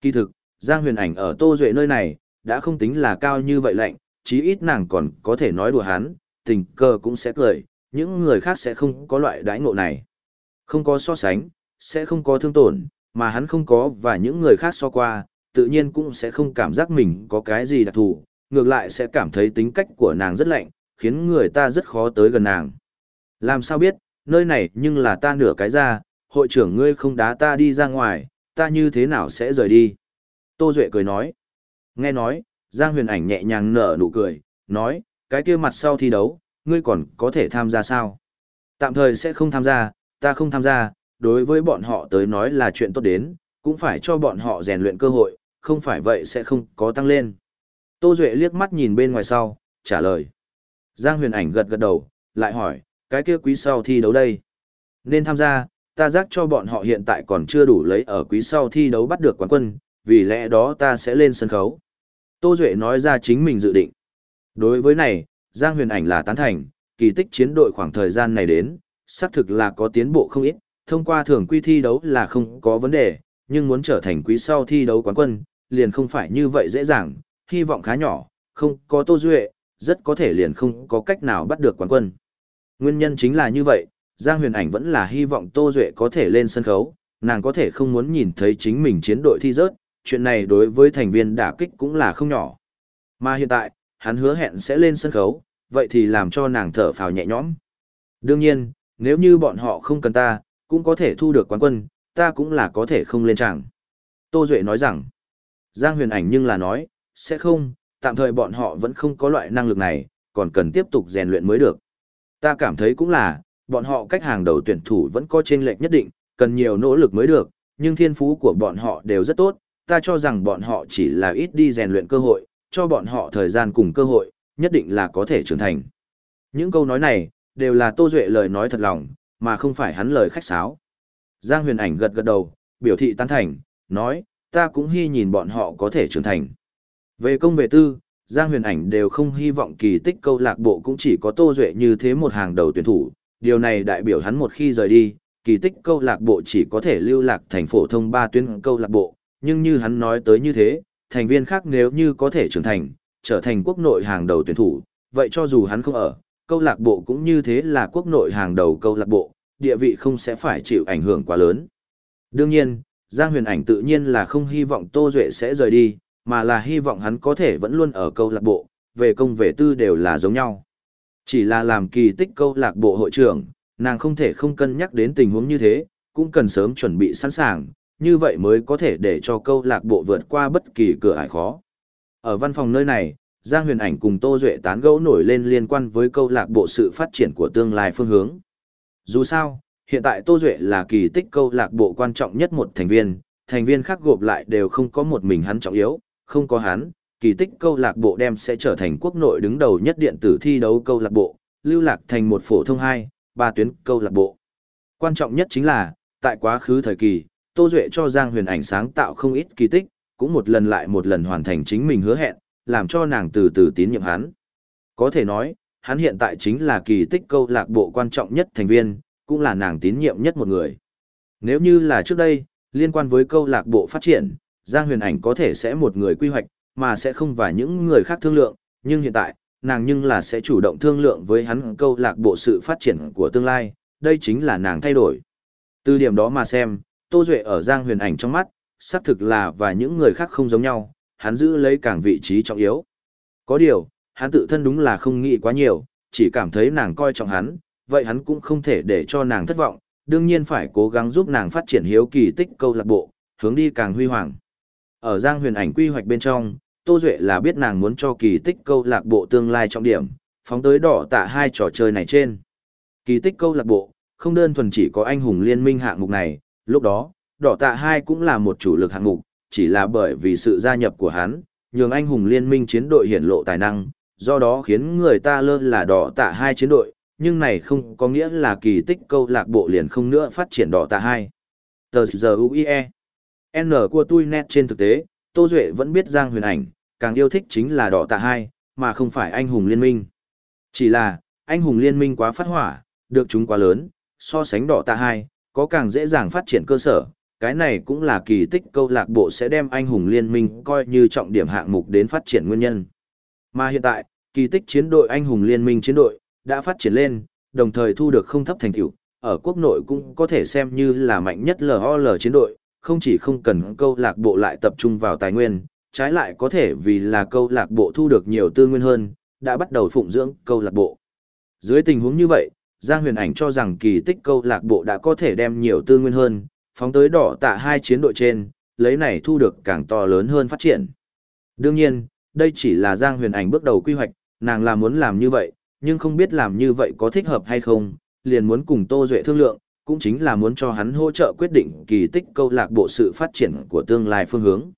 kỳ thực, Giang huyền ảnh ở Tô Duệ nơi này, đã không tính là cao như vậy lạnh, chí ít nàng còn có thể nói đùa hắn, tình cờ cũng sẽ cười, những người khác sẽ không có loại đãi ngộ này. Không có so sánh, sẽ không có thương tổn, mà hắn không có và những người khác so qua, tự nhiên cũng sẽ không cảm giác mình có cái gì đặc thù, ngược lại sẽ cảm thấy tính cách của nàng rất lạnh, khiến người ta rất khó tới gần nàng. Làm sao biết, nơi này nhưng là ta nửa cái ra, hội trưởng ngươi không đá ta đi ra ngoài, ta như thế nào sẽ rời đi? Tô Duệ cười nói. Nghe nói, Giang huyền ảnh nhẹ nhàng nở nụ cười, nói, cái kia mặt sau thi đấu, ngươi còn có thể tham gia sao? Tạm thời sẽ không tham gia, ta không tham gia, đối với bọn họ tới nói là chuyện tốt đến, cũng phải cho bọn họ rèn luyện cơ hội, không phải vậy sẽ không có tăng lên. Tô Duệ liếc mắt nhìn bên ngoài sau, trả lời. Giang huyền ảnh gật gật đầu, lại hỏi, cái kia quý sau thi đấu đây? Nên tham gia, ta giác cho bọn họ hiện tại còn chưa đủ lấy ở quý sau thi đấu bắt được quán quân, vì lẽ đó ta sẽ lên sân khấu. Tô Duệ nói ra chính mình dự định. Đối với này, Giang huyền ảnh là tán thành, kỳ tích chiến đội khoảng thời gian này đến, xác thực là có tiến bộ không ít, thông qua thường quy thi đấu là không có vấn đề, nhưng muốn trở thành quý sau thi đấu quán quân, liền không phải như vậy dễ dàng, hy vọng khá nhỏ, không có Tô Duệ, rất có thể liền không có cách nào bắt được quán quân. Nguyên nhân chính là như vậy, Giang huyền ảnh vẫn là hy vọng Tô Duệ có thể lên sân khấu, nàng có thể không muốn nhìn thấy chính mình chiến đội thi rớt, chuyện này đối với thành viên đả kích cũng là không nhỏ. Mà hiện tại, hắn hứa hẹn sẽ lên sân khấu, vậy thì làm cho nàng thở phào nhẹ nhõm. Đương nhiên, nếu như bọn họ không cần ta, cũng có thể thu được quán quân, ta cũng là có thể không lên tràng. Tô Duệ nói rằng, Giang huyền ảnh nhưng là nói, sẽ không, tạm thời bọn họ vẫn không có loại năng lực này, còn cần tiếp tục rèn luyện mới được. Ta cảm thấy cũng là, bọn họ cách hàng đầu tuyển thủ vẫn có trên lệch nhất định, cần nhiều nỗ lực mới được, nhưng thiên phú của bọn họ đều rất tốt, ta cho rằng bọn họ chỉ là ít đi rèn luyện cơ hội, cho bọn họ thời gian cùng cơ hội, nhất định là có thể trưởng thành. Những câu nói này, đều là Tô Duệ lời nói thật lòng, mà không phải hắn lời khách sáo. Giang huyền ảnh gật gật đầu, biểu thị tán thành, nói, ta cũng hy nhìn bọn họ có thể trưởng thành. Về công về tư, Giang huyền ảnh đều không hy vọng kỳ tích câu lạc bộ cũng chỉ có Tô Duệ như thế một hàng đầu tuyển thủ, điều này đại biểu hắn một khi rời đi, kỳ tích câu lạc bộ chỉ có thể lưu lạc thành phổ thông ba tuyến câu lạc bộ, nhưng như hắn nói tới như thế, thành viên khác nếu như có thể trưởng thành, trở thành quốc nội hàng đầu tuyển thủ, vậy cho dù hắn không ở, câu lạc bộ cũng như thế là quốc nội hàng đầu câu lạc bộ, địa vị không sẽ phải chịu ảnh hưởng quá lớn. Đương nhiên, Giang Huyền Ảnh tự nhiên là không hy vọng Tô Duệ sẽ rời đi, mà là hy vọng hắn có thể vẫn luôn ở câu lạc bộ, về công về tư đều là giống nhau. Chỉ là làm kỳ tích câu lạc bộ hội trưởng, nàng không thể không cân nhắc đến tình huống như thế, cũng cần sớm chuẩn bị sẵn sàng, như vậy mới có thể để cho câu lạc bộ vượt qua bất kỳ cửa ải khó. Ở văn phòng nơi này, Giang Huyền Ảnh cùng Tô Duệ tán gẫu nổi lên liên quan với câu lạc bộ sự phát triển của tương lai phương hướng. Dù sao, hiện tại Tô Duệ là kỳ tích câu lạc bộ quan trọng nhất một thành viên, thành viên khác gộp lại đều không có một mình hắn trọng yếu, không có hắn, kỳ tích câu lạc bộ đem sẽ trở thành quốc nội đứng đầu nhất điện tử thi đấu câu lạc bộ, lưu lạc thành một phổ thông hai, ba tuyến câu lạc bộ. Quan trọng nhất chính là, tại quá khứ thời kỳ, Tô Duệ cho Giang Huyền Ảnh sáng tạo không ít kỳ tích, cũng một lần lại một lần hoàn thành chính mình hứa hẹn, làm cho nàng từ từ tín nhiệm hắn. Có thể nói, hắn hiện tại chính là kỳ tích câu lạc bộ quan trọng nhất thành viên, cũng là nàng tín nhiệm nhất một người. Nếu như là trước đây, liên quan với câu lạc bộ phát triển, Giang Huyền Ảnh có thể sẽ một người quy hoạch, mà sẽ không và những người khác thương lượng, nhưng hiện tại, nàng nhưng là sẽ chủ động thương lượng với hắn câu lạc bộ sự phát triển của tương lai, đây chính là nàng thay đổi. Từ điểm đó mà xem, Tô Duệ ở Giang Huyền Ảnh trong mắt, xác thực là và những người khác không giống nhau, hắn giữ lấy càng vị trí trọng yếu. Có điều, hắn tự thân đúng là không nghĩ quá nhiều, chỉ cảm thấy nàng coi trọng hắn, vậy hắn cũng không thể để cho nàng thất vọng, đương nhiên phải cố gắng giúp nàng phát triển hiếu kỳ tích câu lạc bộ, hướng đi càng huy hoàng. Ở Giang Huyền Ảnh quy hoạch bên trong, Tô Duệ là biết nàng muốn cho kỳ tích câu lạc bộ tương lai trọng điểm, phóng tới đỏ tạ hai trò chơi này trên. Kỳ tích câu lạc bộ, không đơn thuần chỉ có anh hùng liên minh hạng mục này, lúc đó, đỏ tạ hai cũng là một chủ lực hạng mục, chỉ là bởi vì sự gia nhập của hắn, nhường anh hùng liên minh chiến đội hiển lộ tài năng, do đó khiến người ta lơ là đỏ tạ hai chiến đội, nhưng này không có nghĩa là kỳ tích câu lạc bộ liền không nữa phát triển đỏ tạ hai. Tờ giờ UIE N của tôi net trên thực tế, Tô Duệ vẫn biết Giang Huyền Ảnh, càng yêu thích chính là đỏ tạ hai, mà không phải anh hùng liên minh. Chỉ là, anh hùng liên minh quá phát hỏa, được chúng quá lớn, so sánh đỏ tạ hai, có càng dễ dàng phát triển cơ sở. Cái này cũng là kỳ tích câu lạc bộ sẽ đem anh hùng liên minh coi như trọng điểm hạng mục đến phát triển nguyên nhân. Mà hiện tại, kỳ tích chiến đội anh hùng liên minh chiến đội, đã phát triển lên, đồng thời thu được không thấp thành tựu ở quốc nội cũng có thể xem như là mạnh nhất LOL chiến đội, không chỉ không cần câu lạc bộ lại tập trung vào tài nguyên, trái lại có thể vì là câu lạc bộ thu được nhiều tư nguyên hơn, đã bắt đầu phụng dưỡng câu lạc bộ. Dưới tình huống như vậy, Giang Huyền Ảnh cho rằng kỳ tích câu lạc bộ đã có thể đem nhiều tư nguyên hơn, phóng tới đỏ tạ hai chiến đội trên, lấy này thu được càng to lớn hơn phát triển. Đương nhiên, đây chỉ là Giang Huyền Ảnh bước đầu quy hoạch, nàng là muốn làm như vậy, nhưng không biết làm như vậy có thích hợp hay không, liền muốn cùng Tô Duệ thương lượng, cũng chính là muốn cho hắn hỗ trợ quyết định kỳ tích câu lạc bộ sự phát triển của tương lai phương hướng.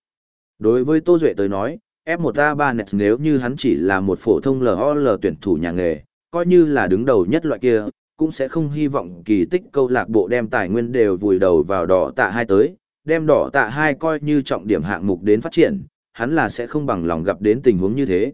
Đối với Tô Duệ tới nói, F1A3 Nets nếu như hắn chỉ là một phổ thông LOL tuyển thủ nhà nghề, coi như là đứng đầu nhất loại kia, cũng sẽ không hy vọng kỳ tích câu lạc bộ đem tài nguyên đều vùi đầu vào đỏ tạ hai tới, đem đỏ tạ hai coi như trọng điểm hạng mục đến phát triển, hắn là sẽ không bằng lòng gặp đến tình huống như thế.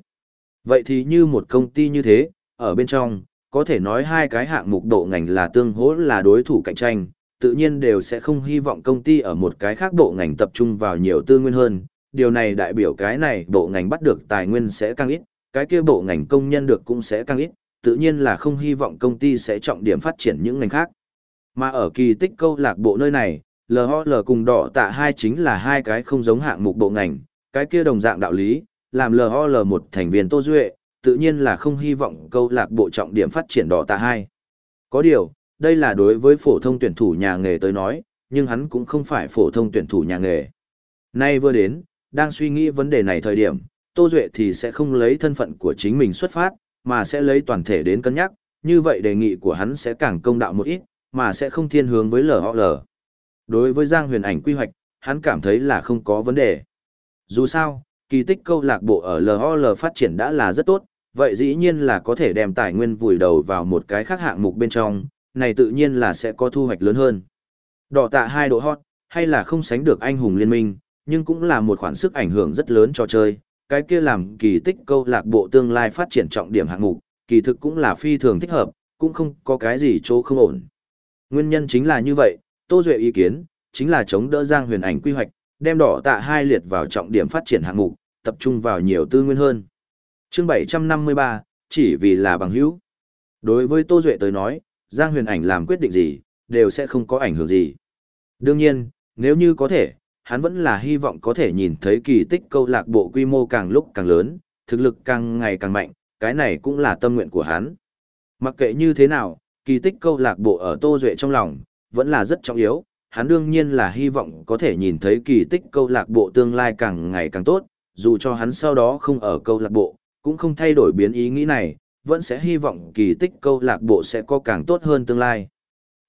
Vậy thì như một công ty như thế, ở bên trong, có thể nói hai cái hạng mục độ ngành là tương hỗ là đối thủ cạnh tranh, tự nhiên đều sẽ không hy vọng công ty ở một cái khác bộ ngành tập trung vào nhiều tư nguyên hơn. Điều này đại biểu cái này bộ ngành bắt được tài nguyên sẽ càng ít, cái kia bộ ngành công nhân được cũng sẽ càng ít, tự nhiên là không hy vọng công ty sẽ trọng điểm phát triển những ngành khác. Mà ở kỳ tích câu lạc bộ nơi này, LHL cùng đỏ tạ hai chính là hai cái không giống hạng mục bộ ngành, cái kia đồng dạng đạo lý, làm LHL một thành viên Tô Duệ, tự nhiên là không hy vọng câu lạc bộ trọng điểm phát triển đỏ tạ hai. Có điều, đây là đối với phổ thông tuyển thủ nhà nghề tới nói, nhưng hắn cũng không phải phổ thông tuyển thủ nhà nghề. Nay vừa đến, đang suy nghĩ vấn đề này thời điểm, Tô Duệ thì sẽ không lấy thân phận của chính mình xuất phát, mà sẽ lấy toàn thể đến cân nhắc, như vậy đề nghị của hắn sẽ càng công đạo một ít, mà sẽ không thiên hướng với LOL. Đối với Giang Huyền Ảnh quy hoạch, hắn cảm thấy là không có vấn đề. Dù sao, kỳ tích câu lạc bộ ở LOL phát triển đã là rất tốt, vậy dĩ nhiên là có thể đem tài nguyên vùi đầu vào một cái khác hạng mục bên trong, này tự nhiên là sẽ có thu hoạch lớn hơn. Đỏ tạ hai độ hot, hay là không sánh được anh hùng liên minh, nhưng cũng là một khoản sức ảnh hưởng rất lớn cho chơi, cái kia làm kỳ tích câu lạc bộ tương lai phát triển trọng điểm hạng mục, kỳ thực cũng là phi thường thích hợp, cũng không có cái gì chỗ không ổn. Nguyên nhân chính là như vậy, Tô Duệ ý kiến, chính là chống đỡ Giang huyền ảnh quy hoạch, đem đỏ tạ hai liệt vào trọng điểm phát triển hạng mục, tập trung vào nhiều tư nguyên hơn. chương 753, chỉ vì là bằng hữu. Đối với Tô Duệ tới nói, Giang huyền ảnh làm quyết định gì, đều sẽ không có ảnh hưởng gì. Đương nhiên, nếu như có thể, hắn vẫn là hy vọng có thể nhìn thấy kỳ tích câu lạc bộ quy mô càng lúc càng lớn, thực lực càng ngày càng mạnh, cái này cũng là tâm nguyện của hắn. Mặc kệ như thế nào, kỳ tích câu lạc bộ ở Tô Duệ trong lòng, vẫn là rất trọng yếu, hắn đương nhiên là hy vọng có thể nhìn thấy kỳ tích câu lạc bộ tương lai càng ngày càng tốt, dù cho hắn sau đó không ở câu lạc bộ, cũng không thay đổi biến ý nghĩ này, vẫn sẽ hy vọng kỳ tích câu lạc bộ sẽ có càng tốt hơn tương lai.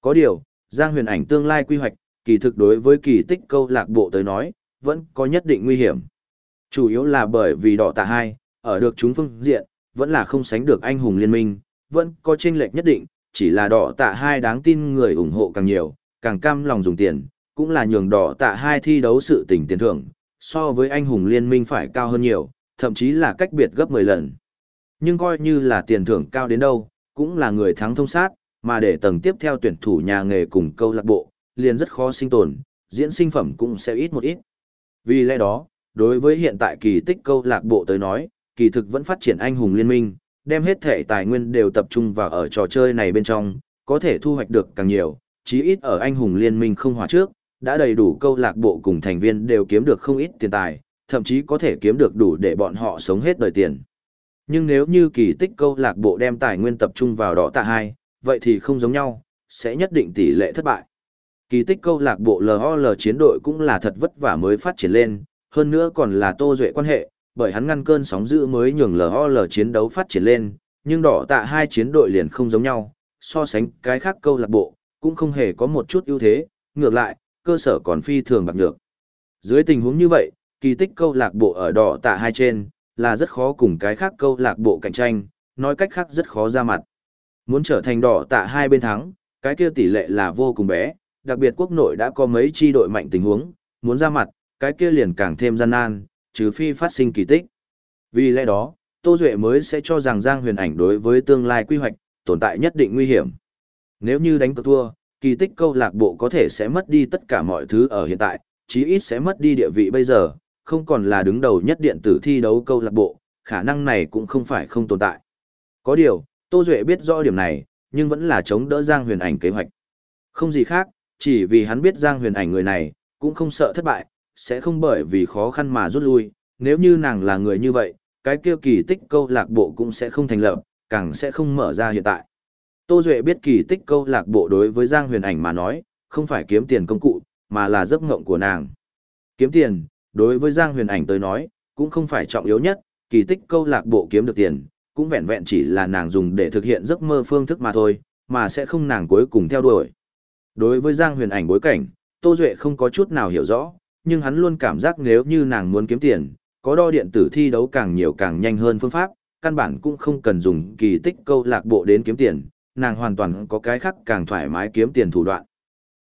Có điều, Giang huyền ảnh tương lai quy hoạch, kỳ thực đối với kỳ tích câu lạc bộ tới nói, vẫn có nhất định nguy hiểm. Chủ yếu là bởi vì đỏ tạ hai, ở được chúng phương diện, vẫn là không sánh được anh hùng liên minh, vẫn có chênh lệch nhất định, chỉ là đỏ tạ hai đáng tin người ủng hộ càng nhiều, càng cam lòng dùng tiền, cũng là nhường đỏ tạ hai thi đấu sự tình tiền thưởng, so với anh hùng liên minh phải cao hơn nhiều, thậm chí là cách biệt gấp 10 lần. Nhưng coi như là tiền thưởng cao đến đâu, cũng là người thắng thông sát, mà để tầng tiếp theo tuyển thủ nhà nghề cùng câu lạc bộ, liền rất khó sinh tồn, diễn sinh phẩm cũng sẽ ít một ít. Vì lẽ đó, đối với hiện tại kỳ tích câu lạc bộ tới nói, kỳ thực vẫn phát triển anh hùng liên minh, đem hết thể tài nguyên đều tập trung vào ở trò chơi này bên trong, có thể thu hoạch được càng nhiều, chí ít ở anh hùng liên minh không hòa trước, đã đầy đủ câu lạc bộ cùng thành viên đều kiếm được không ít tiền tài, thậm chí có thể kiếm được đủ để bọn họ sống hết đời tiền. Nhưng nếu như kỳ tích câu lạc bộ đem tài nguyên tập trung vào đỏ tạ hai, vậy thì không giống nhau, sẽ nhất định tỷ lệ thất bại. Kỳ tích câu lạc bộ LOL chiến đội cũng là thật vất vả mới phát triển lên, hơn nữa còn là tô duệ quan hệ, bởi hắn ngăn cơn sóng dữ mới nhường LOL chiến đấu phát triển lên, nhưng đỏ tạ hai chiến đội liền không giống nhau, so sánh cái khác câu lạc bộ, cũng không hề có một chút ưu thế, ngược lại, cơ sở còn phi thường bạc nhược. Dưới tình huống như vậy, kỳ tích câu lạc bộ ở đỏ tạ hai trên, là rất khó cùng cái khác câu lạc bộ cạnh tranh, nói cách khác rất khó ra mặt. Muốn trở thành đỏ tạ hai bên thắng, cái kia tỷ lệ là vô cùng bé, đặc biệt quốc nội đã có mấy chi đội mạnh tình huống, muốn ra mặt, cái kia liền càng thêm gian nan, trừ phi phát sinh kỳ tích. Vì lẽ đó, Tô Duệ mới sẽ cho rằng Giang Huyền Ảnh đối với tương lai quy hoạch, tồn tại nhất định nguy hiểm. Nếu như đánh cược thua, kỳ tích câu lạc bộ có thể sẽ mất đi tất cả mọi thứ ở hiện tại, chí ít sẽ mất đi địa vị bây giờ, không còn là đứng đầu nhất điện tử thi đấu câu lạc bộ, khả năng này cũng không phải không tồn tại. Có điều, Tô Duệ biết rõ điểm này, nhưng vẫn là chống đỡ Giang Huyền Ảnh kế hoạch. Không gì khác, chỉ vì hắn biết Giang Huyền Ảnh người này, cũng không sợ thất bại, sẽ không bởi vì khó khăn mà rút lui, nếu như nàng là người như vậy, cái kia kỳ tích câu lạc bộ cũng sẽ không thành lập, càng sẽ không mở ra hiện tại. Tô Duệ biết kỳ tích câu lạc bộ đối với Giang Huyền Ảnh mà nói, không phải kiếm tiền công cụ, mà là giấc ngộng của nàng. Kiếm tiền, đối với Giang Huyền Ảnh tới nói, cũng không phải trọng yếu nhất, kỳ tích câu lạc bộ kiếm được tiền, cũng vẹn vẹn chỉ là nàng dùng để thực hiện giấc mơ phương thức mà thôi, mà sẽ không nàng cuối cùng theo đuổi. Đối với Giang Huyền Ảnh bối cảnh, Tô Duệ không có chút nào hiểu rõ, nhưng hắn luôn cảm giác nếu như nàng muốn kiếm tiền, có đo điện tử thi đấu càng nhiều càng nhanh hơn phương pháp, căn bản cũng không cần dùng kỳ tích câu lạc bộ đến kiếm tiền, nàng hoàn toàn có cái khác càng thoải mái kiếm tiền thủ đoạn.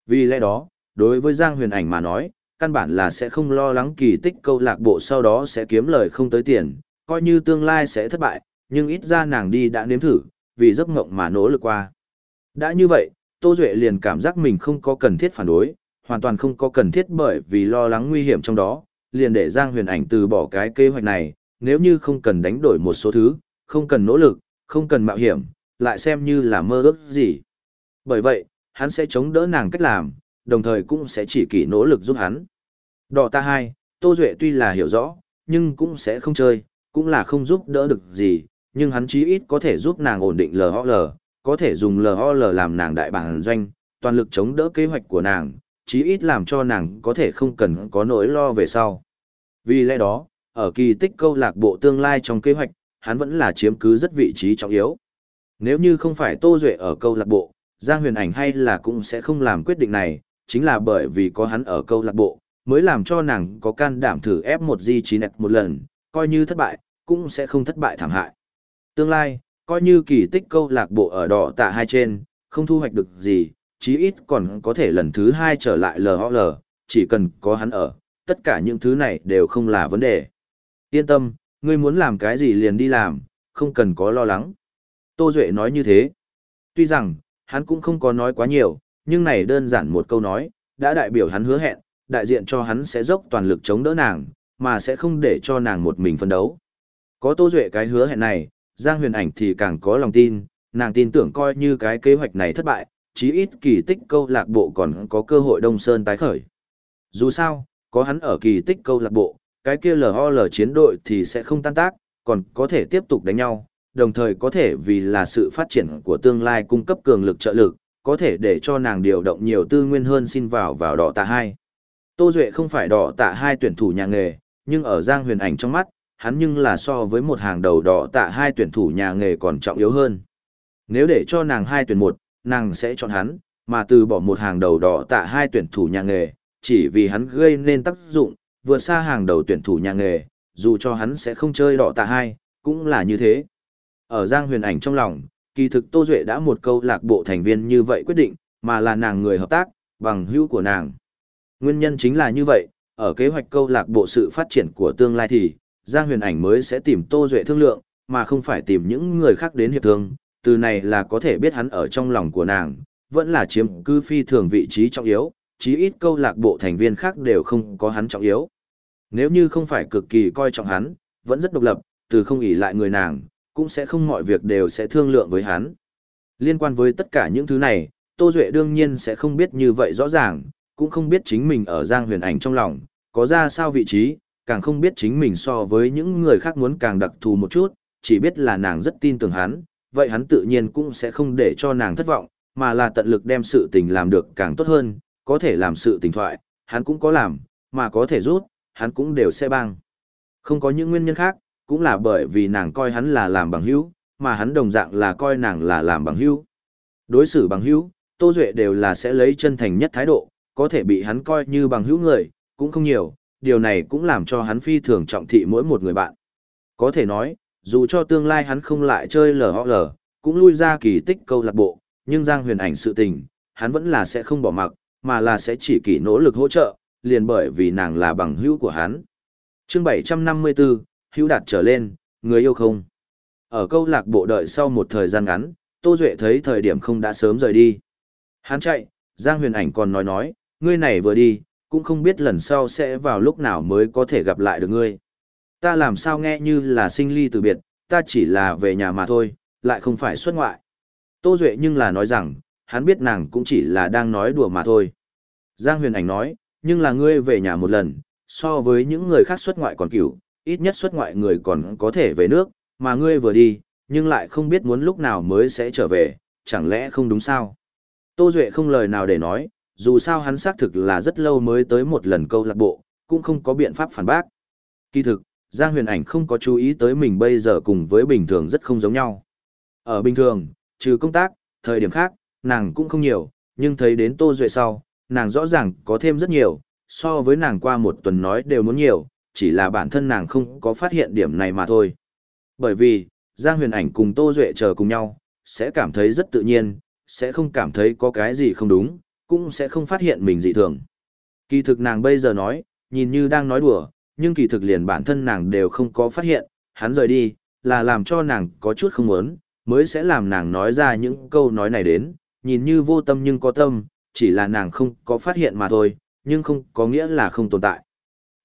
Vì lẽ đó, đối với Giang Huyền Ảnh mà nói, căn bản là sẽ không lo lắng kỳ tích câu lạc bộ sau đó sẽ kiếm lời không tới tiền, coi như tương lai sẽ thất bại, nhưng ít ra nàng đi đã nếm thử, vì giấc mộng mà nỗ lực qua. Đã như vậy, Tô Duệ liền cảm giác mình không có cần thiết phản đối, hoàn toàn không có cần thiết bởi vì lo lắng nguy hiểm trong đó, liền để Giang Huyền Ảnh từ bỏ cái kế hoạch này, nếu như không cần đánh đổi một số thứ, không cần nỗ lực, không cần mạo hiểm, lại xem như là mơ ước gì. Bởi vậy, hắn sẽ chống đỡ nàng cách làm, đồng thời cũng sẽ chỉ kỷ nỗ lực giúp hắn. Đỏ ta hai, Tô Duệ tuy là hiểu rõ, nhưng cũng sẽ không chơi, cũng là không giúp đỡ được gì, nhưng hắn chí ít có thể giúp nàng ổn định lờ lờ có thể dùng LOL làm nàng đại bản doanh, toàn lực chống đỡ kế hoạch của nàng, chí ít làm cho nàng có thể không cần có nỗi lo về sau. Vì lẽ đó, ở kỳ tích câu lạc bộ tương lai trong kế hoạch, hắn vẫn là chiếm cứ rất vị trí trọng yếu. Nếu như không phải Tô Duệ ở câu lạc bộ, Giang Huyền Ảnh hay là cũng sẽ không làm quyết định này, chính là bởi vì có hắn ở câu lạc bộ, mới làm cho nàng có can đảm thử ép một di trí nẹt một lần, coi như thất bại, cũng sẽ không thất bại thảm hại. Tương lai, coi như kỳ tích câu lạc bộ ở đỏ tạ hai trên, không thu hoạch được gì, chí ít còn có thể lần thứ hai trở lại LOL, chỉ cần có hắn ở, tất cả những thứ này đều không là vấn đề. Yên tâm, ngươi muốn làm cái gì liền đi làm, không cần có lo lắng. Tô Duệ nói như thế. Tuy rằng, hắn cũng không có nói quá nhiều, nhưng này đơn giản một câu nói, đã đại biểu hắn hứa hẹn, đại diện cho hắn sẽ dốc toàn lực chống đỡ nàng, mà sẽ không để cho nàng một mình phân đấu. Có Tô Duệ cái hứa hẹn này, Giang Huyền Ảnh thì càng có lòng tin, nàng tin tưởng coi như cái kế hoạch này thất bại, chí ít kỳ tích câu lạc bộ còn có cơ hội Đông Sơn tái khởi. Dù sao, có hắn ở kỳ tích câu lạc bộ, cái kia LOL chiến đội thì sẽ không tan tác, còn có thể tiếp tục đánh nhau, đồng thời có thể vì là sự phát triển của tương lai cung cấp cường lực trợ lực, có thể để cho nàng điều động nhiều tư nguyên hơn xin vào vào đỏ tạ hai. Tô Duệ không phải đỏ tạ hai tuyển thủ nhà nghề, nhưng ở Giang Huyền Ảnh trong mắt, hắn nhưng là so với một hàng đầu đỏ tạ hai tuyển thủ nhà nghề còn trọng yếu hơn. Nếu để cho nàng hai tuyển một, nàng sẽ chọn hắn, mà từ bỏ một hàng đầu đỏ tạ hai tuyển thủ nhà nghề, chỉ vì hắn gây nên tác dụng, vượt xa hàng đầu tuyển thủ nhà nghề, dù cho hắn sẽ không chơi đỏ tạ hai, cũng là như thế. Ở Giang huyền ảnh trong lòng, kỳ thực Tô Duệ đã một câu lạc bộ thành viên như vậy quyết định, mà là nàng người hợp tác, bằng hữu của nàng. Nguyên nhân chính là như vậy, ở kế hoạch câu lạc bộ sự phát triển của tương lai thì, Giang huyền ảnh mới sẽ tìm Tô Duệ thương lượng, mà không phải tìm những người khác đến hiệp thương, từ này là có thể biết hắn ở trong lòng của nàng, vẫn là chiếm cư phi thường vị trí trọng yếu, chí ít câu lạc bộ thành viên khác đều không có hắn trọng yếu. Nếu như không phải cực kỳ coi trọng hắn, vẫn rất độc lập, từ không ỷ lại người nàng, cũng sẽ không mọi việc đều sẽ thương lượng với hắn. Liên quan với tất cả những thứ này, Tô Duệ đương nhiên sẽ không biết như vậy rõ ràng, cũng không biết chính mình ở Giang huyền ảnh trong lòng, có ra sao vị trí, càng không biết chính mình so với những người khác muốn càng đặc thù một chút, chỉ biết là nàng rất tin tưởng hắn, vậy hắn tự nhiên cũng sẽ không để cho nàng thất vọng, mà là tận lực đem sự tình làm được càng tốt hơn, có thể làm sự tình thoại, hắn cũng có làm, mà có thể rút, hắn cũng đều sẽ băng. Không có những nguyên nhân khác, cũng là bởi vì nàng coi hắn là làm bằng hữu, mà hắn đồng dạng là coi nàng là làm bằng hữu. Đối xử bằng hữu, Tô Duệ đều là sẽ lấy chân thành nhất thái độ, có thể bị hắn coi như bằng hữu người, cũng không nhiều, điều này cũng làm cho hắn phi thường trọng thị mỗi một người bạn. Có thể nói, dù cho tương lai hắn không lại chơi LOL, cũng lui ra kỳ tích câu lạc bộ, nhưng Giang huyền ảnh sự tình, hắn vẫn là sẽ không bỏ mặc, mà là sẽ chỉ kỳ nỗ lực hỗ trợ, liền bởi vì nàng là bằng hữu của hắn. chương 754, hữu đạt trở lên, người yêu không. Ở câu lạc bộ đợi sau một thời gian ngắn, Tô Duệ thấy thời điểm không đã sớm rời đi. Hắn chạy, Giang huyền ảnh còn nói nói, ngươi này vừa đi, cũng không biết lần sau sẽ vào lúc nào mới có thể gặp lại được ngươi. Ta làm sao nghe như là sinh ly từ biệt, ta chỉ là về nhà mà thôi, lại không phải xuất ngoại. Tô Duệ nhưng là nói rằng, hắn biết nàng cũng chỉ là đang nói đùa mà thôi. Giang huyền ảnh nói, nhưng là ngươi về nhà một lần, so với những người khác xuất ngoại còn cửu, ít nhất xuất ngoại người còn có thể về nước, mà ngươi vừa đi, nhưng lại không biết muốn lúc nào mới sẽ trở về, chẳng lẽ không đúng sao? Tô Duệ không lời nào để nói, dù sao hắn xác thực là rất lâu mới tới một lần câu lạc bộ, cũng không có biện pháp phản bác. Kỳ thực, Giang huyền ảnh không có chú ý tới mình bây giờ cùng với bình thường rất không giống nhau. Ở bình thường, trừ công tác, thời điểm khác, nàng cũng không nhiều, nhưng thấy đến Tô Duệ sau, nàng rõ ràng có thêm rất nhiều, so với nàng qua một tuần nói đều muốn nhiều, chỉ là bản thân nàng không có phát hiện điểm này mà thôi. Bởi vì, Giang huyền ảnh cùng Tô Duệ chờ cùng nhau, sẽ cảm thấy rất tự nhiên, sẽ không cảm thấy có cái gì không đúng, cũng sẽ không phát hiện mình dị thường. Kỳ thực nàng bây giờ nói, nhìn như đang nói đùa, nhưng kỳ thực liền bản thân nàng đều không có phát hiện, hắn rời đi, là làm cho nàng có chút không muốn, mới sẽ làm nàng nói ra những câu nói này đến, nhìn như vô tâm nhưng có tâm, chỉ là nàng không có phát hiện mà thôi, nhưng không có nghĩa là không tồn tại.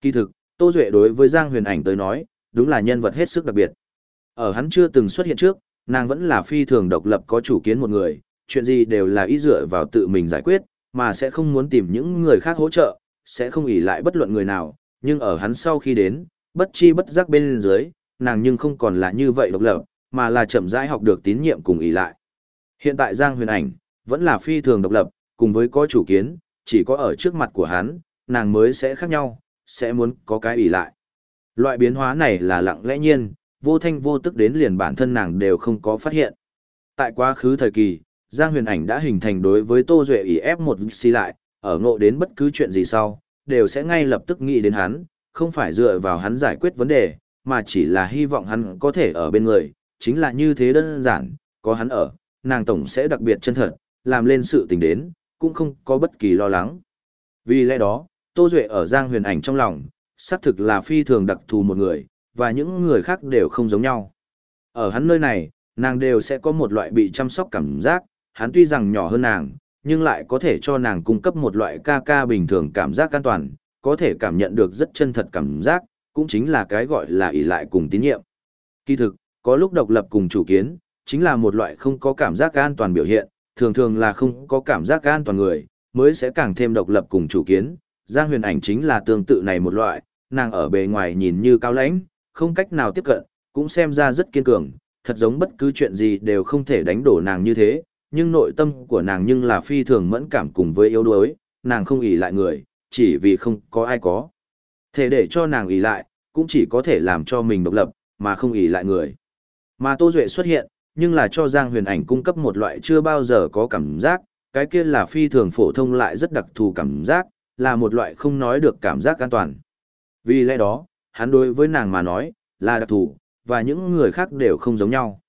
Kỳ thực, Tô Duệ đối với Giang Huyền Ảnh tới nói, đúng là nhân vật hết sức đặc biệt. Ở hắn chưa từng xuất hiện trước, nàng vẫn là phi thường độc lập có chủ kiến một người, chuyện gì đều là ý dựa vào tự mình giải quyết, mà sẽ không muốn tìm những người khác hỗ trợ, sẽ không ỷ lại bất luận người nào, nhưng ở hắn sau khi đến, bất chi bất giác bên dưới, nàng nhưng không còn là như vậy độc lập, mà là chậm rãi học được tín nhiệm cùng ỷ lại. Hiện tại Giang Huyền Ảnh vẫn là phi thường độc lập, cùng với có chủ kiến, chỉ có ở trước mặt của hắn, nàng mới sẽ khác nhau, sẽ muốn có cái ỷ lại. Loại biến hóa này là lặng lẽ nhiên, vô thanh vô tức đến liền bản thân nàng đều không có phát hiện. Tại quá khứ thời kỳ, Giang huyền ảnh đã hình thành đối với Tô Duệ ý ép một xì lại, ở ngộ đến bất cứ chuyện gì sau, đều sẽ ngay lập tức nghĩ đến hắn, không phải dựa vào hắn giải quyết vấn đề, mà chỉ là hy vọng hắn có thể ở bên người, chính là như thế đơn giản, có hắn ở, nàng tổng sẽ đặc biệt chân thật, làm lên sự tình đến, cũng không có bất kỳ lo lắng. Vì lẽ đó, Tô Duệ ở Giang huyền ảnh trong lòng, xác thực là phi thường đặc thù một người, và những người khác đều không giống nhau. Ở hắn nơi này, nàng đều sẽ có một loại bị chăm sóc cảm giác, hắn tuy rằng nhỏ hơn nàng, nhưng lại có thể cho nàng cung cấp một loại ca ca bình thường cảm giác an toàn, có thể cảm nhận được rất chân thật cảm giác, cũng chính là cái gọi là ỷ lại cùng tín nhiệm. Kỳ thực, có lúc độc lập cùng chủ kiến, chính là một loại không có cảm giác an toàn biểu hiện, thường thường là không có cảm giác an toàn người, mới sẽ càng thêm độc lập cùng chủ kiến. Giang huyền ảnh chính là tương tự này một loại, nàng ở bề ngoài nhìn như cao lãnh, không cách nào tiếp cận, cũng xem ra rất kiên cường, thật giống bất cứ chuyện gì đều không thể đánh đổ nàng như thế, nhưng nội tâm của nàng nhưng là phi thường mẫn cảm cùng với yếu đuối, nàng không ỷ lại người, chỉ vì không có ai có. Thể để cho nàng ỷ lại, cũng chỉ có thể làm cho mình độc lập, mà không ỷ lại người. Mà Tô Duệ xuất hiện, nhưng là cho Giang Huyền Ảnh cung cấp một loại chưa bao giờ có cảm giác, cái kia là phi thường phổ thông lại rất đặc thù cảm giác, là một loại không nói được cảm giác an toàn. Vì lẽ đó, hắn đối với nàng mà nói, là đặc thù, và những người khác đều không giống nhau.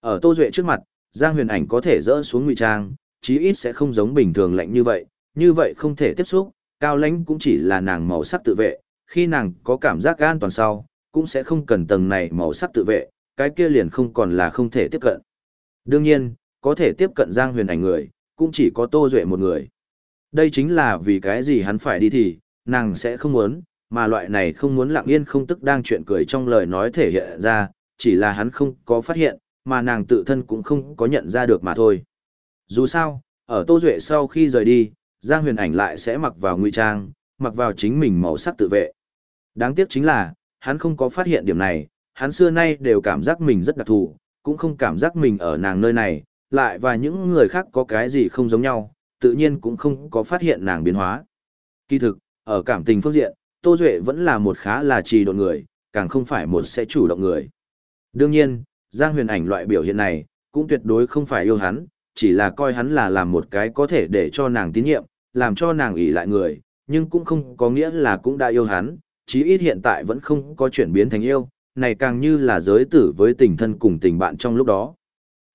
Ở Tô Duệ trước mặt, Giang Huyền Ảnh có thể dỡ xuống ngụy trang, chí ít sẽ không giống bình thường lạnh như vậy, như vậy không thể tiếp xúc, cao lãnh cũng chỉ là nàng màu sắc tự vệ, khi nàng có cảm giác an toàn sau, cũng sẽ không cần tầng này màu sắc tự vệ, cái kia liền không còn là không thể tiếp cận. Đương nhiên, có thể tiếp cận Giang Huyền Ảnh người, cũng chỉ có Tô Duệ một người. Đây chính là vì cái gì hắn phải đi thì, nàng sẽ không muốn, mà loại này không muốn lặng yên không tức đang chuyện cười trong lời nói thể hiện ra, chỉ là hắn không có phát hiện, mà nàng tự thân cũng không có nhận ra được mà thôi. Dù sao, ở Tô Duệ sau khi rời đi, Giang Huyền Ảnh lại sẽ mặc vào ngụy trang, mặc vào chính mình màu sắc tự vệ. Đáng tiếc chính là, hắn không có phát hiện điểm này, hắn xưa nay đều cảm giác mình rất đặc thù, cũng không cảm giác mình ở nàng nơi này, lại và những người khác có cái gì không giống nhau, tự nhiên cũng không có phát hiện nàng biến hóa. Kỳ thực, ở cảm tình phương diện, Tô Duệ vẫn là một khá là trì độn người, càng không phải một sẽ chủ động người. Đương nhiên, Giang huyền ảnh loại biểu hiện này, cũng tuyệt đối không phải yêu hắn, chỉ là coi hắn là làm một cái có thể để cho nàng tín nhiệm, làm cho nàng ỷ lại người, nhưng cũng không có nghĩa là cũng đã yêu hắn, chí ít hiện tại vẫn không có chuyển biến thành yêu, này càng như là giới tử với tình thân cùng tình bạn trong lúc đó.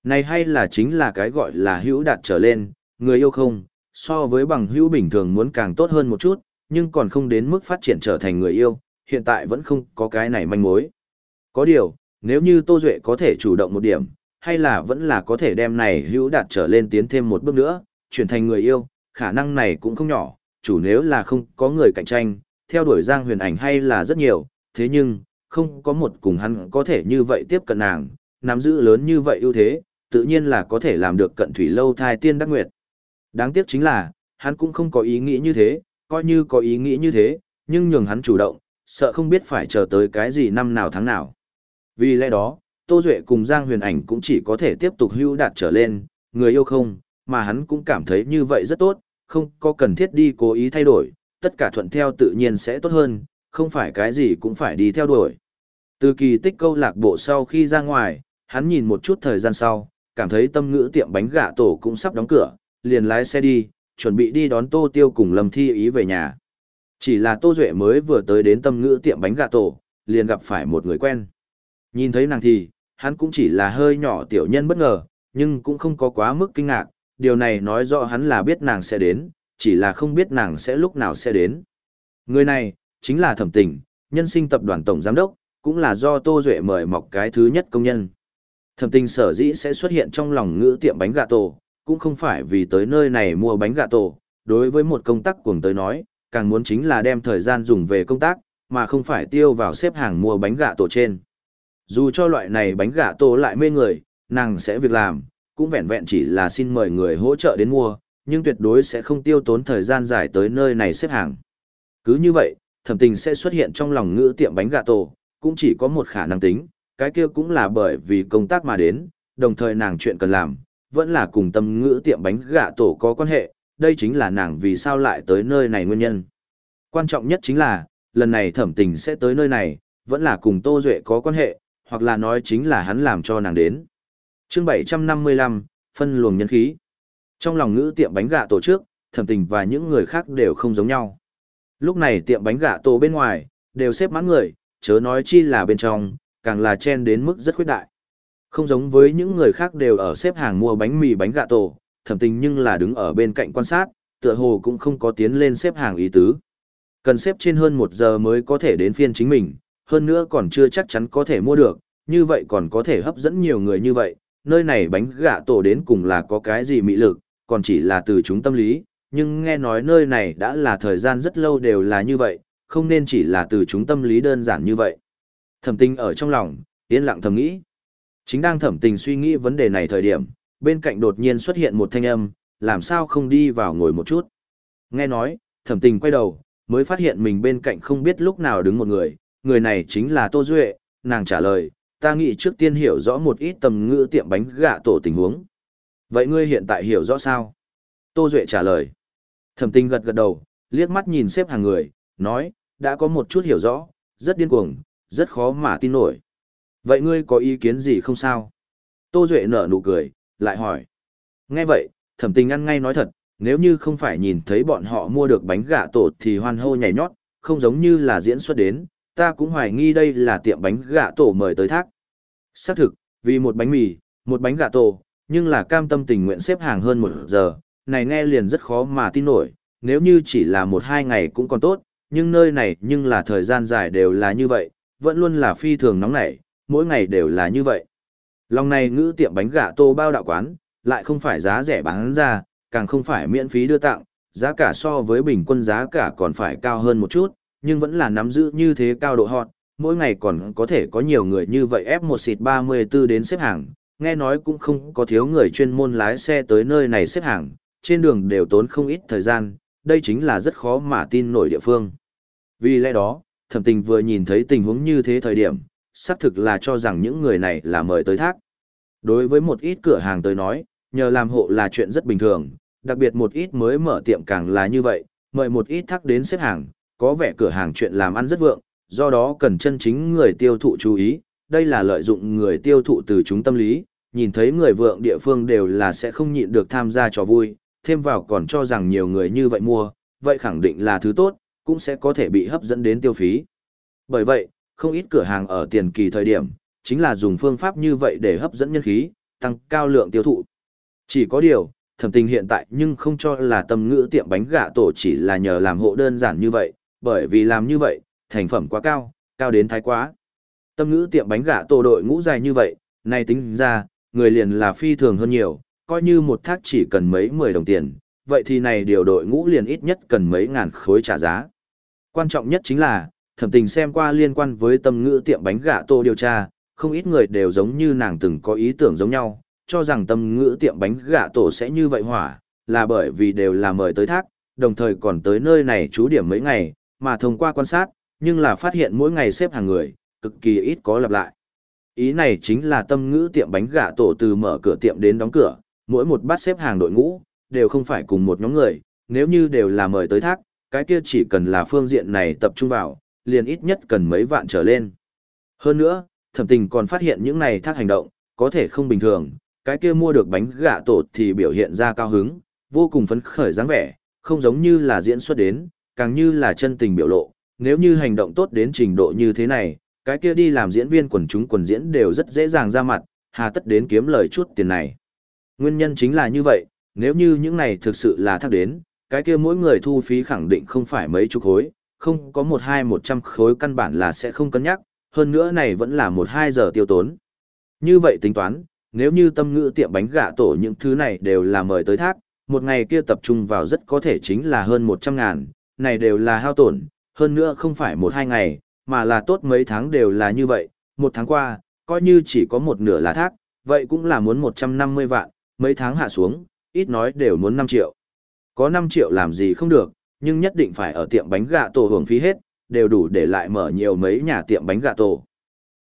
Này hay là chính là cái gọi là hữu đạt trở lên, người yêu không, so với bằng hữu bình thường muốn càng tốt hơn một chút, nhưng còn không đến mức phát triển trở thành người yêu, hiện tại vẫn không có cái này manh mối. Có điều, nếu như Tô Duệ có thể chủ động một điểm, hay là vẫn là có thể đem này hữu đạt trở lên tiến thêm một bước nữa, chuyển thành người yêu, khả năng này cũng không nhỏ, chủ nếu là không có người cạnh tranh, theo đuổi Giang huyền ảnh hay là rất nhiều, thế nhưng, không có một cùng hắn có thể như vậy tiếp cận nàng, nắm giữ lớn như vậy ưu thế, tự nhiên là có thể làm được cận thủy lâu thai tiên đắc nguyệt. Đáng tiếc chính là, hắn cũng không có ý nghĩ như thế, coi như có ý nghĩ như thế, nhưng nhường hắn chủ động, sợ không biết phải chờ tới cái gì năm nào tháng nào. Vì lẽ đó, Tô Duệ cùng Giang Huyền Ảnh cũng chỉ có thể tiếp tục hưu đạt trở lên, người yêu không, mà hắn cũng cảm thấy như vậy rất tốt, không có cần thiết đi cố ý thay đổi, tất cả thuận theo tự nhiên sẽ tốt hơn, không phải cái gì cũng phải đi theo đuổi. Từ kỳ tích câu lạc bộ sau khi ra ngoài, hắn nhìn một chút thời gian sau, cảm thấy tâm ngữ tiệm bánh gà tổ cũng sắp đóng cửa, liền lái xe đi, chuẩn bị đi đón Tô Tiêu cùng Lâm Thi ý về nhà. Chỉ là Tô Duệ mới vừa tới đến tâm ngữ tiệm bánh gà tổ, liền gặp phải một người quen. Nhìn thấy nàng thì, hắn cũng chỉ là hơi nhỏ tiểu nhân bất ngờ, nhưng cũng không có quá mức kinh ngạc, điều này nói rõ hắn là biết nàng sẽ đến, chỉ là không biết nàng sẽ lúc nào sẽ đến. Người này, chính là thẩm tình, nhân sinh tập đoàn tổng giám đốc, cũng là do Tô Duệ mời mọc cái thứ nhất công nhân. Thẩm tình sở dĩ sẽ xuất hiện trong lòng ngữ tiệm bánh gà tổ, cũng không phải vì tới nơi này mua bánh gà tổ, đối với một công tác cuồng tới nói, càng muốn chính là đem thời gian dùng về công tác, mà không phải tiêu vào xếp hàng mua bánh gà tổ trên. Dù cho loại này bánh gà tổ lại mê người, nàng sẽ việc làm, cũng vẹn vẹn chỉ là xin mời người hỗ trợ đến mua, nhưng tuyệt đối sẽ không tiêu tốn thời gian dài tới nơi này xếp hàng. Cứ như vậy, thẩm tình sẽ xuất hiện trong lòng ngữ tiệm bánh gà tổ, cũng chỉ có một khả năng tính, cái kia cũng là bởi vì công tác mà đến, đồng thời nàng chuyện cần làm, vẫn là cùng tâm ngữ tiệm bánh gà tổ có quan hệ, đây chính là nàng vì sao lại tới nơi này nguyên nhân. Quan trọng nhất chính là, lần này thẩm tình sẽ tới nơi này, vẫn là cùng Tô Duệ có quan hệ, hoặc là nói chính là hắn làm cho nàng đến. chương 755, phân luồng nhân khí. Trong lòng ngữ tiệm bánh gà tổ trước, thẩm tình và những người khác đều không giống nhau. Lúc này tiệm bánh gà tổ bên ngoài, đều xếp mãn người, chớ nói chi là bên trong, càng là chen đến mức rất khuyết đại. Không giống với những người khác đều ở xếp hàng mua bánh mì bánh gà tổ, thẩm tình nhưng là đứng ở bên cạnh quan sát, tựa hồ cũng không có tiến lên xếp hàng ý tứ. Cần xếp trên hơn một giờ mới có thể đến phiên chính mình, hơn nữa còn chưa chắc chắn có thể mua được, như vậy còn có thể hấp dẫn nhiều người như vậy, nơi này bánh gà tổ đến cùng là có cái gì mị lực, còn chỉ là từ chúng tâm lý, nhưng nghe nói nơi này đã là thời gian rất lâu đều là như vậy, không nên chỉ là từ chúng tâm lý đơn giản như vậy. Thẩm tình ở trong lòng, yên lặng thầm nghĩ. Chính đang thẩm tình suy nghĩ vấn đề này thời điểm, bên cạnh đột nhiên xuất hiện một thanh âm, làm sao không đi vào ngồi một chút. Nghe nói, thẩm tình quay đầu, mới phát hiện mình bên cạnh không biết lúc nào đứng một người, người này chính là Tô Duệ, nàng trả lời, ta nghĩ trước tiên hiểu rõ một ít tầm ngữ tiệm bánh gạ tổ tình huống. Vậy ngươi hiện tại hiểu rõ sao? Tô Duệ trả lời. Thẩm Tinh gật gật đầu, liếc mắt nhìn xếp hàng người, nói, đã có một chút hiểu rõ, rất điên cuồng, rất khó mà tin nổi. Vậy ngươi có ý kiến gì không sao? Tô Duệ nở nụ cười, lại hỏi. Nghe vậy, thẩm tình ăn ngay nói thật, nếu như không phải nhìn thấy bọn họ mua được bánh gà tổ thì hoan hô nhảy nhót, không giống như là diễn xuất đến, ta cũng hoài nghi đây là tiệm bánh gà tổ mời tới thác. Xác thực, vì một bánh mì, một bánh gà tổ, nhưng là cam tâm tình nguyện xếp hàng hơn một giờ, này nghe liền rất khó mà tin nổi, nếu như chỉ là một hai ngày cũng còn tốt, nhưng nơi này nhưng là thời gian dài đều là như vậy, vẫn luôn là phi thường nóng nảy, mỗi ngày đều là như vậy. Lòng này ngữ tiệm bánh gà tô bao đạo quán, lại không phải giá rẻ bán ra, càng không phải miễn phí đưa tặng, giá cả so với bình quân giá cả còn phải cao hơn một chút, nhưng vẫn là nắm giữ như thế cao độ hot, mỗi ngày còn có thể có nhiều người như vậy ép một xịt 34 đến xếp hàng, nghe nói cũng không có thiếu người chuyên môn lái xe tới nơi này xếp hàng, trên đường đều tốn không ít thời gian, đây chính là rất khó mà tin nổi địa phương. Vì lẽ đó, thẩm tình vừa nhìn thấy tình huống như thế thời điểm, xác thực là cho rằng những người này là mời tới thác. Đối với một ít cửa hàng tới nói, nhờ làm hộ là chuyện rất bình thường, đặc biệt một ít mới mở tiệm càng là như vậy, mời một ít thác đến xếp hàng, có vẻ cửa hàng chuyện làm ăn rất vượng, do đó cần chân chính người tiêu thụ chú ý, đây là lợi dụng người tiêu thụ từ chúng tâm lý, nhìn thấy người vượng địa phương đều là sẽ không nhịn được tham gia trò vui, thêm vào còn cho rằng nhiều người như vậy mua, vậy khẳng định là thứ tốt, cũng sẽ có thể bị hấp dẫn đến tiêu phí. Bởi vậy, không ít cửa hàng ở tiền kỳ thời điểm, chính là dùng phương pháp như vậy để hấp dẫn nhân khí, tăng cao lượng tiêu thụ. Chỉ có điều, thẩm tình hiện tại nhưng không cho là tâm ngữ tiệm bánh gà tổ chỉ là nhờ làm hộ đơn giản như vậy, bởi vì làm như vậy, thành phẩm quá cao, cao đến thái quá. Tâm ngữ tiệm bánh gà tổ đội ngũ dài như vậy, nay tính ra, người liền là phi thường hơn nhiều, coi như một thác chỉ cần mấy mười đồng tiền, vậy thì này điều đội ngũ liền ít nhất cần mấy ngàn khối trả giá. Quan trọng nhất chính là, thẩm tình xem qua liên quan với tâm ngữ tiệm bánh gà tổ điều tra, không ít người đều giống như nàng từng có ý tưởng giống nhau, cho rằng tâm ngữ tiệm bánh gà tổ sẽ như vậy hỏa, là bởi vì đều là mời tới thác, đồng thời còn tới nơi này trú điểm mấy ngày, mà thông qua quan sát, nhưng là phát hiện mỗi ngày xếp hàng người, cực kỳ ít có lặp lại. Ý này chính là tâm ngữ tiệm bánh gà tổ từ mở cửa tiệm đến đóng cửa, mỗi một bát xếp hàng đội ngũ, đều không phải cùng một nhóm người, nếu như đều là mời tới thác, cái kia chỉ cần là phương diện này tập trung vào, liền ít nhất cần mấy vạn trở lên. Hơn nữa, thẩm tình còn phát hiện những này thác hành động, có thể không bình thường, cái kia mua được bánh gà tổ thì biểu hiện ra cao hứng, vô cùng phấn khởi dáng vẻ, không giống như là diễn xuất đến, càng như là chân tình biểu lộ, nếu như hành động tốt đến trình độ như thế này, cái kia đi làm diễn viên quần chúng quần diễn đều rất dễ dàng ra mặt, hà tất đến kiếm lời chút tiền này. Nguyên nhân chính là như vậy, nếu như những này thực sự là thác đến, cái kia mỗi người thu phí khẳng định không phải mấy chục khối, không có một hai một trăm khối căn bản là sẽ không cân nhắc, hơn nữa này vẫn là một hai giờ tiêu tốn. Như vậy tính toán, nếu như tâm ngữ tiệm bánh gà tổ những thứ này đều là mời tới thác, một ngày kia tập trung vào rất có thể chính là hơn một trăm ngàn, này đều là hao tổn, hơn nữa không phải một hai ngày, mà là tốt mấy tháng đều là như vậy, một tháng qua, coi như chỉ có một nửa là thác, vậy cũng là muốn một trăm năm mươi vạn, mấy tháng hạ xuống, ít nói đều muốn năm triệu. Có năm triệu làm gì không được, nhưng nhất định phải ở tiệm bánh gà tổ hưởng phí hết, đều đủ để lại mở nhiều mấy nhà tiệm bánh gà tổ.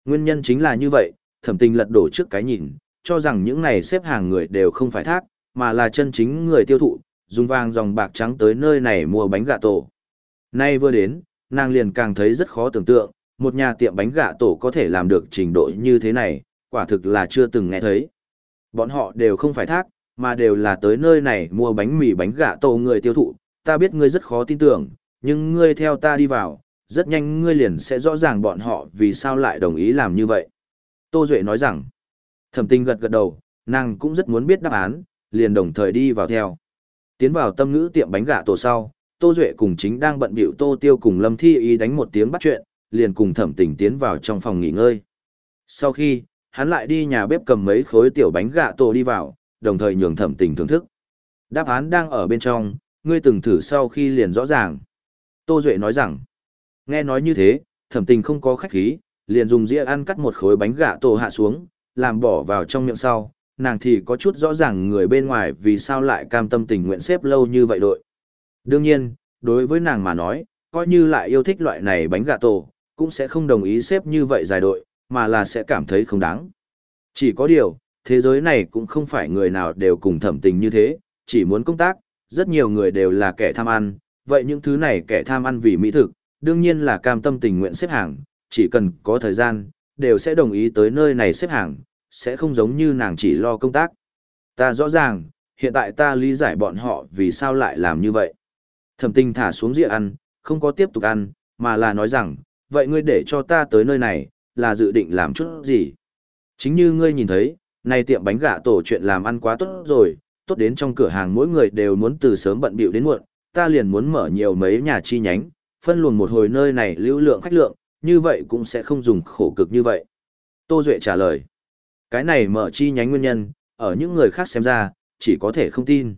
Nguyên nhân chính là như vậy, thẩm tình lật đổ trước cái nhìn, cho rằng những này xếp hàng người đều không phải thác, mà là chân chính người tiêu thụ, dùng vàng dòng bạc trắng tới nơi này mua bánh gà tổ. Nay vừa đến, nàng liền càng thấy rất khó tưởng tượng, một nhà tiệm bánh gà tổ có thể làm được trình độ như thế này, quả thực là chưa từng nghe thấy. Bọn họ đều không phải thác, mà đều là tới nơi này mua bánh mì bánh gà tổ người tiêu thụ, ta biết ngươi rất khó tin tưởng, nhưng ngươi theo ta đi vào, rất nhanh ngươi liền sẽ rõ ràng bọn họ vì sao lại đồng ý làm như vậy. Tô Duệ nói rằng, thẩm tinh gật gật đầu, nàng cũng rất muốn biết đáp án, liền đồng thời đi vào theo. Tiến vào tâm ngữ tiệm bánh gà tổ sau, Tô Duệ cùng chính đang bận biểu Tô Tiêu cùng Lâm Thi ý đánh một tiếng bắt chuyện, liền cùng thẩm tình tiến vào trong phòng nghỉ ngơi. Sau khi, hắn lại đi nhà bếp cầm mấy khối tiểu bánh gà tổ đi vào, đồng thời nhường thẩm tình thưởng thức. Đáp án đang ở bên trong, ngươi từng thử sau khi liền rõ ràng. Tô Duệ nói rằng, nghe nói như thế, thẩm tình không có khách khí, liền dùng dĩa ăn cắt một khối bánh gà tổ hạ xuống, làm bỏ vào trong miệng sau, nàng thì có chút rõ ràng người bên ngoài vì sao lại cam tâm tình nguyện xếp lâu như vậy đội. Đương nhiên, đối với nàng mà nói, coi như lại yêu thích loại này bánh gà tổ, cũng sẽ không đồng ý xếp như vậy dài đội, mà là sẽ cảm thấy không đáng. Chỉ có điều, thế giới này cũng không phải người nào đều cùng thẩm tình như thế, chỉ muốn công tác, rất nhiều người đều là kẻ tham ăn, vậy những thứ này kẻ tham ăn vì mỹ thực, đương nhiên là cam tâm tình nguyện xếp hàng, chỉ cần có thời gian, đều sẽ đồng ý tới nơi này xếp hàng, sẽ không giống như nàng chỉ lo công tác. Ta rõ ràng, hiện tại ta lý giải bọn họ vì sao lại làm như vậy. Thẩm tinh thả xuống rìa ăn, không có tiếp tục ăn, mà là nói rằng, vậy ngươi để cho ta tới nơi này, là dự định làm chút gì? Chính như ngươi nhìn thấy, này tiệm bánh gà tổ chuyện làm ăn quá tốt rồi, tốt đến trong cửa hàng mỗi người đều muốn từ sớm bận bịu đến muộn, ta liền muốn mở nhiều mấy nhà chi nhánh, phân luồng một hồi nơi này lưu lượng khách lượng, như vậy cũng sẽ không dùng khổ cực như vậy. Tô Duệ trả lời, cái này mở chi nhánh nguyên nhân, ở những người khác xem ra, chỉ có thể không tin.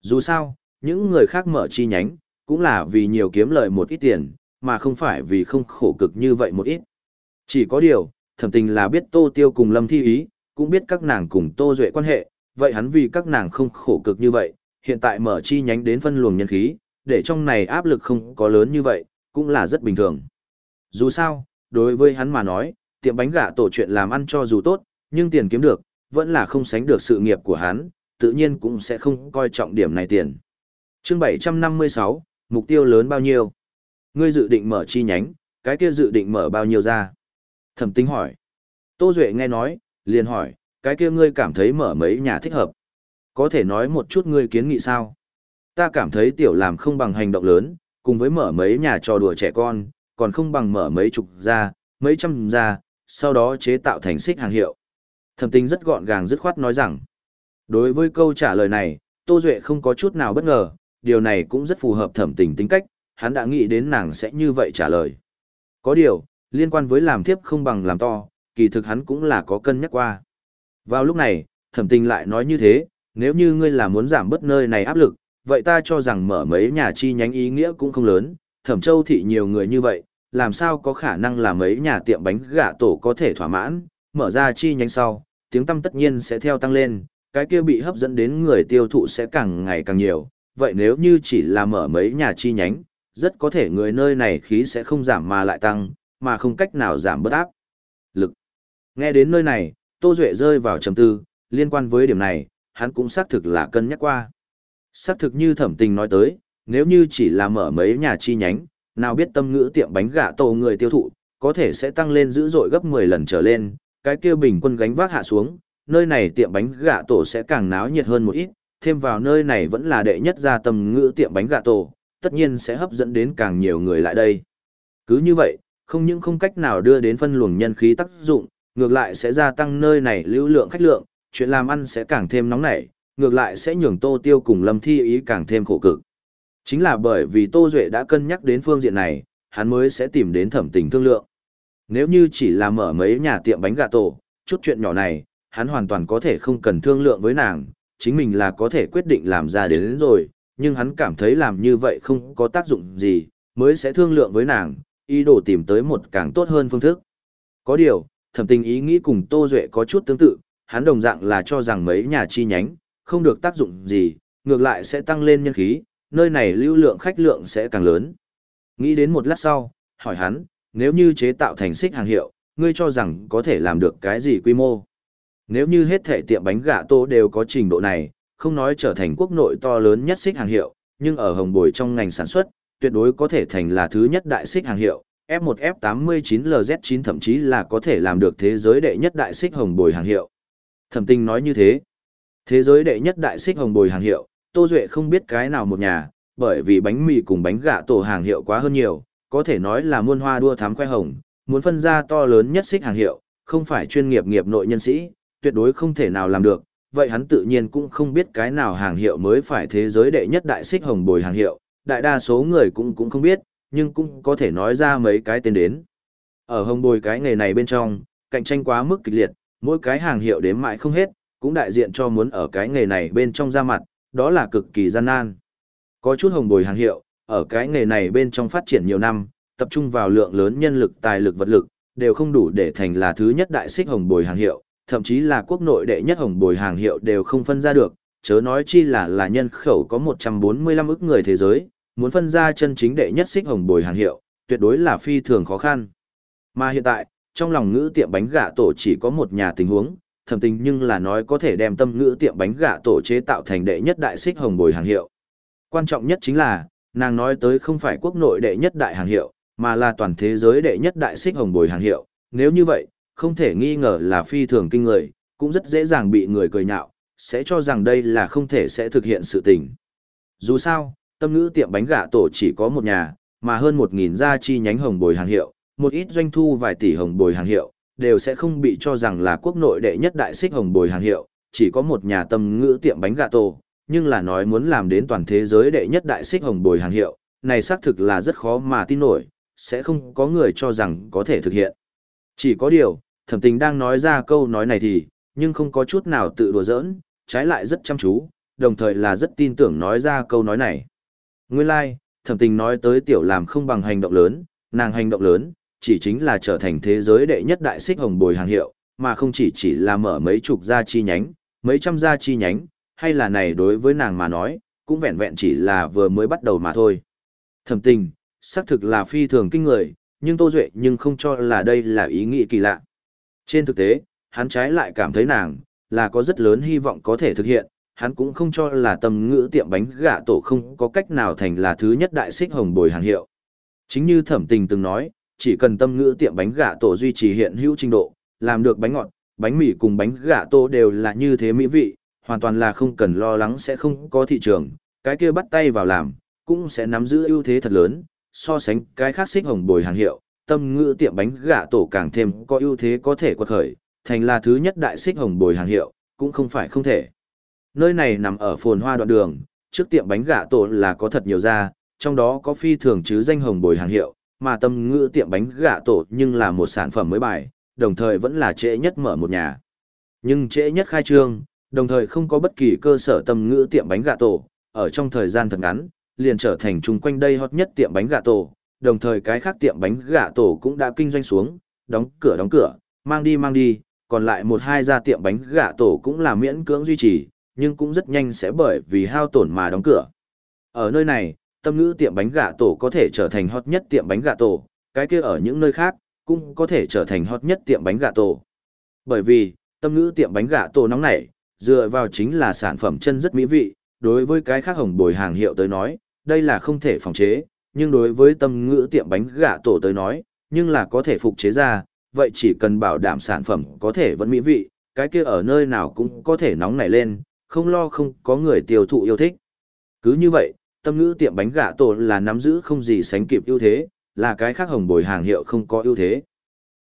Dù sao, những người khác mở chi nhánh, cũng là vì nhiều kiếm lợi một ít tiền, mà không phải vì không khổ cực như vậy một ít. Chỉ có điều, thẩm tình là biết Tô Tiêu cùng Lâm Thi Ý, cũng biết các nàng cùng Tô Duệ quan hệ, vậy hắn vì các nàng không khổ cực như vậy, hiện tại mở chi nhánh đến phân luồng nhân khí, để trong này áp lực không có lớn như vậy, cũng là rất bình thường. Dù sao, đối với hắn mà nói, tiệm bánh gà tổ chuyện làm ăn cho dù tốt, nhưng tiền kiếm được, vẫn là không sánh được sự nghiệp của hắn, tự nhiên cũng sẽ không coi trọng điểm này tiền. chương 756, mục tiêu lớn bao nhiêu? Ngươi dự định mở chi nhánh, cái kia dự định mở bao nhiêu ra? Thẩm tính hỏi. Tô Duệ nghe nói, liền hỏi, cái kia ngươi cảm thấy mở mấy nhà thích hợp? Có thể nói một chút ngươi kiến nghị sao? Ta cảm thấy tiểu làm không bằng hành động lớn, cùng với mở mấy nhà trò đùa trẻ con, còn không bằng mở mấy chục ra, mấy trăm ra, sau đó chế tạo thành xích hàng hiệu. Thẩm Tinh rất gọn gàng dứt khoát nói rằng, đối với câu trả lời này, Tô Duệ không có chút nào bất ngờ, điều này cũng rất phù hợp thẩm tình tính cách, hắn đã nghĩ đến nàng sẽ như vậy trả lời. Có điều, liên quan với làm thiếp không bằng làm to, kỳ thực hắn cũng là có cân nhắc qua. Vào lúc này, thẩm tình lại nói như thế, nếu như ngươi là muốn giảm bớt nơi này áp lực, vậy ta cho rằng mở mấy nhà chi nhánh ý nghĩa cũng không lớn, thẩm châu thị nhiều người như vậy, làm sao có khả năng là mấy nhà tiệm bánh gà tổ có thể thỏa mãn, mở ra chi nhánh sau, tiếng tâm tất nhiên sẽ theo tăng lên, cái kia bị hấp dẫn đến người tiêu thụ sẽ càng ngày càng nhiều, vậy nếu như chỉ là mở mấy nhà chi nhánh, rất có thể người nơi này khí sẽ không giảm mà lại tăng, mà không cách nào giảm bớt áp. Lực. Nghe đến nơi này, Tô Duệ rơi vào trầm tư, liên quan với điểm này, hắn cũng xác thực là cân nhắc qua. Xác thực như thẩm tình nói tới, nếu như chỉ là mở mấy nhà chi nhánh, nào biết tâm ngữ tiệm bánh gà tổ người tiêu thụ, có thể sẽ tăng lên dữ dội gấp 10 lần trở lên, cái kia bình quân gánh vác hạ xuống, nơi này tiệm bánh gà tổ sẽ càng náo nhiệt hơn một ít, thêm vào nơi này vẫn là đệ nhất gia tầm ngữ tiệm bánh gà tổ, tất nhiên sẽ hấp dẫn đến càng nhiều người lại đây. Cứ như vậy, không những không cách nào đưa đến phân luồng nhân khí tác dụng, ngược lại sẽ gia tăng nơi này lưu lượng khách lượng, chuyện làm ăn sẽ càng thêm nóng nảy, ngược lại sẽ nhường Tô Tiêu cùng Lâm Thi ý càng thêm khổ cực. Chính là bởi vì Tô Duệ đã cân nhắc đến phương diện này, hắn mới sẽ tìm đến thẩm tình thương lượng. Nếu như chỉ là mở mấy nhà tiệm bánh gà tổ, chút chuyện nhỏ này, hắn hoàn toàn có thể không cần thương lượng với nàng, chính mình là có thể quyết định làm ra đến, đến rồi, nhưng hắn cảm thấy làm như vậy không có tác dụng gì, mới sẽ thương lượng với nàng, ý đồ tìm tới một càng tốt hơn phương thức. Có điều, thẩm tình ý nghĩ cùng Tô Duệ có chút tương tự, hắn đồng dạng là cho rằng mấy nhà chi nhánh, không được tác dụng gì, ngược lại sẽ tăng lên nhân khí, nơi này lưu lượng khách lượng sẽ càng lớn. Nghĩ đến một lát sau, hỏi hắn, nếu như chế tạo thành xích hàng hiệu, ngươi cho rằng có thể làm được cái gì quy mô? Nếu như hết thể tiệm bánh gà tô đều có trình độ này, không nói trở thành quốc nội to lớn nhất xích hàng hiệu, nhưng ở hồng bồi trong ngành sản xuất, tuyệt đối có thể thành là thứ nhất đại xích hàng hiệu, F1 F89 LZ9 thậm chí là có thể làm được thế giới đệ nhất đại xích hồng bồi hàng hiệu. Thẩm tinh nói như thế. Thế giới đệ nhất đại xích hồng bồi hàng hiệu, Tô Duệ không biết cái nào một nhà, bởi vì bánh mì cùng bánh gạ tổ hàng hiệu quá hơn nhiều, có thể nói là muôn hoa đua thám khoe hồng, muốn phân ra to lớn nhất xích hàng hiệu, không phải chuyên nghiệp nghiệp nội nhân sĩ, tuyệt đối không thể nào làm được, vậy hắn tự nhiên cũng không biết cái nào hàng hiệu mới phải thế giới đệ nhất đại xích hồng bồi hàng hiệu, đại đa số người cũng cũng không biết, nhưng cũng có thể nói ra mấy cái tên đến. Ở hồng bồi cái nghề này bên trong, cạnh tranh quá mức kịch liệt, mỗi cái hàng hiệu đếm mãi không hết, cũng đại diện cho muốn ở cái nghề này bên trong ra mặt, đó là cực kỳ gian nan. Có chút hồng bồi hàng hiệu, ở cái nghề này bên trong phát triển nhiều năm, tập trung vào lượng lớn nhân lực tài lực vật lực, đều không đủ để thành là thứ nhất đại xích hồng bồi hàng hiệu, thậm chí là quốc nội đệ nhất hồng bồi hàng hiệu đều không phân ra được, chớ nói chi là là nhân khẩu có 145 ức người thế giới, muốn phân ra chân chính đệ nhất xích hồng bồi hàng hiệu, tuyệt đối là phi thường khó khăn. Mà hiện tại, trong lòng ngữ tiệm bánh gà tổ chỉ có một nhà tình huống, thầm tình nhưng là nói có thể đem tâm ngữ tiệm bánh gà tổ chế tạo thành đệ nhất đại xích hồng bồi hàng hiệu. Quan trọng nhất chính là, nàng nói tới không phải quốc nội đệ nhất đại hàng hiệu, mà là toàn thế giới đệ nhất đại xích hồng bồi hàng hiệu. Nếu như vậy, không thể nghi ngờ là phi thường kinh người, cũng rất dễ dàng bị người cười nhạo, sẽ cho rằng đây là không thể sẽ thực hiện sự tình. Dù sao, tâm ngữ tiệm bánh gà tổ chỉ có một nhà, mà hơn 1.000 gia chi nhánh hồng bồi hàng hiệu, một ít doanh thu vài tỷ hồng bồi hàng hiệu, đều sẽ không bị cho rằng là quốc nội đệ nhất đại xích hồng bồi hàng hiệu, chỉ có một nhà tâm ngữ tiệm bánh gà tổ, nhưng là nói muốn làm đến toàn thế giới đệ nhất đại xích hồng bồi hàng hiệu, này xác thực là rất khó mà tin nổi, sẽ không có người cho rằng có thể thực hiện. Chỉ có điều, thẩm tình đang nói ra câu nói này thì, nhưng không có chút nào tự đùa giỡn, trái lại rất chăm chú, đồng thời là rất tin tưởng nói ra câu nói này. Nguyên lai, like, thẩm tình nói tới tiểu làm không bằng hành động lớn, nàng hành động lớn, chỉ chính là trở thành thế giới đệ nhất đại xích hồng bồi hàng hiệu, mà không chỉ chỉ là mở mấy chục gia chi nhánh, mấy trăm gia chi nhánh, hay là này đối với nàng mà nói, cũng vẹn vẹn chỉ là vừa mới bắt đầu mà thôi. Thẩm tình, xác thực là phi thường kinh người, nhưng Tô Duệ nhưng không cho là đây là ý nghĩ kỳ lạ. Trên thực tế, hắn trái lại cảm thấy nàng, là có rất lớn hy vọng có thể thực hiện, hắn cũng không cho là tầm ngữ tiệm bánh gà tổ không có cách nào thành là thứ nhất đại xích hồng bồi hàng hiệu. Chính như thẩm tình từng nói, chỉ cần tâm ngữ tiệm bánh gà tổ duy trì hiện hữu trình độ, làm được bánh ngọt, bánh mì cùng bánh gà tổ đều là như thế mỹ vị, hoàn toàn là không cần lo lắng sẽ không có thị trường, cái kia bắt tay vào làm, cũng sẽ nắm giữ ưu thế thật lớn, so sánh cái khác xích hồng bồi hàng hiệu, tâm ngữ tiệm bánh gà tổ càng thêm có ưu thế có thể quật khởi, thành là thứ nhất đại xích hồng bồi hàng hiệu, cũng không phải không thể. Nơi này nằm ở phồn hoa đoạn đường, trước tiệm bánh gà tổ là có thật nhiều ra, trong đó có phi thường chứ danh hồng bồi hàng hiệu, mà tâm ngữ tiệm bánh gà tổ nhưng là một sản phẩm mới bài, đồng thời vẫn là trễ nhất mở một nhà. Nhưng trễ nhất khai trương, đồng thời không có bất kỳ cơ sở tâm ngữ tiệm bánh gà tổ, ở trong thời gian thật ngắn, liền trở thành chung quanh đây hot nhất tiệm bánh gà tổ, đồng thời cái khác tiệm bánh gà tổ cũng đã kinh doanh xuống, đóng cửa đóng cửa, mang đi mang đi, còn lại một hai gia tiệm bánh gà tổ cũng là miễn cưỡng duy trì, nhưng cũng rất nhanh sẽ bởi vì hao tổn mà đóng cửa. Ở nơi này, tâm ngữ tiệm bánh gà tổ có thể trở thành hot nhất tiệm bánh gà tổ, cái kia ở những nơi khác, cũng có thể trở thành hot nhất tiệm bánh gà tổ. Bởi vì, tâm ngữ tiệm bánh gà tổ nóng nảy, dựa vào chính là sản phẩm chân rất mỹ vị, đối với cái khác hồng bồi hàng hiệu tới nói, đây là không thể phòng chế, nhưng đối với tâm ngữ tiệm bánh gà tổ tới nói, nhưng là có thể phục chế ra, vậy chỉ cần bảo đảm sản phẩm có thể vẫn mỹ vị, cái kia ở nơi nào cũng có thể nóng nảy lên, không lo không có người tiêu thụ yêu thích. Cứ như vậy, tâm ngữ tiệm bánh gà tổ là nắm giữ không gì sánh kịp ưu thế, là cái khác hồng bồi hàng hiệu không có ưu thế.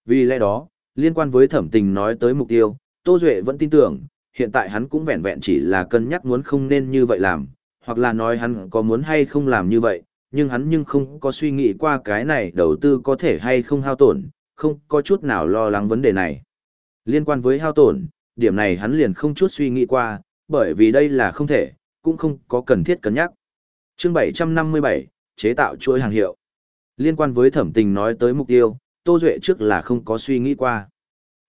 Vì lẽ đó, liên quan với thẩm tình nói tới mục tiêu, Tô Duệ vẫn tin tưởng, hiện tại hắn cũng vẹn vẹn chỉ là cân nhắc muốn không nên như vậy làm, hoặc là nói hắn có muốn hay không làm như vậy, nhưng hắn nhưng không có suy nghĩ qua cái này đầu tư có thể hay không hao tổn, không có chút nào lo lắng vấn đề này. Liên quan với hao tổn, điểm này hắn liền không chút suy nghĩ qua, bởi vì đây là không thể, cũng không có cần thiết cân nhắc. Chương 757, chế tạo chuỗi hàng hiệu. Liên quan với thẩm tình nói tới mục tiêu, Tô Duệ trước là không có suy nghĩ qua.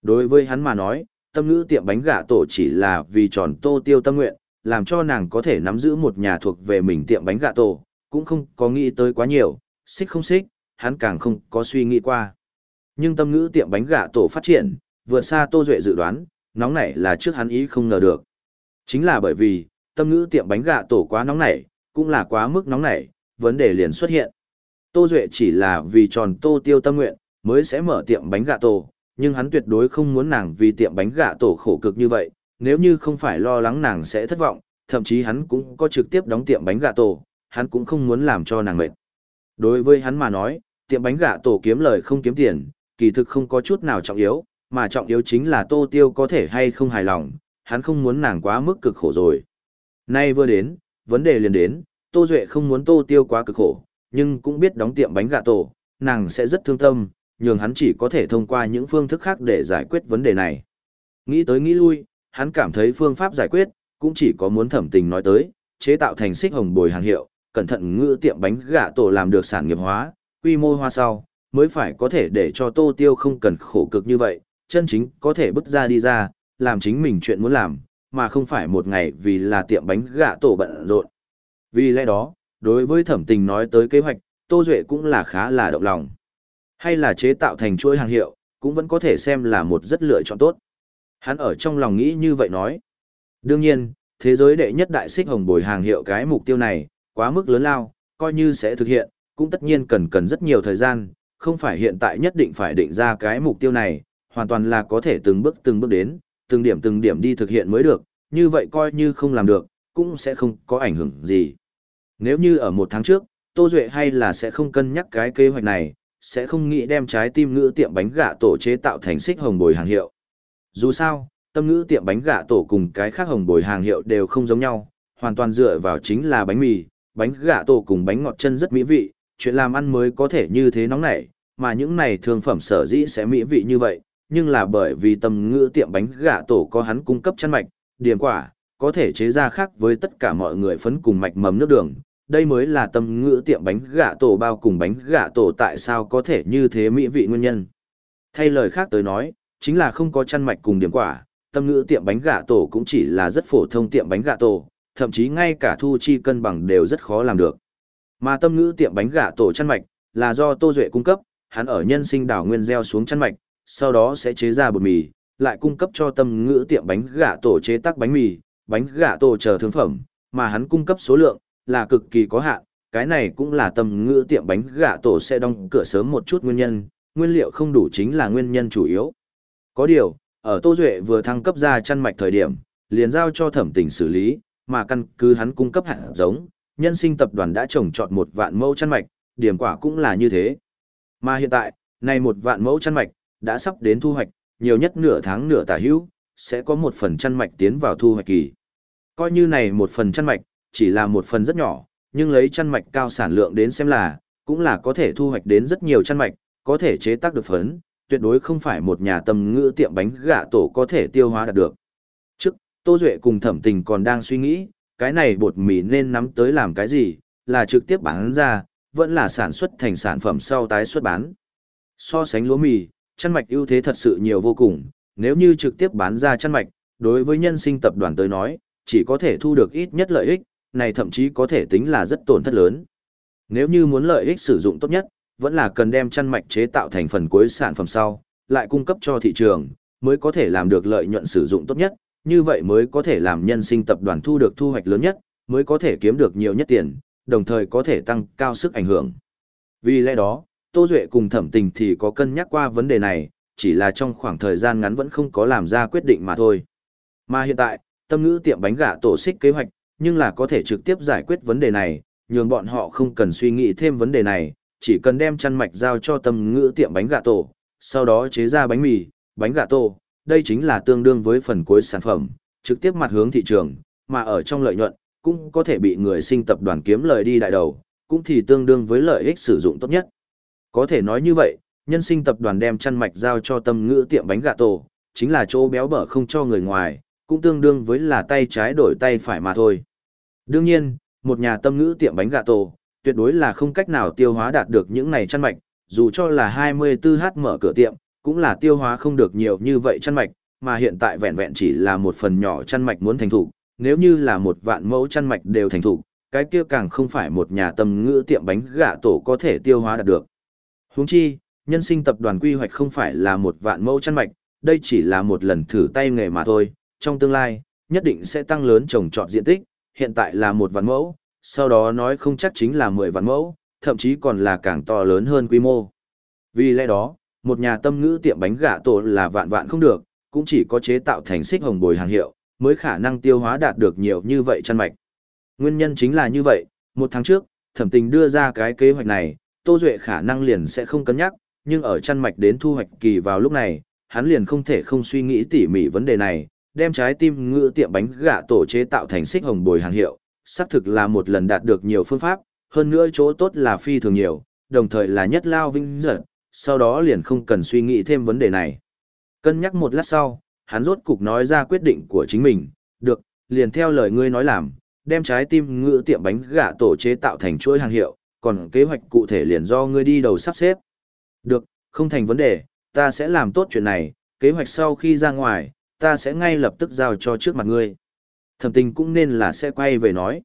Đối với hắn mà nói, tâm ngữ tiệm bánh gà tổ chỉ là vì tròn tô tiêu tâm nguyện, làm cho nàng có thể nắm giữ một nhà thuộc về mình tiệm bánh gà tổ, cũng không có nghĩ tới quá nhiều, xích không xích, hắn càng không có suy nghĩ qua. Nhưng tâm ngữ tiệm bánh gà tổ phát triển, vượt xa Tô Duệ dự đoán, nóng nảy là trước hắn ý không ngờ được. Chính là bởi vì, tâm ngữ tiệm bánh gà tổ quá nóng nảy, cũng là quá mức nóng nảy, vấn đề liền xuất hiện. Tô Duệ chỉ là vì tròn tô tiêu tâm nguyện, mới sẽ mở tiệm bánh gà tổ, nhưng hắn tuyệt đối không muốn nàng vì tiệm bánh gà tổ khổ cực như vậy, nếu như không phải lo lắng nàng sẽ thất vọng, thậm chí hắn cũng có trực tiếp đóng tiệm bánh gà tổ, hắn cũng không muốn làm cho nàng mệt. Đối với hắn mà nói, tiệm bánh gà tổ kiếm lời không kiếm tiền, kỳ thực không có chút nào trọng yếu, mà trọng yếu chính là tô tiêu có thể hay không hài lòng, hắn không muốn nàng quá mức cực khổ rồi. Nay vừa đến, vấn đề liền đến, tô duệ không muốn tô tiêu quá cực khổ, nhưng cũng biết đóng tiệm bánh gà tổ, nàng sẽ rất thương tâm, nhường hắn chỉ có thể thông qua những phương thức khác để giải quyết vấn đề này. Nghĩ tới nghĩ lui, hắn cảm thấy phương pháp giải quyết, cũng chỉ có muốn thẩm tình nói tới, chế tạo thành xích hồng bồi hàng hiệu, cẩn thận ngữ tiệm bánh gà tổ làm được sản nghiệp hóa, quy mô hoa sau, mới phải có thể để cho tô tiêu không cần khổ cực như vậy, chân chính có thể bước ra đi ra, làm chính mình chuyện muốn làm, mà không phải một ngày vì là tiệm bánh gà tổ bận rộn. Vì lẽ đó, đối với thẩm tình nói tới kế hoạch, Tô Duệ cũng là khá là động lòng. Hay là chế tạo thành chuỗi hàng hiệu, cũng vẫn có thể xem là một rất lựa chọn tốt. Hắn ở trong lòng nghĩ như vậy nói. Đương nhiên, thế giới đệ nhất đại xích hồng bồi hàng hiệu cái mục tiêu này, quá mức lớn lao, coi như sẽ thực hiện, cũng tất nhiên cần cần rất nhiều thời gian, không phải hiện tại nhất định phải định ra cái mục tiêu này, hoàn toàn là có thể từng bước từng bước đến, từng điểm từng điểm đi thực hiện mới được, như vậy coi như không làm được, cũng sẽ không có ảnh hưởng gì. Nếu như ở một tháng trước, Tô Duệ hay là sẽ không cân nhắc cái kế hoạch này, sẽ không nghĩ đem trái tim ngữ tiệm bánh gà tổ chế tạo thành xích hồng bồi hàng hiệu. Dù sao, tâm ngữ tiệm bánh gà tổ cùng cái khác hồng bồi hàng hiệu đều không giống nhau, hoàn toàn dựa vào chính là bánh mì, bánh gà tổ cùng bánh ngọt chân rất mỹ vị, chuyện làm ăn mới có thể như thế nóng nảy, mà những này thương phẩm sở dĩ sẽ mỹ vị như vậy, nhưng là bởi vì tâm ngữ tiệm bánh gà tổ có hắn cung cấp chăn mạch, điểm quả, có thể chế ra khác với tất cả mọi người phấn cùng mạch mầm nước đường. Đây mới là tâm ngữ tiệm bánh gà tổ bao cùng bánh gà tổ tại sao có thể như thế mỹ vị nguyên nhân. Thay lời khác tới nói, chính là không có chăn mạch cùng điểm quả, tâm ngữ tiệm bánh gà tổ cũng chỉ là rất phổ thông tiệm bánh gà tổ, thậm chí ngay cả thu chi cân bằng đều rất khó làm được. Mà tâm ngữ tiệm bánh gà tổ chăn mạch, là do Tô Duệ cung cấp, hắn ở nhân sinh đảo nguyên gieo xuống chăn mạch, sau đó sẽ chế ra bột mì, lại cung cấp cho tâm ngữ tiệm bánh gà tổ chế tác bánh mì, bánh gà tổ chờ thương phẩm, mà hắn cung cấp số lượng, là cực kỳ có hạn, cái này cũng là tâm ngữ tiệm bánh gà tổ sẽ đóng cửa sớm một chút nguyên nhân, nguyên liệu không đủ chính là nguyên nhân chủ yếu. Có điều, ở Tô Duệ vừa thăng cấp ra chăn mạch thời điểm, liền giao cho thẩm tình xử lý, mà căn cứ hắn cung cấp hạt giống, nhân sinh tập đoàn đã trồng trọt một vạn mẫu chăn mạch, điểm quả cũng là như thế. Mà hiện tại, này một vạn mẫu chăn mạch, đã sắp đến thu hoạch, nhiều nhất nửa tháng nửa tả hữu, sẽ có một phần chăn mạch tiến vào thu hoạch kỳ. Coi như này một phần chăn mạch, chỉ là một phần rất nhỏ, nhưng lấy chăn mạch cao sản lượng đến xem là, cũng là có thể thu hoạch đến rất nhiều chăn mạch, có thể chế tác được phấn, tuyệt đối không phải một nhà tầm ngữ tiệm bánh gà tổ có thể tiêu hóa đạt được. Trước, Tô Duệ cùng thẩm tình còn đang suy nghĩ, cái này bột mì nên nắm tới làm cái gì, là trực tiếp bán ra, vẫn là sản xuất thành sản phẩm sau tái xuất bán. So sánh lúa mì, chăn mạch ưu thế thật sự nhiều vô cùng, nếu như trực tiếp bán ra chăn mạch, đối với nhân sinh tập đoàn tới nói, chỉ có thể thu được ít nhất lợi ích, này thậm chí có thể tính là rất tổn thất lớn. Nếu như muốn lợi ích sử dụng tốt nhất, vẫn là cần đem chăn mạch chế tạo thành phần cuối sản phẩm sau, lại cung cấp cho thị trường, mới có thể làm được lợi nhuận sử dụng tốt nhất, như vậy mới có thể làm nhân sinh tập đoàn thu được thu hoạch lớn nhất, mới có thể kiếm được nhiều nhất tiền, đồng thời có thể tăng cao sức ảnh hưởng. Vì lẽ đó, Tô Duệ cùng thẩm tình thì có cân nhắc qua vấn đề này, chỉ là trong khoảng thời gian ngắn vẫn không có làm ra quyết định mà thôi. Mà hiện tại, tâm ngữ tiệm bánh gà tổ xích kế hoạch, nhưng là có thể trực tiếp giải quyết vấn đề này, nhường bọn họ không cần suy nghĩ thêm vấn đề này, chỉ cần đem chăn mạch giao cho tâm ngữ tiệm bánh gà tổ, sau đó chế ra bánh mì, bánh gà tổ, đây chính là tương đương với phần cuối sản phẩm, trực tiếp mặt hướng thị trường, mà ở trong lợi nhuận, cũng có thể bị người sinh tập đoàn kiếm lời đi đại đầu, cũng thì tương đương với lợi ích sử dụng tốt nhất. Có thể nói như vậy, nhân sinh tập đoàn đem chăn mạch giao cho tâm ngữ tiệm bánh gà tổ, chính là chỗ béo bở không cho người ngoài, cũng tương đương với là tay trái đổi tay phải mà thôi. Đương nhiên, một nhà tâm ngữ tiệm bánh gà tổ, tuyệt đối là không cách nào tiêu hóa đạt được những này chăn mạch, dù cho là 24h mở cửa tiệm, cũng là tiêu hóa không được nhiều như vậy chăn mạch, mà hiện tại vẹn vẹn chỉ là một phần nhỏ chăn mạch muốn thành thủ, nếu như là một vạn mẫu chăn mạch đều thành thủ, cái kia càng không phải một nhà tâm ngữ tiệm bánh gà tổ có thể tiêu hóa đạt được. Huống chi, nhân sinh tập đoàn quy hoạch không phải là một vạn mẫu chăn mạch, đây chỉ là một lần thử tay nghề mà thôi, trong tương lai, nhất định sẽ tăng lớn trồng trọt diện tích, hiện tại là một vạn mẫu, sau đó nói không chắc chính là 10 vạn mẫu, thậm chí còn là càng to lớn hơn quy mô. Vì lẽ đó, một nhà tâm ngữ tiệm bánh gà tổ là vạn vạn không được, cũng chỉ có chế tạo thành xích hồng bồi hàng hiệu, mới khả năng tiêu hóa đạt được nhiều như vậy chăn mạch. Nguyên nhân chính là như vậy, một tháng trước, thẩm tình đưa ra cái kế hoạch này, Tô Duệ khả năng liền sẽ không cân nhắc, nhưng ở chăn mạch đến thu hoạch kỳ vào lúc này, hắn liền không thể không suy nghĩ tỉ mỉ vấn đề này, đem trái tim ngựa tiệm bánh gà tổ chế tạo thành xích hồng bồi hàng hiệu, xác thực là một lần đạt được nhiều phương pháp, hơn nữa chỗ tốt là phi thường nhiều, đồng thời là nhất lao vinh dật, sau đó liền không cần suy nghĩ thêm vấn đề này. Cân nhắc một lát sau, hắn rốt cục nói ra quyết định của chính mình, được, liền theo lời ngươi nói làm, đem trái tim ngựa tiệm bánh gà tổ chế tạo thành chuỗi hàng hiệu, còn kế hoạch cụ thể liền do ngươi đi đầu sắp xếp. Được, không thành vấn đề, ta sẽ làm tốt chuyện này, kế hoạch sau khi ra ngoài, ta sẽ ngay lập tức giao cho trước mặt ngươi. Thẩm tình cũng nên là sẽ quay về nói.